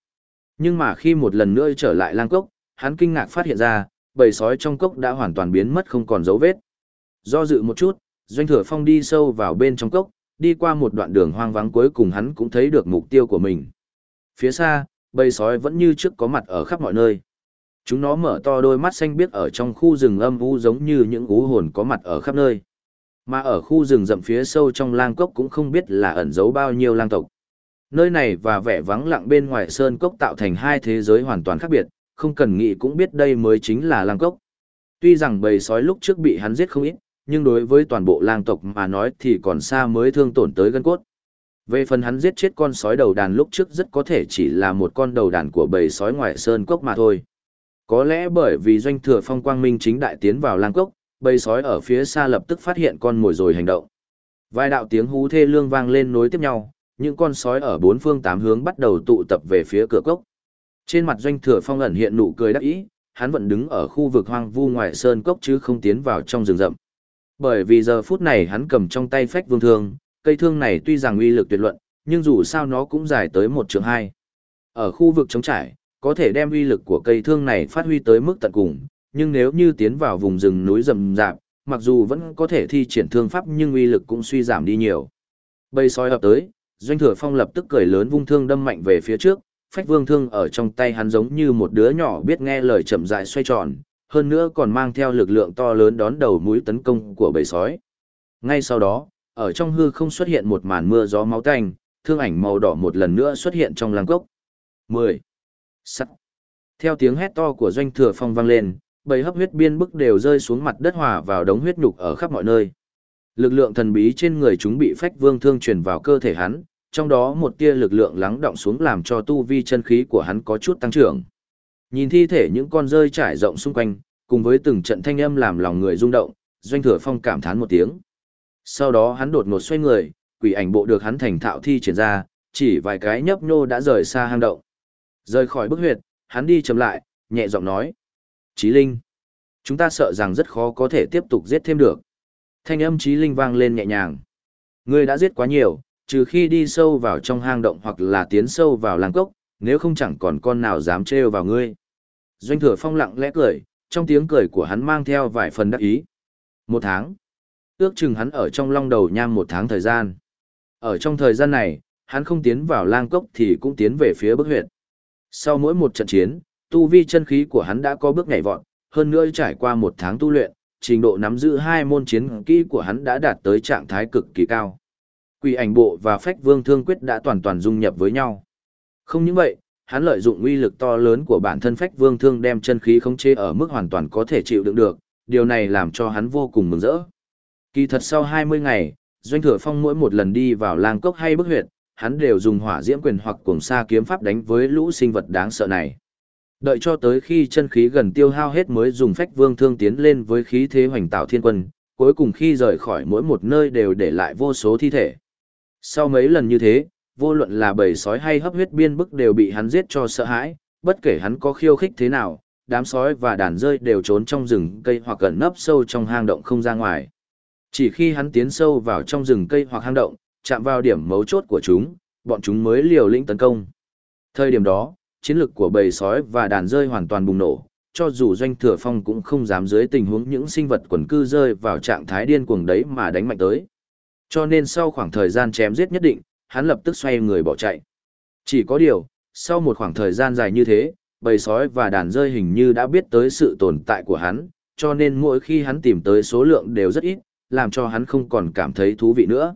[SPEAKER 1] Nhưng mà khi một lần nữa trở lại lang cốc, hắn kinh ngạc phát hiện ra, bầy sói trong cốc đã hoàn toàn biến mất không còn dấu vết. Do dự một chút, Doanh Thừa Phong đi sâu vào bên trong cốc, đi qua một đoạn đường hoang vắng cuối cùng hắn cũng thấy được mục tiêu của mình. Phía xa, bầy sói vẫn như trước có mặt ở khắp mọi nơi. Chúng nó mở to đôi mắt xanh biếc ở trong khu rừng âm u giống như những ú hồn có mặt ở khắp nơi. Mà ở khu rừng rậm phía sâu trong lang cốc cũng không biết là ẩn giấu bao nhiêu lang tộc. Nơi này và vẻ vắng lặng bên ngoài sơn cốc tạo thành hai thế giới hoàn toàn khác biệt, không cần nghĩ cũng biết đây mới chính là lang cốc. Tuy rằng bầy sói lúc trước bị hắn giết không ít, nhưng đối với toàn bộ lang tộc mà nói thì còn xa mới thương tổn tới gân cốt. Về phần hắn giết chết con sói đầu đàn lúc trước rất có thể chỉ là một con đầu đàn của bầy sói ngoài sơn cốc mà thôi. Có lẽ bởi vì doanh thừa phong quang minh chính đại tiến vào lang cốc, bầy sói ở phía xa lập tức phát hiện con mồi rồi hành động. Vài đạo tiếng hú thê lương vang lên nối tiếp nhau, những con sói ở bốn phương tám hướng bắt đầu tụ tập về phía cửa cốc. Trên mặt doanh thừa phong ẩn hiện nụ cười đắc ý, hắn vẫn đứng ở khu vực hoang vu ngoài sơn cốc chứ không tiến vào trong rừng rậm. Bởi vì giờ phút này hắn cầm trong tay phách vương thương, cây thương này tuy rằng uy lực tuyệt luận, nhưng dù sao nó cũng dài tới một trường hai. Ở khu vực trống trải, có thể đem uy lực của cây thương này phát huy tới mức tận cùng, nhưng nếu như tiến vào vùng rừng núi rậm rạp, mặc dù vẫn có thể thi triển thương pháp nhưng uy lực cũng suy giảm đi nhiều. Bầy sói ập tới, Doanh Thừa Phong lập tức cười lớn vung thương đâm mạnh về phía trước, phách vương thương ở trong tay hắn giống như một đứa nhỏ biết nghe lời chậm rãi xoay tròn, hơn nữa còn mang theo lực lượng to lớn đón đầu mũi tấn công của bầy sói. Ngay sau đó, ở trong hư không xuất hiện một màn mưa gió máu tanh, thương ảnh màu đỏ một lần nữa xuất hiện trong làng cốc. 10. Sắt. Theo tiếng hét to của doanh thừa phong vang lên, bầy hấp huyết biên bức đều rơi xuống mặt đất hòa vào đống huyết nhục ở khắp mọi nơi. Lực lượng thần bí trên người chúng bị phách vương thương truyền vào cơ thể hắn, trong đó một tia lực lượng lắng động xuống làm cho tu vi chân khí của hắn có chút tăng trưởng. Nhìn thi thể những con rơi trải rộng xung quanh, cùng với từng trận thanh âm làm lòng người rung động, doanh thừa phong cảm thán một tiếng. Sau đó hắn đột ngột xoay người, quỷ ảnh bộ được hắn thành thạo thi triển ra, chỉ vài cái nhấp nhô đã rời xa hang động. Rời khỏi bức huyệt, hắn đi chậm lại, nhẹ giọng nói. Chí Linh, chúng ta sợ rằng rất khó có thể tiếp tục giết thêm được. Thanh âm Chí Linh vang lên nhẹ nhàng. Ngươi đã giết quá nhiều, trừ khi đi sâu vào trong hang động hoặc là tiến sâu vào làng cốc, nếu không chẳng còn con nào dám trêu vào ngươi. Doanh thừa phong lặng lẽ cười, trong tiếng cười của hắn mang theo vài phần đắc ý. Một tháng. Ước chừng hắn ở trong long đầu nham một tháng thời gian. Ở trong thời gian này, hắn không tiến vào lang cốc thì cũng tiến về phía bức huyệt. Sau mỗi một trận chiến, tu vi chân khí của hắn đã có bước nhảy vọt, hơn nữa trải qua một tháng tu luyện, trình độ nắm giữ hai môn chiến kỹ của hắn đã đạt tới trạng thái cực kỳ cao. Quỷ ảnh bộ và phách vương thương quyết đã toàn toàn dung nhập với nhau. Không những vậy, hắn lợi dụng uy lực to lớn của bản thân phách vương thương đem chân khí khống chế ở mức hoàn toàn có thể chịu đựng được, điều này làm cho hắn vô cùng mừng rỡ. Kỳ thật sau 20 ngày, Doanh Thừa Phong mỗi một lần đi vào lang cốc hay bức huyệt, hắn đều dùng hỏa diễm quyền hoặc cuồng sa kiếm pháp đánh với lũ sinh vật đáng sợ này. Đợi cho tới khi chân khí gần tiêu hao hết mới dùng phách vương thương tiến lên với khí thế hoành tạo thiên quân, cuối cùng khi rời khỏi mỗi một nơi đều để lại vô số thi thể. Sau mấy lần như thế, vô luận là bầy sói hay hấp huyết biên bức đều bị hắn giết cho sợ hãi, bất kể hắn có khiêu khích thế nào, đám sói và đàn rơi đều trốn trong rừng cây hoặc gần nấp sâu trong hang động không ra ngoài. Chỉ khi hắn tiến sâu vào trong rừng cây hoặc hang động, chạm vào điểm mấu chốt của chúng, bọn chúng mới liều lĩnh tấn công. Thời điểm đó, chiến lực của bầy sói và đàn rơi hoàn toàn bùng nổ, cho dù doanh thừa phong cũng không dám dưới tình huống những sinh vật quần cư rơi vào trạng thái điên cuồng đấy mà đánh mạnh tới. Cho nên sau khoảng thời gian chém giết nhất định, hắn lập tức xoay người bỏ chạy. Chỉ có điều, sau một khoảng thời gian dài như thế, bầy sói và đàn rơi hình như đã biết tới sự tồn tại của hắn, cho nên mỗi khi hắn tìm tới số lượng đều rất ít, làm cho hắn không còn cảm thấy thú vị nữa.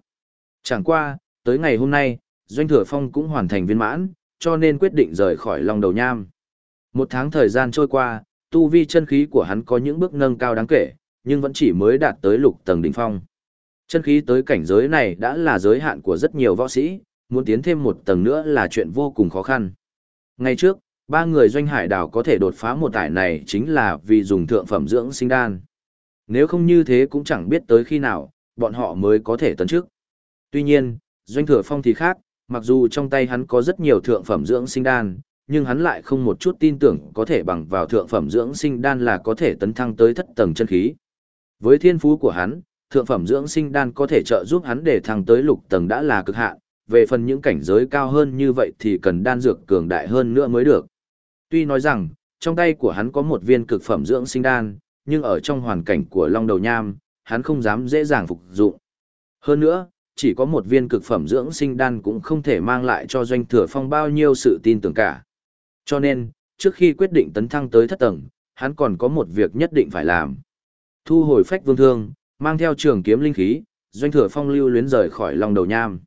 [SPEAKER 1] Chẳng qua, tới ngày hôm nay, Doanh Thừa Phong cũng hoàn thành viên mãn, cho nên quyết định rời khỏi Long Đầu Nham. Một tháng thời gian trôi qua, tu vi chân khí của hắn có những bước nâng cao đáng kể, nhưng vẫn chỉ mới đạt tới lục tầng đỉnh phong. Chân khí tới cảnh giới này đã là giới hạn của rất nhiều võ sĩ, muốn tiến thêm một tầng nữa là chuyện vô cùng khó khăn. Ngày trước, ba người doanh hải đảo có thể đột phá một tải này chính là vì dùng thượng phẩm dưỡng sinh đan. Nếu không như thế cũng chẳng biết tới khi nào, bọn họ mới có thể tấn trước. Tuy nhiên, doanh thừa phong thì khác, mặc dù trong tay hắn có rất nhiều thượng phẩm dưỡng sinh đan, nhưng hắn lại không một chút tin tưởng có thể bằng vào thượng phẩm dưỡng sinh đan là có thể tấn thăng tới thất tầng chân khí. Với thiên phú của hắn, thượng phẩm dưỡng sinh đan có thể trợ giúp hắn để thăng tới lục tầng đã là cực hạn, về phần những cảnh giới cao hơn như vậy thì cần đan dược cường đại hơn nữa mới được. Tuy nói rằng, trong tay của hắn có một viên cực phẩm dưỡng sinh đan, nhưng ở trong hoàn cảnh của Long Đầu Nham, hắn không dám dễ dàng phục dụng. Hơn nữa, chỉ có một viên cực phẩm dưỡng sinh đan cũng không thể mang lại cho doanh thừa phong bao nhiêu sự tin tưởng cả. Cho nên, trước khi quyết định tấn thăng tới thất tầng, hắn còn có một việc nhất định phải làm. Thu hồi phách vương thương, mang theo trường kiếm linh khí, doanh thừa phong lưu luyến rời khỏi Long Đầu Nham.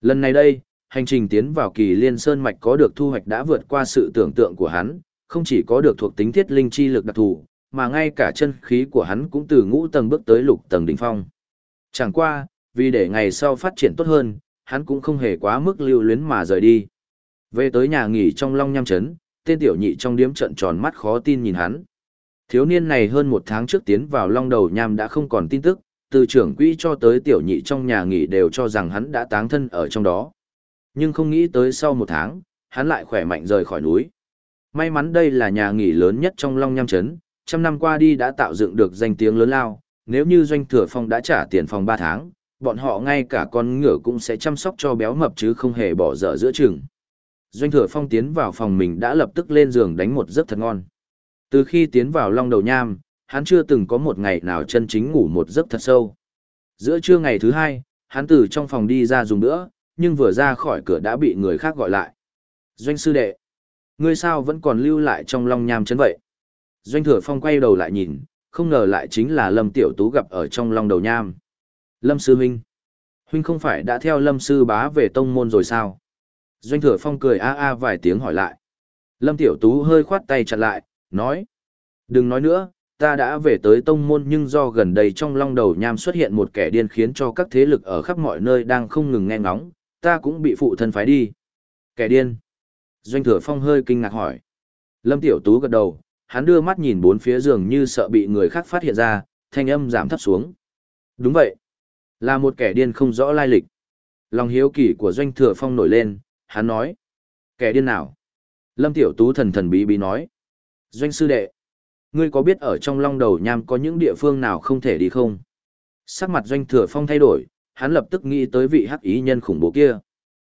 [SPEAKER 1] Lần này đây, hành trình tiến vào kỳ liên sơn mạch có được thu hoạch đã vượt qua sự tưởng tượng của hắn, không chỉ có được thuộc tính thiết linh chi lực đặc thù, mà ngay cả chân khí của hắn cũng từ ngũ tầng bước tới lục tầng đỉnh phong. Chẳng qua, vì để ngày sau phát triển tốt hơn, hắn cũng không hề quá mức lưu luyến mà rời đi. Về tới nhà nghỉ trong Long Nham Trấn, tên tiểu nhị trong điếm trận tròn mắt khó tin nhìn hắn. Thiếu niên này hơn một tháng trước tiến vào Long Đầu Nham đã không còn tin tức, từ trưởng quỹ cho tới tiểu nhị trong nhà nghỉ đều cho rằng hắn đã táng thân ở trong đó. Nhưng không nghĩ tới sau một tháng, hắn lại khỏe mạnh rời khỏi núi. May mắn đây là nhà nghỉ lớn nhất trong Long Nham Trấn, trăm năm qua đi đã tạo dựng được danh tiếng lớn lao, nếu như doanh thừa phong đã trả tiền phòng 3 tháng, bọn họ ngay cả con ngựa cũng sẽ chăm sóc cho béo mập chứ không hề bỏ dở giữa chừng. Doanh thừa phong tiến vào phòng mình đã lập tức lên giường đánh một giấc thật ngon. Từ khi tiến vào Long Đầu Nham, hắn chưa từng có một ngày nào chân chính ngủ một giấc thật sâu. Giữa trưa ngày thứ hai, hắn từ trong phòng đi ra dùng nữa, nhưng vừa ra khỏi cửa đã bị người khác gọi lại. Doanh sư đệ, ngươi sao vẫn còn lưu lại trong Long Nham chấn vậy? Doanh thừa phong quay đầu lại nhìn, không ngờ lại chính là Lâm Tiểu Tú gặp ở trong Long Đầu Nham. Lâm sư huynh, huynh không phải đã theo Lâm sư bá về tông môn rồi sao? Doanh thừa phong cười a a vài tiếng hỏi lại. Lâm Tiểu Tú hơi khoát tay chặn lại, nói. Đừng nói nữa, ta đã về tới tông môn nhưng do gần đây trong long đầu nham xuất hiện một kẻ điên khiến cho các thế lực ở khắp mọi nơi đang không ngừng nghe ngóng, ta cũng bị phụ thân phái đi. Kẻ điên. Doanh thừa phong hơi kinh ngạc hỏi. Lâm Tiểu Tú gật đầu, hắn đưa mắt nhìn bốn phía giường như sợ bị người khác phát hiện ra, thanh âm giảm thấp xuống. Đúng vậy. Là một kẻ điên không rõ lai lịch. Lòng hiếu kỳ của Doanh thừa phong nổi lên, hắn nói. Kẻ điên nào? Lâm Tiểu Tú thần thần bí bí nói. Doanh sư đệ. Ngươi có biết ở trong long đầu nham có những địa phương nào không thể đi không? Sắc mặt doanh thừa phong thay đổi, hắn lập tức nghĩ tới vị hắc ý nhân khủng bố kia.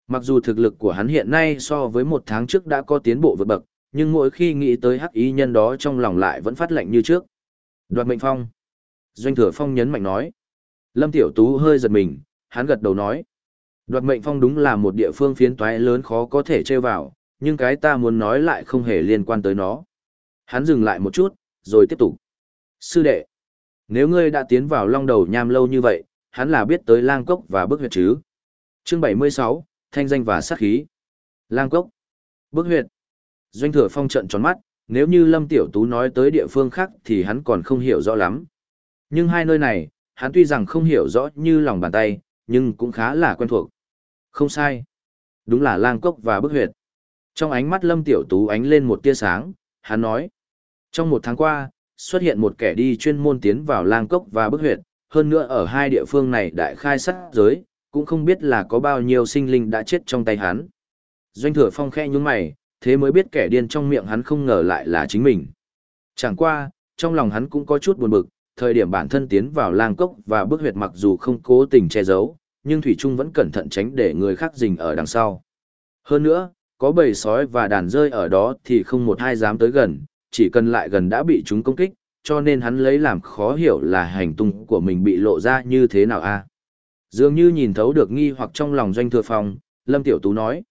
[SPEAKER 1] Mặc dù thực lực của hắn hiện nay so với một tháng trước đã có tiến bộ vượt bậc, nhưng mỗi khi nghĩ tới hắc ý nhân đó trong lòng lại vẫn phát lạnh như trước. Đoạt mệnh phong. Doanh thừa phong nhấn mạnh nói. Lâm Tiểu Tú hơi giật mình, hắn gật đầu nói. Đoạt mệnh phong đúng là một địa phương phiến toái lớn khó có thể chơi vào, nhưng cái ta muốn nói lại không hề liên quan tới nó. Hắn dừng lại một chút, rồi tiếp tục. Sư đệ, nếu ngươi đã tiến vào long đầu nham lâu như vậy, hắn là biết tới lang cốc và bức huyệt chứ. Chương 76, Thanh danh và sát khí. Lang cốc, bức huyệt. Doanh thừa phong trận tròn mắt, nếu như Lâm Tiểu Tú nói tới địa phương khác thì hắn còn không hiểu rõ lắm. Nhưng hai nơi này, hắn tuy rằng không hiểu rõ như lòng bàn tay, nhưng cũng khá là quen thuộc. Không sai. Đúng là lang cốc và bức huyệt. Trong ánh mắt Lâm Tiểu Tú ánh lên một tia sáng, hắn nói. Trong một tháng qua, xuất hiện một kẻ đi chuyên môn tiến vào lang cốc và bức huyệt, hơn nữa ở hai địa phương này đại khai sát giới, cũng không biết là có bao nhiêu sinh linh đã chết trong tay hắn. Doanh thừa phong khe nhúng mày, thế mới biết kẻ điên trong miệng hắn không ngờ lại là chính mình. Chẳng qua, trong lòng hắn cũng có chút buồn bực, thời điểm bản thân tiến vào lang cốc và bước huyệt mặc dù không cố tình che giấu, nhưng Thủy Trung vẫn cẩn thận tránh để người khác rình ở đằng sau. Hơn nữa, có bầy sói và đàn rơi ở đó thì không một ai dám tới gần, chỉ cần lại gần đã bị chúng công kích, cho nên hắn lấy làm khó hiểu là hành tung của mình bị lộ ra như thế nào a. Dường như nhìn thấu được nghi hoặc trong lòng doanh thừa phong, Lâm Tiểu Tú nói.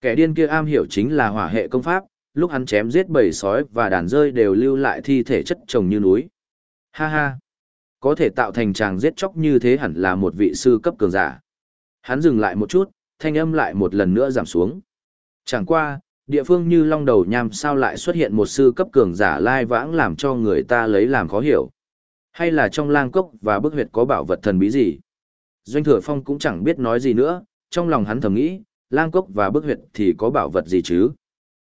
[SPEAKER 1] Kẻ điên kia am hiểu chính là hỏa hệ công pháp, lúc hắn chém giết bầy sói và đàn rơi đều lưu lại thi thể chất chồng như núi. Ha ha! Có thể tạo thành chàng giết chóc như thế hẳn là một vị sư cấp cường giả. Hắn dừng lại một chút, thanh âm lại một lần nữa giảm xuống. Chẳng qua, địa phương như long đầu nham sao lại xuất hiện một sư cấp cường giả lai vãng làm cho người ta lấy làm khó hiểu. Hay là trong lang cốc và bức huyệt có bảo vật thần bí gì? Doanh thừa phong cũng chẳng biết nói gì nữa, trong lòng hắn thầm nghĩ, lang cốc và bức huyệt thì có bảo vật gì chứ?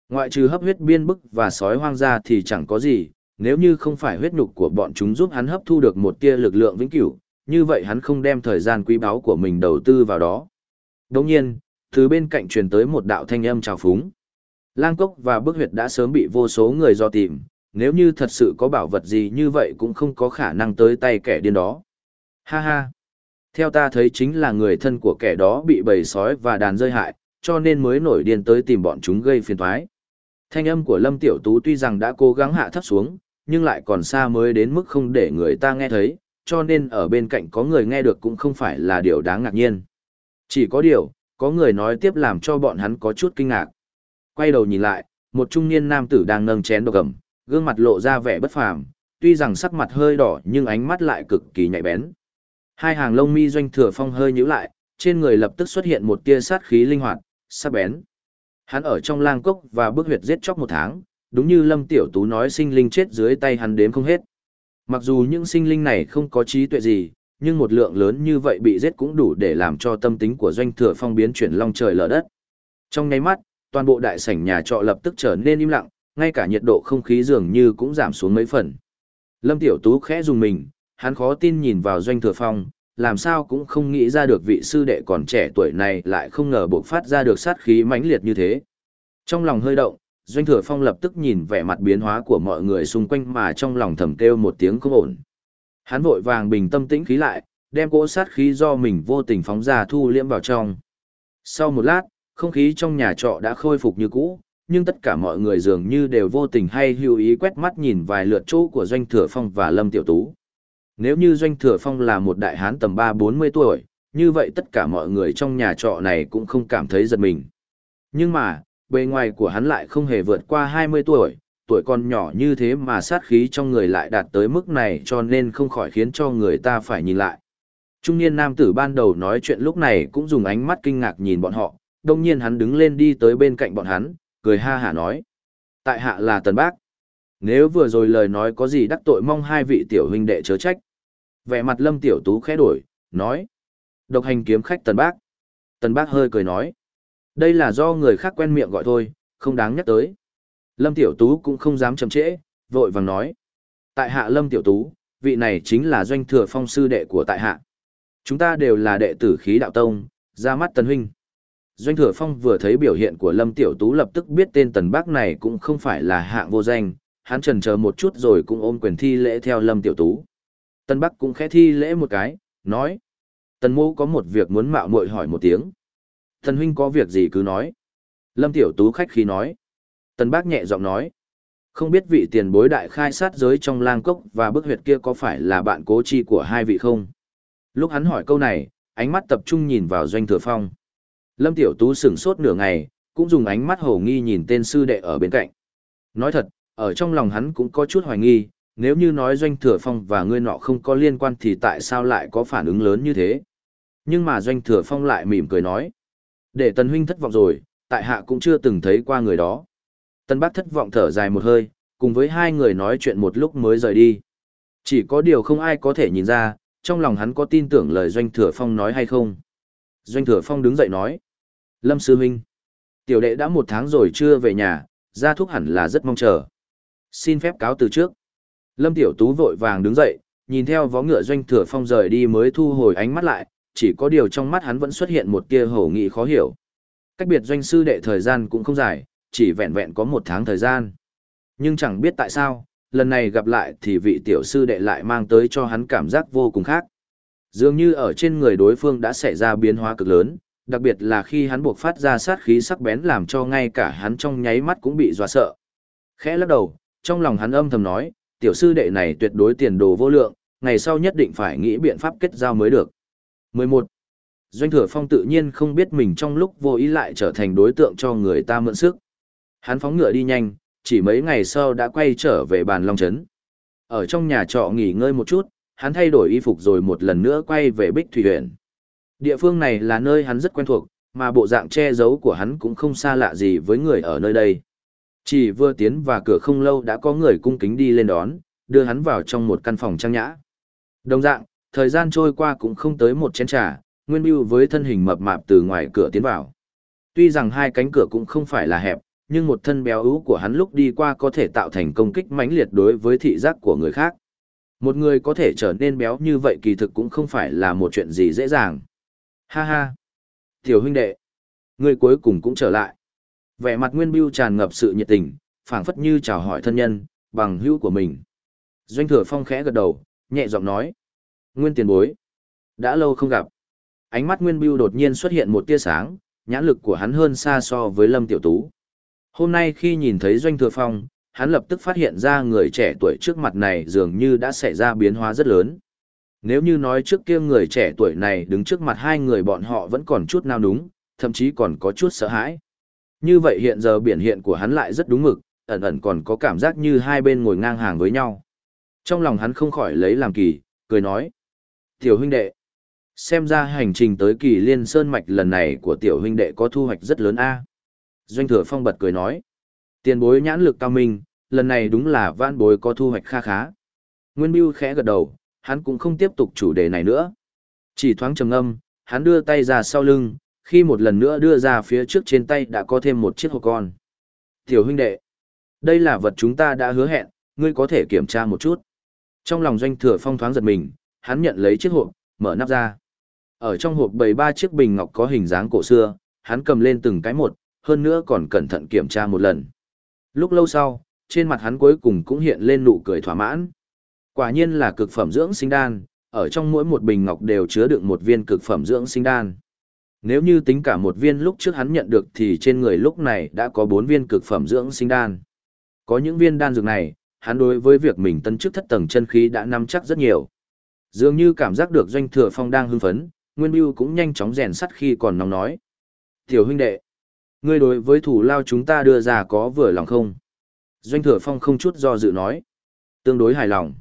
[SPEAKER 1] Ngoại trừ hấp huyết biên bức và sói hoang ra thì chẳng có gì, nếu như không phải huyết nhục của bọn chúng giúp hắn hấp thu được một tia lực lượng vĩnh cửu, như vậy hắn không đem thời gian quý báu của mình đầu tư vào đó. Đồng nhiên, từ bên cạnh truyền tới một đạo thanh âm trào phúng. Lang cốc và bức huyệt đã sớm bị vô số người do tìm, nếu như thật sự có bảo vật gì như vậy cũng không có khả năng tới tay kẻ điên đó. Ha ha! Theo ta thấy chính là người thân của kẻ đó bị bầy sói và đàn rơi hại, cho nên mới nổi điên tới tìm bọn chúng gây phiền toái. Thanh âm của Lâm Tiểu Tú tuy rằng đã cố gắng hạ thấp xuống, nhưng lại còn xa mới đến mức không để người ta nghe thấy, cho nên ở bên cạnh có người nghe được cũng không phải là điều đáng ngạc nhiên. Chỉ có điều, có người nói tiếp làm cho bọn hắn có chút kinh ngạc. Quay đầu nhìn lại, một trung niên nam tử đang nâng chén đồ cầm, gương mặt lộ ra vẻ bất phàm, tuy rằng sắc mặt hơi đỏ nhưng ánh mắt lại cực kỳ nhạy bén. Hai hàng lông mi doanh thừa phong hơi nhíu lại, trên người lập tức xuất hiện một tia sát khí linh hoạt, sắc bén. Hắn ở trong lang cốc và bước huyệt giết chóc một tháng, đúng như Lâm Tiểu Tú nói sinh linh chết dưới tay hắn đếm không hết. Mặc dù những sinh linh này không có trí tuệ gì, nhưng một lượng lớn như vậy bị giết cũng đủ để làm cho tâm tính của doanh thừa phong biến chuyển long trời lở đất. Trong nháy mắt, toàn bộ đại sảnh nhà trọ lập tức trở nên im lặng, ngay cả nhiệt độ không khí dường như cũng giảm xuống mấy phần. Lâm Tiểu Tú khẽ dùng mình, hắn khó tin nhìn vào doanh thừa phong, làm sao cũng không nghĩ ra được vị sư đệ còn trẻ tuổi này lại không ngờ buộc phát ra được sát khí mãnh liệt như thế. Trong lòng hơi động, Doanh Thừa Phong lập tức nhìn vẻ mặt biến hóa của mọi người xung quanh mà trong lòng thầm kêu một tiếng không ổn. Hắn vội vàng bình tâm tĩnh khí lại, đem cỗ sát khí do mình vô tình phóng ra thu liễm vào trong. Sau một lát, không khí trong nhà trọ đã khôi phục như cũ, nhưng tất cả mọi người dường như đều vô tình hay hữu ý quét mắt nhìn vài lượt chỗ của Doanh Thừa Phong và Lâm Tiểu Tú. Nếu như Doanh Thừa Phong là một đại hán tầm 3-40 tuổi, như vậy tất cả mọi người trong nhà trọ này cũng không cảm thấy giật mình. Nhưng mà, bề ngoài của hắn lại không hề vượt qua 20 tuổi, tuổi còn nhỏ như thế mà sát khí trong người lại đạt tới mức này cho nên không khỏi khiến cho người ta phải nhìn lại. Trung niên nam tử ban đầu nói chuyện lúc này cũng dùng ánh mắt kinh ngạc nhìn bọn họ, đồng nhiên hắn đứng lên đi tới bên cạnh bọn hắn, cười ha hả nói. Tại hạ là Tần Bác. Nếu vừa rồi lời nói có gì đắc tội mong hai vị tiểu huynh đệ chớ trách. Vẻ mặt lâm tiểu tú khẽ đổi, nói. Độc hành kiếm khách Tần Bác. Tần Bác hơi cười nói. Đây là do người khác quen miệng gọi thôi, không đáng nhắc tới. Lâm Tiểu Tú cũng không dám chậm trễ, vội vàng nói. Tại hạ Lâm Tiểu Tú, vị này chính là doanh thừa phong sư đệ của tại hạ. Chúng ta đều là đệ tử khí đạo tông, ra mắt tần huynh. Doanh thừa phong vừa thấy biểu hiện của Lâm Tiểu Tú lập tức biết tên tần bác này cũng không phải là hạng vô danh, hắn trần chờ một chút rồi cũng ôm quyền thi lễ theo Lâm Tiểu Tú. Tần Bắc cũng khẽ thi lễ một cái, nói. Tần mô có một việc muốn mạo muội hỏi một tiếng. Thần huynh có việc gì cứ nói. Lâm Tiểu Tú khách khí nói. Tần bác nhẹ giọng nói. Không biết vị tiền bối đại khai sát giới trong lang cốc và bức huyệt kia có phải là bạn cố chi của hai vị không? Lúc hắn hỏi câu này, ánh mắt tập trung nhìn vào doanh thừa phong. Lâm Tiểu Tú sửng sốt nửa ngày, cũng dùng ánh mắt hồ nghi nhìn tên sư đệ ở bên cạnh. Nói thật, ở trong lòng hắn cũng có chút hoài nghi, nếu như nói doanh thừa phong và ngươi nọ không có liên quan thì tại sao lại có phản ứng lớn như thế? Nhưng mà doanh thừa phong lại mỉm cười nói. Để tần huynh thất vọng rồi, tại hạ cũng chưa từng thấy qua người đó. Tân bác thất vọng thở dài một hơi, cùng với hai người nói chuyện một lúc mới rời đi. Chỉ có điều không ai có thể nhìn ra, trong lòng hắn có tin tưởng lời Doanh Thừa Phong nói hay không. Doanh Thừa Phong đứng dậy nói. Lâm Sư Huynh. Tiểu đệ đã một tháng rồi chưa về nhà, ra thuốc hẳn là rất mong chờ. Xin phép cáo từ trước. Lâm Tiểu Tú vội vàng đứng dậy, nhìn theo vó ngựa Doanh Thừa Phong rời đi mới thu hồi ánh mắt lại, chỉ có điều trong mắt hắn vẫn xuất hiện một tia hổ nghị khó hiểu. Cách biệt doanh sư đệ thời gian cũng không dài, chỉ vẹn vẹn có một tháng thời gian. Nhưng chẳng biết tại sao, lần này gặp lại thì vị tiểu sư đệ lại mang tới cho hắn cảm giác vô cùng khác. Dường như ở trên người đối phương đã xảy ra biến hóa cực lớn, đặc biệt là khi hắn buộc phát ra sát khí sắc bén làm cho ngay cả hắn trong nháy mắt cũng bị dọa sợ. Khẽ lắc đầu, trong lòng hắn âm thầm nói, tiểu sư đệ này tuyệt đối tiền đồ vô lượng, ngày sau nhất định phải nghĩ biện pháp kết giao mới được. 11. Doanh thừa phong tự nhiên không biết mình trong lúc vô ý lại trở thành đối tượng cho người ta mượn sức. Hắn phóng ngựa đi nhanh, chỉ mấy ngày sau đã quay trở về bàn Long Trấn. Ở trong nhà trọ nghỉ ngơi một chút, hắn thay đổi y phục rồi một lần nữa quay về Bích Thủy huyện. Địa phương này là nơi hắn rất quen thuộc, mà bộ dạng che giấu của hắn cũng không xa lạ gì với người ở nơi đây. Chỉ vừa tiến vào cửa không lâu đã có người cung kính đi lên đón, đưa hắn vào trong một căn phòng trang nhã. Đồng dạng, thời gian trôi qua cũng không tới một chén trà, Nguyên Biêu với thân hình mập mạp từ ngoài cửa tiến vào. Tuy rằng hai cánh cửa cũng không phải là hẹp, nhưng một thân béo ú của hắn lúc đi qua có thể tạo thành công kích mãnh liệt đối với thị giác của người khác. Một người có thể trở nên béo như vậy kỳ thực cũng không phải là một chuyện gì dễ dàng. Ha ha! Tiểu huynh đệ! Người cuối cùng cũng trở lại. Vẻ mặt Nguyên Biêu tràn ngập sự nhiệt tình, phảng phất như chào hỏi thân nhân, bằng hữu của mình. Doanh thừa phong khẽ gật đầu, nhẹ giọng nói. Nguyên tiền bối. Đã lâu không gặp. Ánh mắt Nguyên Biêu đột nhiên xuất hiện một tia sáng, nhãn lực của hắn hơn xa so với Lâm Tiểu Tú. Hôm nay khi nhìn thấy Doanh Thừa Phong, hắn lập tức phát hiện ra người trẻ tuổi trước mặt này dường như đã xảy ra biến hóa rất lớn. Nếu như nói trước kia người trẻ tuổi này đứng trước mặt hai người bọn họ vẫn còn chút nao núng, thậm chí còn có chút sợ hãi. Như vậy hiện giờ biển hiện của hắn lại rất đúng mực, ẩn ẩn còn có cảm giác như hai bên ngồi ngang hàng với nhau. Trong lòng hắn không khỏi lấy làm kỳ, cười nói. Tiểu huynh đệ, xem ra hành trình tới kỳ liên sơn mạch lần này của tiểu huynh đệ có thu hoạch rất lớn a Doanh thừa phong bật cười nói. Tiền bối nhãn lực cao minh, lần này đúng là vãn bối có thu hoạch kha khá. Nguyên Biêu khẽ gật đầu, hắn cũng không tiếp tục chủ đề này nữa. Chỉ thoáng trầm âm, hắn đưa tay ra sau lưng, khi một lần nữa đưa ra phía trước trên tay đã có thêm một chiếc hộp con. Tiểu huynh đệ, đây là vật chúng ta đã hứa hẹn, ngươi có thể kiểm tra một chút. Trong lòng doanh thừa phong thoáng giật mình, hắn nhận lấy chiếc hộp, mở nắp ra. Ở trong hộp bầy ba chiếc bình ngọc có hình dáng cổ xưa, hắn cầm lên từng cái một, hơn nữa còn cẩn thận kiểm tra một lần. Lúc lâu sau, trên mặt hắn cuối cùng cũng hiện lên nụ cười thỏa mãn. Quả nhiên là cực phẩm dưỡng sinh đan, ở trong mỗi một bình ngọc đều chứa đựng một viên cực phẩm dưỡng sinh đan. Nếu như tính cả một viên lúc trước hắn nhận được thì trên người lúc này đã có bốn viên cực phẩm dưỡng sinh đan. Có những viên đan dược này, hắn đối với việc mình tân chức thất tầng chân khí đã nắm chắc rất nhiều. Dường như cảm giác được doanh thừa phong đang hưng phấn, Nguyên Biêu cũng nhanh chóng rèn sắt khi còn nóng nói. Tiểu huynh đệ, ngươi đối với thủ lao chúng ta đưa ra có vừa lòng không? Doanh thừa phong không chút do dự nói. Tương đối hài lòng.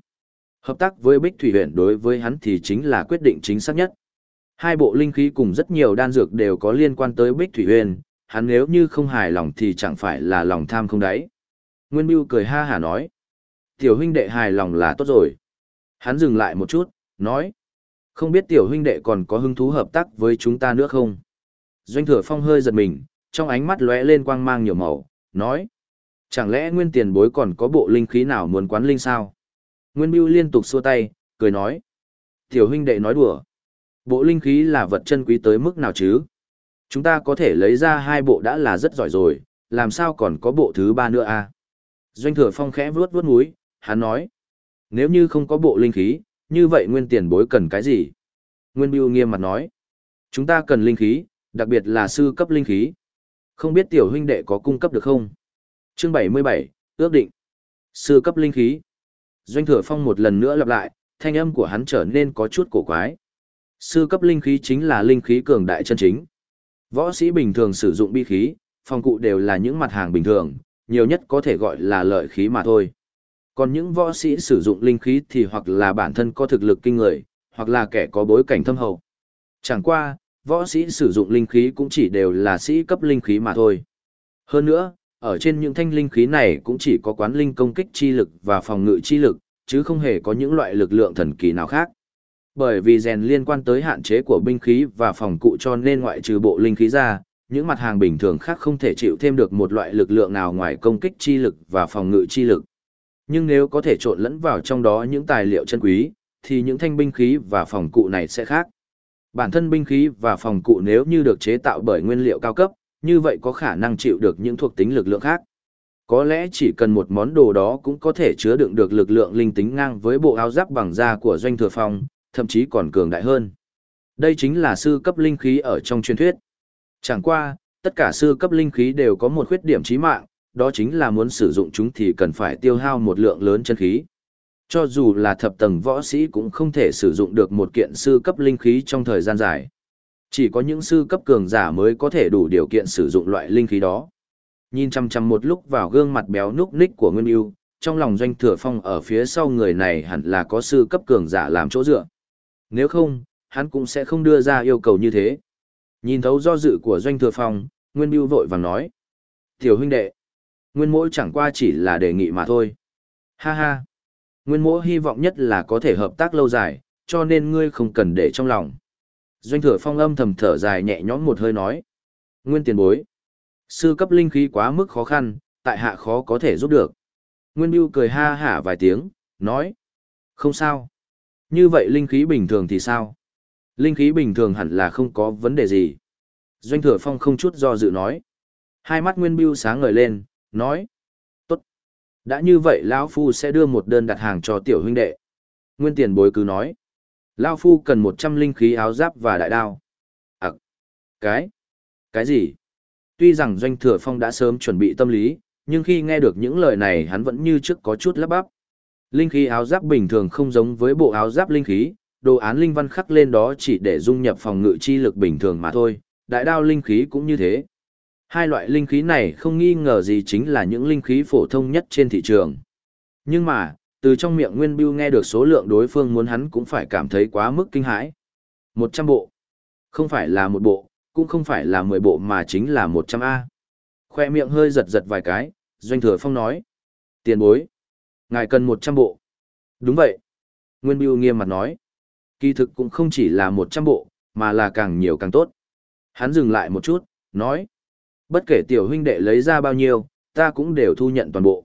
[SPEAKER 1] Hợp tác với Bích Thủy huyện đối với hắn thì chính là quyết định chính xác nhất. Hai bộ linh khí cùng rất nhiều đan dược đều có liên quan tới Bích Thủy Huyền, hắn nếu như không hài lòng thì chẳng phải là lòng tham không đáy. Nguyên Biêu cười ha hả nói. Tiểu huynh đệ hài lòng là tốt rồi. Hắn dừng lại một chút, nói. Không biết tiểu huynh đệ còn có hứng thú hợp tác với chúng ta nữa không? Doanh thừa phong hơi giật mình, trong ánh mắt lóe lên quang mang nhiều màu, nói. Chẳng lẽ nguyên tiền bối còn có bộ linh khí nào muốn quán linh sao? Nguyên Biêu liên tục xua tay, cười nói. Tiểu huynh đệ nói đùa. Bộ linh khí là vật chân quý tới mức nào chứ? Chúng ta có thể lấy ra hai bộ đã là rất giỏi rồi, làm sao còn có bộ thứ ba nữa à? Doanh thừa phong khẽ vuốt vuốt mũi, hắn nói. Nếu như không có bộ linh khí, như vậy nguyên tiền bối cần cái gì? Nguyên Biêu nghiêm mặt nói. Chúng ta cần linh khí, đặc biệt là sư cấp linh khí. Không biết tiểu huynh đệ có cung cấp được không? Chương 77, ước định. Sư cấp linh khí. Doanh thừa phong một lần nữa lặp lại, thanh âm của hắn trở nên có chút cổ quái. Sư cấp linh khí chính là linh khí cường đại chân chính. Võ sĩ bình thường sử dụng bi khí, phong cụ đều là những mặt hàng bình thường, nhiều nhất có thể gọi là lợi khí mà thôi. Còn những võ sĩ sử dụng linh khí thì hoặc là bản thân có thực lực kinh người, hoặc là kẻ có bối cảnh thâm hậu. Chẳng qua, võ sĩ sử dụng linh khí cũng chỉ đều là sĩ cấp linh khí mà thôi. Hơn nữa, ở trên những thanh linh khí này cũng chỉ có quán linh công kích chi lực và phòng ngự chi lực, chứ không hề có những loại lực lượng thần kỳ nào khác. Bởi vì rèn liên quan tới hạn chế của binh khí và phòng cụ cho nên ngoại trừ bộ linh khí ra, những mặt hàng bình thường khác không thể chịu thêm được một loại lực lượng nào ngoài công kích chi lực và phòng ngự chi lực. Nhưng nếu có thể trộn lẫn vào trong đó những tài liệu chân quý, thì những thanh binh khí và phòng cụ này sẽ khác. Bản thân binh khí và phòng cụ nếu như được chế tạo bởi nguyên liệu cao cấp, như vậy có khả năng chịu được những thuộc tính lực lượng khác. Có lẽ chỉ cần một món đồ đó cũng có thể chứa đựng được lực lượng linh tính ngang với bộ áo giáp bằng da của doanh thừa phong, thậm chí còn cường đại hơn. Đây chính là sư cấp linh khí ở trong truyền thuyết. Chẳng qua, tất cả sư cấp linh khí đều có một khuyết điểm chí mạng, đó chính là muốn sử dụng chúng thì cần phải tiêu hao một lượng lớn chân khí. Cho dù là thập tầng võ sĩ cũng không thể sử dụng được một kiện sư cấp linh khí trong thời gian dài. Chỉ có những sư cấp cường giả mới có thể đủ điều kiện sử dụng loại linh khí đó. Nhìn chăm chăm một lúc vào gương mặt béo núc ních của Nguyên Yêu, trong lòng doanh thừa phong ở phía sau người này hẳn là có sư cấp cường giả làm chỗ dựa. Nếu không, hắn cũng sẽ không đưa ra yêu cầu như thế. Nhìn thấu do dự của doanh thừa phong, Nguyên Biêu vội vàng nói. Tiểu huynh đệ, Nguyên mỗi chẳng qua chỉ là đề nghị mà thôi. Ha ha. Nguyên mỗ hy vọng nhất là có thể hợp tác lâu dài, cho nên ngươi không cần để trong lòng. Doanh thừa phong âm thầm thở dài nhẹ nhõm một hơi nói. Nguyên tiền bối. Sư cấp linh khí quá mức khó khăn, tại hạ khó có thể giúp được. Nguyên Biêu cười ha hả vài tiếng, nói. Không sao. Như vậy linh khí bình thường thì sao? Linh khí bình thường hẳn là không có vấn đề gì. Doanh thừa phong không chút do dự nói. Hai mắt Nguyên Biêu sáng ngời lên, nói. Tốt. Đã như vậy lão Phu sẽ đưa một đơn đặt hàng cho tiểu huynh đệ. Nguyên tiền bối cứ nói. Lão Phu cần một trăm linh khí áo giáp và đại đao. À, cái? Cái gì? Tuy rằng Doanh Thừa Phong đã sớm chuẩn bị tâm lý, nhưng khi nghe được những lời này hắn vẫn như trước có chút lắp bắp. Linh khí áo giáp bình thường không giống với bộ áo giáp linh khí, đồ án linh văn khắc lên đó chỉ để dung nhập phòng ngự chi lực bình thường mà thôi, đại đao linh khí cũng như thế. Hai loại linh khí này không nghi ngờ gì chính là những linh khí phổ thông nhất trên thị trường. Nhưng mà, từ trong miệng Nguyên Biêu nghe được số lượng đối phương muốn hắn cũng phải cảm thấy quá mức kinh hãi. Một trăm bộ. Không phải là một bộ, cũng không phải là mười bộ mà chính là một trăm A. Khoe miệng hơi giật giật vài cái, Doanh Thừa Phong nói. Tiền bối. Ngài cần một trăm bộ. Đúng vậy. Nguyên Biêu nghiêm mặt nói. Kỳ thực cũng không chỉ là một trăm bộ, mà là càng nhiều càng tốt. Hắn dừng lại một chút, nói. Bất kể tiểu huynh đệ lấy ra bao nhiêu, ta cũng đều thu nhận toàn bộ.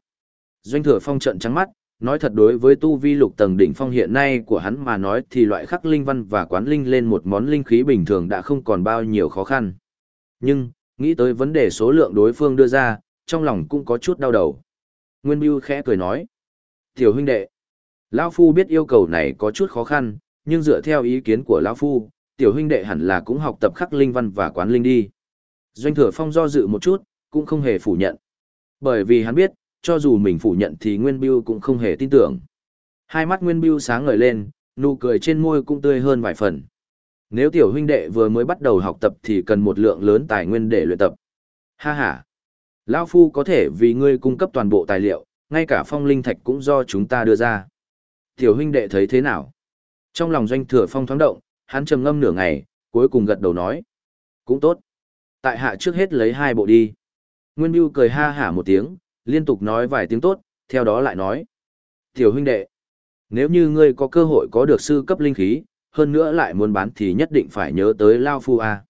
[SPEAKER 1] Doanh thừa phong trận trắng mắt, nói thật đối với tu vi lục tầng đỉnh phong hiện nay của hắn mà nói thì loại khắc linh văn và quán linh lên một món linh khí bình thường đã không còn bao nhiêu khó khăn. Nhưng, nghĩ tới vấn đề số lượng đối phương đưa ra, trong lòng cũng có chút đau đầu. Nguyên Biêu khẽ cười nói. Tiểu huynh đệ, Lão Phu biết yêu cầu này có chút khó khăn, nhưng dựa theo ý kiến của Lão Phu, tiểu huynh đệ hẳn là cũng học tập khắc linh văn và quán linh đi. Doanh thừa phong do dự một chút, cũng không hề phủ nhận. Bởi vì hắn biết, cho dù mình phủ nhận thì Nguyên Biêu cũng không hề tin tưởng. Hai mắt Nguyên Biêu sáng ngời lên, nụ cười trên môi cũng tươi hơn vài phần. Nếu tiểu huynh đệ vừa mới bắt đầu học tập thì cần một lượng lớn tài nguyên để luyện tập. Ha ha! Lão Phu có thể vì ngươi cung cấp toàn bộ tài liệu, ngay cả phong linh thạch cũng do chúng ta đưa ra. Tiểu huynh đệ thấy thế nào? Trong lòng doanh thừa phong thoáng động, hắn trầm ngâm nửa ngày, cuối cùng gật đầu nói. Cũng tốt. Tại hạ trước hết lấy hai bộ đi. Nguyên Biêu cười ha hả một tiếng, liên tục nói vài tiếng tốt, theo đó lại nói. Tiểu huynh đệ, nếu như ngươi có cơ hội có được sư cấp linh khí, hơn nữa lại muốn bán thì nhất định phải nhớ tới Lao Phu A.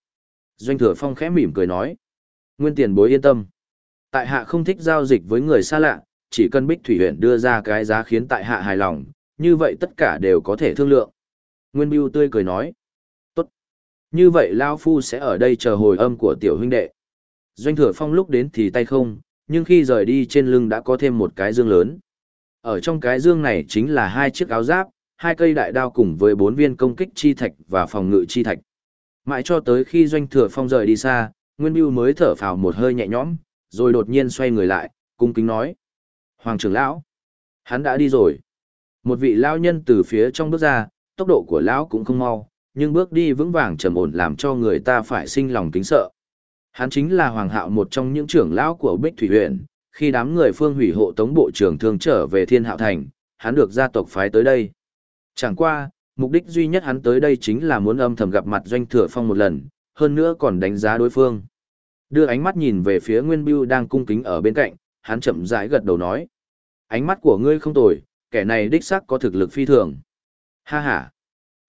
[SPEAKER 1] Doanh thừa phong khẽ mỉm cười nói. Nguyên tiền bối yên tâm. Tại hạ không thích giao dịch với người xa lạ, chỉ cần Bích Thủy huyện đưa ra cái giá khiến tại hạ hài lòng, như vậy tất cả đều có thể thương lượng. Nguyên Biêu tươi cười nói. Như vậy Lao Phu sẽ ở đây chờ hồi âm của tiểu huynh đệ. Doanh thừa phong lúc đến thì tay không, nhưng khi rời đi trên lưng đã có thêm một cái dương lớn. Ở trong cái dương này chính là hai chiếc áo giáp, hai cây đại đao cùng với bốn viên công kích chi thạch và phòng ngự chi thạch. Mãi cho tới khi doanh thừa phong rời đi xa, Nguyên Biêu mới thở phào một hơi nhẹ nhõm, rồi đột nhiên xoay người lại, cung kính nói. Hoàng trưởng lão, hắn đã đi rồi. Một vị lão nhân từ phía trong bước ra, tốc độ của lão cũng không mau, nhưng bước đi vững vàng trầm ổn làm cho người ta phải sinh lòng kính sợ. Hắn chính là Hoàng Hạo một trong những trưởng lão của Bích Thủy huyện, khi đám người phương hủy hộ tống bộ trưởng thương trở về Thiên Hạo Thành, hắn được gia tộc phái tới đây. Chẳng qua, mục đích duy nhất hắn tới đây chính là muốn âm thầm gặp mặt Doanh Thừa Phong một lần, hơn nữa còn đánh giá đối phương. Đưa ánh mắt nhìn về phía Nguyên Bưu đang cung kính ở bên cạnh, hắn chậm rãi gật đầu nói. Ánh mắt của ngươi không tồi, kẻ này đích xác có thực lực phi thường. Ha ha.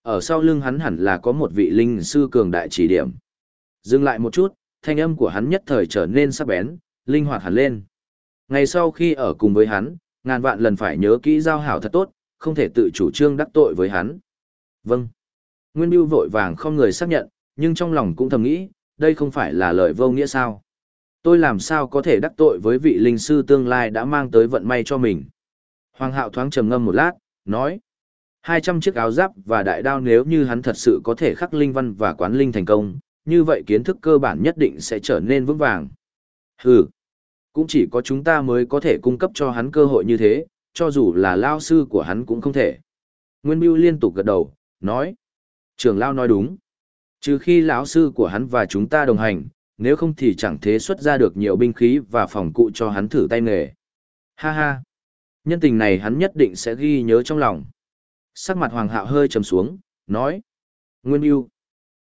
[SPEAKER 1] Ở sau lưng hắn hẳn là có một vị linh sư cường đại chỉ điểm. Dừng lại một chút, thanh âm của hắn nhất thời trở nên sắc bén, linh hoạt hẳn lên. Ngày sau khi ở cùng với hắn, ngàn vạn lần phải nhớ kỹ giao hảo thật tốt, không thể tự chủ trương đắc tội với hắn. Vâng. Nguyên Biêu vội vàng không người xác nhận, nhưng trong lòng cũng thầm nghĩ, đây không phải là lời vô nghĩa sao. Tôi làm sao có thể đắc tội với vị linh sư tương lai đã mang tới vận may cho mình. Hoàng hạo thoáng trầm ngâm một lát, nói. 200 chiếc áo giáp và đại đao nếu như hắn thật sự có thể khắc linh văn và quán linh thành công, như vậy kiến thức cơ bản nhất định sẽ trở nên vững vàng. Hừ, cũng chỉ có chúng ta mới có thể cung cấp cho hắn cơ hội như thế, cho dù là lao sư của hắn cũng không thể. Nguyên Biêu liên tục gật đầu, nói. Trường lao nói đúng. Trừ khi lão sư của hắn và chúng ta đồng hành, nếu không thì chẳng thế xuất ra được nhiều binh khí và phòng cụ cho hắn thử tay nghề. Ha ha. Nhân tình này hắn nhất định sẽ ghi nhớ trong lòng. Sắc mặt hoàng hạo hơi trầm xuống, nói. Nguyên yêu.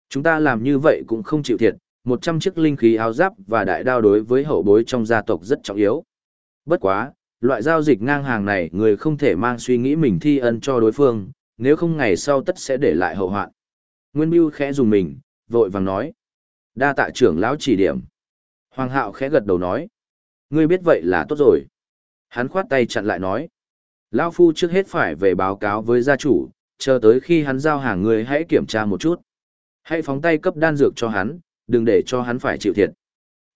[SPEAKER 1] Chúng ta làm như vậy cũng không chịu thiệt, một trăm chiếc linh khí áo giáp và đại đao đối với hậu bối trong gia tộc rất trọng yếu. Bất quá, loại giao dịch ngang hàng này người không thể mang suy nghĩ mình thi ân cho đối phương, nếu không ngày sau tất sẽ để lại hậu hoạn. Nguyên Biêu khẽ dùng mình, vội vàng nói. Đa tạ trưởng lão chỉ điểm. Hoàng hạo khẽ gật đầu nói. Ngươi biết vậy là tốt rồi. Hắn khoát tay chặn lại nói. Lão Phu trước hết phải về báo cáo với gia chủ, chờ tới khi hắn giao hàng người hãy kiểm tra một chút. Hãy phóng tay cấp đan dược cho hắn, đừng để cho hắn phải chịu thiệt.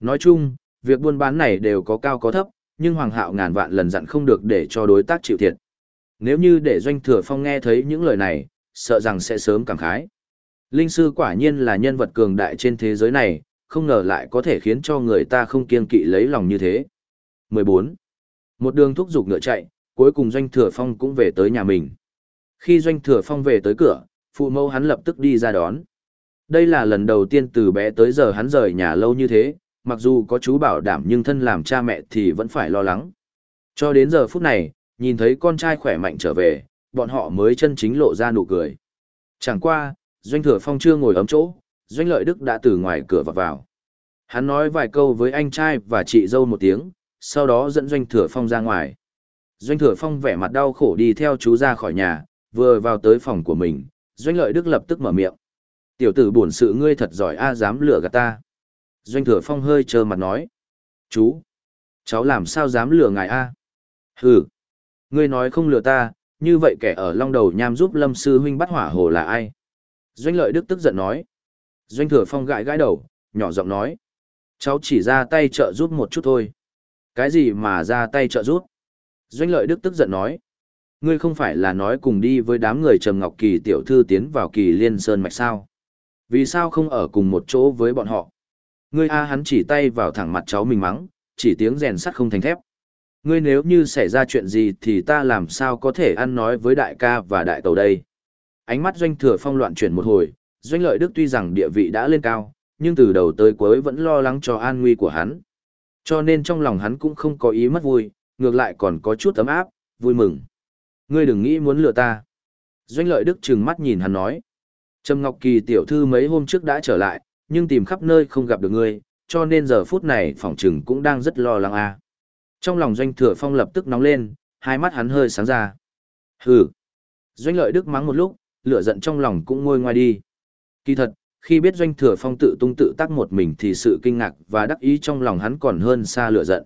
[SPEAKER 1] Nói chung, việc buôn bán này đều có cao có thấp, nhưng Hoàng Hạo ngàn vạn lần dặn không được để cho đối tác chịu thiệt. Nếu như để Doanh Thừa Phong nghe thấy những lời này, sợ rằng sẽ sớm cảm khái. Linh sư quả nhiên là nhân vật cường đại trên thế giới này, không ngờ lại có thể khiến cho người ta không kiên kỵ lấy lòng như thế. 14. Một đường thúc giục ngựa chạy, cuối cùng Doanh Thừa Phong cũng về tới nhà mình. Khi Doanh Thừa Phong về tới cửa, phụ mẫu hắn lập tức đi ra đón. Đây là lần đầu tiên từ bé tới giờ hắn rời nhà lâu như thế, mặc dù có chú bảo đảm nhưng thân làm cha mẹ thì vẫn phải lo lắng. Cho đến giờ phút này, nhìn thấy con trai khỏe mạnh trở về, bọn họ mới chân chính lộ ra nụ cười. Chẳng qua, Doanh Thừa Phong chưa ngồi ấm chỗ, Doanh Lợi Đức đã từ ngoài cửa vào vào. Hắn nói vài câu với anh trai và chị dâu một tiếng, sau đó dẫn Doanh Thừa Phong ra ngoài. Doanh Thừa Phong vẻ mặt đau khổ đi theo chú ra khỏi nhà, vừa vào tới phòng của mình, Doanh Lợi Đức lập tức mở miệng. Tiểu tử buồn sự ngươi thật giỏi a dám lừa gạt ta. Doanh Thừa Phong hơi trơ mặt nói. Chú! Cháu làm sao dám lừa ngài a? Hừ! Ngươi nói không lừa ta, như vậy kẻ ở long đầu nham giúp lâm sư huynh bắt hỏa hồ là ai? Doanh Lợi Đức tức giận nói. Doanh Thừa Phong gãi gãi đầu, nhỏ giọng nói. Cháu chỉ ra tay trợ giúp một chút thôi. Cái gì mà ra tay trợ giúp? Doanh Lợi Đức tức giận nói. Ngươi không phải là nói cùng đi với đám người Trầm Ngọc Kỳ tiểu thư tiến vào Kỳ Liên Sơn mạch sao? Vì sao không ở cùng một chỗ với bọn họ? Ngươi A hắn chỉ tay vào thẳng mặt cháu mình mắng, chỉ tiếng rèn sắt không thành thép. Ngươi nếu như xảy ra chuyện gì thì ta làm sao có thể ăn nói với đại ca và đại tàu đây? Ánh mắt doanh thừa phong loạn chuyển một hồi, doanh lợi đức tuy rằng địa vị đã lên cao, nhưng từ đầu tới cuối vẫn lo lắng cho an nguy của hắn. Cho nên trong lòng hắn cũng không có ý mất vui, ngược lại còn có chút ấm áp, vui mừng. Ngươi đừng nghĩ muốn lừa ta. Doanh lợi đức trừng mắt nhìn hắn nói. Trầm Ngọc Kỳ tiểu thư mấy hôm trước đã trở lại, nhưng tìm khắp nơi không gặp được ngươi, cho nên giờ phút này phòng trừng cũng đang rất lo lắng a. À. Trong lòng Doanh Thừa Phong lập tức nóng lên, hai mắt hắn hơi sáng ra. Hừ. Doanh Lợi Đức mắng một lúc, lửa giận trong lòng cũng ngôi ngoài đi. Kỳ thật, khi biết Doanh Thừa Phong tự tung tự tác một mình thì sự kinh ngạc và đắc ý trong lòng hắn còn hơn xa lửa giận.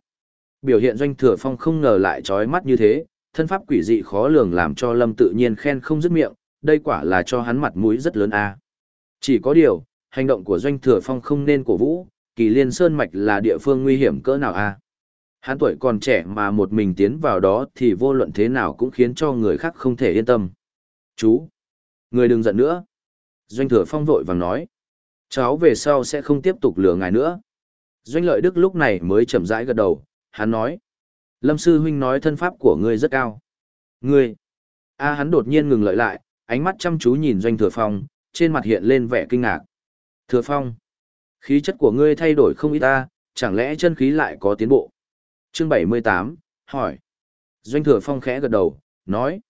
[SPEAKER 1] Biểu hiện Doanh Thừa Phong không ngờ lại trói mắt như thế, thân pháp quỷ dị khó lường làm cho Lâm tự nhiên khen không dứt miệng, đây quả là cho hắn mặt mũi rất lớn a. Chỉ có điều, hành động của Doanh Thừa Phong không nên cổ vũ, Kỳ Liên Sơn Mạch là địa phương nguy hiểm cỡ nào a. Hắn tuổi còn trẻ mà một mình tiến vào đó thì vô luận thế nào cũng khiến cho người khác không thể yên tâm. Chú! Người đừng giận nữa. Doanh Thừa Phong vội vàng nói. Cháu về sau sẽ không tiếp tục lừa ngài nữa. Doanh Lợi Đức lúc này mới chậm rãi gật đầu, hắn nói. Lâm Sư Huynh nói thân pháp của ngươi rất cao. Ngươi! A hắn đột nhiên ngừng lợi lại, ánh mắt chăm chú nhìn Doanh Thừa Phong, trên mặt hiện lên vẻ kinh ngạc. Thừa Phong, khí chất của ngươi thay đổi không ít ta, chẳng lẽ chân khí lại có tiến bộ? Chương 78, hỏi. Doanh Thừa Phong khẽ gật đầu, nói.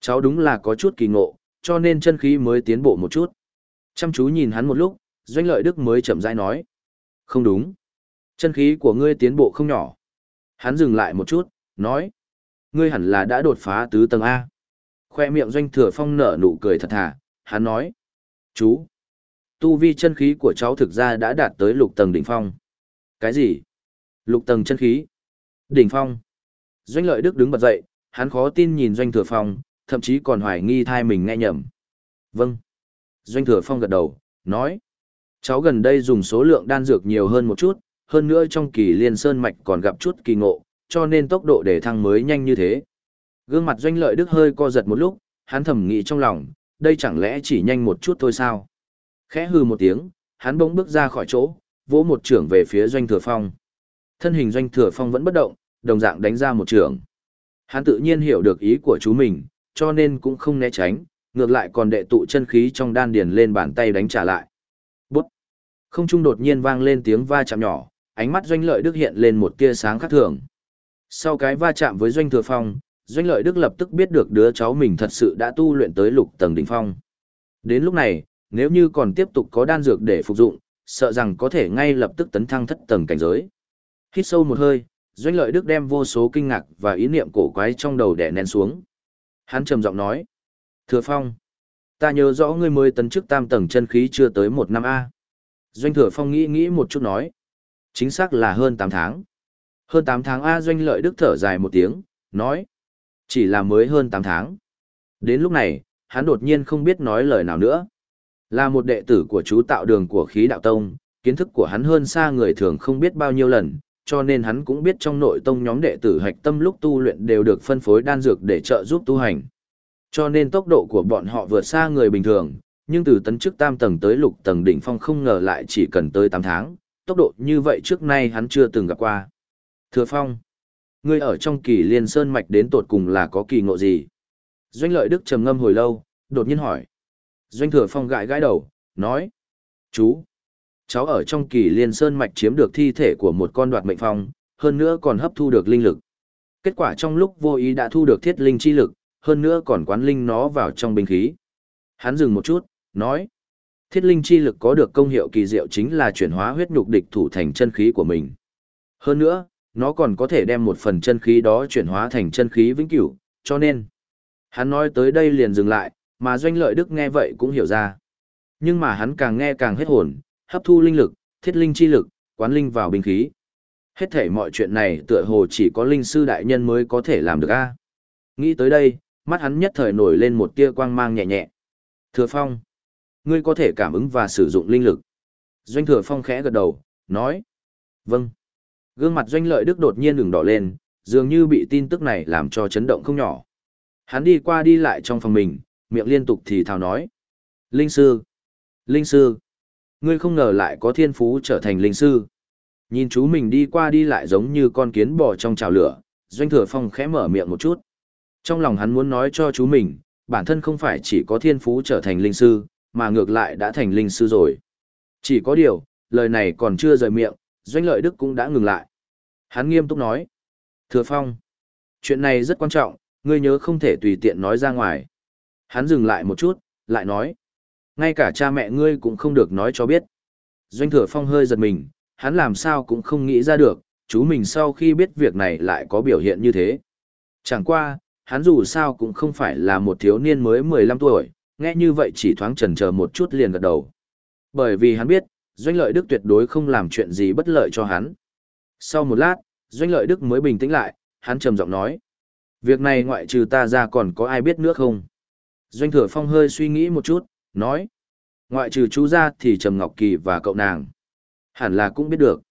[SPEAKER 1] Cháu đúng là có chút kỳ ngộ, cho nên chân khí mới tiến bộ một chút. Chăm chú nhìn hắn một lúc, Doanh Lợi Đức mới chậm rãi nói. Không đúng. Chân khí của ngươi tiến bộ không nhỏ. Hắn dừng lại một chút, nói. Ngươi hẳn là đã đột phá tứ tầng A. Khoe miệng doanh thừa phong nở nụ cười thật thà, hắn nói. Chú, tu vi chân khí của cháu thực ra đã đạt tới lục tầng đỉnh phong. Cái gì? Lục tầng chân khí? Đỉnh phong. Doanh lợi đức đứng bật dậy, hắn khó tin nhìn doanh thừa phong, thậm chí còn hoài nghi thai mình nghe nhầm. Vâng. Doanh thừa phong gật đầu, nói. Cháu gần đây dùng số lượng đan dược nhiều hơn một chút, hơn nữa trong kỳ liên sơn mạch còn gặp chút kỳ ngộ, cho nên tốc độ để thăng mới nhanh như thế. Gương mặt doanh lợi đức hơi co giật một lúc, hắn thầm nghĩ trong lòng, đây chẳng lẽ chỉ nhanh một chút thôi sao? Khẽ hừ một tiếng, hắn bỗng bước ra khỏi chỗ, vỗ một trưởng về phía doanh thừa phong. Thân hình doanh thừa phong vẫn bất động, đồng dạng đánh ra một trưởng. Hắn tự nhiên hiểu được ý của chú mình, cho nên cũng không né tránh, ngược lại còn đệ tụ chân khí trong đan điền lên bàn tay đánh trả lại. Bút! Không trung đột nhiên vang lên tiếng va chạm nhỏ, ánh mắt doanh lợi đức hiện lên một tia sáng khác thường. Sau cái va chạm với doanh thừa phong, Doanh lợi Đức lập tức biết được đứa cháu mình thật sự đã tu luyện tới lục tầng đỉnh phong. Đến lúc này, nếu như còn tiếp tục có đan dược để phục dụng, sợ rằng có thể ngay lập tức tấn thăng thất tầng cảnh giới. Hít sâu một hơi, Doanh lợi Đức đem vô số kinh ngạc và ý niệm cổ quái trong đầu đè nén xuống. Hắn trầm giọng nói, Thừa Phong, ta nhớ rõ ngươi mới tấn chức tam tầng chân khí chưa tới một năm A. Doanh Thừa Phong nghĩ nghĩ một chút nói. Chính xác là hơn 8 tháng. Hơn 8 tháng A Doanh Lợi Đức thở dài một tiếng, nói. Chỉ là mới hơn 8 tháng. Đến lúc này, hắn đột nhiên không biết nói lời nào nữa. Là một đệ tử của chú tạo đường của khí đạo tông, kiến thức của hắn hơn xa người thường không biết bao nhiêu lần, cho nên hắn cũng biết trong nội tông nhóm đệ tử hạch tâm lúc tu luyện đều được phân phối đan dược để trợ giúp tu hành. Cho nên tốc độ của bọn họ vượt xa người bình thường, nhưng từ tấn chức tam tầng tới lục tầng đỉnh phong không ngờ lại chỉ cần tới 8 tháng, tốc độ như vậy trước nay hắn chưa từng gặp qua. Thừa Phong, ngươi ở trong kỳ liên sơn mạch đến tột cùng là có kỳ ngộ gì? Doanh lợi đức trầm ngâm hồi lâu, đột nhiên hỏi. Doanh thừa phong gãi gãi đầu, nói. Chú, cháu ở trong kỳ liên sơn mạch chiếm được thi thể của một con đoạt mệnh phong, hơn nữa còn hấp thu được linh lực. Kết quả trong lúc vô ý đã thu được thiết linh chi lực, hơn nữa còn quán linh nó vào trong binh khí. Hắn dừng một chút, nói. Thiết linh chi lực có được công hiệu kỳ diệu chính là chuyển hóa huyết nhục địch thủ thành chân khí của mình. Hơn nữa, nó còn có thể đem một phần chân khí đó chuyển hóa thành chân khí vĩnh cửu, cho nên Hắn nói tới đây liền dừng lại, mà doanh lợi đức nghe vậy cũng hiểu ra. Nhưng mà hắn càng nghe càng hết hồn, hấp thu linh lực, thiết linh chi lực, quán linh vào binh khí. Hết thể mọi chuyện này tựa hồ chỉ có linh sư đại nhân mới có thể làm được a. Nghĩ tới đây, mắt hắn nhất thời nổi lên một tia quang mang nhẹ nhẹ. Thừa Phong, ngươi có thể cảm ứng và sử dụng linh lực. Doanh Thừa Phong khẽ gật đầu, nói. Vâng. Gương mặt doanh lợi đức đột nhiên đường đỏ lên, dường như bị tin tức này làm cho chấn động không nhỏ. Hắn đi qua đi lại trong phòng mình, miệng liên tục thì thào nói. Linh sư! Linh sư! Ngươi không ngờ lại có thiên phú trở thành linh sư. Nhìn chú mình đi qua đi lại giống như con kiến bò trong chảo lửa, doanh thừa phong khẽ mở miệng một chút. Trong lòng hắn muốn nói cho chú mình, bản thân không phải chỉ có thiên phú trở thành linh sư, mà ngược lại đã thành linh sư rồi. Chỉ có điều, lời này còn chưa rời miệng, doanh lợi đức cũng đã ngừng lại. Hắn nghiêm túc nói. Thừa phong, chuyện này rất quan trọng, ngươi nhớ không thể tùy tiện nói ra ngoài. Hắn dừng lại một chút, lại nói. Ngay cả cha mẹ ngươi cũng không được nói cho biết. Doanh thừa phong hơi giật mình, hắn làm sao cũng không nghĩ ra được, chú mình sau khi biết việc này lại có biểu hiện như thế. Chẳng qua, hắn dù sao cũng không phải là một thiếu niên mới 15 tuổi, nghe như vậy chỉ thoáng chần chờ một chút liền gật đầu. Bởi vì hắn biết, Doanh Lợi Đức tuyệt đối không làm chuyện gì bất lợi cho hắn. Sau một lát, Doanh Lợi Đức mới bình tĩnh lại, hắn trầm giọng nói. Việc này ngoại trừ ta ra còn có ai biết nữa không? Doanh thừa phong hơi suy nghĩ một chút, nói. Ngoại trừ chú ra thì Trầm Ngọc Kỳ và cậu nàng. Hẳn là cũng biết được.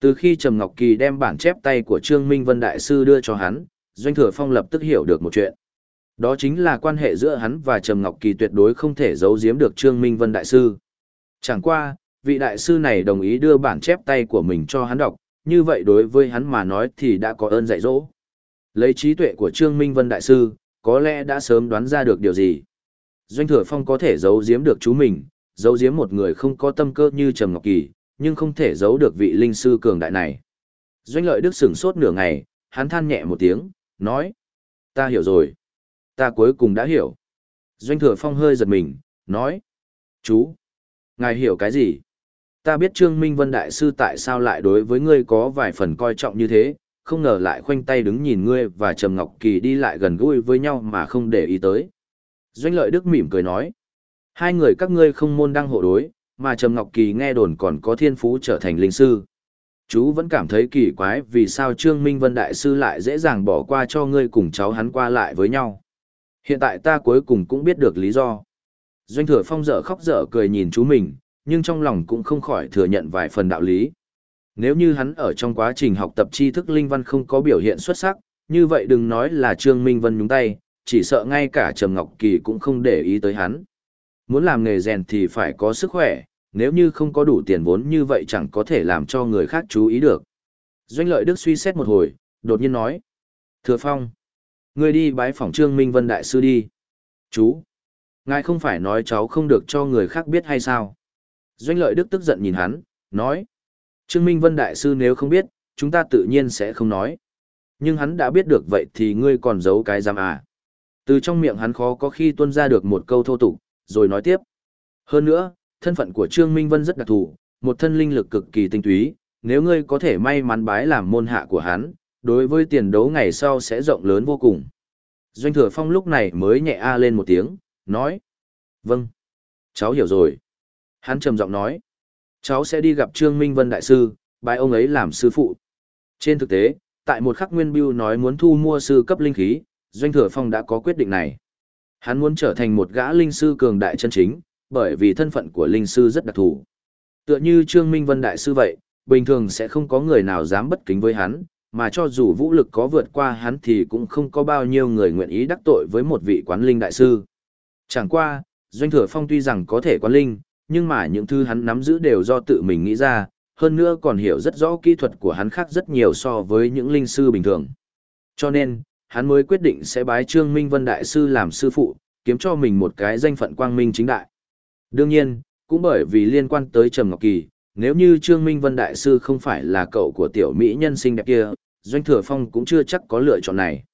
[SPEAKER 1] Từ khi Trầm Ngọc Kỳ đem bản chép tay của Trương Minh Vân Đại Sư đưa cho hắn, Doanh thừa phong lập tức hiểu được một chuyện. Đó chính là quan hệ giữa hắn và Trầm Ngọc Kỳ tuyệt đối không thể giấu giếm được Trương Minh Vân Đại Sư. Chẳng qua, vị đại sư này đồng ý đưa bản chép tay của mình cho hắn đọc, như vậy đối với hắn mà nói thì đã có ơn dạy dỗ. Lấy trí tuệ của Trương Minh Vân Đại Sư, có lẽ đã sớm đoán ra được điều gì. Doanh Thừa Phong có thể giấu giếm được chú mình, giấu giếm một người không có tâm cơ như Trầm Ngọc Kỳ, nhưng không thể giấu được vị linh sư cường đại này. Doanh Lợi Đức sửng sốt nửa ngày, hắn than nhẹ một tiếng, nói. Ta hiểu rồi. Ta cuối cùng đã hiểu. Doanh Thừa Phong hơi giật mình, nói. Chú. Ngài hiểu cái gì? Ta biết Trương Minh Vân Đại Sư tại sao lại đối với ngươi có vài phần coi trọng như thế, không ngờ lại khoanh tay đứng nhìn ngươi và Trầm Ngọc Kỳ đi lại gần gũi với nhau mà không để ý tới. Doanh lợi Đức mỉm cười nói. Hai người các ngươi không môn đăng hộ đối, mà Trầm Ngọc Kỳ nghe đồn còn có thiên phú trở thành linh sư. Chú vẫn cảm thấy kỳ quái vì sao Trương Minh Vân Đại Sư lại dễ dàng bỏ qua cho ngươi cùng cháu hắn qua lại với nhau. Hiện tại ta cuối cùng cũng biết được lý do. Doanh thừa phong dở khóc dở cười nhìn chú mình, nhưng trong lòng cũng không khỏi thừa nhận vài phần đạo lý. Nếu như hắn ở trong quá trình học tập tri thức linh văn không có biểu hiện xuất sắc, như vậy đừng nói là Trương Minh Vân nhúng tay, chỉ sợ ngay cả Trầm Ngọc Kỳ cũng không để ý tới hắn. Muốn làm nghề rèn thì phải có sức khỏe, nếu như không có đủ tiền vốn như vậy chẳng có thể làm cho người khác chú ý được. Doanh lợi Đức suy xét một hồi, đột nhiên nói. Thừa Phong, ngươi đi bái phỏng Trương Minh Vân Đại Sư đi. Chú, ngài không phải nói cháu không được cho người khác biết hay sao? Doanh lợi Đức tức giận nhìn hắn, nói. Trương Minh Vân Đại Sư nếu không biết, chúng ta tự nhiên sẽ không nói. Nhưng hắn đã biết được vậy thì ngươi còn giấu cái giam à. Từ trong miệng hắn khó có khi tuân ra được một câu thô tục, rồi nói tiếp. Hơn nữa, thân phận của Trương Minh Vân rất đặc thù, một thân linh lực cực kỳ tinh túy, nếu ngươi có thể may mắn bái làm môn hạ của hắn, đối với tiền đấu ngày sau sẽ rộng lớn vô cùng. Doanh thừa phong lúc này mới nhẹ a lên một tiếng, nói. Vâng. Cháu hiểu rồi. Hắn trầm giọng nói. Cháu sẽ đi gặp Trương Minh Vân Đại Sư, bái ông ấy làm sư phụ. Trên thực tế, tại một khắc Nguyên Biêu nói muốn thu mua sư cấp linh khí, Doanh Thừa Phong đã có quyết định này. Hắn muốn trở thành một gã linh sư cường đại chân chính, bởi vì thân phận của linh sư rất đặc thù. Tựa như Trương Minh Vân Đại Sư vậy, bình thường sẽ không có người nào dám bất kính với hắn, mà cho dù vũ lực có vượt qua hắn thì cũng không có bao nhiêu người nguyện ý đắc tội với một vị quán linh đại sư. Chẳng qua, Doanh Thừa Phong tuy rằng có thể quán linh, nhưng mà những thứ hắn nắm giữ đều do tự mình nghĩ ra, hơn nữa còn hiểu rất rõ kỹ thuật của hắn khác rất nhiều so với những linh sư bình thường. Cho nên, hắn mới quyết định sẽ bái Trương Minh Vân Đại Sư làm sư phụ, kiếm cho mình một cái danh phận quang minh chính đại. Đương nhiên, cũng bởi vì liên quan tới Trầm Ngọc Kỳ, nếu như Trương Minh Vân Đại Sư không phải là cậu của tiểu mỹ nhân xinh đẹp kia, Doanh Thừa Phong cũng chưa chắc có lựa chọn này.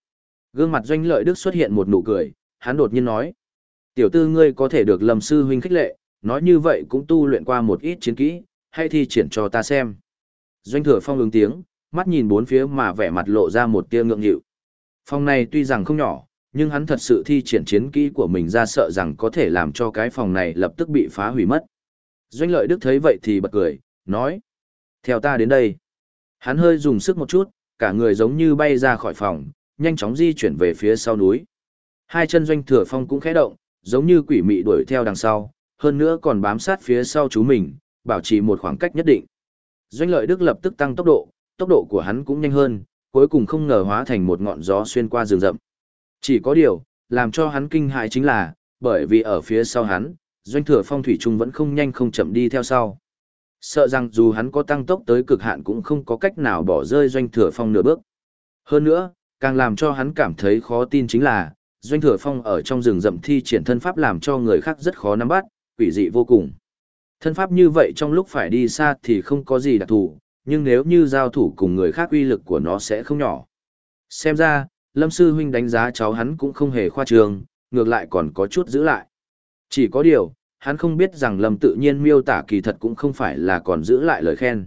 [SPEAKER 1] Gương mặt Doanh Lợi Đức xuất hiện một nụ cười, hắn đột nhiên nói. Tiểu tư ngươi có thể được lầm sư huynh khích lệ, nói như vậy cũng tu luyện qua một ít chiến kỹ, hay thi triển cho ta xem. Doanh Thừa Phong ứng tiếng, mắt nhìn bốn phía mà vẻ mặt lộ ra một tia ngượng nghịu. Phòng này tuy rằng không nhỏ, nhưng hắn thật sự thi triển chiến kỹ của mình ra sợ rằng có thể làm cho cái phòng này lập tức bị phá hủy mất. Doanh lợi đức thấy vậy thì bật cười, nói. Theo ta đến đây. Hắn hơi dùng sức một chút, cả người giống như bay ra khỏi phòng, nhanh chóng di chuyển về phía sau núi. Hai chân doanh thừa phong cũng khẽ động, giống như quỷ mị đuổi theo đằng sau, hơn nữa còn bám sát phía sau chú mình, bảo trì một khoảng cách nhất định. Doanh lợi đức lập tức tăng tốc độ, tốc độ của hắn cũng nhanh hơn, cuối cùng không ngờ hóa thành một ngọn gió xuyên qua rừng rậm. Chỉ có điều, làm cho hắn kinh hại chính là, bởi vì ở phía sau hắn, doanh thừa phong thủy trung vẫn không nhanh không chậm đi theo sau. Sợ rằng dù hắn có tăng tốc tới cực hạn cũng không có cách nào bỏ rơi doanh thừa phong nửa bước. Hơn nữa, càng làm cho hắn cảm thấy khó tin chính là, doanh thừa phong ở trong rừng rậm thi triển thân pháp làm cho người khác rất khó nắm bắt, quỷ dị vô cùng. Thân pháp như vậy trong lúc phải đi xa thì không có gì đặc thù, nhưng nếu như giao thủ cùng người khác uy lực của nó sẽ không nhỏ. Xem ra, Lâm Sư Huynh đánh giá cháu hắn cũng không hề khoa trương, ngược lại còn có chút giữ lại. Chỉ có điều, hắn không biết rằng Lâm tự nhiên miêu tả kỳ thật cũng không phải là còn giữ lại lời khen.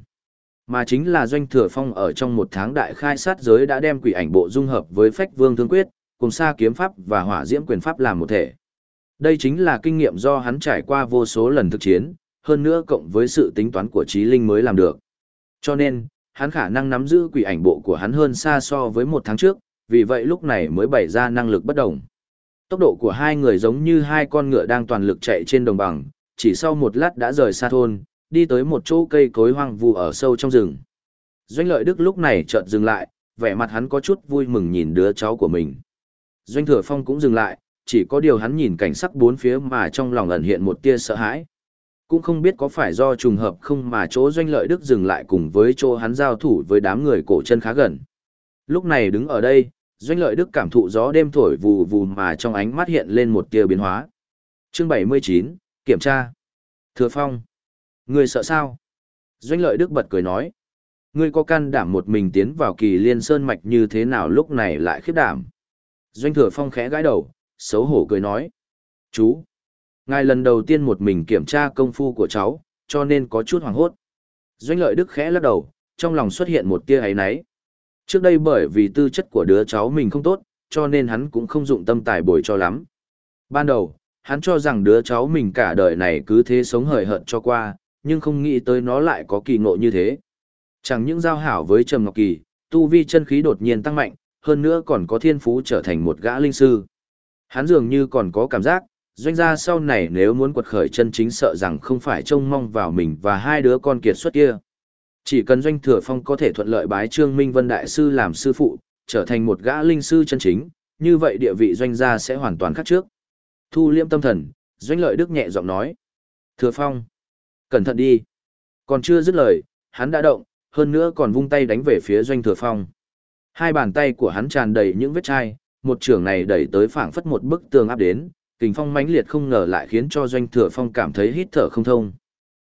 [SPEAKER 1] Mà chính là Doanh Thừa Phong ở trong một tháng đại khai sát giới đã đem quỷ ảnh bộ dung hợp với phách vương thương quyết, cùng xa kiếm pháp và hỏa diễm quyền pháp làm một thể. Đây chính là kinh nghiệm do hắn trải qua vô số lần thực chiến, hơn nữa cộng với sự tính toán của trí linh mới làm được. Cho nên, hắn khả năng nắm giữ quỷ ảnh bộ của hắn hơn xa so với một tháng trước, vì vậy lúc này mới bày ra năng lực bất đồng. Tốc độ của hai người giống như hai con ngựa đang toàn lực chạy trên đồng bằng, chỉ sau một lát đã rời xa thôn, đi tới một chỗ cây cối hoang vu ở sâu trong rừng. Doanh lợi đức lúc này chợt dừng lại, vẻ mặt hắn có chút vui mừng nhìn đứa cháu của mình. Doanh thừa phong cũng dừng lại, chỉ có điều hắn nhìn cảnh sắc bốn phía mà trong lòng ẩn hiện một tia sợ hãi. Cũng không biết có phải do trùng hợp không mà chỗ doanh lợi đức dừng lại cùng với chỗ hắn giao thủ với đám người cổ chân khá gần. Lúc này đứng ở đây, doanh lợi đức cảm thụ gió đêm thổi vù vù mà trong ánh mắt hiện lên một tia biến hóa. Chương 79, kiểm tra. Thừa Phong. Ngươi sợ sao? Doanh lợi đức bật cười nói. Ngươi có can đảm một mình tiến vào kỳ liên sơn mạch như thế nào lúc này lại khiếp đảm. Doanh thừa phong khẽ gãi đầu, xấu hổ cười nói. Chú. Ngài lần đầu tiên một mình kiểm tra công phu của cháu, cho nên có chút hoảng hốt. Doanh lợi đức khẽ lắc đầu, trong lòng xuất hiện một tia ấy náy. Trước đây bởi vì tư chất của đứa cháu mình không tốt, cho nên hắn cũng không dụng tâm tài bồi cho lắm. Ban đầu, hắn cho rằng đứa cháu mình cả đời này cứ thế sống hời hợt cho qua, nhưng không nghĩ tới nó lại có kỳ ngộ như thế. Chẳng những giao hảo với Trầm Ngọc Kỳ, tu vi chân khí đột nhiên tăng mạnh, hơn nữa còn có thiên phú trở thành một gã linh sư. Hắn dường như còn có cảm giác, doanh gia sau này nếu muốn quật khởi chân chính sợ rằng không phải trông mong vào mình và hai đứa con kiệt xuất kia. Chỉ cần doanh thừa phong có thể thuận lợi bái trương Minh Vân Đại Sư làm sư phụ, trở thành một gã linh sư chân chính, như vậy địa vị doanh gia sẽ hoàn toàn khác trước. Thu liêm tâm thần, doanh lợi đức nhẹ giọng nói. Thừa phong, cẩn thận đi. Còn chưa dứt lời, hắn đã động, hơn nữa còn vung tay đánh về phía doanh thừa phong. Hai bàn tay của hắn tràn đầy những vết chai, một trường này đẩy tới phảng phất một bức tường áp đến, kình phong mãnh liệt không ngờ lại khiến cho doanh thừa phong cảm thấy hít thở không thông.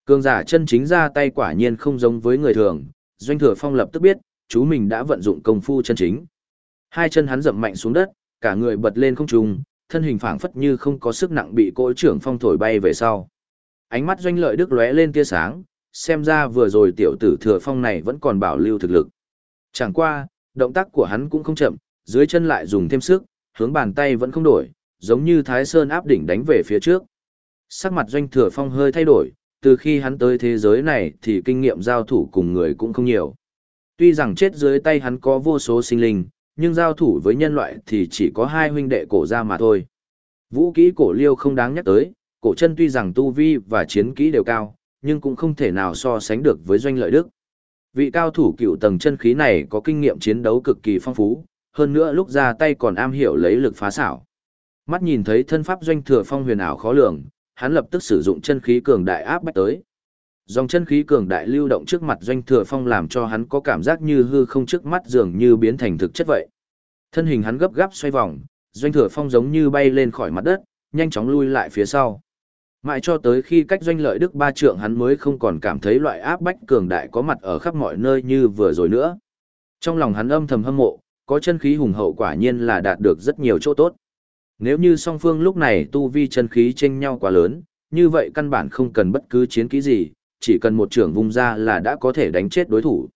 [SPEAKER 1] Cường giả chân chính ra tay quả nhiên không giống với người thường, doanh thừa phong lập tức biết, chú mình đã vận dụng công phu chân chính. Hai chân hắn dậm mạnh xuống đất, cả người bật lên không trung, thân hình phảng phất như không có sức nặng bị cỗ trưởng phong thổi bay về sau. Ánh mắt doanh lợi đức lóe lên tia sáng, xem ra vừa rồi tiểu tử thừa phong này vẫn còn bảo lưu thực lực. Chẳng qua, động tác của hắn cũng không chậm, dưới chân lại dùng thêm sức, hướng bàn tay vẫn không đổi, giống như Thái Sơn áp đỉnh đánh về phía trước. Sắc mặt doanh thừa phong hơi thay đổi, từ khi hắn tới thế giới này thì kinh nghiệm giao thủ cùng người cũng không nhiều. Tuy rằng chết dưới tay hắn có vô số sinh linh, nhưng giao thủ với nhân loại thì chỉ có hai huynh đệ cổ ra mà thôi. Vũ kỹ cổ liêu không đáng nhắc tới, cổ chân tuy rằng tu vi và chiến kỹ đều cao, nhưng cũng không thể nào so sánh được với doanh lợi đức. Vị cao thủ cựu tầng chân khí này có kinh nghiệm chiến đấu cực kỳ phong phú, hơn nữa lúc ra tay còn am hiểu lấy lực phá xảo. Mắt nhìn thấy thân pháp doanh thừa phong huyền ảo khó lường, hắn lập tức sử dụng chân khí cường đại áp bách tới. Dòng chân khí cường đại lưu động trước mặt doanh thừa phong làm cho hắn có cảm giác như hư không trước mắt dường như biến thành thực chất vậy. Thân hình hắn gấp gáp xoay vòng, doanh thừa phong giống như bay lên khỏi mặt đất, nhanh chóng lui lại phía sau. Mãi cho tới khi cách doanh lợi đức ba trượng hắn mới không còn cảm thấy loại áp bách cường đại có mặt ở khắp mọi nơi như vừa rồi nữa. Trong lòng hắn âm thầm hâm mộ, có chân khí hùng hậu quả nhiên là đạt được rất nhiều chỗ tốt. Nếu như song phương lúc này tu vi chân khí chênh nhau quá lớn, như vậy căn bản không cần bất cứ chiến kỹ gì, chỉ cần một trưởng vung ra là đã có thể đánh chết đối thủ.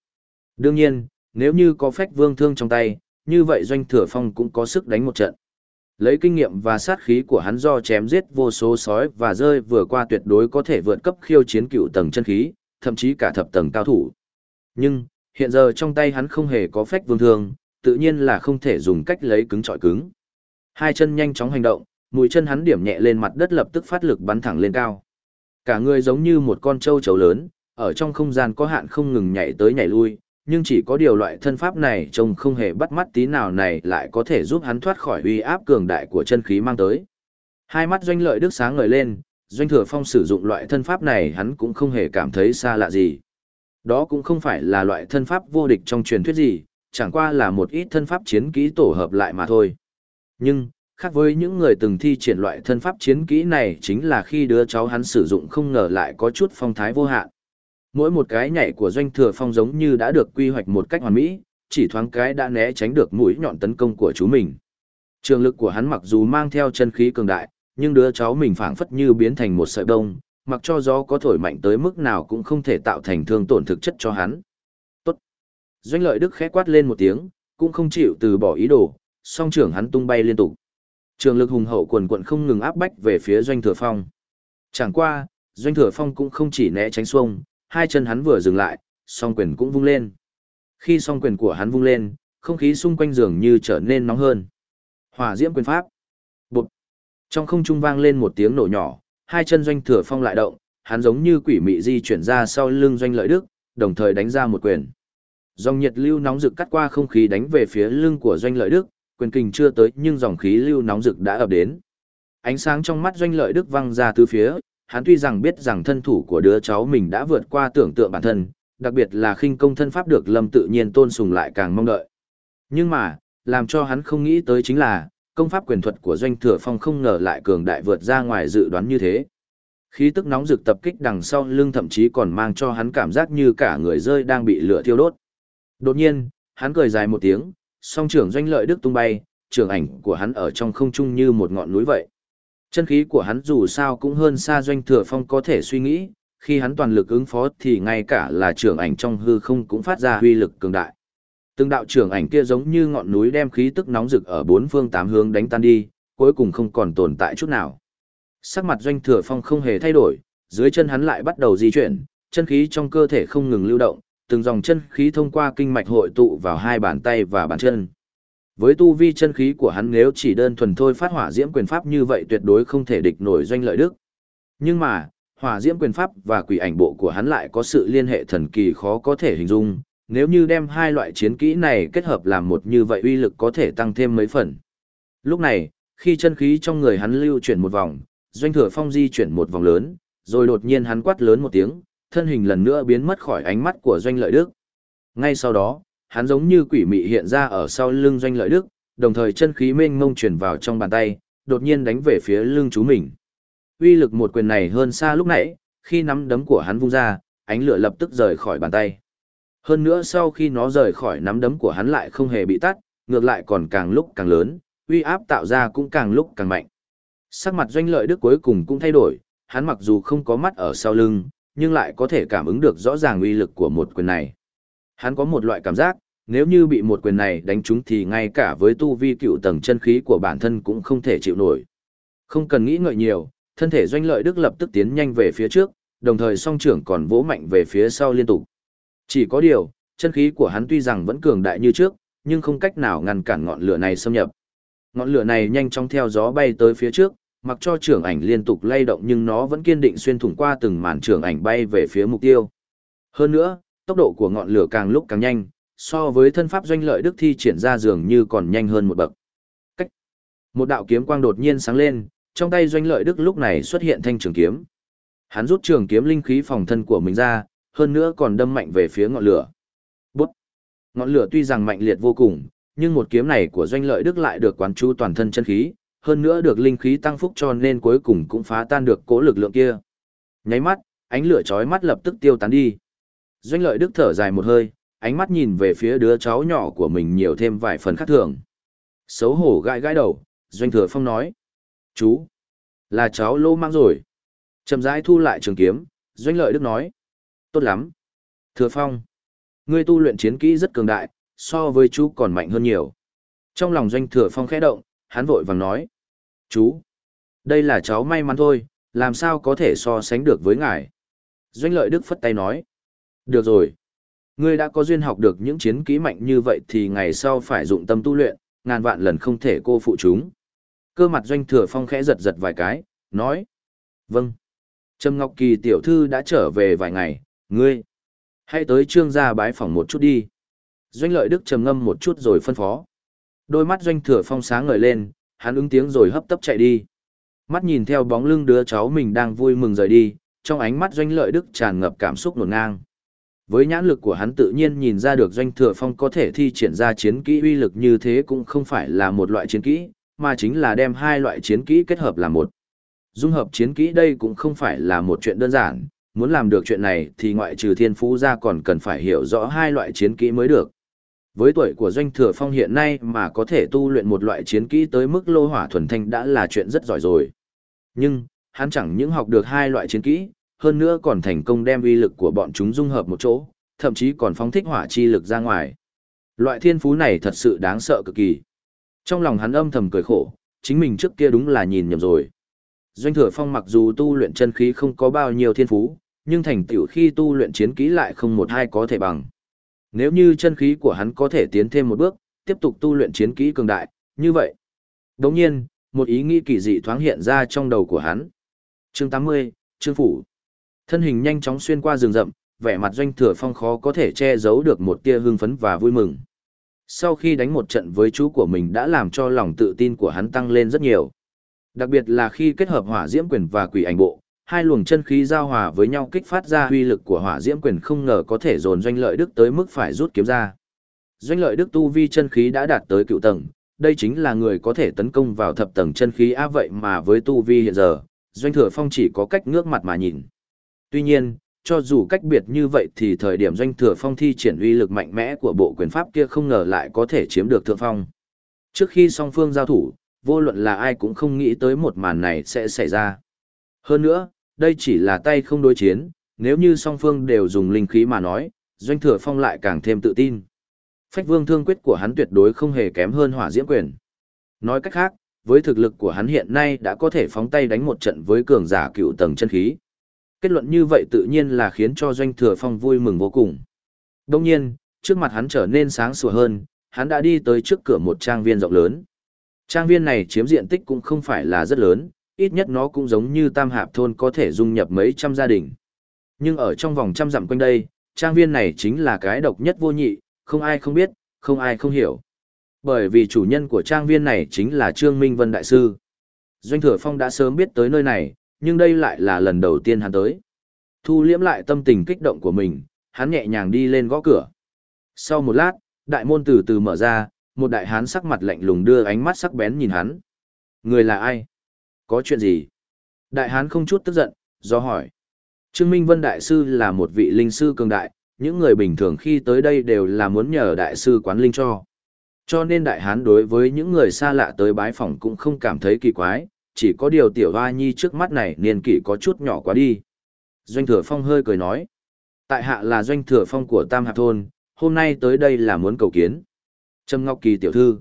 [SPEAKER 1] Đương nhiên, nếu như có phách vương thương trong tay, như vậy doanh thừa phong cũng có sức đánh một trận. Lấy kinh nghiệm và sát khí của hắn do chém giết vô số sói và rơi vừa qua tuyệt đối có thể vượt cấp khiêu chiến cựu tầng chân khí, thậm chí cả thập tầng cao thủ. Nhưng, hiện giờ trong tay hắn không hề có phách vương thương, tự nhiên là không thể dùng cách lấy cứng trọi cứng. Hai chân nhanh chóng hành động, mũi chân hắn điểm nhẹ lên mặt đất lập tức phát lực bắn thẳng lên cao. Cả người giống như một con trâu trấu lớn, ở trong không gian có hạn không ngừng nhảy tới nhảy lui, nhưng chỉ có điều loại thân pháp này trông không hề bắt mắt tí nào này lại có thể giúp hắn thoát khỏi uy áp cường đại của chân khí mang tới. Hai mắt doanh lợi đức sáng ngời lên, doanh thừa phong sử dụng loại thân pháp này hắn cũng không hề cảm thấy xa lạ gì. Đó cũng không phải là loại thân pháp vô địch trong truyền thuyết gì, chẳng qua là một ít thân pháp chiến kỹ tổ hợp lại mà thôi. Nhưng, khác với những người từng thi triển loại thân pháp chiến kỹ này chính là khi đứa cháu hắn sử dụng không ngờ lại có chút phong thái vô hạn. Mỗi một cái nhảy của doanh thừa phong giống như đã được quy hoạch một cách hoàn mỹ, chỉ thoáng cái đã né tránh được mũi nhọn tấn công của chú mình. Trường lực của hắn mặc dù mang theo chân khí cường đại, nhưng đứa cháu mình phảng phất như biến thành một sợi bông, mặc cho gió có thổi mạnh tới mức nào cũng không thể tạo thành thương tổn thực chất cho hắn. Tốt. Doanh lợi đức khẽ quát lên một tiếng, cũng không chịu từ bỏ ý đồ, song trưởng hắn tung bay liên tục. Trường lực hùng hậu quần quận không ngừng áp bách về phía doanh thừa phong. Chẳng qua, doanh thừa phong cũng không chỉ né tránh xuông, hai chân hắn vừa dừng lại, song quyền cũng vung lên. Khi song quyền của hắn vung lên, không khí xung quanh giường như trở nên nóng hơn. Hỏa diễm quyền pháp. Bụp. Trong không trung vang lên một tiếng nổ nhỏ, hai chân doanh thừa phong lại động, hắn giống như quỷ mị di chuyển ra sau lưng doanh lợi đức, đồng thời đánh ra một quyền. Dòng nhiệt lưu nóng rực cắt qua không khí đánh về phía lưng của doanh lợi đức, quyền kình chưa tới nhưng dòng khí lưu nóng rực đã ập đến. Ánh sáng trong mắt doanh lợi đức văng ra tứ phía, hắn tuy rằng biết rằng thân thủ của đứa cháu mình đã vượt qua tưởng tượng bản thân, đặc biệt là khinh công thân pháp được lâm tự nhiên tôn sùng lại càng mong đợi. Nhưng mà, làm cho hắn không nghĩ tới chính là, công pháp quyền thuật của doanh thừa phong không ngờ lại cường đại vượt ra ngoài dự đoán như thế. Khí tức nóng rực tập kích đằng sau lưng thậm chí còn mang cho hắn cảm giác như cả người rơi đang bị lửa thiêu đốt. Đột nhiên, hắn cười dài một tiếng, song trưởng doanh lợi đức tung bay, trường ảnh của hắn ở trong không trung như một ngọn núi vậy. Chân khí của hắn dù sao cũng hơn xa doanh thừa phong có thể suy nghĩ, khi hắn toàn lực ứng phó thì ngay cả là trưởng ảnh trong hư không cũng phát ra huy lực cường đại. Từng đạo trưởng ảnh kia giống như ngọn núi đem khí tức nóng rực ở bốn phương tám hướng đánh tan đi, cuối cùng không còn tồn tại chút nào. Sắc mặt doanh thừa phong không hề thay đổi, dưới chân hắn lại bắt đầu di chuyển, chân khí trong cơ thể không ngừng lưu động, từng dòng chân khí thông qua kinh mạch hội tụ vào hai bàn tay và bàn chân. Với tu vi chân khí của hắn nếu chỉ đơn thuần thôi phát hỏa diễm quyền pháp như vậy tuyệt đối không thể địch nổi doanh lợi đức. Nhưng mà, hỏa diễm quyền pháp và quỷ ảnh bộ của hắn lại có sự liên hệ thần kỳ khó có thể hình dung, nếu như đem hai loại chiến kỹ này kết hợp làm một như vậy uy lực có thể tăng thêm mấy phần. Lúc này, khi chân khí trong người hắn lưu chuyển một vòng, doanh thừa phong di chuyển một vòng lớn, rồi đột nhiên hắn quát lớn một tiếng, thân hình lần nữa biến mất khỏi ánh mắt của doanh lợi đức. Ngay sau đó, hắn giống như quỷ mị hiện ra ở sau lưng doanh lợi đức, đồng thời chân khí mênh mông chuyển vào trong bàn tay, đột nhiên đánh về phía lưng chú mình. Uy lực một quyền này hơn xa lúc nãy, khi nắm đấm của hắn vung ra, ánh lửa lập tức rời khỏi bàn tay. Hơn nữa sau khi nó rời khỏi nắm đấm của hắn lại không hề bị tắt, ngược lại còn càng lúc càng lớn, uy áp tạo ra cũng càng lúc càng mạnh. Sắc mặt doanh lợi đức cuối cùng cũng thay đổi, hắn mặc dù không có mắt ở sau lưng, nhưng lại có thể cảm ứng được rõ ràng uy lực của một quyền này. Hắn có một loại cảm giác, nếu như bị một quyền này đánh trúng thì ngay cả với tu vi cựu tầng chân khí của bản thân cũng không thể chịu nổi. Không cần nghĩ ngợi nhiều, thân thể doanh lợi đức lập tức tiến nhanh về phía trước, đồng thời song trưởng còn vỗ mạnh về phía sau liên tục. Chỉ có điều, chân khí của hắn tuy rằng vẫn cường đại như trước, nhưng không cách nào ngăn cản ngọn lửa này xâm nhập. Ngọn lửa này nhanh chóng theo gió bay tới phía trước, mặc cho trưởng ảnh liên tục lay động nhưng nó vẫn kiên định xuyên thủng qua từng màn trưởng ảnh bay về phía mục tiêu. Hơn nữa, tốc độ của ngọn lửa càng lúc càng nhanh, so với thân pháp doanh lợi đức thi triển ra dường như còn nhanh hơn một bậc. Cách. Một đạo kiếm quang đột nhiên sáng lên, trong tay doanh lợi đức lúc này xuất hiện thanh trường kiếm. Hắn rút trường kiếm linh khí phòng thân của mình ra, hơn nữa còn đâm mạnh về phía ngọn lửa. Bút. Ngọn lửa tuy rằng mạnh liệt vô cùng, nhưng một kiếm này của doanh lợi đức lại được quán chú toàn thân chân khí, hơn nữa được linh khí tăng phúc cho nên cuối cùng cũng phá tan được cố lực lượng kia. Nháy mắt, ánh lửa chói mắt lập tức tiêu tán đi. Doanh lợi đức thở dài một hơi, ánh mắt nhìn về phía đứa cháu nhỏ của mình nhiều thêm vài phần khác thường. Xấu hổ gãi gãi đầu, Doanh Thừa Phong nói. Chú, là cháu lô mang rồi. Chầm rãi thu lại trường kiếm, Doanh Lợi Đức nói. Tốt lắm. Thừa Phong, ngươi tu luyện chiến kỹ rất cường đại, so với chú còn mạnh hơn nhiều. Trong lòng Doanh Thừa Phong khẽ động, hắn vội vàng nói. Chú, đây là cháu may mắn thôi, làm sao có thể so sánh được với ngài. Doanh Lợi Đức phất tay nói. Được rồi. Ngươi đã có duyên học được những chiến kỹ mạnh như vậy thì ngày sau phải dụng tâm tu luyện, ngàn vạn lần không thể cô phụ chúng. Cơ mặt doanh thừa phong khẽ giật giật vài cái, nói. Vâng. Trâm Ngọc Kỳ tiểu thư đã trở về vài ngày, ngươi. Hãy tới trương gia bái phỏng một chút đi. Doanh lợi đức trầm ngâm một chút rồi phân phó. Đôi mắt doanh thừa phong sáng ngời lên, hắn ứng tiếng rồi hấp tấp chạy đi. Mắt nhìn theo bóng lưng đứa cháu mình đang vui mừng rời đi, trong ánh mắt doanh lợi đức tràn ngập cảm xúc nổn ngang. Với nhãn lực của hắn tự nhiên nhìn ra được doanh thừa phong có thể thi triển ra chiến kỹ uy lực như thế cũng không phải là một loại chiến kỹ, mà chính là đem hai loại chiến kỹ kết hợp làm một. Dung hợp chiến kỹ đây cũng không phải là một chuyện đơn giản, muốn làm được chuyện này thì ngoại trừ thiên phú ra còn cần phải hiểu rõ hai loại chiến kỹ mới được. Với tuổi của doanh thừa phong hiện nay mà có thể tu luyện một loại chiến kỹ tới mức lô hỏa thuần thanh đã là chuyện rất giỏi rồi. Nhưng, hắn chẳng những học được hai loại chiến kỹ, hơn nữa còn thành công đem uy lực của bọn chúng dung hợp một chỗ, thậm chí còn phóng thích hỏa chi lực ra ngoài. Loại thiên phú này thật sự đáng sợ cực kỳ. Trong lòng hắn âm thầm cười khổ, chính mình trước kia đúng là nhìn nhầm rồi. Doanh thừa phong mặc dù tu luyện chân khí không có bao nhiêu thiên phú, nhưng thành tựu khi tu luyện chiến kỹ lại không một hai có thể bằng. Nếu như chân khí của hắn có thể tiến thêm một bước, tiếp tục tu luyện chiến kỹ cường đại, như vậy. Đồng nhiên, một ý nghĩ kỳ dị thoáng hiện ra trong đầu của hắn. Chương 80, Trương Phủ. Thân hình nhanh chóng xuyên qua rừng rậm, vẻ mặt doanh thừa phong khó có thể che giấu được một tia hưng phấn và vui mừng. Sau khi đánh một trận với chú của mình đã làm cho lòng tự tin của hắn tăng lên rất nhiều. Đặc biệt là khi kết hợp hỏa diễm quyền và quỷ ảnh bộ, hai luồng chân khí giao hòa với nhau kích phát ra uy lực của hỏa diễm quyền không ngờ có thể dồn doanh lợi đức tới mức phải rút kiếm ra. Doanh lợi đức tu vi chân khí đã đạt tới cựu tầng, đây chính là người có thể tấn công vào thập tầng chân khí áp vậy mà với tu vi hiện giờ, doanh thừa phong chỉ có cách ngước mặt mà nhìn. Tuy nhiên, cho dù cách biệt như vậy thì thời điểm doanh thừa phong thi triển uy lực mạnh mẽ của bộ quyền pháp kia không ngờ lại có thể chiếm được thượng phong. Trước khi song phương giao thủ, vô luận là ai cũng không nghĩ tới một màn này sẽ xảy ra. Hơn nữa, đây chỉ là tay không đối chiến, nếu như song phương đều dùng linh khí mà nói, doanh thừa phong lại càng thêm tự tin. Phách vương thương quyết của hắn tuyệt đối không hề kém hơn hỏa diễm quyền. Nói cách khác, với thực lực của hắn hiện nay đã có thể phóng tay đánh một trận với cường giả cựu tầng chân khí. Kết luận như vậy tự nhiên là khiến cho doanh thừa phong vui mừng vô cùng. Đông nhiên, trước mặt hắn trở nên sáng sủa hơn, hắn đã đi tới trước cửa một trang viên rộng lớn. Trang viên này chiếm diện tích cũng không phải là rất lớn, ít nhất nó cũng giống như tam hạp thôn có thể dung nhập mấy trăm gia đình. Nhưng ở trong vòng trăm dặm quanh đây, trang viên này chính là cái độc nhất vô nhị, không ai không biết, không ai không hiểu. Bởi vì chủ nhân của trang viên này chính là Trương Minh Vân Đại Sư. Doanh Thừa Phong đã sớm biết tới nơi này, nhưng đây lại là lần đầu tiên hắn tới. Thu liễm lại tâm tình kích động của mình, hắn nhẹ nhàng đi lên gõ cửa. Sau một lát, đại môn từ từ mở ra, một đại hán sắc mặt lạnh lùng đưa ánh mắt sắc bén nhìn hắn. Người là ai? Có chuyện gì? Đại hán không chút tức giận, do hỏi. Trương Minh Vân Đại Sư là một vị linh sư cường đại, những người bình thường khi tới đây đều là muốn nhờ Đại Sư quán linh cho. Cho nên Đại Hán đối với những người xa lạ tới bái phỏng cũng không cảm thấy kỳ quái, chỉ có điều tiểu hoa nhi trước mắt này niên kỷ có chút nhỏ quá đi. Doanh thừa phong hơi cười nói. Tại hạ là doanh thừa phong của Tam Hạp Thôn, hôm nay tới đây là muốn cầu kiến. Trâm Ngọc Kỳ tiểu thư.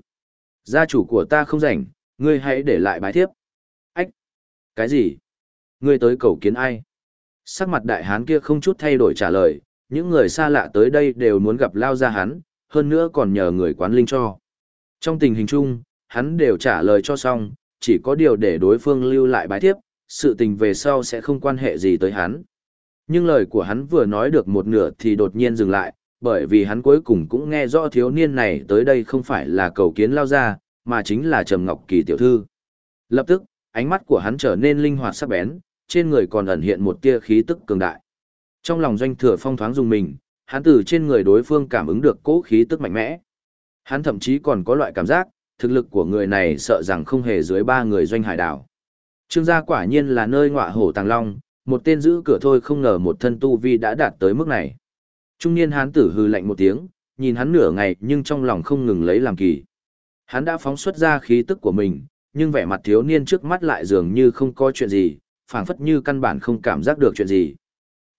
[SPEAKER 1] Gia chủ của ta không rảnh, ngươi hãy để lại bái thiếp. Cái gì? Ngươi tới cầu kiến ai? Sắc mặt đại hán kia không chút thay đổi trả lời, những người xa lạ tới đây đều muốn gặp lao ra hắn, hơn nữa còn nhờ người quán linh cho. Trong tình hình chung, hắn đều trả lời cho xong, chỉ có điều để đối phương lưu lại bài tiếp, sự tình về sau sẽ không quan hệ gì tới hắn. Nhưng lời của hắn vừa nói được một nửa thì đột nhiên dừng lại, bởi vì hắn cuối cùng cũng nghe rõ thiếu niên này tới đây không phải là cầu kiến lao ra, mà chính là Trầm Ngọc Kỳ tiểu thư. Lập tức, ánh mắt của hắn trở nên linh hoạt sắc bén, trên người còn ẩn hiện một tia khí tức cường đại. Trong lòng doanh thừa phong thoáng dùng mình, hắn từ trên người đối phương cảm ứng được cỗ khí tức mạnh mẽ. Hắn thậm chí còn có loại cảm giác, thực lực của người này sợ rằng không hề dưới ba người doanh hải đảo. Trương gia quả nhiên là nơi ngọa hổ tàng long, một tên giữ cửa thôi không ngờ một thân tu vi đã đạt tới mức này. Trung niên hán tử hư lạnh một tiếng, nhìn hắn nửa ngày nhưng trong lòng không ngừng lấy làm kỳ. Hắn đã phóng xuất ra khí tức của mình, nhưng vẻ mặt thiếu niên trước mắt lại dường như không có chuyện gì, phảng phất như căn bản không cảm giác được chuyện gì.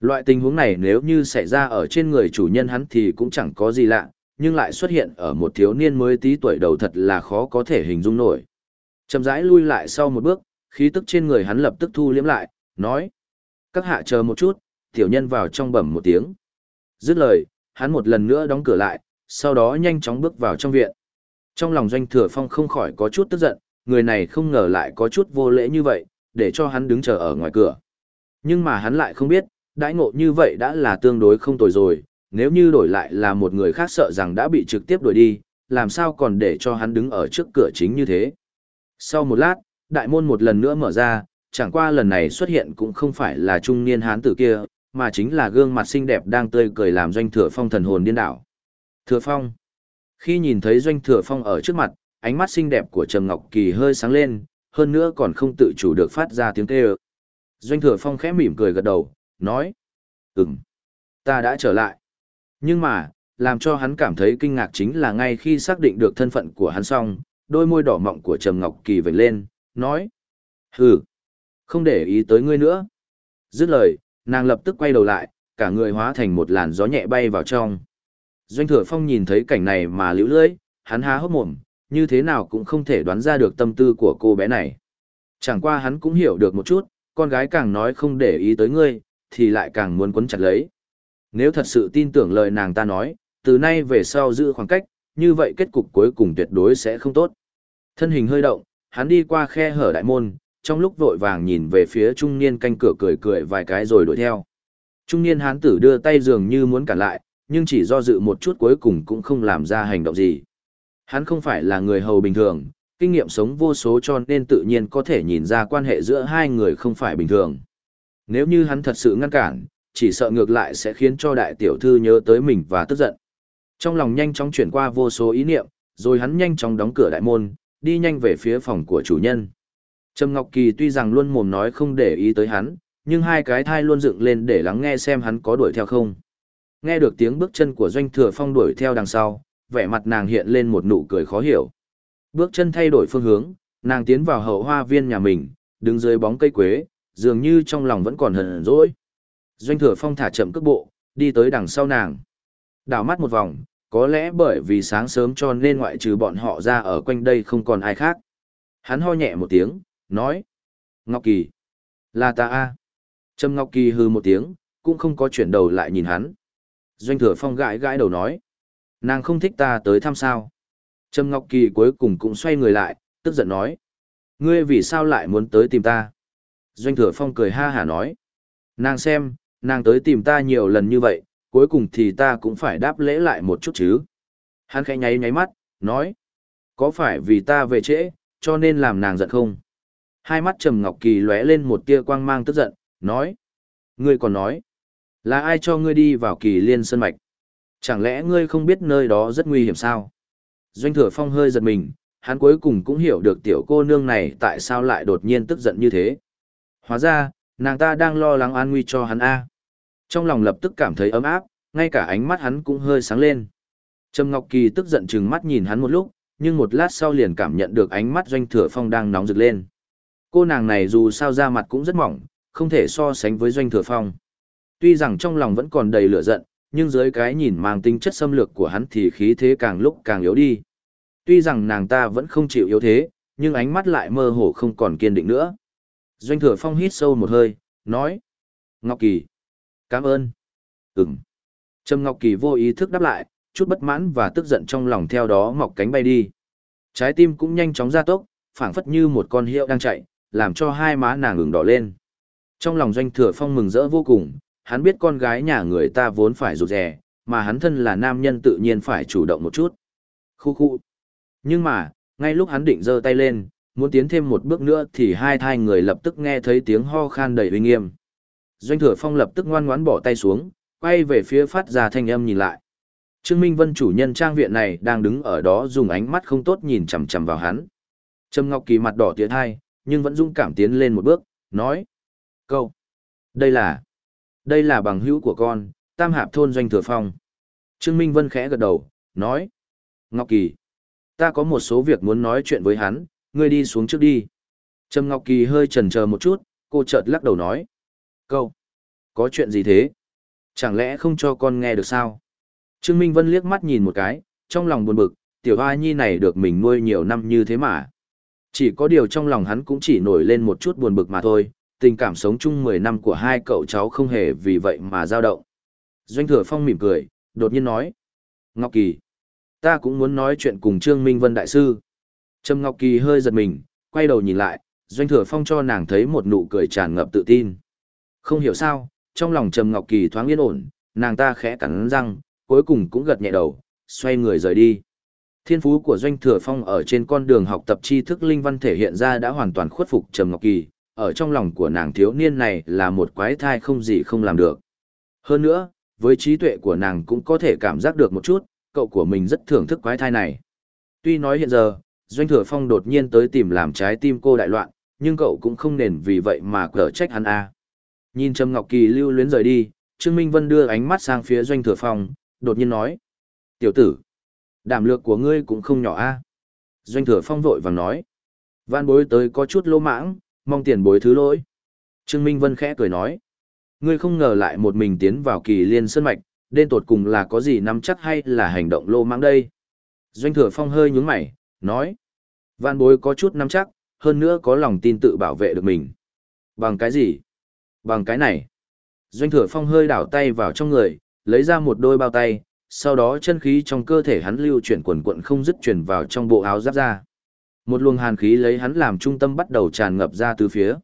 [SPEAKER 1] Loại tình huống này nếu như xảy ra ở trên người chủ nhân hắn thì cũng chẳng có gì lạ, nhưng lại xuất hiện ở một thiếu niên mới tí tuổi đầu thật là khó có thể hình dung nổi. Chậm rãi lui lại sau một bước, khí tức trên người hắn lập tức thu liếm lại, nói. Các hạ chờ một chút, tiểu nhân vào trong bẩm một tiếng. Dứt lời, hắn một lần nữa đóng cửa lại, sau đó nhanh chóng bước vào trong viện. Trong lòng doanh thừa phong không khỏi có chút tức giận, người này không ngờ lại có chút vô lễ như vậy, để cho hắn đứng chờ ở ngoài cửa. Nhưng mà hắn lại không biết, đãi ngộ như vậy đã là tương đối không tồi rồi, nếu như đổi lại là một người khác sợ rằng đã bị trực tiếp đuổi đi, làm sao còn để cho hắn đứng ở trước cửa chính như thế. Sau một lát, đại môn một lần nữa mở ra, chẳng qua lần này xuất hiện cũng không phải là trung niên hán tử kia, mà chính là gương mặt xinh đẹp đang tươi cười làm doanh thừa phong thần hồn điên đảo. Thừa phong. Khi nhìn thấy doanh thừa phong ở trước mặt, ánh mắt xinh đẹp của Trầm Ngọc Kỳ hơi sáng lên, hơn nữa còn không tự chủ được phát ra tiếng kêu. Doanh thừa phong khẽ mỉm cười gật đầu, nói. Ừm, ta đã trở lại. Nhưng mà, làm cho hắn cảm thấy kinh ngạc chính là ngay khi xác định được thân phận của hắn xong, đôi môi đỏ mọng của Trầm Ngọc Kỳ vểnh lên, nói. Hừ, không để ý tới ngươi nữa. Dứt lời, nàng lập tức quay đầu lại, cả người hóa thành một làn gió nhẹ bay vào trong. Doanh thừa phong nhìn thấy cảnh này mà liễu lưỡi, hắn há hốc mồm, như thế nào cũng không thể đoán ra được tâm tư của cô bé này. Chẳng qua hắn cũng hiểu được một chút, con gái càng nói không để ý tới ngươi, thì lại càng muốn quấn chặt lấy. Nếu thật sự tin tưởng lời nàng ta nói, từ nay về sau giữ khoảng cách, như vậy kết cục cuối cùng tuyệt đối sẽ không tốt. Thân hình hơi động, hắn đi qua khe hở đại môn, trong lúc vội vàng nhìn về phía trung niên canh cửa cười cười vài cái rồi đuổi theo. Trung niên hán tử đưa tay dường như muốn cản lại, nhưng chỉ do dự một chút cuối cùng cũng không làm ra hành động gì. Hắn không phải là người hầu bình thường, kinh nghiệm sống vô số cho nên tự nhiên có thể nhìn ra quan hệ giữa hai người không phải bình thường. Nếu như hắn thật sự ngăn cản, chỉ sợ ngược lại sẽ khiến cho đại tiểu thư nhớ tới mình và tức giận. Trong lòng nhanh chóng chuyển qua vô số ý niệm, rồi hắn nhanh chóng đóng cửa đại môn, đi nhanh về phía phòng của chủ nhân. Trầm Ngọc Kỳ tuy rằng luôn mồm nói không để ý tới hắn, nhưng hai cái thai luôn dựng lên để lắng nghe xem hắn có đuổi theo không. Nghe được tiếng bước chân của Doanh Thừa Phong đuổi theo đằng sau, vẻ mặt nàng hiện lên một nụ cười khó hiểu. Bước chân thay đổi phương hướng, nàng tiến vào hậu hoa viên nhà mình, đứng dưới bóng cây quế, dường như trong lòng vẫn còn hờn dỗi. Doanh Thừa Phong thả chậm cước bộ, đi tới đằng sau nàng. Đảo mắt một vòng, có lẽ bởi vì sáng sớm cho nên ngoại trừ bọn họ ra ở quanh đây không còn ai khác. Hắn ho nhẹ một tiếng, nói. Ngọc Kỳ. Là ta a Trâm Ngọc Kỳ hư một tiếng, cũng không có chuyển đầu lại nhìn hắn. Doanh thừa phong gãi gãi đầu nói. Nàng không thích ta tới thăm sao. Trâm Ngọc Kỳ cuối cùng cũng xoay người lại, tức giận nói. Ngươi vì sao lại muốn tới tìm ta? Doanh thừa phong cười ha hả nói. Nàng xem, nàng tới tìm ta nhiều lần như vậy, cuối cùng thì ta cũng phải đáp lễ lại một chút chứ. Hắn khẽ nháy nháy mắt, nói. Có phải vì ta về trễ, cho nên làm nàng giận không? Hai mắt Trầm Ngọc Kỳ lóe lên một tia quang mang tức giận, nói. Ngươi còn nói, là ai cho ngươi đi vào kỳ liên sân mạch? Chẳng lẽ ngươi không biết nơi đó rất nguy hiểm sao? Doanh thừa phong hơi giật mình, hắn cuối cùng cũng hiểu được tiểu cô nương này tại sao lại đột nhiên tức giận như thế. Hóa ra, nàng ta đang lo lắng an nguy cho hắn A. Trong lòng lập tức cảm thấy ấm áp, ngay cả ánh mắt hắn cũng hơi sáng lên. Trầm Ngọc Kỳ tức giận chừng mắt nhìn hắn một lúc, nhưng một lát sau liền cảm nhận được ánh mắt doanh thừa phong đang nóng rực lên. Cô nàng này dù sao da mặt cũng rất mỏng, không thể so sánh với doanh thừa phong. Tuy rằng trong lòng vẫn còn đầy lửa giận, nhưng dưới cái nhìn mang tính chất xâm lược của hắn thì khí thế càng lúc càng yếu đi. Tuy rằng nàng ta vẫn không chịu yếu thế, nhưng ánh mắt lại mơ hồ không còn kiên định nữa. Doanh thừa phong hít sâu một hơi, nói. Ngọc Kỳ. Cảm ơn. Ừm. Trầm Ngọc Kỳ vô ý thức đáp lại, chút bất mãn và tức giận trong lòng theo đó mọc cánh bay đi. Trái tim cũng nhanh chóng ra tốc, phảng phất như một con hiệu đang chạy, làm cho hai má nàng ửng đỏ lên. Trong lòng doanh thừa phong mừng rỡ vô cùng, hắn biết con gái nhà người ta vốn phải rụt rè, mà hắn thân là nam nhân tự nhiên phải chủ động một chút. Khu khu. Nhưng mà, ngay lúc hắn định giơ tay lên, muốn tiến thêm một bước nữa thì hai thai người lập tức nghe thấy tiếng ho khan đầy uy nghiêm. Doanh thừa phong lập tức ngoan ngoãn bỏ tay xuống, quay về phía phát ra thanh âm nhìn lại. Trương Minh Vân chủ nhân trang viện này đang đứng ở đó dùng ánh mắt không tốt nhìn chằm chằm vào hắn. Trâm Ngọc Kỳ mặt đỏ tiệt hai, nhưng vẫn dũng cảm tiến lên một bước, nói. Câu. Đây là. Đây là bằng hữu của con, tam hạp thôn doanh thừa phong. Trương Minh Vân khẽ gật đầu, nói. Ngọc Kỳ. Ta có một số việc muốn nói chuyện với hắn, ngươi đi xuống trước đi. Trâm Ngọc Kỳ hơi chần chờ một chút, cô chợt lắc đầu nói. Câu. Có chuyện gì thế? Chẳng lẽ không cho con nghe được sao? Trương Minh Vân liếc mắt nhìn một cái, trong lòng buồn bực, tiểu hoa nhi này được mình nuôi nhiều năm như thế mà. Chỉ có điều trong lòng hắn cũng chỉ nổi lên một chút buồn bực mà thôi, tình cảm sống chung 10 năm của hai cậu cháu không hề vì vậy mà dao động. Doanh thừa phong mỉm cười, đột nhiên nói. Ngọc Kỳ, ta cũng muốn nói chuyện cùng Trương Minh Vân Đại Sư. Trầm Ngọc Kỳ hơi giật mình, quay đầu nhìn lại, Doanh thừa phong cho nàng thấy một nụ cười tràn ngập tự tin. Không hiểu sao, trong lòng Trầm Ngọc Kỳ thoáng yên ổn, nàng ta khẽ cắn răng, cuối cùng cũng gật nhẹ đầu, xoay người rời đi. Thiên phú của Doanh Thừa Phong ở trên con đường học tập tri thức linh văn thể hiện ra đã hoàn toàn khuất phục Trầm Ngọc Kỳ, ở trong lòng của nàng thiếu niên này là một quái thai không gì không làm được. Hơn nữa, với trí tuệ của nàng cũng có thể cảm giác được một chút, cậu của mình rất thưởng thức quái thai này. Tuy nói hiện giờ, Doanh Thừa Phong đột nhiên tới tìm làm trái tim cô đại loạn, nhưng cậu cũng không nền vì vậy mà cở trách hắn a. Nhìn Trầm Ngọc Kỳ lưu luyến rời đi, Trương Minh Vân đưa ánh mắt sang phía Doanh Thừa Phong, đột nhiên nói. Tiểu tử, đảm lược của ngươi cũng không nhỏ a. Doanh Thừa Phong vội vàng nói. Văn bối tới có chút lỗ mãng, mong tiền bối thứ lỗi. Trương Minh Vân khẽ cười nói. Ngươi không ngờ lại một mình tiến vào kỳ liên sơn mạch, đến tột cùng là có gì nắm chắc hay là hành động lô mãng đây? Doanh Thừa Phong hơi nhướng mày, nói. Văn bối có chút nắm chắc, hơn nữa có lòng tin tự bảo vệ được mình. Bằng cái gì? Bằng cái này. Doanh thừa phong hơi đảo tay vào trong người, lấy ra một đôi bao tay, sau đó chân khí trong cơ thể hắn lưu chuyển quần quận không dứt chuyển vào trong bộ áo giáp ra. Một luồng hàn khí lấy hắn làm trung tâm bắt đầu tràn ngập ra từ phía.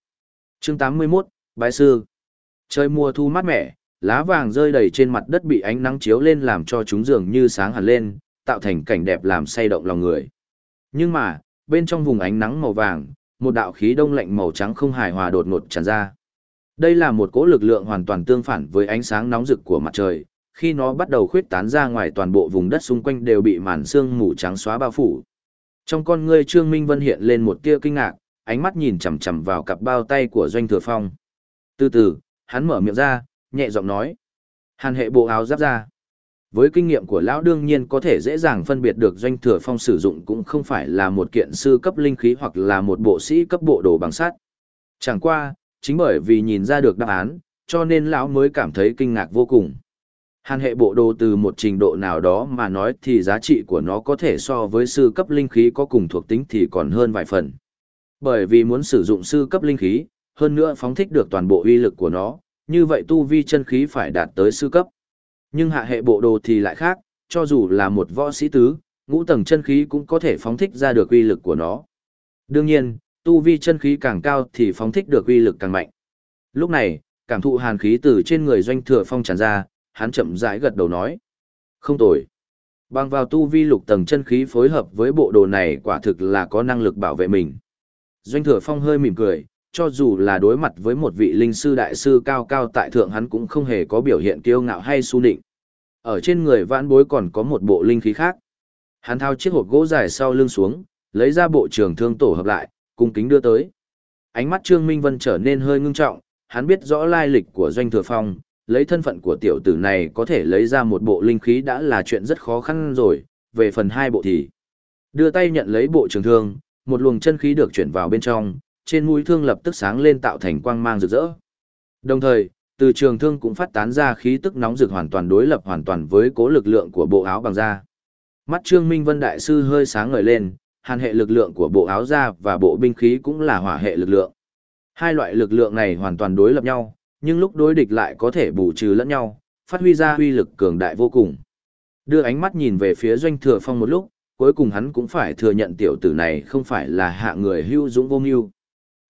[SPEAKER 1] Chương 81, Bái Sư Trời mùa thu mát mẻ, lá vàng rơi đầy trên mặt đất bị ánh nắng chiếu lên làm cho chúng dường như sáng hẳn lên, tạo thành cảnh đẹp làm say động lòng người. Nhưng mà, bên trong vùng ánh nắng màu vàng, một đạo khí đông lạnh màu trắng không hài hòa đột ngột tràn ra. Đây là một cỗ lực lượng hoàn toàn tương phản với ánh sáng nóng rực của mặt trời, khi nó bắt đầu khuyết tán ra ngoài toàn bộ vùng đất xung quanh đều bị màn sương mù trắng xóa bao phủ. Trong con ngươi Trương Minh Vân hiện lên một tia kinh ngạc, ánh mắt nhìn chằm chằm vào cặp bao tay của Doanh Thừa Phong. Từ từ, hắn mở miệng ra, nhẹ giọng nói: "Hàn hệ bộ áo giáp ra." Với kinh nghiệm của lão đương nhiên có thể dễ dàng phân biệt được Doanh Thừa Phong sử dụng cũng không phải là một kiện sư cấp linh khí hoặc là một bộ sĩ cấp bộ đồ bằng sắt. Chẳng qua, chính bởi vì nhìn ra được đáp án, cho nên lão mới cảm thấy kinh ngạc vô cùng. Hàn hệ bộ đồ từ một trình độ nào đó mà nói thì giá trị của nó có thể so với sư cấp linh khí có cùng thuộc tính thì còn hơn vài phần. Bởi vì muốn sử dụng sư cấp linh khí, hơn nữa phóng thích được toàn bộ uy lực của nó, như vậy tu vi chân khí phải đạt tới sư cấp. Nhưng hạ hệ bộ đồ thì lại khác, cho dù là một võ sĩ tứ, ngũ tầng chân khí cũng có thể phóng thích ra được uy lực của nó. Đương nhiên, tu vi chân khí càng cao thì phóng thích được uy lực càng mạnh. Lúc này, cảm thụ hàn khí từ trên người doanh thừa phong tràn ra, hắn chậm rãi gật đầu nói. Không tồi. Bằng vào tu vi lục tầng chân khí phối hợp với bộ đồ này quả thực là có năng lực bảo vệ mình. Doanh thừa phong hơi mỉm cười, cho dù là đối mặt với một vị linh sư đại sư cao cao tại thượng hắn cũng không hề có biểu hiện kiêu ngạo hay su nịnh. Ở trên người vãn bối còn có một bộ linh khí khác. Hắn thao chiếc hộp gỗ dài sau lưng xuống, lấy ra bộ trường thương tổ hợp lại, cung kính đưa tới. Ánh mắt Trương Minh Vân trở nên hơi ngưng trọng, hắn biết rõ lai lịch của Doanh Thừa Phong, lấy thân phận của tiểu tử này có thể lấy ra một bộ linh khí đã là chuyện rất khó khăn rồi, về phần hai bộ thì. Đưa tay nhận lấy bộ trường thương, một luồng chân khí được chuyển vào bên trong, trên mũi thương lập tức sáng lên tạo thành quang mang rực rỡ. Đồng thời, từ trường thương cũng phát tán ra khí tức nóng rực hoàn toàn đối lập hoàn toàn với cố lực lượng của bộ áo bằng da. Mắt Trương Minh Vân đại sư hơi sáng ngời lên, hàn hệ lực lượng của bộ áo da và bộ binh khí cũng là hỏa hệ lực lượng. Hai loại lực lượng này hoàn toàn đối lập nhau, nhưng lúc đối địch lại có thể bù trừ lẫn nhau, phát huy ra huy lực cường đại vô cùng. Đưa ánh mắt nhìn về phía doanh thừa phong một lúc, cuối cùng hắn cũng phải thừa nhận tiểu tử này không phải là hạ người hưu dũng vô mưu.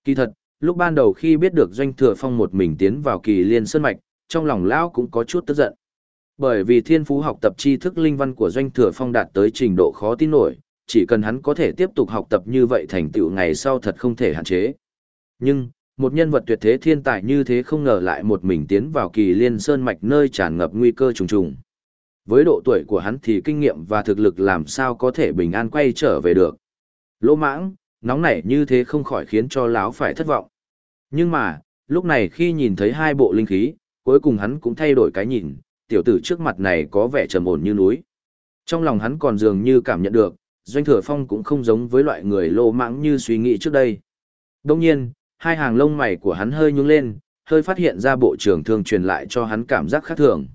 [SPEAKER 1] Kỳ thật, lúc ban đầu khi biết được doanh thừa phong một mình tiến vào kỳ liên sơn mạch, trong lòng lão cũng có chút tức giận. Bởi vì thiên phú học tập tri thức linh văn của doanh thừa phong đạt tới trình độ khó tin nổi, chỉ cần hắn có thể tiếp tục học tập như vậy thành tựu ngày sau thật không thể hạn chế. Nhưng, một nhân vật tuyệt thế thiên tài như thế không ngờ lại một mình tiến vào kỳ liên sơn mạch nơi tràn ngập nguy cơ trùng trùng. Với độ tuổi của hắn thì kinh nghiệm và thực lực làm sao có thể bình an quay trở về được. Lỗ mãng, nóng nảy như thế không khỏi khiến cho lão phải thất vọng. Nhưng mà, lúc này khi nhìn thấy hai bộ linh khí, cuối cùng hắn cũng thay đổi cái nhìn, tiểu tử trước mặt này có vẻ trầm ổn như núi. Trong lòng hắn còn dường như cảm nhận được, Doanh Thừa Phong cũng không giống với loại người lô mãng như suy nghĩ trước đây. Đồng nhiên, hai hàng lông mày của hắn hơi nhướng lên, hơi phát hiện ra bộ trưởng thường truyền lại cho hắn cảm giác khác thường.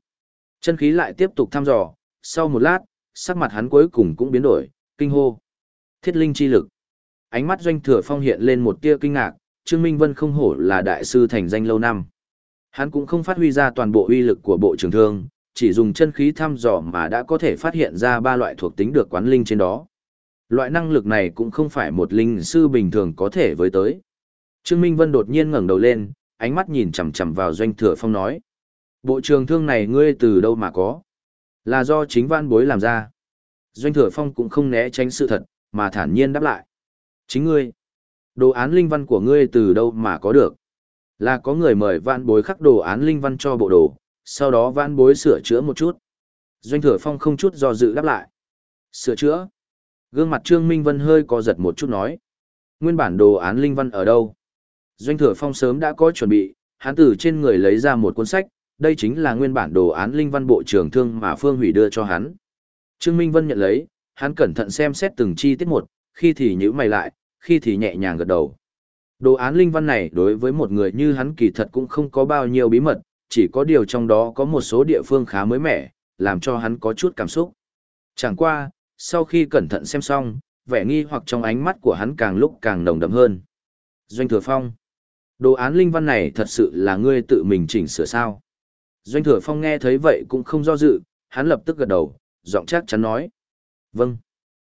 [SPEAKER 1] Chân khí lại tiếp tục thăm dò, sau một lát, sắc mặt hắn cuối cùng cũng biến đổi, kinh hô. Thiết linh chi lực. Ánh mắt Doanh Thừa Phong hiện lên một tia kinh ngạc, Trương Minh Vân không hổ là đại sư thành danh lâu năm. Hắn cũng không phát huy ra toàn bộ uy lực của bộ trưởng thương, chỉ dùng chân khí thăm dò mà đã có thể phát hiện ra ba loại thuộc tính được quán linh trên đó. Loại năng lực này cũng không phải một linh sư bình thường có thể với tới. Trương Minh Vân đột nhiên ngẩng đầu lên, ánh mắt nhìn chằm chằm vào Doanh Thừa Phong nói: "Bộ trường thương này ngươi từ đâu mà có? Là do chính Văn Bối làm ra?" Doanh Thừa Phong cũng không né tránh sự thật, mà thản nhiên đáp lại: "Chính ngươi. Đồ án linh văn của ngươi từ đâu mà có được?" Là có người mời Văn Bối khắc đồ án linh văn cho bộ đồ, sau đó Văn Bối sửa chữa một chút. Doanh Thừa Phong không chút do dự đáp lại: "Sửa chữa?" Gương mặt Trương Minh Vân hơi co giật một chút nói: "Nguyên bản đồ án linh văn ở đâu?" Doanh thừa phong sớm đã có chuẩn bị, hắn từ trên người lấy ra một cuốn sách, đây chính là nguyên bản đồ án linh văn bộ trưởng thương mà Phương Hủy đưa cho hắn. Trương Minh Vân nhận lấy, hắn cẩn thận xem xét từng chi tiết một, khi thì nhíu mày lại, khi thì nhẹ nhàng gật đầu. Đồ án linh văn này đối với một người như hắn kỳ thật cũng không có bao nhiêu bí mật, chỉ có điều trong đó có một số địa phương khá mới mẻ, làm cho hắn có chút cảm xúc. Chẳng qua, sau khi cẩn thận xem xong, vẻ nghi hoặc trong ánh mắt của hắn càng lúc càng nồng đậm hơn. Doanh Thừa Phong Đồ án linh văn này thật sự là ngươi tự mình chỉnh sửa sao. Doanh thừa phong nghe thấy vậy cũng không do dự, hắn lập tức gật đầu, giọng chắc chắn nói. Vâng.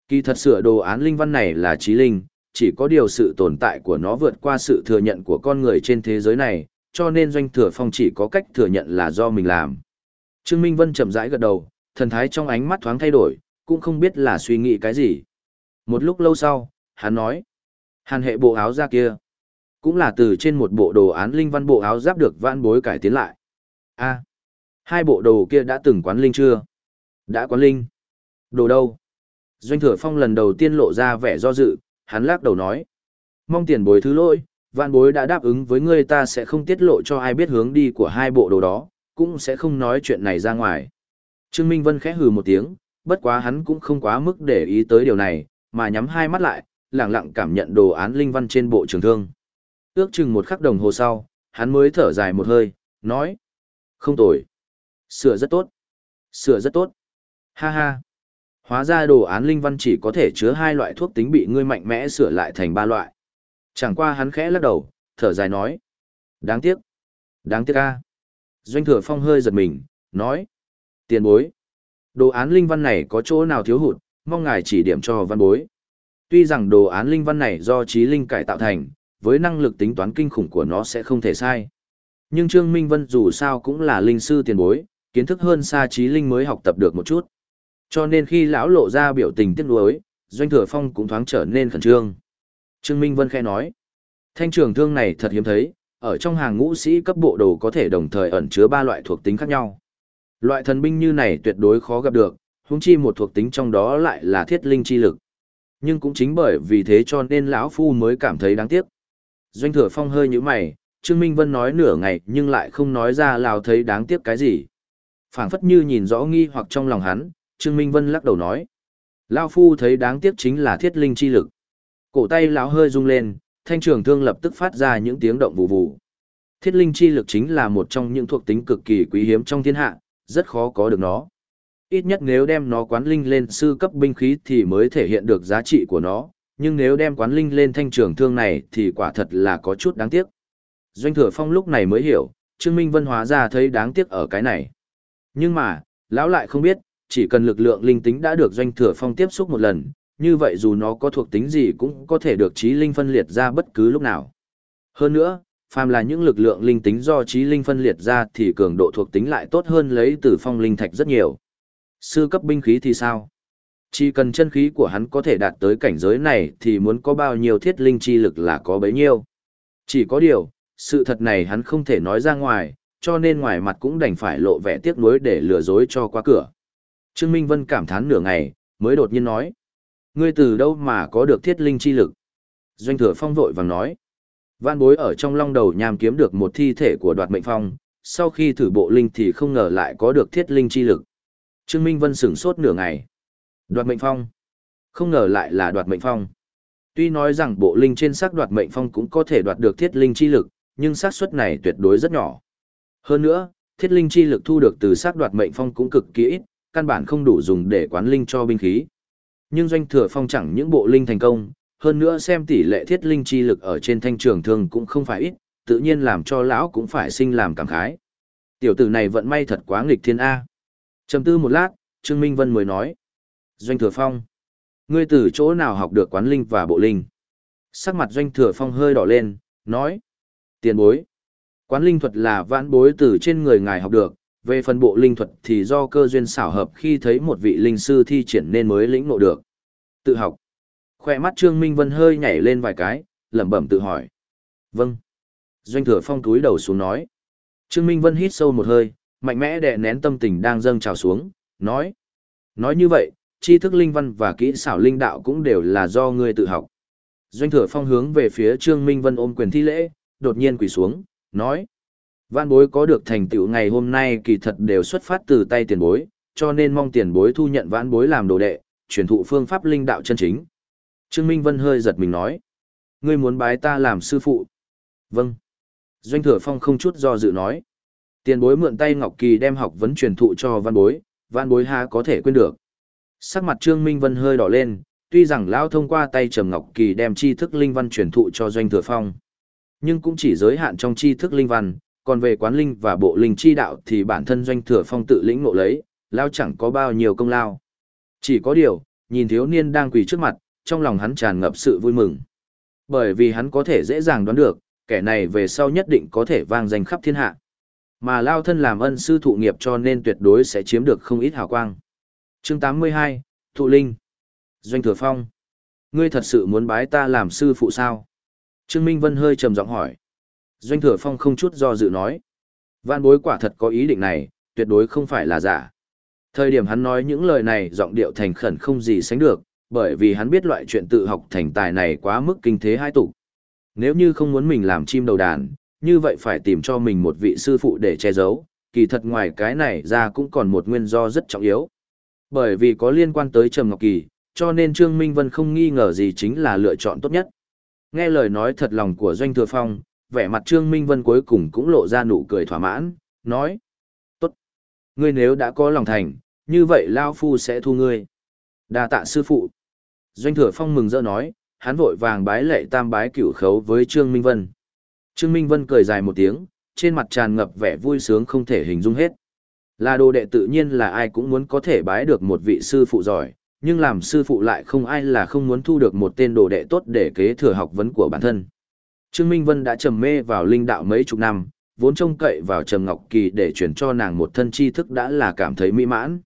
[SPEAKER 1] Kỳ thật sửa đồ án linh văn này là trí linh, chỉ có điều sự tồn tại của nó vượt qua sự thừa nhận của con người trên thế giới này, cho nên doanh thừa phong chỉ có cách thừa nhận là do mình làm. Trương Minh Vân chậm rãi gật đầu, thần thái trong ánh mắt thoáng thay đổi, cũng không biết là suy nghĩ cái gì. Một lúc lâu sau, hắn nói. Hàn hệ bộ áo ra kia. Cũng là từ trên một bộ đồ án linh văn bộ áo giáp được vãn bối cải tiến lại. a hai bộ đồ kia đã từng quán linh chưa? Đã quán linh. Đồ đâu? Doanh thừa phong lần đầu tiên lộ ra vẻ do dự, hắn lắc đầu nói. Mong tiền bối thứ lỗi, vạn bối đã đáp ứng với ngươi ta sẽ không tiết lộ cho ai biết hướng đi của hai bộ đồ đó, cũng sẽ không nói chuyện này ra ngoài. Trương Minh Vân khẽ hừ một tiếng, bất quá hắn cũng không quá mức để ý tới điều này, mà nhắm hai mắt lại, lặng lặng cảm nhận đồ án linh văn trên bộ trường thương. Ước chừng một khắc đồng hồ sau, hắn mới thở dài một hơi, nói. Không tồi. Sửa rất tốt. Sửa rất tốt. Ha ha. Hóa ra đồ án linh văn chỉ có thể chứa hai loại thuốc tính bị ngươi mạnh mẽ sửa lại thành ba loại. Chẳng qua hắn khẽ lắc đầu, thở dài nói. Đáng tiếc. Đáng tiếc a. Doanh thừa phong hơi giật mình, nói. Tiền bối. Đồ án linh văn này có chỗ nào thiếu hụt, mong ngài chỉ điểm cho văn bối. Tuy rằng đồ án linh văn này do trí linh cải tạo thành, với năng lực tính toán kinh khủng của nó sẽ không thể sai. Nhưng Trương Minh Vân dù sao cũng là linh sư tiền bối, kiến thức hơn xa trí linh mới học tập được một chút. Cho nên khi lão lộ ra biểu tình tiếc nuối, Doanh Thừa Phong cũng thoáng trở nên khẩn trương. Trương Minh Vân khẽ nói, thanh trường thương này thật hiếm thấy, ở trong hàng ngũ sĩ cấp bộ đồ có thể đồng thời ẩn chứa ba loại thuộc tính khác nhau. Loại thần binh như này tuyệt đối khó gặp được, huống chi một thuộc tính trong đó lại là thiết linh chi lực. Nhưng cũng chính bởi vì thế cho nên lão phu mới cảm thấy đáng tiếc. Doanh thừa phong hơi như mày, Trương Minh Vân nói nửa ngày nhưng lại không nói ra lào thấy đáng tiếc cái gì. phảng phất như nhìn rõ nghi hoặc trong lòng hắn, Trương Minh Vân lắc đầu nói. Lao phu thấy đáng tiếc chính là thiết linh chi lực. Cổ tay lão hơi rung lên, thanh trường thương lập tức phát ra những tiếng động vù vù. Thiết linh chi lực chính là một trong những thuộc tính cực kỳ quý hiếm trong thiên hạ, rất khó có được nó. Ít nhất nếu đem nó quán linh lên sư cấp binh khí thì mới thể hiện được giá trị của nó, nhưng nếu đem quán linh lên thanh trường thương này thì quả thật là có chút đáng tiếc. Doanh Thừa Phong lúc này mới hiểu, Trương Minh Vân hóa ra thấy đáng tiếc ở cái này. Nhưng mà, lão lại không biết, chỉ cần lực lượng linh tính đã được Doanh Thừa Phong tiếp xúc một lần, như vậy dù nó có thuộc tính gì cũng có thể được trí linh phân liệt ra bất cứ lúc nào. Hơn nữa, phàm là những lực lượng linh tính do trí linh phân liệt ra thì cường độ thuộc tính lại tốt hơn lấy từ phong linh thạch rất nhiều. Sư cấp binh khí thì sao? Chỉ cần chân khí của hắn có thể đạt tới cảnh giới này thì muốn có bao nhiêu thiết linh chi lực là có bấy nhiêu. Chỉ có điều, sự thật này hắn không thể nói ra ngoài, cho nên ngoài mặt cũng đành phải lộ vẻ tiếc nuối để lừa dối cho qua cửa. Trương Minh Vân cảm thán nửa ngày, mới đột nhiên nói. Ngươi từ đâu mà có được thiết linh chi lực? Doanh thừa phong vội vàng nói. Văn bối ở trong long đầu nhàm kiếm được một thi thể của đoạt mệnh phong, sau khi thử bộ linh thì không ngờ lại có được thiết linh chi lực. Trương Minh Vân sửng sốt nửa ngày. Đoạt mệnh phong. Không ngờ lại là đoạt mệnh phong. Tuy nói rằng bộ linh trên xác đoạt mệnh phong cũng có thể đoạt được thiết linh chi lực, nhưng xác suất này tuyệt đối rất nhỏ. Hơn nữa, thiết linh chi lực thu được từ xác đoạt mệnh phong cũng cực kỳ ít, căn bản không đủ dùng để quán linh cho binh khí. Nhưng doanh thừa phong chẳng những bộ linh thành công, hơn nữa xem tỷ lệ thiết linh chi lực ở trên thanh trường thương cũng không phải ít, tự nhiên làm cho lão cũng phải sinh làm cảm khái. Tiểu tử này vận may thật quá nghịch thiên A. Trầm tư một lát, Trương Minh Vân mới nói. Doanh Thừa Phong, ngươi từ chỗ nào học được quán linh và bộ linh? Sắc mặt Doanh Thừa Phong hơi đỏ lên, nói. Tiền bối. Quán linh thuật là vãn bối từ trên người ngài học được, về phần bộ linh thuật thì do cơ duyên xảo hợp khi thấy một vị linh sư thi triển nên mới lĩnh ngộ được. Tự học. Khoe mắt Trương Minh Vân hơi nhảy lên vài cái, lẩm bẩm tự hỏi. Vâng. Doanh thừa phong túi đầu xuống nói. Trương Minh Vân hít sâu một hơi, mạnh mẽ đè nén tâm tình đang dâng trào xuống, nói. Nói như vậy, tri thức linh văn và kỹ xảo linh đạo cũng đều là do ngươi tự học. Doanh thừa phong hướng về phía Trương Minh Vân ôm quyền thi lễ, đột nhiên quỳ xuống, nói. Văn bối có được thành tựu ngày hôm nay kỳ thật đều xuất phát từ tay tiền bối, cho nên mong tiền bối thu nhận vãn bối làm đồ đệ, truyền thụ phương pháp linh đạo chân chính. Trương Minh Vân hơi giật mình nói. Ngươi muốn bái ta làm sư phụ. Vâng. Doanh thừa phong không chút do dự nói. Tiền bối mượn tay Ngọc Kỳ đem học vấn truyền thụ cho văn bối, văn bối ha có thể quên được. Sắc mặt Trương Minh Vân hơi đỏ lên, tuy rằng lão thông qua tay Trầm Ngọc Kỳ đem tri thức linh văn truyền thụ cho Doanh Thừa Phong, nhưng cũng chỉ giới hạn trong tri thức linh văn, còn về quán linh và bộ linh chi đạo thì bản thân Doanh Thừa Phong tự lĩnh ngộ lấy, lão chẳng có bao nhiêu công lao. Chỉ có điều, nhìn thiếu niên đang quỳ trước mặt, trong lòng hắn tràn ngập sự vui mừng. Bởi vì hắn có thể dễ dàng đoán được, kẻ này về sau nhất định có thể vang danh khắp thiên hạ. Mà Lao thân làm ân sư thụ nghiệp cho nên tuyệt đối sẽ chiếm được không ít hào quang chương 82, Thụ Linh Doanh Thừa Phong Ngươi thật sự muốn bái ta làm sư phụ sao? Trương Minh Vân hơi trầm giọng hỏi. Doanh Thừa Phong không chút do dự nói. Vạn bối quả thật có ý định này, tuyệt đối không phải là giả. Thời điểm hắn nói những lời này giọng điệu thành khẩn không gì sánh được, bởi vì hắn biết loại chuyện tự học thành tài này quá mức kinh thế hai tục. Nếu như không muốn mình làm chim đầu đàn, như vậy phải tìm cho mình một vị sư phụ để che giấu, kỳ thật ngoài cái này ra cũng còn một nguyên do rất trọng yếu. Bởi vì có liên quan tới Trầm Ngọc Kỳ, cho nên Trương Minh Vân không nghi ngờ gì chính là lựa chọn tốt nhất. Nghe lời nói thật lòng của Doanh Thừa Phong, vẻ mặt Trương Minh Vân cuối cùng cũng lộ ra nụ cười thỏa mãn, nói. Tốt. Ngươi nếu đã có lòng thành, như vậy Lao Phu sẽ thu ngươi. đa tạ sư phụ. Doanh Thừa Phong mừng rỡ nói, hắn vội vàng bái lệ tam bái cửu khấu với Trương Minh Vân. Trương Minh Vân cười dài một tiếng, trên mặt tràn ngập vẻ vui sướng không thể hình dung hết. Là đồ đệ tự nhiên là ai cũng muốn có thể bái được một vị sư phụ giỏi, nhưng làm sư phụ lại không ai là không muốn thu được một tên đồ đệ tốt để kế thừa học vấn của bản thân. Trương Minh Vân đã trầm mê vào linh đạo mấy chục năm, vốn trông cậy vào Trầm Ngọc Kỳ để chuyển cho nàng một thân tri thức đã là cảm thấy mỹ mãn.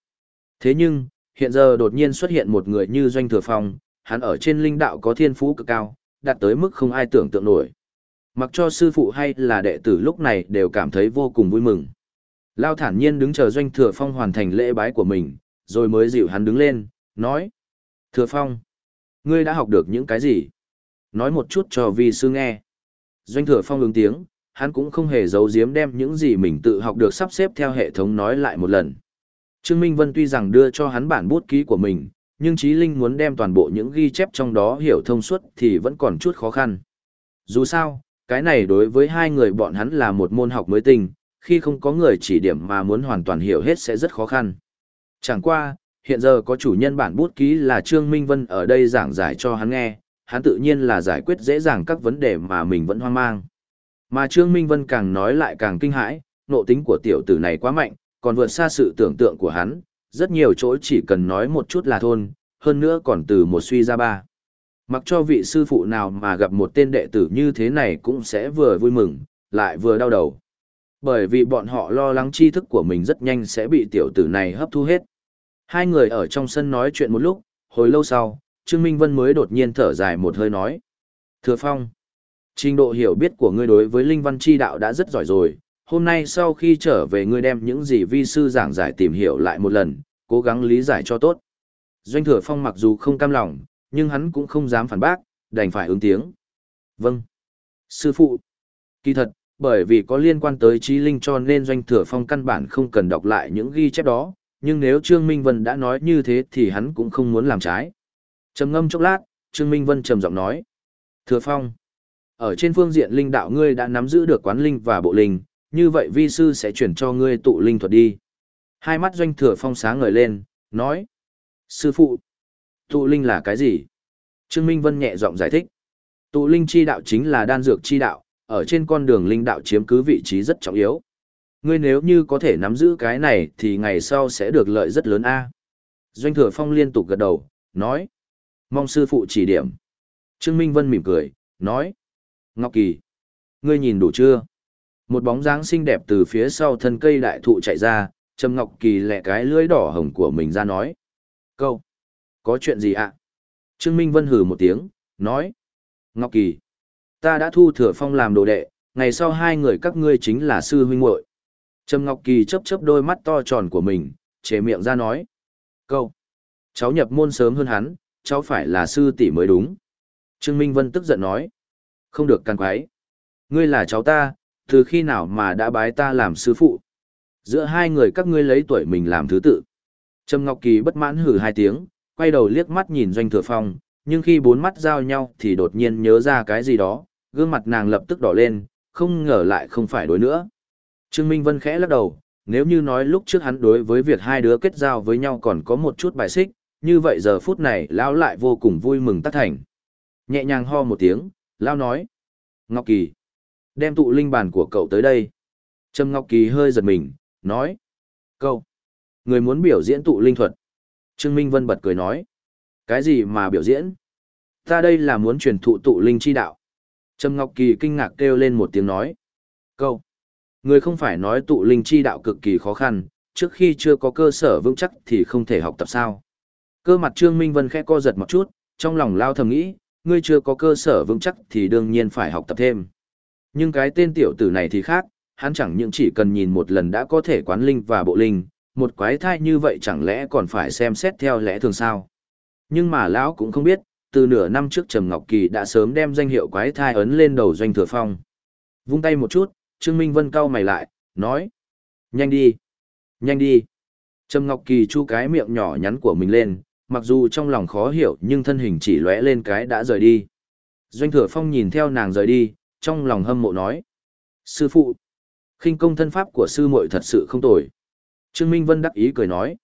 [SPEAKER 1] Thế nhưng, hiện giờ đột nhiên xuất hiện một người như Doanh Thừa Phong, hắn ở trên linh đạo có thiên phú cực cao, đạt tới mức không ai tưởng tượng nổi. Mặc cho sư phụ hay là đệ tử lúc này đều cảm thấy vô cùng vui mừng. Lao thản nhiên đứng chờ Doanh Thừa Phong hoàn thành lễ bái của mình, rồi mới dịu hắn đứng lên, nói. Thừa Phong, ngươi đã học được những cái gì? Nói một chút cho vi sư nghe. Doanh Thừa Phong ứng tiếng, hắn cũng không hề giấu giếm đem những gì mình tự học được sắp xếp theo hệ thống nói lại một lần. Trương Minh Vân tuy rằng đưa cho hắn bản bút ký của mình, nhưng Chí Linh muốn đem toàn bộ những ghi chép trong đó hiểu thông suốt thì vẫn còn chút khó khăn. Dù sao, cái này đối với hai người bọn hắn là một môn học mới tình khi không có người chỉ điểm mà muốn hoàn toàn hiểu hết sẽ rất khó khăn. Chẳng qua, hiện giờ có chủ nhân bản bút ký là Trương Minh Vân ở đây giảng giải cho hắn nghe, hắn tự nhiên là giải quyết dễ dàng các vấn đề mà mình vẫn hoang mang. Mà Trương Minh Vân càng nói lại càng kinh hãi, nộ tính của tiểu tử này quá mạnh, còn vượt xa sự tưởng tượng của hắn, rất nhiều chỗ chỉ cần nói một chút là thôn, hơn nữa còn từ một suy ra ba. Mặc cho vị sư phụ nào mà gặp một tên đệ tử như thế này cũng sẽ vừa vui mừng, lại vừa đau đầu. Bởi vì bọn họ lo lắng tri thức của mình rất nhanh sẽ bị tiểu tử này hấp thu hết. Hai người ở trong sân nói chuyện một lúc, hồi lâu sau, Trương Minh Vân mới đột nhiên thở dài một hơi nói. Thừa Phong, trình độ hiểu biết của ngươi đối với linh văn chi đạo đã rất giỏi rồi, hôm nay sau khi trở về ngươi đem những gì vi sư giảng giải tìm hiểu lại một lần, cố gắng lý giải cho tốt. Doanh Thừa Phong mặc dù không cam lòng, nhưng hắn cũng không dám phản bác, đành phải ứng tiếng. Vâng. Sư phụ. Kỳ thật, bởi vì có liên quan tới trí linh cho nên Doanh Thừa Phong căn bản không cần đọc lại những ghi chép đó, nhưng nếu Trương Minh Vân đã nói như thế thì hắn cũng không muốn làm trái. Trầm ngâm chốc lát, Trương Minh Vân trầm giọng nói. Thừa Phong, ở trên phương diện linh đạo ngươi đã nắm giữ được quán linh và bộ linh, như vậy vi sư sẽ chuyển cho ngươi tụ linh thuật đi. Hai mắt Doanh Thừa Phong sáng ngời lên, nói. Sư phụ, tụ linh là cái gì? Trương Minh Vân nhẹ giọng giải thích. Tụ linh chi đạo chính là đan dược chi đạo, ở trên con đường linh đạo chiếm cứ vị trí rất trọng yếu. Ngươi nếu như có thể nắm giữ cái này thì ngày sau sẽ được lợi rất lớn a. Doanh Thừa Phong liên tục gật đầu, nói. Mong sư phụ chỉ điểm. Trương Minh Vân mỉm cười, nói. Ngọc Kỳ, ngươi nhìn đủ chưa? Một bóng dáng xinh đẹp từ phía sau thân cây đại thụ chạy ra, Trầm Ngọc Kỳ lẹ cái lưỡi đỏ hồng của mình ra nói. Câu, có chuyện gì ạ? Trương Minh Vân hừ một tiếng, nói. Ngọc Kỳ, ta đã thu thừa phong làm đồ đệ, ngày sau hai người các ngươi chính là sư huynh muội. Trầm Ngọc Kỳ chớp chớp đôi mắt to tròn của mình, chế miệng ra nói. Câu, cháu nhập môn sớm hơn hắn, cháu phải là sư tỷ mới đúng. Trương Minh Vân tức giận nói. Không được càng quái. Ngươi là cháu ta, từ khi nào mà đã bái ta làm sư phụ. Giữa hai người các ngươi lấy tuổi mình làm thứ tự. Trâm Ngọc Kỳ bất mãn hử hai tiếng, quay đầu liếc mắt nhìn Doanh Thừa Phong, nhưng khi bốn mắt giao nhau thì đột nhiên nhớ ra cái gì đó, gương mặt nàng lập tức đỏ lên, không ngờ lại không phải đối nữa. Trương Minh Vân khẽ lắc đầu, nếu như nói lúc trước hắn đối với việc hai đứa kết giao với nhau còn có một chút bài xích, như vậy giờ phút này lão lại vô cùng vui mừng tác thành. Nhẹ nhàng ho một tiếng, lão nói. Ngọc Kỳ, đem tụ linh bản của cậu tới đây. Trâm Ngọc Kỳ hơi giật mình, nói. Cậu, người muốn biểu diễn tụ linh thuật. Trương Minh Vân bật cười nói. Cái gì mà biểu diễn? Ta đây là muốn truyền thụ tụ linh chi đạo. Trâm Ngọc Kỳ kinh ngạc kêu lên một tiếng nói. câu, người không phải nói tụ linh chi đạo cực kỳ khó khăn, trước khi chưa có cơ sở vững chắc thì không thể học tập sao. Cơ mặt Trương Minh Vân khẽ co giật một chút, trong lòng lao thầm nghĩ, ngươi chưa có cơ sở vững chắc thì đương nhiên phải học tập thêm. Nhưng cái tên tiểu tử này thì khác, hắn chẳng những chỉ cần nhìn một lần đã có thể quán linh và bộ linh, một quái thai như vậy chẳng lẽ còn phải xem xét theo lẽ thường sao. Nhưng mà lão cũng không biết, từ nửa năm trước Trầm Ngọc Kỳ đã sớm đem danh hiệu quái thai ấn lên đầu doanh thừa phong. Vung tay một chút, Trương Minh Vân cau mày lại, nói. Nhanh đi, nhanh đi. Trầm Ngọc Kỳ chu cái miệng nhỏ nhắn của mình lên, mặc dù trong lòng khó hiểu nhưng thân hình chỉ lóe lên cái đã rời đi. Doanh thừa phong nhìn theo nàng rời đi, trong lòng hâm mộ nói. Sư phụ, khinh công thân pháp của sư muội thật sự không tồi. Trương Minh Vân đắc ý cười nói.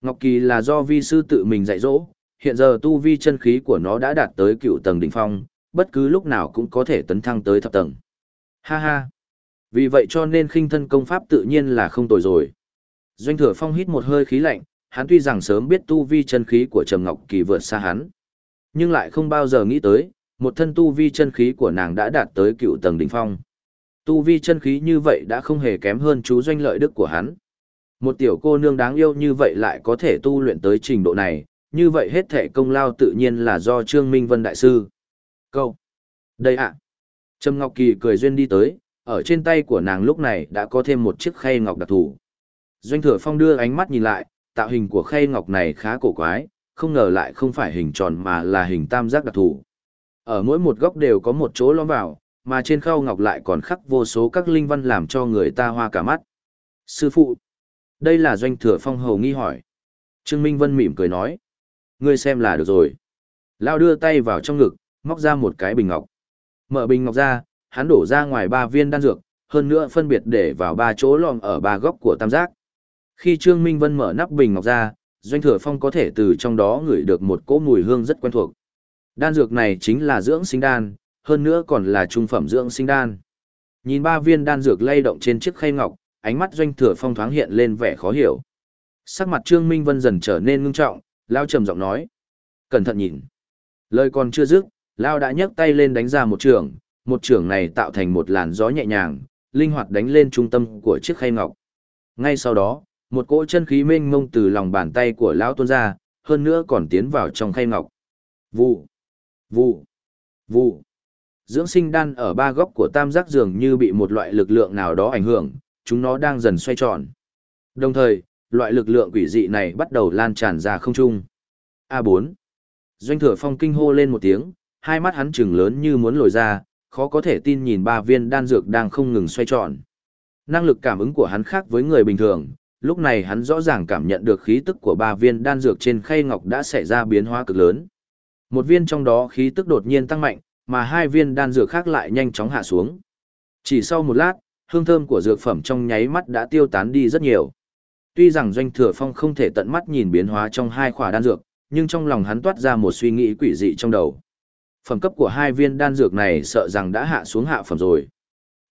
[SPEAKER 1] Ngọc Kỳ là do vi sư tự mình dạy dỗ, hiện giờ tu vi chân khí của nó đã đạt tới cựu tầng đỉnh phong, bất cứ lúc nào cũng có thể tấn thăng tới thập tầng. Ha ha. Vì vậy cho nên khinh thân công pháp tự nhiên là không tồi rồi. Doanh thừa phong hít một hơi khí lạnh, hắn tuy rằng sớm biết tu vi chân khí của Trầm Ngọc Kỳ vượt xa hắn, nhưng lại không bao giờ nghĩ tới, một thân tu vi chân khí của nàng đã đạt tới cựu tầng đỉnh phong. Tu vi chân khí như vậy đã không hề kém hơn chú doanh lợi đức của hắn. Một tiểu cô nương đáng yêu như vậy lại có thể tu luyện tới trình độ này, như vậy hết thể công lao tự nhiên là do Trương Minh Vân Đại Sư. Câu. Đây ạ. Trầm Ngọc Kỳ cười duyên đi tới, ở trên tay của nàng lúc này đã có thêm một chiếc khay ngọc đặc thù. Doanh thừa phong đưa ánh mắt nhìn lại, tạo hình của khay ngọc này khá cổ quái, không ngờ lại không phải hình tròn mà là hình tam giác đặc thù. Ở mỗi một góc đều có một chỗ lõm vào, mà trên khâu ngọc lại còn khắc vô số các linh văn làm cho người ta hoa cả mắt. Sư phụ, đây là doanh thừa phong hầu nghi hỏi. Trương Minh Vân mỉm cười nói, ngươi xem là được rồi. Lao đưa tay vào trong ngực, móc ra một cái bình ngọc. Mở bình ngọc ra, hắn đổ ra ngoài ba viên đan dược, hơn nữa phân biệt để vào ba chỗ lòm ở ba góc của tam giác. Khi Trương Minh Vân mở nắp bình ngọc ra, Doanh Thừa Phong có thể từ trong đó ngửi được một cỗ mùi hương rất quen thuộc. Đan dược này chính là dưỡng sinh đan, hơn nữa còn là trung phẩm dưỡng sinh đan. Nhìn ba viên đan dược lay động trên chiếc khay ngọc, ánh mắt doanh thừa phong thoáng hiện lên vẻ khó hiểu. Sắc mặt Trương Minh Vân dần trở nên ngưng trọng, lao trầm giọng nói. Cẩn thận nhìn. Lời còn chưa dứt, lao đã nhấc tay lên đánh ra một trường, một trường này tạo thành một làn gió nhẹ nhàng, linh hoạt đánh lên trung tâm của chiếc khay ngọc. Ngay sau đó, một cỗ chân khí mênh mông từ lòng bàn tay của lão tuôn ra, hơn nữa còn tiến vào trong khay ngọc. Vụ, vụ, vụ. Dưỡng sinh đan ở ba góc của tam giác dường như bị một loại lực lượng nào đó ảnh hưởng, chúng nó đang dần xoay tròn. Đồng thời, loại lực lượng quỷ dị này bắt đầu lan tràn ra không trung. A4. Doanh thừa phong kinh hô lên một tiếng, hai mắt hắn trừng lớn như muốn lồi ra, khó có thể tin nhìn ba viên đan dược đang không ngừng xoay tròn. Năng lực cảm ứng của hắn khác với người bình thường, lúc này hắn rõ ràng cảm nhận được khí tức của ba viên đan dược trên khay ngọc đã xảy ra biến hóa cực lớn. Một viên trong đó khí tức đột nhiên tăng mạnh, mà hai viên đan dược khác lại nhanh chóng hạ xuống. Chỉ sau một lát, hương thơm của dược phẩm trong nháy mắt đã tiêu tán đi rất nhiều. Tuy rằng Doanh Thừa Phong không thể tận mắt nhìn biến hóa trong hai khỏa đan dược, nhưng trong lòng hắn toát ra một suy nghĩ quỷ dị trong đầu. Phẩm cấp của hai viên đan dược này sợ rằng đã hạ xuống hạ phẩm rồi.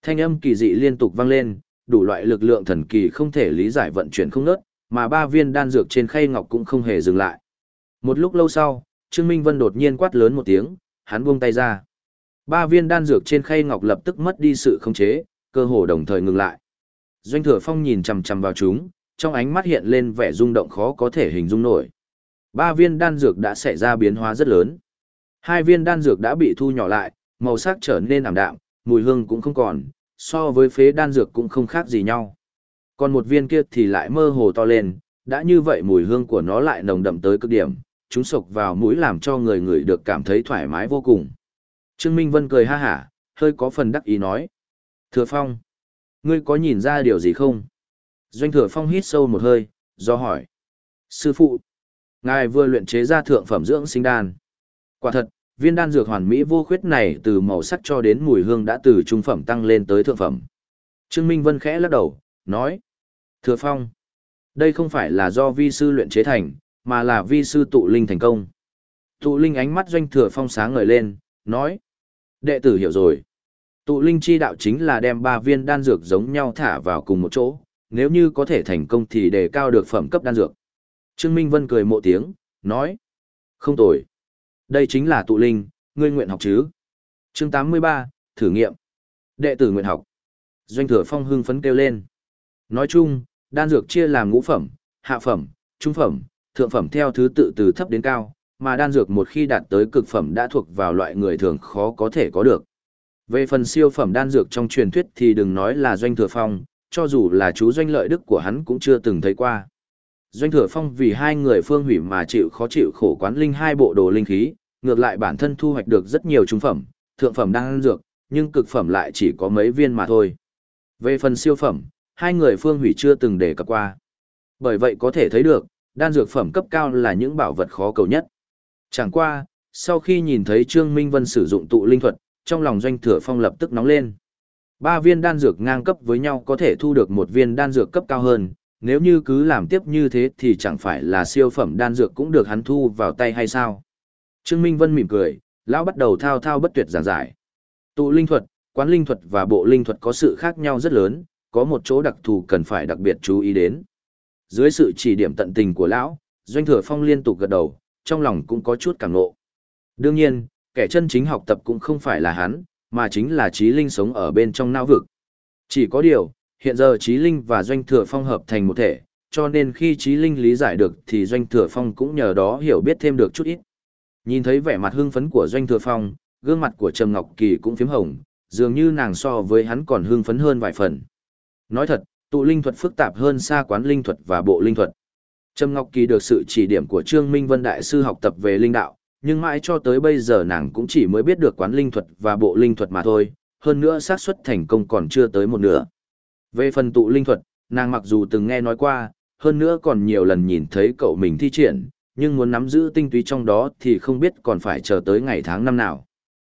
[SPEAKER 1] Thanh âm kỳ dị liên tục vang lên, đủ loại lực lượng thần kỳ không thể lý giải vận chuyển không nớt, mà ba viên đan dược trên khay ngọc cũng không hề dừng lại. Một lúc lâu sau, Trương Minh Vân đột nhiên quát lớn một tiếng, hắn buông tay ra. Ba viên đan dược trên khay ngọc lập tức mất đi sự khống chế, cơ hồ đồng thời ngừng lại. Doanh Thừa Phong nhìn chằm chằm vào chúng, trong ánh mắt hiện lên vẻ rung động khó có thể hình dung nổi. Ba viên đan dược đã xảy ra biến hóa rất lớn. Hai viên đan dược đã bị thu nhỏ lại, màu sắc trở nên ảm đạm, mùi hương cũng không còn, so với phế đan dược cũng không khác gì nhau. Còn một viên kia thì lại mơ hồ to lên, đã như vậy mùi hương của nó lại nồng đậm tới cực điểm, chúng sộc vào mũi làm cho người người được cảm thấy thoải mái vô cùng. Trương Minh Vân cười ha hả, hơi có phần đắc ý nói. Thừa Phong, ngươi có nhìn ra điều gì không? Doanh Thừa Phong hít sâu một hơi, do hỏi. Sư phụ, ngài vừa luyện chế ra thượng phẩm dưỡng sinh đan. Quả thật, viên đan dược hoàn mỹ vô khuyết này từ màu sắc cho đến mùi hương đã từ trung phẩm tăng lên tới thượng phẩm. Trương Minh Vân khẽ lắc đầu, nói. Thừa Phong, đây không phải là do vi sư luyện chế thành, mà là vi sư tụ linh thành công. Tụ linh ánh mắt doanh thừa phong sáng ngời lên, nói. Đệ tử hiểu rồi. Tụ linh chi đạo chính là đem ba viên đan dược giống nhau thả vào cùng một chỗ, nếu như có thể thành công thì đề cao được phẩm cấp đan dược. Trương Minh Vân cười mộ tiếng, nói. Không tồi. Đây chính là tụ linh, ngươi nguyện học chứ. chương 83, thử nghiệm. Đệ tử nguyện học. Doanh thừa phong hưng phấn kêu lên. Nói chung, đan dược chia làm ngũ phẩm, hạ phẩm, trung phẩm, thượng phẩm theo thứ tự từ thấp đến cao, mà đan dược một khi đạt tới cực phẩm đã thuộc vào loại người thường khó có thể có được. Về phần siêu phẩm đan dược trong truyền thuyết thì đừng nói là doanh thừa phong, cho dù là chú doanh lợi đức của hắn cũng chưa từng thấy qua. Doanh thừa phong vì hai người phương hủy mà chịu khó chịu khổ quán linh hai bộ đồ linh khí, ngược lại bản thân thu hoạch được rất nhiều trung phẩm, thượng phẩm đang ăn dược, nhưng cực phẩm lại chỉ có mấy viên mà thôi. Về phần siêu phẩm, hai người phương hủy chưa từng đề cập qua. Bởi vậy có thể thấy được, đan dược phẩm cấp cao là những bảo vật khó cầu nhất. Chẳng qua, sau khi nhìn thấy Trương Minh Vân sử dụng tụ linh thuật, trong lòng doanh thừa phong lập tức nóng lên. Ba viên đan dược ngang cấp với nhau có thể thu được một viên đan dược cấp cao hơn, nếu như cứ làm tiếp như thế thì chẳng phải là siêu phẩm đan dược cũng được hắn thu vào tay hay sao. Trương Minh Vân mỉm cười, lão bắt đầu thao thao bất tuyệt giảng giải. Tụ linh thuật, quán linh thuật và bộ linh thuật có sự khác nhau rất lớn, có một chỗ đặc thù cần phải đặc biệt chú ý đến. Dưới sự chỉ điểm tận tình của lão, Doanh Thừa Phong liên tục gật đầu, trong lòng cũng có chút cảm nộ. Đương nhiên, kẻ chân chính học tập cũng không phải là hắn, mà chính là trí linh sống ở bên trong não vực. Chỉ có điều, hiện giờ trí linh và Doanh Thừa Phong hợp thành một thể, cho nên khi trí linh lý giải được thì Doanh Thừa Phong cũng nhờ đó hiểu biết thêm được chút ít. Nhìn thấy vẻ mặt hưng phấn của Doanh Thừa Phong, gương mặt của Trầm Ngọc Kỳ cũng phím hồng, dường như nàng so với hắn còn hưng phấn hơn vài phần. Nói thật, tụ linh thuật phức tạp hơn xa quán linh thuật và bộ linh thuật. Trầm Ngọc Kỳ được sự chỉ điểm của Trương Minh Vân Đại sư học tập về linh đạo, nhưng mãi cho tới bây giờ nàng cũng chỉ mới biết được quán linh thuật và bộ linh thuật mà thôi, hơn nữa xác suất thành công còn chưa tới một nửa. Về phần tụ linh thuật, nàng mặc dù từng nghe nói qua, hơn nữa còn nhiều lần nhìn thấy cậu mình thi triển, nhưng muốn nắm giữ tinh túy trong đó thì không biết còn phải chờ tới ngày tháng năm nào.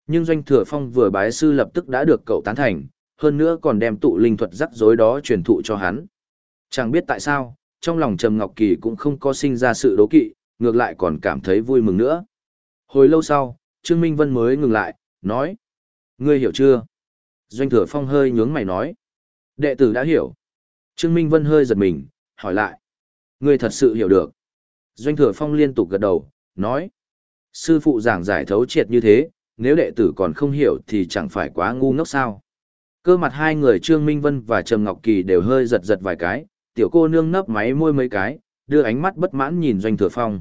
[SPEAKER 1] Nhưng Doanh Thừa Phong vừa bái sư lập tức đã được cậu tán thành, hơn nữa còn đem tụ linh thuật rắc rối đó truyền thụ cho hắn. Chẳng biết tại sao, trong lòng Trầm Ngọc Kỳ cũng không có sinh ra sự đố kỵ, ngược lại còn cảm thấy vui mừng nữa. Hồi lâu sau, Trương Minh Vân mới ngừng lại, nói. Ngươi hiểu chưa? Doanh thừa phong hơi nhướng mày nói. Đệ tử đã hiểu. Trương Minh Vân hơi giật mình, hỏi lại. Ngươi thật sự hiểu được. Doanh thừa phong liên tục gật đầu, nói. Sư phụ giảng giải thấu triệt như thế, nếu đệ tử còn không hiểu thì chẳng phải quá ngu ngốc sao. Cơ mặt hai người Trương Minh Vân và Trầm Ngọc Kỳ đều hơi giật giật vài cái, tiểu cô nương nấp máy môi mấy cái, đưa ánh mắt bất mãn nhìn Doanh Thừa Phong.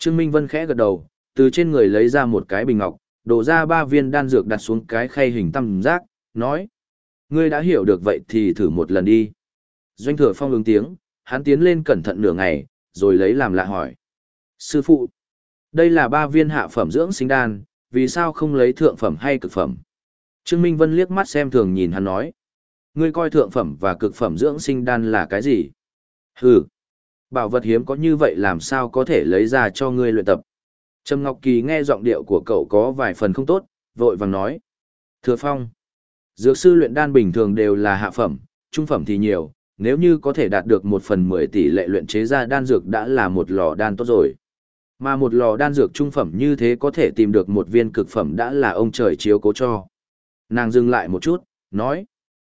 [SPEAKER 1] Trương Minh Vân khẽ gật đầu, từ trên người lấy ra một cái bình ngọc, đổ ra ba viên đan dược đặt xuống cái khay hình tam giác, nói. Ngươi đã hiểu được vậy thì thử một lần đi. Doanh Thừa Phong ứng tiếng, hắn tiến lên cẩn thận nửa ngày, rồi lấy làm lạ hỏi. Sư phụ, đây là ba viên hạ phẩm dưỡng sinh đan, vì sao không lấy thượng phẩm hay cực phẩm? Trương Minh Vân liếc mắt xem thường nhìn hắn nói. Ngươi coi thượng phẩm và cực phẩm dưỡng sinh đan là cái gì? Hừ, bảo vật hiếm có như vậy làm sao có thể lấy ra cho ngươi luyện tập? Trầm Ngọc Kỳ nghe giọng điệu của cậu có vài phần không tốt, vội vàng nói. Thừa Phong, dược sư luyện đan bình thường đều là hạ phẩm, trung phẩm thì nhiều, nếu như có thể đạt được một phần mười tỷ lệ luyện chế ra đan dược đã là một lò đan tốt rồi. Mà một lò đan dược trung phẩm như thế có thể tìm được một viên cực phẩm đã là ông trời chiếu cố cho. Nàng dừng lại một chút, nói.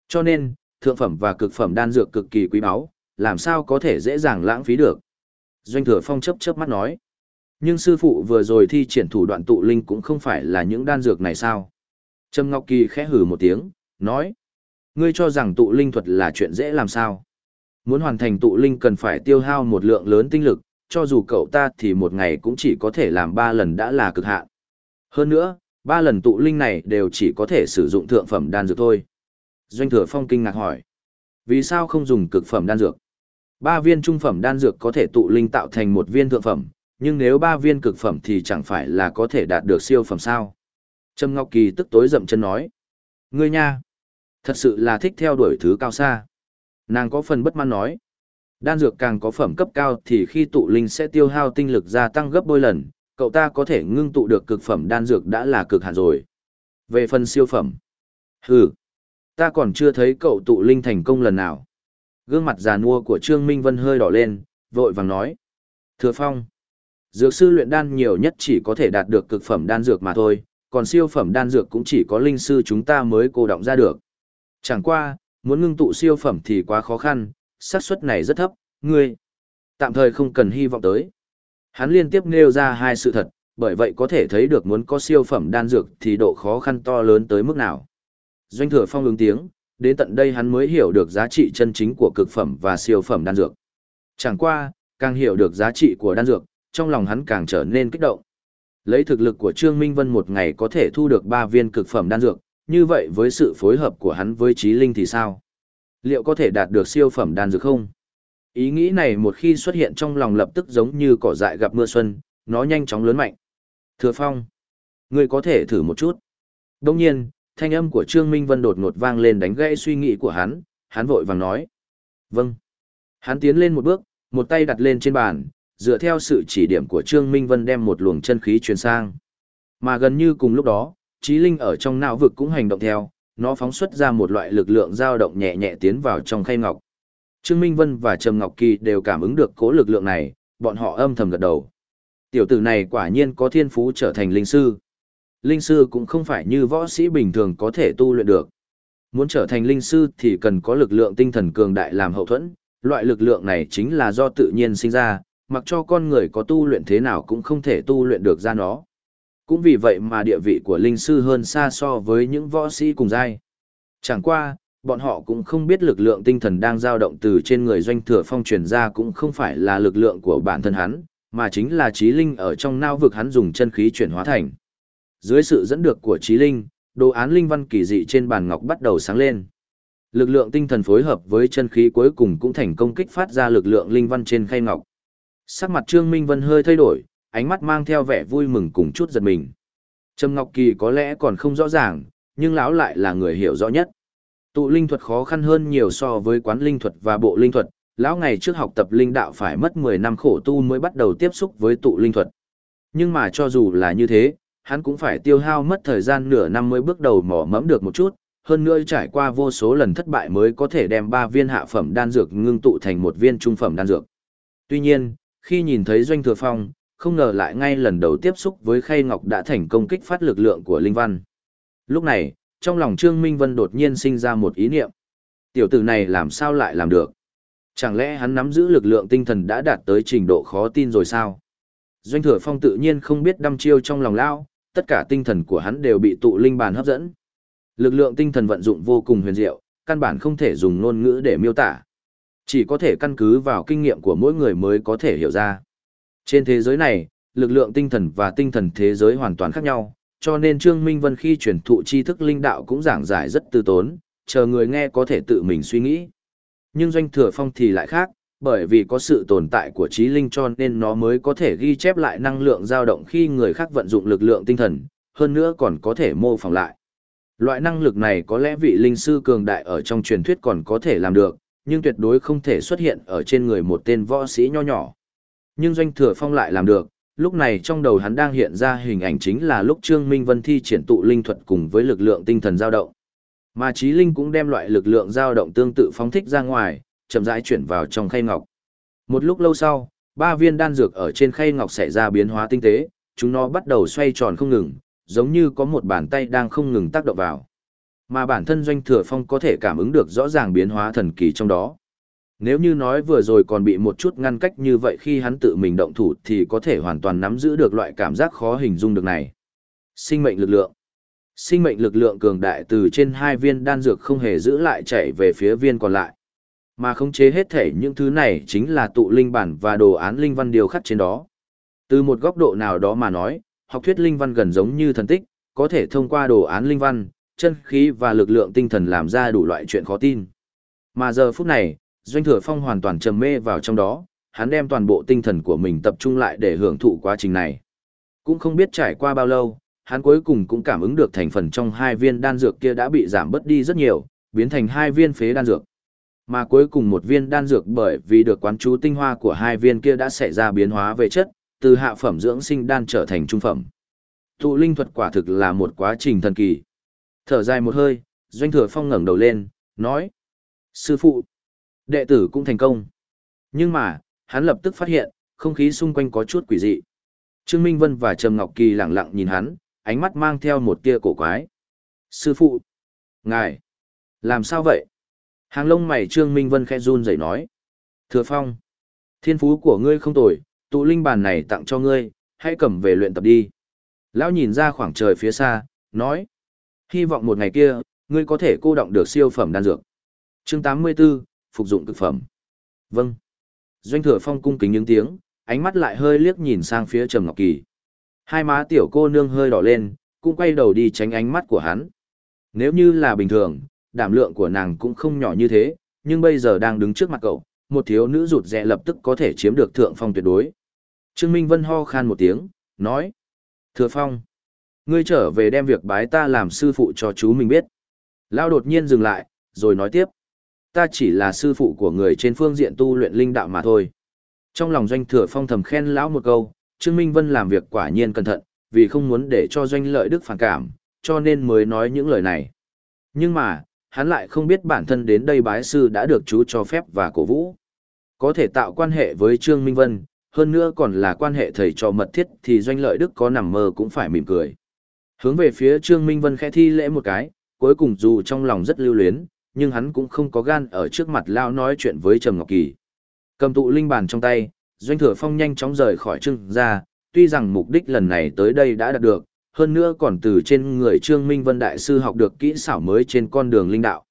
[SPEAKER 1] Cho nên, thượng phẩm và cực phẩm đan dược cực kỳ quý báu, làm sao có thể dễ dàng lãng phí được. Doanh thừa phong chấp chớp mắt nói. Nhưng sư phụ vừa rồi thi triển thủ đoạn tụ linh cũng không phải là những đan dược này sao. Trâm Ngọc Kỳ khẽ hử một tiếng, nói. Ngươi cho rằng tụ linh thuật là chuyện dễ làm sao? Muốn hoàn thành tụ linh cần phải tiêu hao một lượng lớn tinh lực, cho dù cậu ta thì một ngày cũng chỉ có thể làm ba lần đã là cực hạn. Hơn nữa, ba lần tụ linh này đều chỉ có thể sử dụng thượng phẩm đan dược thôi. Doanh thừa phong kinh ngạc hỏi. Vì sao không dùng cực phẩm đan dược? Ba viên trung phẩm đan dược có thể tụ linh tạo thành một viên thượng phẩm, nhưng nếu ba viên cực phẩm thì chẳng phải là có thể đạt được siêu phẩm sao? Trâm Ngọc Kỳ tức tối dậm chân nói. Ngươi nha! Thật sự là thích theo đuổi thứ cao xa. Nàng có phần bất mãn nói. Đan dược càng có phẩm cấp cao thì khi tụ linh sẽ tiêu hao tinh lực gia tăng gấp đôi lần, cậu ta có thể ngưng tụ được cực phẩm đan dược đã là cực hạn rồi. Về phần siêu phẩm. Hừ, ta còn chưa thấy cậu tụ linh thành công lần nào. Gương mặt già nua của Trương Minh Vân hơi đỏ lên, vội vàng nói. Thừa Phong, dược sư luyện đan nhiều nhất chỉ có thể đạt được cực phẩm đan dược mà thôi, còn siêu phẩm đan dược cũng chỉ có linh sư chúng ta mới cô động ra được. Chẳng qua, muốn ngưng tụ siêu phẩm thì quá khó khăn, xác suất này rất thấp, ngươi tạm thời không cần hy vọng tới. Hắn liên tiếp nêu ra hai sự thật, bởi vậy có thể thấy được muốn có siêu phẩm đan dược thì độ khó khăn to lớn tới mức nào. Doanh thừa phong ứng tiếng, đến tận đây hắn mới hiểu được giá trị chân chính của cực phẩm và siêu phẩm đan dược. Chẳng qua, càng hiểu được giá trị của đan dược, trong lòng hắn càng trở nên kích động. Lấy thực lực của Trương Minh Vân một ngày có thể thu được 3 viên cực phẩm đan dược, như vậy với sự phối hợp của hắn với trí linh thì sao? Liệu có thể đạt được siêu phẩm đan dược không? Ý nghĩ này một khi xuất hiện trong lòng lập tức giống như cỏ dại gặp mưa xuân, nó nhanh chóng lớn mạnh. Thừa Phong, ngươi có thể thử một chút. Đông nhiên, thanh âm của Trương Minh Vân đột ngột vang lên đánh gãy suy nghĩ của hắn, hắn vội vàng nói. Vâng. Hắn tiến lên một bước, một tay đặt lên trên bàn, dựa theo sự chỉ điểm của Trương Minh Vân đem một luồng chân khí truyền sang. Mà gần như cùng lúc đó, trí linh ở trong não vực cũng hành động theo, nó phóng xuất ra một loại lực lượng dao động nhẹ nhẹ tiến vào trong khay ngọc. Trương Minh Vân và Trầm Ngọc Kỳ đều cảm ứng được cố lực lượng này, bọn họ âm thầm gật đầu. Tiểu tử này quả nhiên có thiên phú trở thành linh sư. Linh sư cũng không phải như võ sĩ bình thường có thể tu luyện được. Muốn trở thành linh sư thì cần có lực lượng tinh thần cường đại làm hậu thuẫn, loại lực lượng này chính là do tự nhiên sinh ra, mặc cho con người có tu luyện thế nào cũng không thể tu luyện được ra nó. Cũng vì vậy mà địa vị của linh sư hơn xa so với những võ sĩ cùng giai. Chẳng qua, bọn họ cũng không biết lực lượng tinh thần đang dao động từ trên người doanh thừa phong truyền ra cũng không phải là lực lượng của bản thân hắn, mà chính là trí linh ở trong nao vực hắn dùng chân khí chuyển hóa thành. Dưới sự dẫn được của trí linh, đồ án linh văn kỳ dị trên bàn ngọc bắt đầu sáng lên. Lực lượng tinh thần phối hợp với chân khí cuối cùng cũng thành công kích phát ra lực lượng linh văn trên khay ngọc. Sắc mặt Trương Minh Vân hơi thay đổi, ánh mắt mang theo vẻ vui mừng cùng chút giật mình. Trầm Ngọc Kỳ có lẽ còn không rõ ràng, nhưng lão lại là người hiểu rõ nhất. Tụ linh thuật khó khăn hơn nhiều so với quán linh thuật và bộ linh thuật, lão ngày trước học tập linh đạo phải mất 10 năm khổ tu mới bắt đầu tiếp xúc với tụ linh thuật. Nhưng mà cho dù là như thế, hắn cũng phải tiêu hao mất thời gian nửa năm mới bước đầu mò mẫm được một chút, hơn nữa trải qua vô số lần thất bại mới có thể đem ba viên hạ phẩm đan dược ngưng tụ thành một viên trung phẩm đan dược. Tuy nhiên, khi nhìn thấy Doanh Thừa Phong, không ngờ lại ngay lần đầu tiếp xúc với khay ngọc đã thành công kích phát lực lượng của linh văn. Lúc này, trong lòng Trương Minh Vân đột nhiên sinh ra một ý niệm. Tiểu tử này làm sao lại làm được? Chẳng lẽ hắn nắm giữ lực lượng tinh thần đã đạt tới trình độ khó tin rồi sao? Doanh thừa phong tự nhiên không biết đăm chiêu trong lòng lao, tất cả tinh thần của hắn đều bị tụ linh bàn hấp dẫn. Lực lượng tinh thần vận dụng vô cùng huyền diệu, căn bản không thể dùng ngôn ngữ để miêu tả. Chỉ có thể căn cứ vào kinh nghiệm của mỗi người mới có thể hiểu ra. Trên thế giới này, lực lượng tinh thần và tinh thần thế giới hoàn toàn khác nhau, cho nên Trương Minh Vân khi truyền thụ tri thức linh đạo cũng giảng giải rất tư tốn, chờ người nghe có thể tự mình suy nghĩ. Nhưng Doanh Thừa Phong thì lại khác, bởi vì có sự tồn tại của trí linh cho nên nó mới có thể ghi chép lại năng lượng dao động khi người khác vận dụng lực lượng tinh thần, hơn nữa còn có thể mô phỏng lại. Loại năng lực này có lẽ vị linh sư cường đại ở trong truyền thuyết còn có thể làm được, nhưng tuyệt đối không thể xuất hiện ở trên người một tên võ sĩ nho nhỏ. Nhưng Doanh Thừa Phong lại làm được, lúc này trong đầu hắn đang hiện ra hình ảnh chính là lúc Trương Minh Vân thi triển tụ linh thuật cùng với lực lượng tinh thần dao động. Mà trí linh cũng đem loại lực lượng dao động tương tự phóng thích ra ngoài, chậm rãi chuyển vào trong khay ngọc. Một lúc lâu sau, ba viên đan dược ở trên khay ngọc xảy ra biến hóa tinh tế, chúng nó bắt đầu xoay tròn không ngừng, giống như có một bàn tay đang không ngừng tác động vào. Mà bản thân Doanh Thừa Phong có thể cảm ứng được rõ ràng biến hóa thần kỳ trong đó. Nếu như nói vừa rồi còn bị một chút ngăn cách như vậy khi hắn tự mình động thủ thì có thể hoàn toàn nắm giữ được loại cảm giác khó hình dung được này. Sinh mệnh lực lượng Sinh mệnh lực lượng cường đại từ trên hai viên đan dược không hề giữ lại chạy về phía viên còn lại. Mà khống chế hết thể những thứ này chính là tụ linh bản và đồ án linh văn điều khắc trên đó. Từ một góc độ nào đó mà nói, học thuyết linh văn gần giống như thần tích, có thể thông qua đồ án linh văn, chân khí và lực lượng tinh thần làm ra đủ loại chuyện khó tin. Mà giờ phút này, Doanh Thừa Phong hoàn toàn trầm mê vào trong đó, hắn đem toàn bộ tinh thần của mình tập trung lại để hưởng thụ quá trình này. Cũng không biết trải qua bao lâu, hắn cuối cùng cũng cảm ứng được thành phần trong hai viên đan dược kia đã bị giảm bớt đi rất nhiều, biến thành hai viên phế đan dược. Mà cuối cùng một viên đan dược bởi vì được quán chú tinh hoa của hai viên kia đã xảy ra biến hóa về chất, từ hạ phẩm dưỡng sinh đan trở thành trung phẩm. Tụ linh thuật quả thực là một quá trình thần kỳ. Thở dài một hơi, Doanh Thừa Phong ngẩng đầu lên, nói: "Sư phụ, đệ tử cũng thành công." Nhưng mà, hắn lập tức phát hiện, không khí xung quanh có chút quỷ dị. Trương Minh Vân và Trầm Ngọc Kỳ lặng lặng nhìn hắn, ánh mắt mang theo một tia cổ quái. "Sư phụ, ngài, làm sao vậy?" Hàng lông mày Trương Minh Vân khẽ run rẩy nói. Thừa Phong, thiên phú của ngươi không tồi, tụ linh bàn này tặng cho ngươi, hãy cầm về luyện tập đi. Lão nhìn ra khoảng trời phía xa, nói. Hy vọng một ngày kia, ngươi có thể cô động được siêu phẩm đan dược. Chương 84, phục dụng cực phẩm. Vâng. Doanh thừa phong cung kính những tiếng, ánh mắt lại hơi liếc nhìn sang phía Trầm Ngọc Kỳ. Hai má tiểu cô nương hơi đỏ lên, cũng quay đầu đi tránh ánh mắt của hắn. Nếu như là bình thường, đảm lượng của nàng cũng không nhỏ như thế, nhưng bây giờ đang đứng trước mặt cậu, một thiếu nữ rụt rè lập tức có thể chiếm được thượng phong tuyệt đối. Trương Minh Vân ho khan một tiếng, nói. Thừa phong, ngươi trở về đem việc bái ta làm sư phụ cho chú mình biết. Lao đột nhiên dừng lại, rồi nói tiếp. Ta chỉ là sư phụ của người trên phương diện tu luyện linh đạo mà thôi. Trong lòng doanh thừa phong thầm khen lão một câu, Trương Minh Vân làm việc quả nhiên cẩn thận, vì không muốn để cho doanh lợi đức phản cảm, cho nên mới nói những lời này. Nhưng mà, hắn lại không biết bản thân đến đây bái sư đã được chú cho phép và cổ vũ. Có thể tạo quan hệ với Trương Minh Vân, hơn nữa còn là quan hệ thầy trò mật thiết thì doanh lợi đức có nằm mơ cũng phải mỉm cười. Hướng về phía Trương Minh Vân khẽ thi lễ một cái, cuối cùng dù trong lòng rất lưu luyến, nhưng hắn cũng không có gan ở trước mặt lao nói chuyện với Trầm Ngọc Kỳ. Cầm tụ linh bàn trong tay, doanh thừa phong nhanh chóng rời khỏi trương ra, tuy rằng mục đích lần này tới đây đã đạt được, hơn nữa còn từ trên người Trương Minh Vân Đại Sư học được kỹ xảo mới trên con đường linh đạo.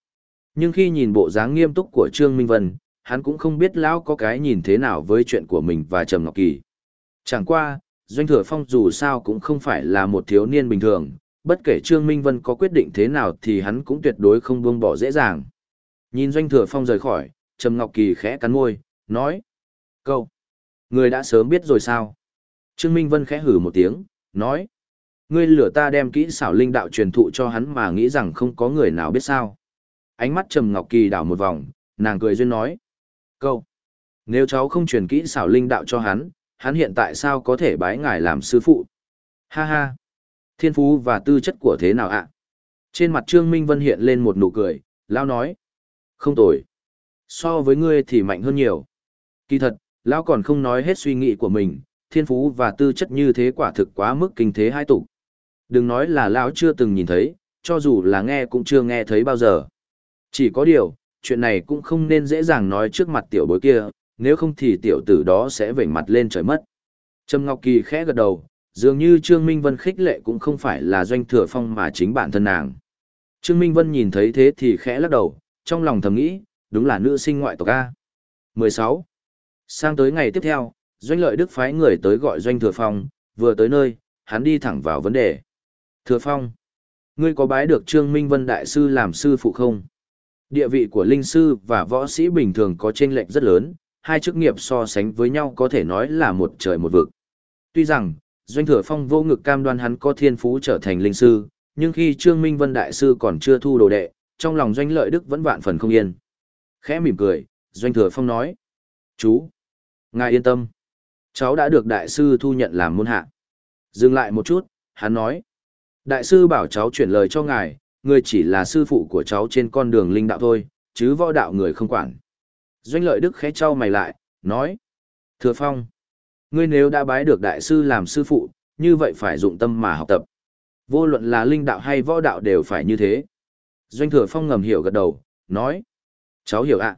[SPEAKER 1] Nhưng khi nhìn bộ dáng nghiêm túc của Trương Minh Vân, hắn cũng không biết lão có cái nhìn thế nào với chuyện của mình và Trầm Ngọc Kỳ. Chẳng qua, Doanh Thừa Phong dù sao cũng không phải là một thiếu niên bình thường, bất kể Trương Minh Vân có quyết định thế nào thì hắn cũng tuyệt đối không buông bỏ dễ dàng. Nhìn Doanh Thừa Phong rời khỏi, Trầm Ngọc Kỳ khẽ cắn môi, nói. Câu. Người đã sớm biết rồi sao? Trương Minh Vân khẽ hử một tiếng, nói. Ngươi lửa ta đem kỹ xảo linh đạo truyền thụ cho hắn mà nghĩ rằng không có người nào biết sao. Ánh mắt Trầm Ngọc Kỳ đảo một vòng, nàng cười duyên nói. Câu. Nếu cháu không truyền kỹ xảo linh đạo cho hắn, hắn hiện tại sao có thể bái ngài làm sư phụ? Ha ha. Thiên phú và tư chất của thế nào ạ? Trên mặt Trương Minh Vân hiện lên một nụ cười, Lao nói. Không tồi. So với ngươi thì mạnh hơn nhiều. Kỳ thật, Lão còn không nói hết suy nghĩ của mình, thiên phú và tư chất như thế quả thực quá mức kinh thế hai tục. Đừng nói là Lão chưa từng nhìn thấy, cho dù là nghe cũng chưa nghe thấy bao giờ. Chỉ có điều, chuyện này cũng không nên dễ dàng nói trước mặt tiểu bối kia, nếu không thì tiểu tử đó sẽ vểnh mặt lên trời mất. Trâm Ngọc Kỳ khẽ gật đầu, dường như Trương Minh Vân khích lệ cũng không phải là doanh thừa phong mà chính bản thân nàng. Trương Minh Vân nhìn thấy thế thì khẽ lắc đầu, trong lòng thầm nghĩ, đúng là nữ sinh ngoại tộc A. 16. Sang tới ngày tiếp theo, doanh lợi đức phái người tới gọi doanh thừa phong, vừa tới nơi, hắn đi thẳng vào vấn đề. Thừa phong, ngươi có bái được Trương Minh Vân Đại Sư làm sư phụ không? Địa vị của linh sư và võ sĩ bình thường có chênh lệch rất lớn, hai chức nghiệp so sánh với nhau có thể nói là một trời một vực. Tuy rằng, Doanh Thừa Phong vô ngực cam đoan hắn có thiên phú trở thành linh sư, nhưng khi Trương Minh Vân Đại Sư còn chưa thu đồ đệ, trong lòng Doanh Lợi Đức vẫn vạn phần không yên. Khẽ mỉm cười, Doanh Thừa Phong nói. Chú! Ngài yên tâm. Cháu đã được Đại Sư thu nhận làm môn hạ. Dừng lại một chút, hắn nói. Đại Sư bảo cháu chuyển lời cho ngài, người chỉ là sư phụ của cháu trên con đường linh đạo thôi, chứ võ đạo người không quản. Doanh Lợi Đức khẽ trao mày lại, nói. Thừa Phong! Ngươi nếu đã bái được Đại Sư làm sư phụ, như vậy phải dụng tâm mà học tập. Vô luận là linh đạo hay võ đạo đều phải như thế. Doanh thừa phong ngầm hiểu gật đầu, nói. Cháu hiểu ạ.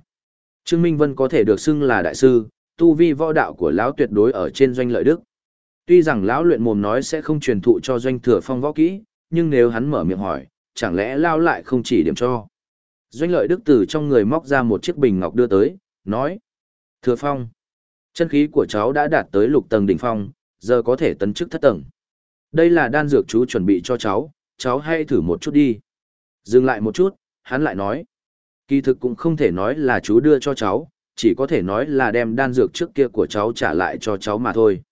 [SPEAKER 1] Trương Minh Vân có thể được xưng là đại sư, tu vi võ đạo của lão tuyệt đối ở trên doanh lợi đức. Tuy rằng lão luyện mồm nói sẽ không truyền thụ cho doanh thừa phong võ kỹ, nhưng nếu hắn mở miệng hỏi, chẳng lẽ lao lại không chỉ điểm cho. Doanh lợi đức Tử trong người móc ra một chiếc bình ngọc đưa tới, nói. Thừa phong, chân khí của cháu đã đạt tới lục tầng đỉnh phong, giờ có thể tấn chức thất tầng. Đây là đan dược chú chuẩn bị cho cháu, cháu hãy thử một chút đi. Dừng lại một chút, hắn lại nói. Kỳ thực cũng không thể nói là chú đưa cho cháu, chỉ có thể nói là đem đan dược trước kia của cháu trả lại cho cháu mà thôi.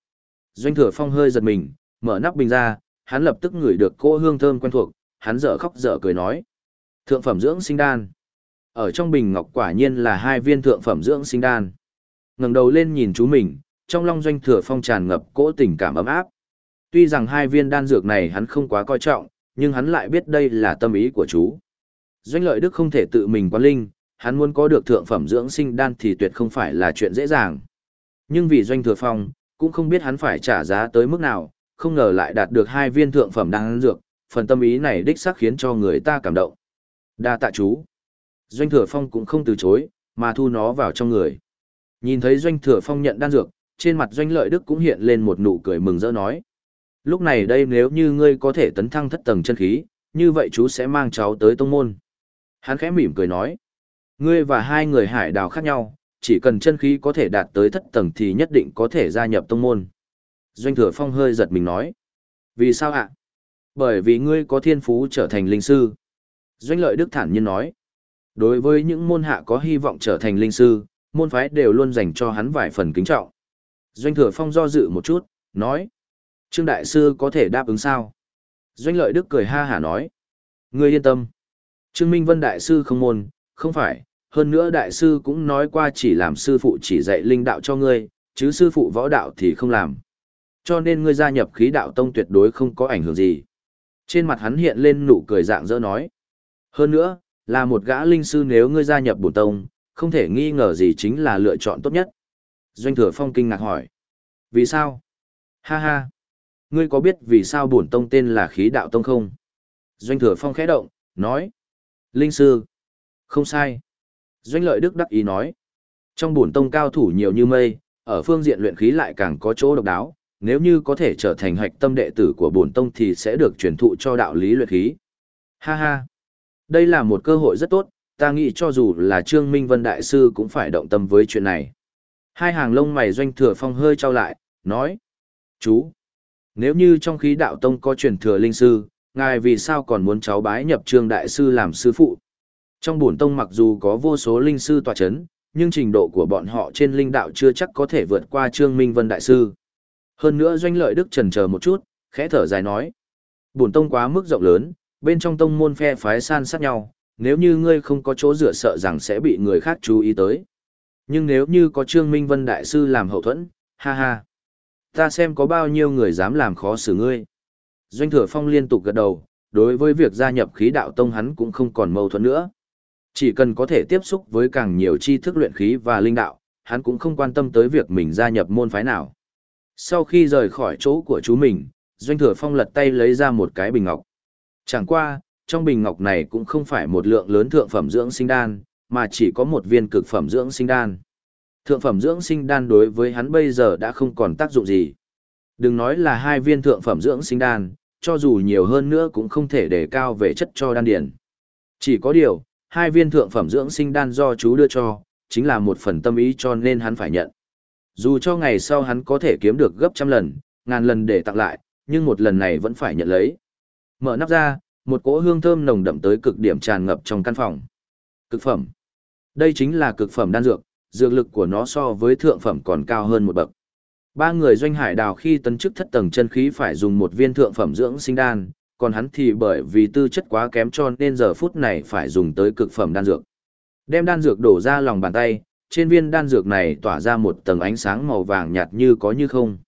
[SPEAKER 1] Doanh thừa phong hơi giật mình, mở nắp bình ra, hắn lập tức ngửi được cô hương thơm quen thuộc, hắn dở khóc dở cười nói. Thượng phẩm dưỡng sinh đan. Ở trong bình ngọc quả nhiên là hai viên thượng phẩm dưỡng sinh đan. ngẩng đầu lên nhìn chú mình, trong long doanh thừa phong tràn ngập cỗ tình cảm ấm áp. Tuy rằng hai viên đan dược này hắn không quá coi trọng, nhưng hắn lại biết đây là tâm ý của chú. Doanh lợi đức không thể tự mình quán linh, hắn muốn có được thượng phẩm dưỡng sinh đan thì tuyệt không phải là chuyện dễ dàng. Nhưng vì doanh thừa phong, cũng không biết hắn phải trả giá tới mức nào, không ngờ lại đạt được hai viên thượng phẩm đan dược, phần tâm ý này đích xác khiến cho người ta cảm động. Đa tạ chú. Doanh thừa phong cũng không từ chối, mà thu nó vào trong người. Nhìn thấy doanh thừa phong nhận đan dược, trên mặt doanh lợi đức cũng hiện lên một nụ cười mừng rỡ nói. Lúc này đây nếu như ngươi có thể tấn thăng thất tầng chân khí, như vậy chú sẽ mang cháu tới tông môn. Hắn khẽ mỉm cười nói. Ngươi và hai người hải đào khác nhau, chỉ cần chân khí có thể đạt tới thất tầng thì nhất định có thể gia nhập tông môn. Doanh thừa phong hơi giật mình nói. Vì sao ạ? Bởi vì ngươi có thiên phú trở thành linh sư. Doanh lợi đức thản nhiên nói. Đối với những môn hạ có hy vọng trở thành linh sư, môn phái đều luôn dành cho hắn vài phần kính trọng. Doanh thừa phong do dự một chút, nói. Trương Đại Sư có thể đáp ứng sao? Doanh lợi Đức cười ha hả nói. Ngươi yên tâm. Trương Minh Vân Đại Sư không môn, không phải, hơn nữa Đại Sư cũng nói qua chỉ làm sư phụ chỉ dạy linh đạo cho ngươi, chứ sư phụ võ đạo thì không làm. Cho nên ngươi gia nhập khí đạo tông tuyệt đối không có ảnh hưởng gì. Trên mặt hắn hiện lên nụ cười dạng dỡ nói. Hơn nữa, là một gã linh sư nếu ngươi gia nhập bổn tông, không thể nghi ngờ gì chính là lựa chọn tốt nhất. Doanh thừa phong kinh ngạc hỏi. Vì sao? Ha ha ngươi có biết vì sao bổn tông tên là khí đạo tông không? Doanh thừa phong khẽ động, nói. Linh sư. Không sai. Doanh lợi đức đắc ý nói. Trong bổn tông cao thủ nhiều như mây, ở phương diện luyện khí lại càng có chỗ độc đáo, nếu như có thể trở thành hạch tâm đệ tử của bổn tông thì sẽ được truyền thụ cho đạo lý luyện khí. Ha ha. Đây là một cơ hội rất tốt, ta nghĩ cho dù là Trương Minh Vân Đại Sư cũng phải động tâm với chuyện này. Hai hàng lông mày doanh thừa phong hơi trao lại, nói. Chú, nếu như trong khí đạo tông có truyền thừa linh sư, ngài vì sao còn muốn cháu bái nhập trương đại sư làm sư phụ? Trong bổn tông mặc dù có vô số linh sư tòa chấn, nhưng trình độ của bọn họ trên linh đạo chưa chắc có thể vượt qua trương minh vân đại sư. Hơn nữa doanh lợi đức trần chờ một chút, khẽ thở dài nói. Bổn tông quá mức rộng lớn, bên trong tông môn phe phái san sát nhau, nếu như ngươi không có chỗ dựa sợ rằng sẽ bị người khác chú ý tới. Nhưng nếu như có Trương Minh Vân Đại Sư làm hậu thuẫn, ha ha. Ta xem có bao nhiêu người dám làm khó xử ngươi. Doanh thừa phong liên tục gật đầu, đối với việc gia nhập khí đạo tông hắn cũng không còn mâu thuẫn nữa. Chỉ cần có thể tiếp xúc với càng nhiều tri thức luyện khí và linh đạo, hắn cũng không quan tâm tới việc mình gia nhập môn phái nào. Sau khi rời khỏi chỗ của chú mình, Doanh Thừa Phong lật tay lấy ra một cái bình ngọc. Chẳng qua, trong bình ngọc này cũng không phải một lượng lớn thượng phẩm dưỡng sinh đan, mà chỉ có một viên cực phẩm dưỡng sinh đan. Thượng phẩm dưỡng sinh đan đối với hắn bây giờ đã không còn tác dụng gì. Đừng nói là hai viên thượng phẩm dưỡng sinh đan, cho dù nhiều hơn nữa cũng không thể đề cao về chất cho đan điển. Chỉ có điều, hai viên thượng phẩm dưỡng sinh đan do chú đưa cho, chính là một phần tâm ý cho nên hắn phải nhận. Dù cho ngày sau hắn có thể kiếm được gấp trăm lần, ngàn lần để tặng lại, nhưng một lần này vẫn phải nhận lấy. Mở nắp ra, một cỗ hương thơm nồng đậm tới cực điểm tràn ngập trong căn phòng. Cực phẩm. Đây chính là cực phẩm đan dược, dược lực của nó so với thượng phẩm còn cao hơn một bậc. Ba người doanh hải đào khi tấn chức thất tầng chân khí phải dùng một viên thượng phẩm dưỡng sinh đan, còn hắn thì bởi vì tư chất quá kém cho nên giờ phút này phải dùng tới cực phẩm đan dược. Đem đan dược đổ ra lòng bàn tay, trên viên đan dược này tỏa ra một tầng ánh sáng màu vàng nhạt như có như không.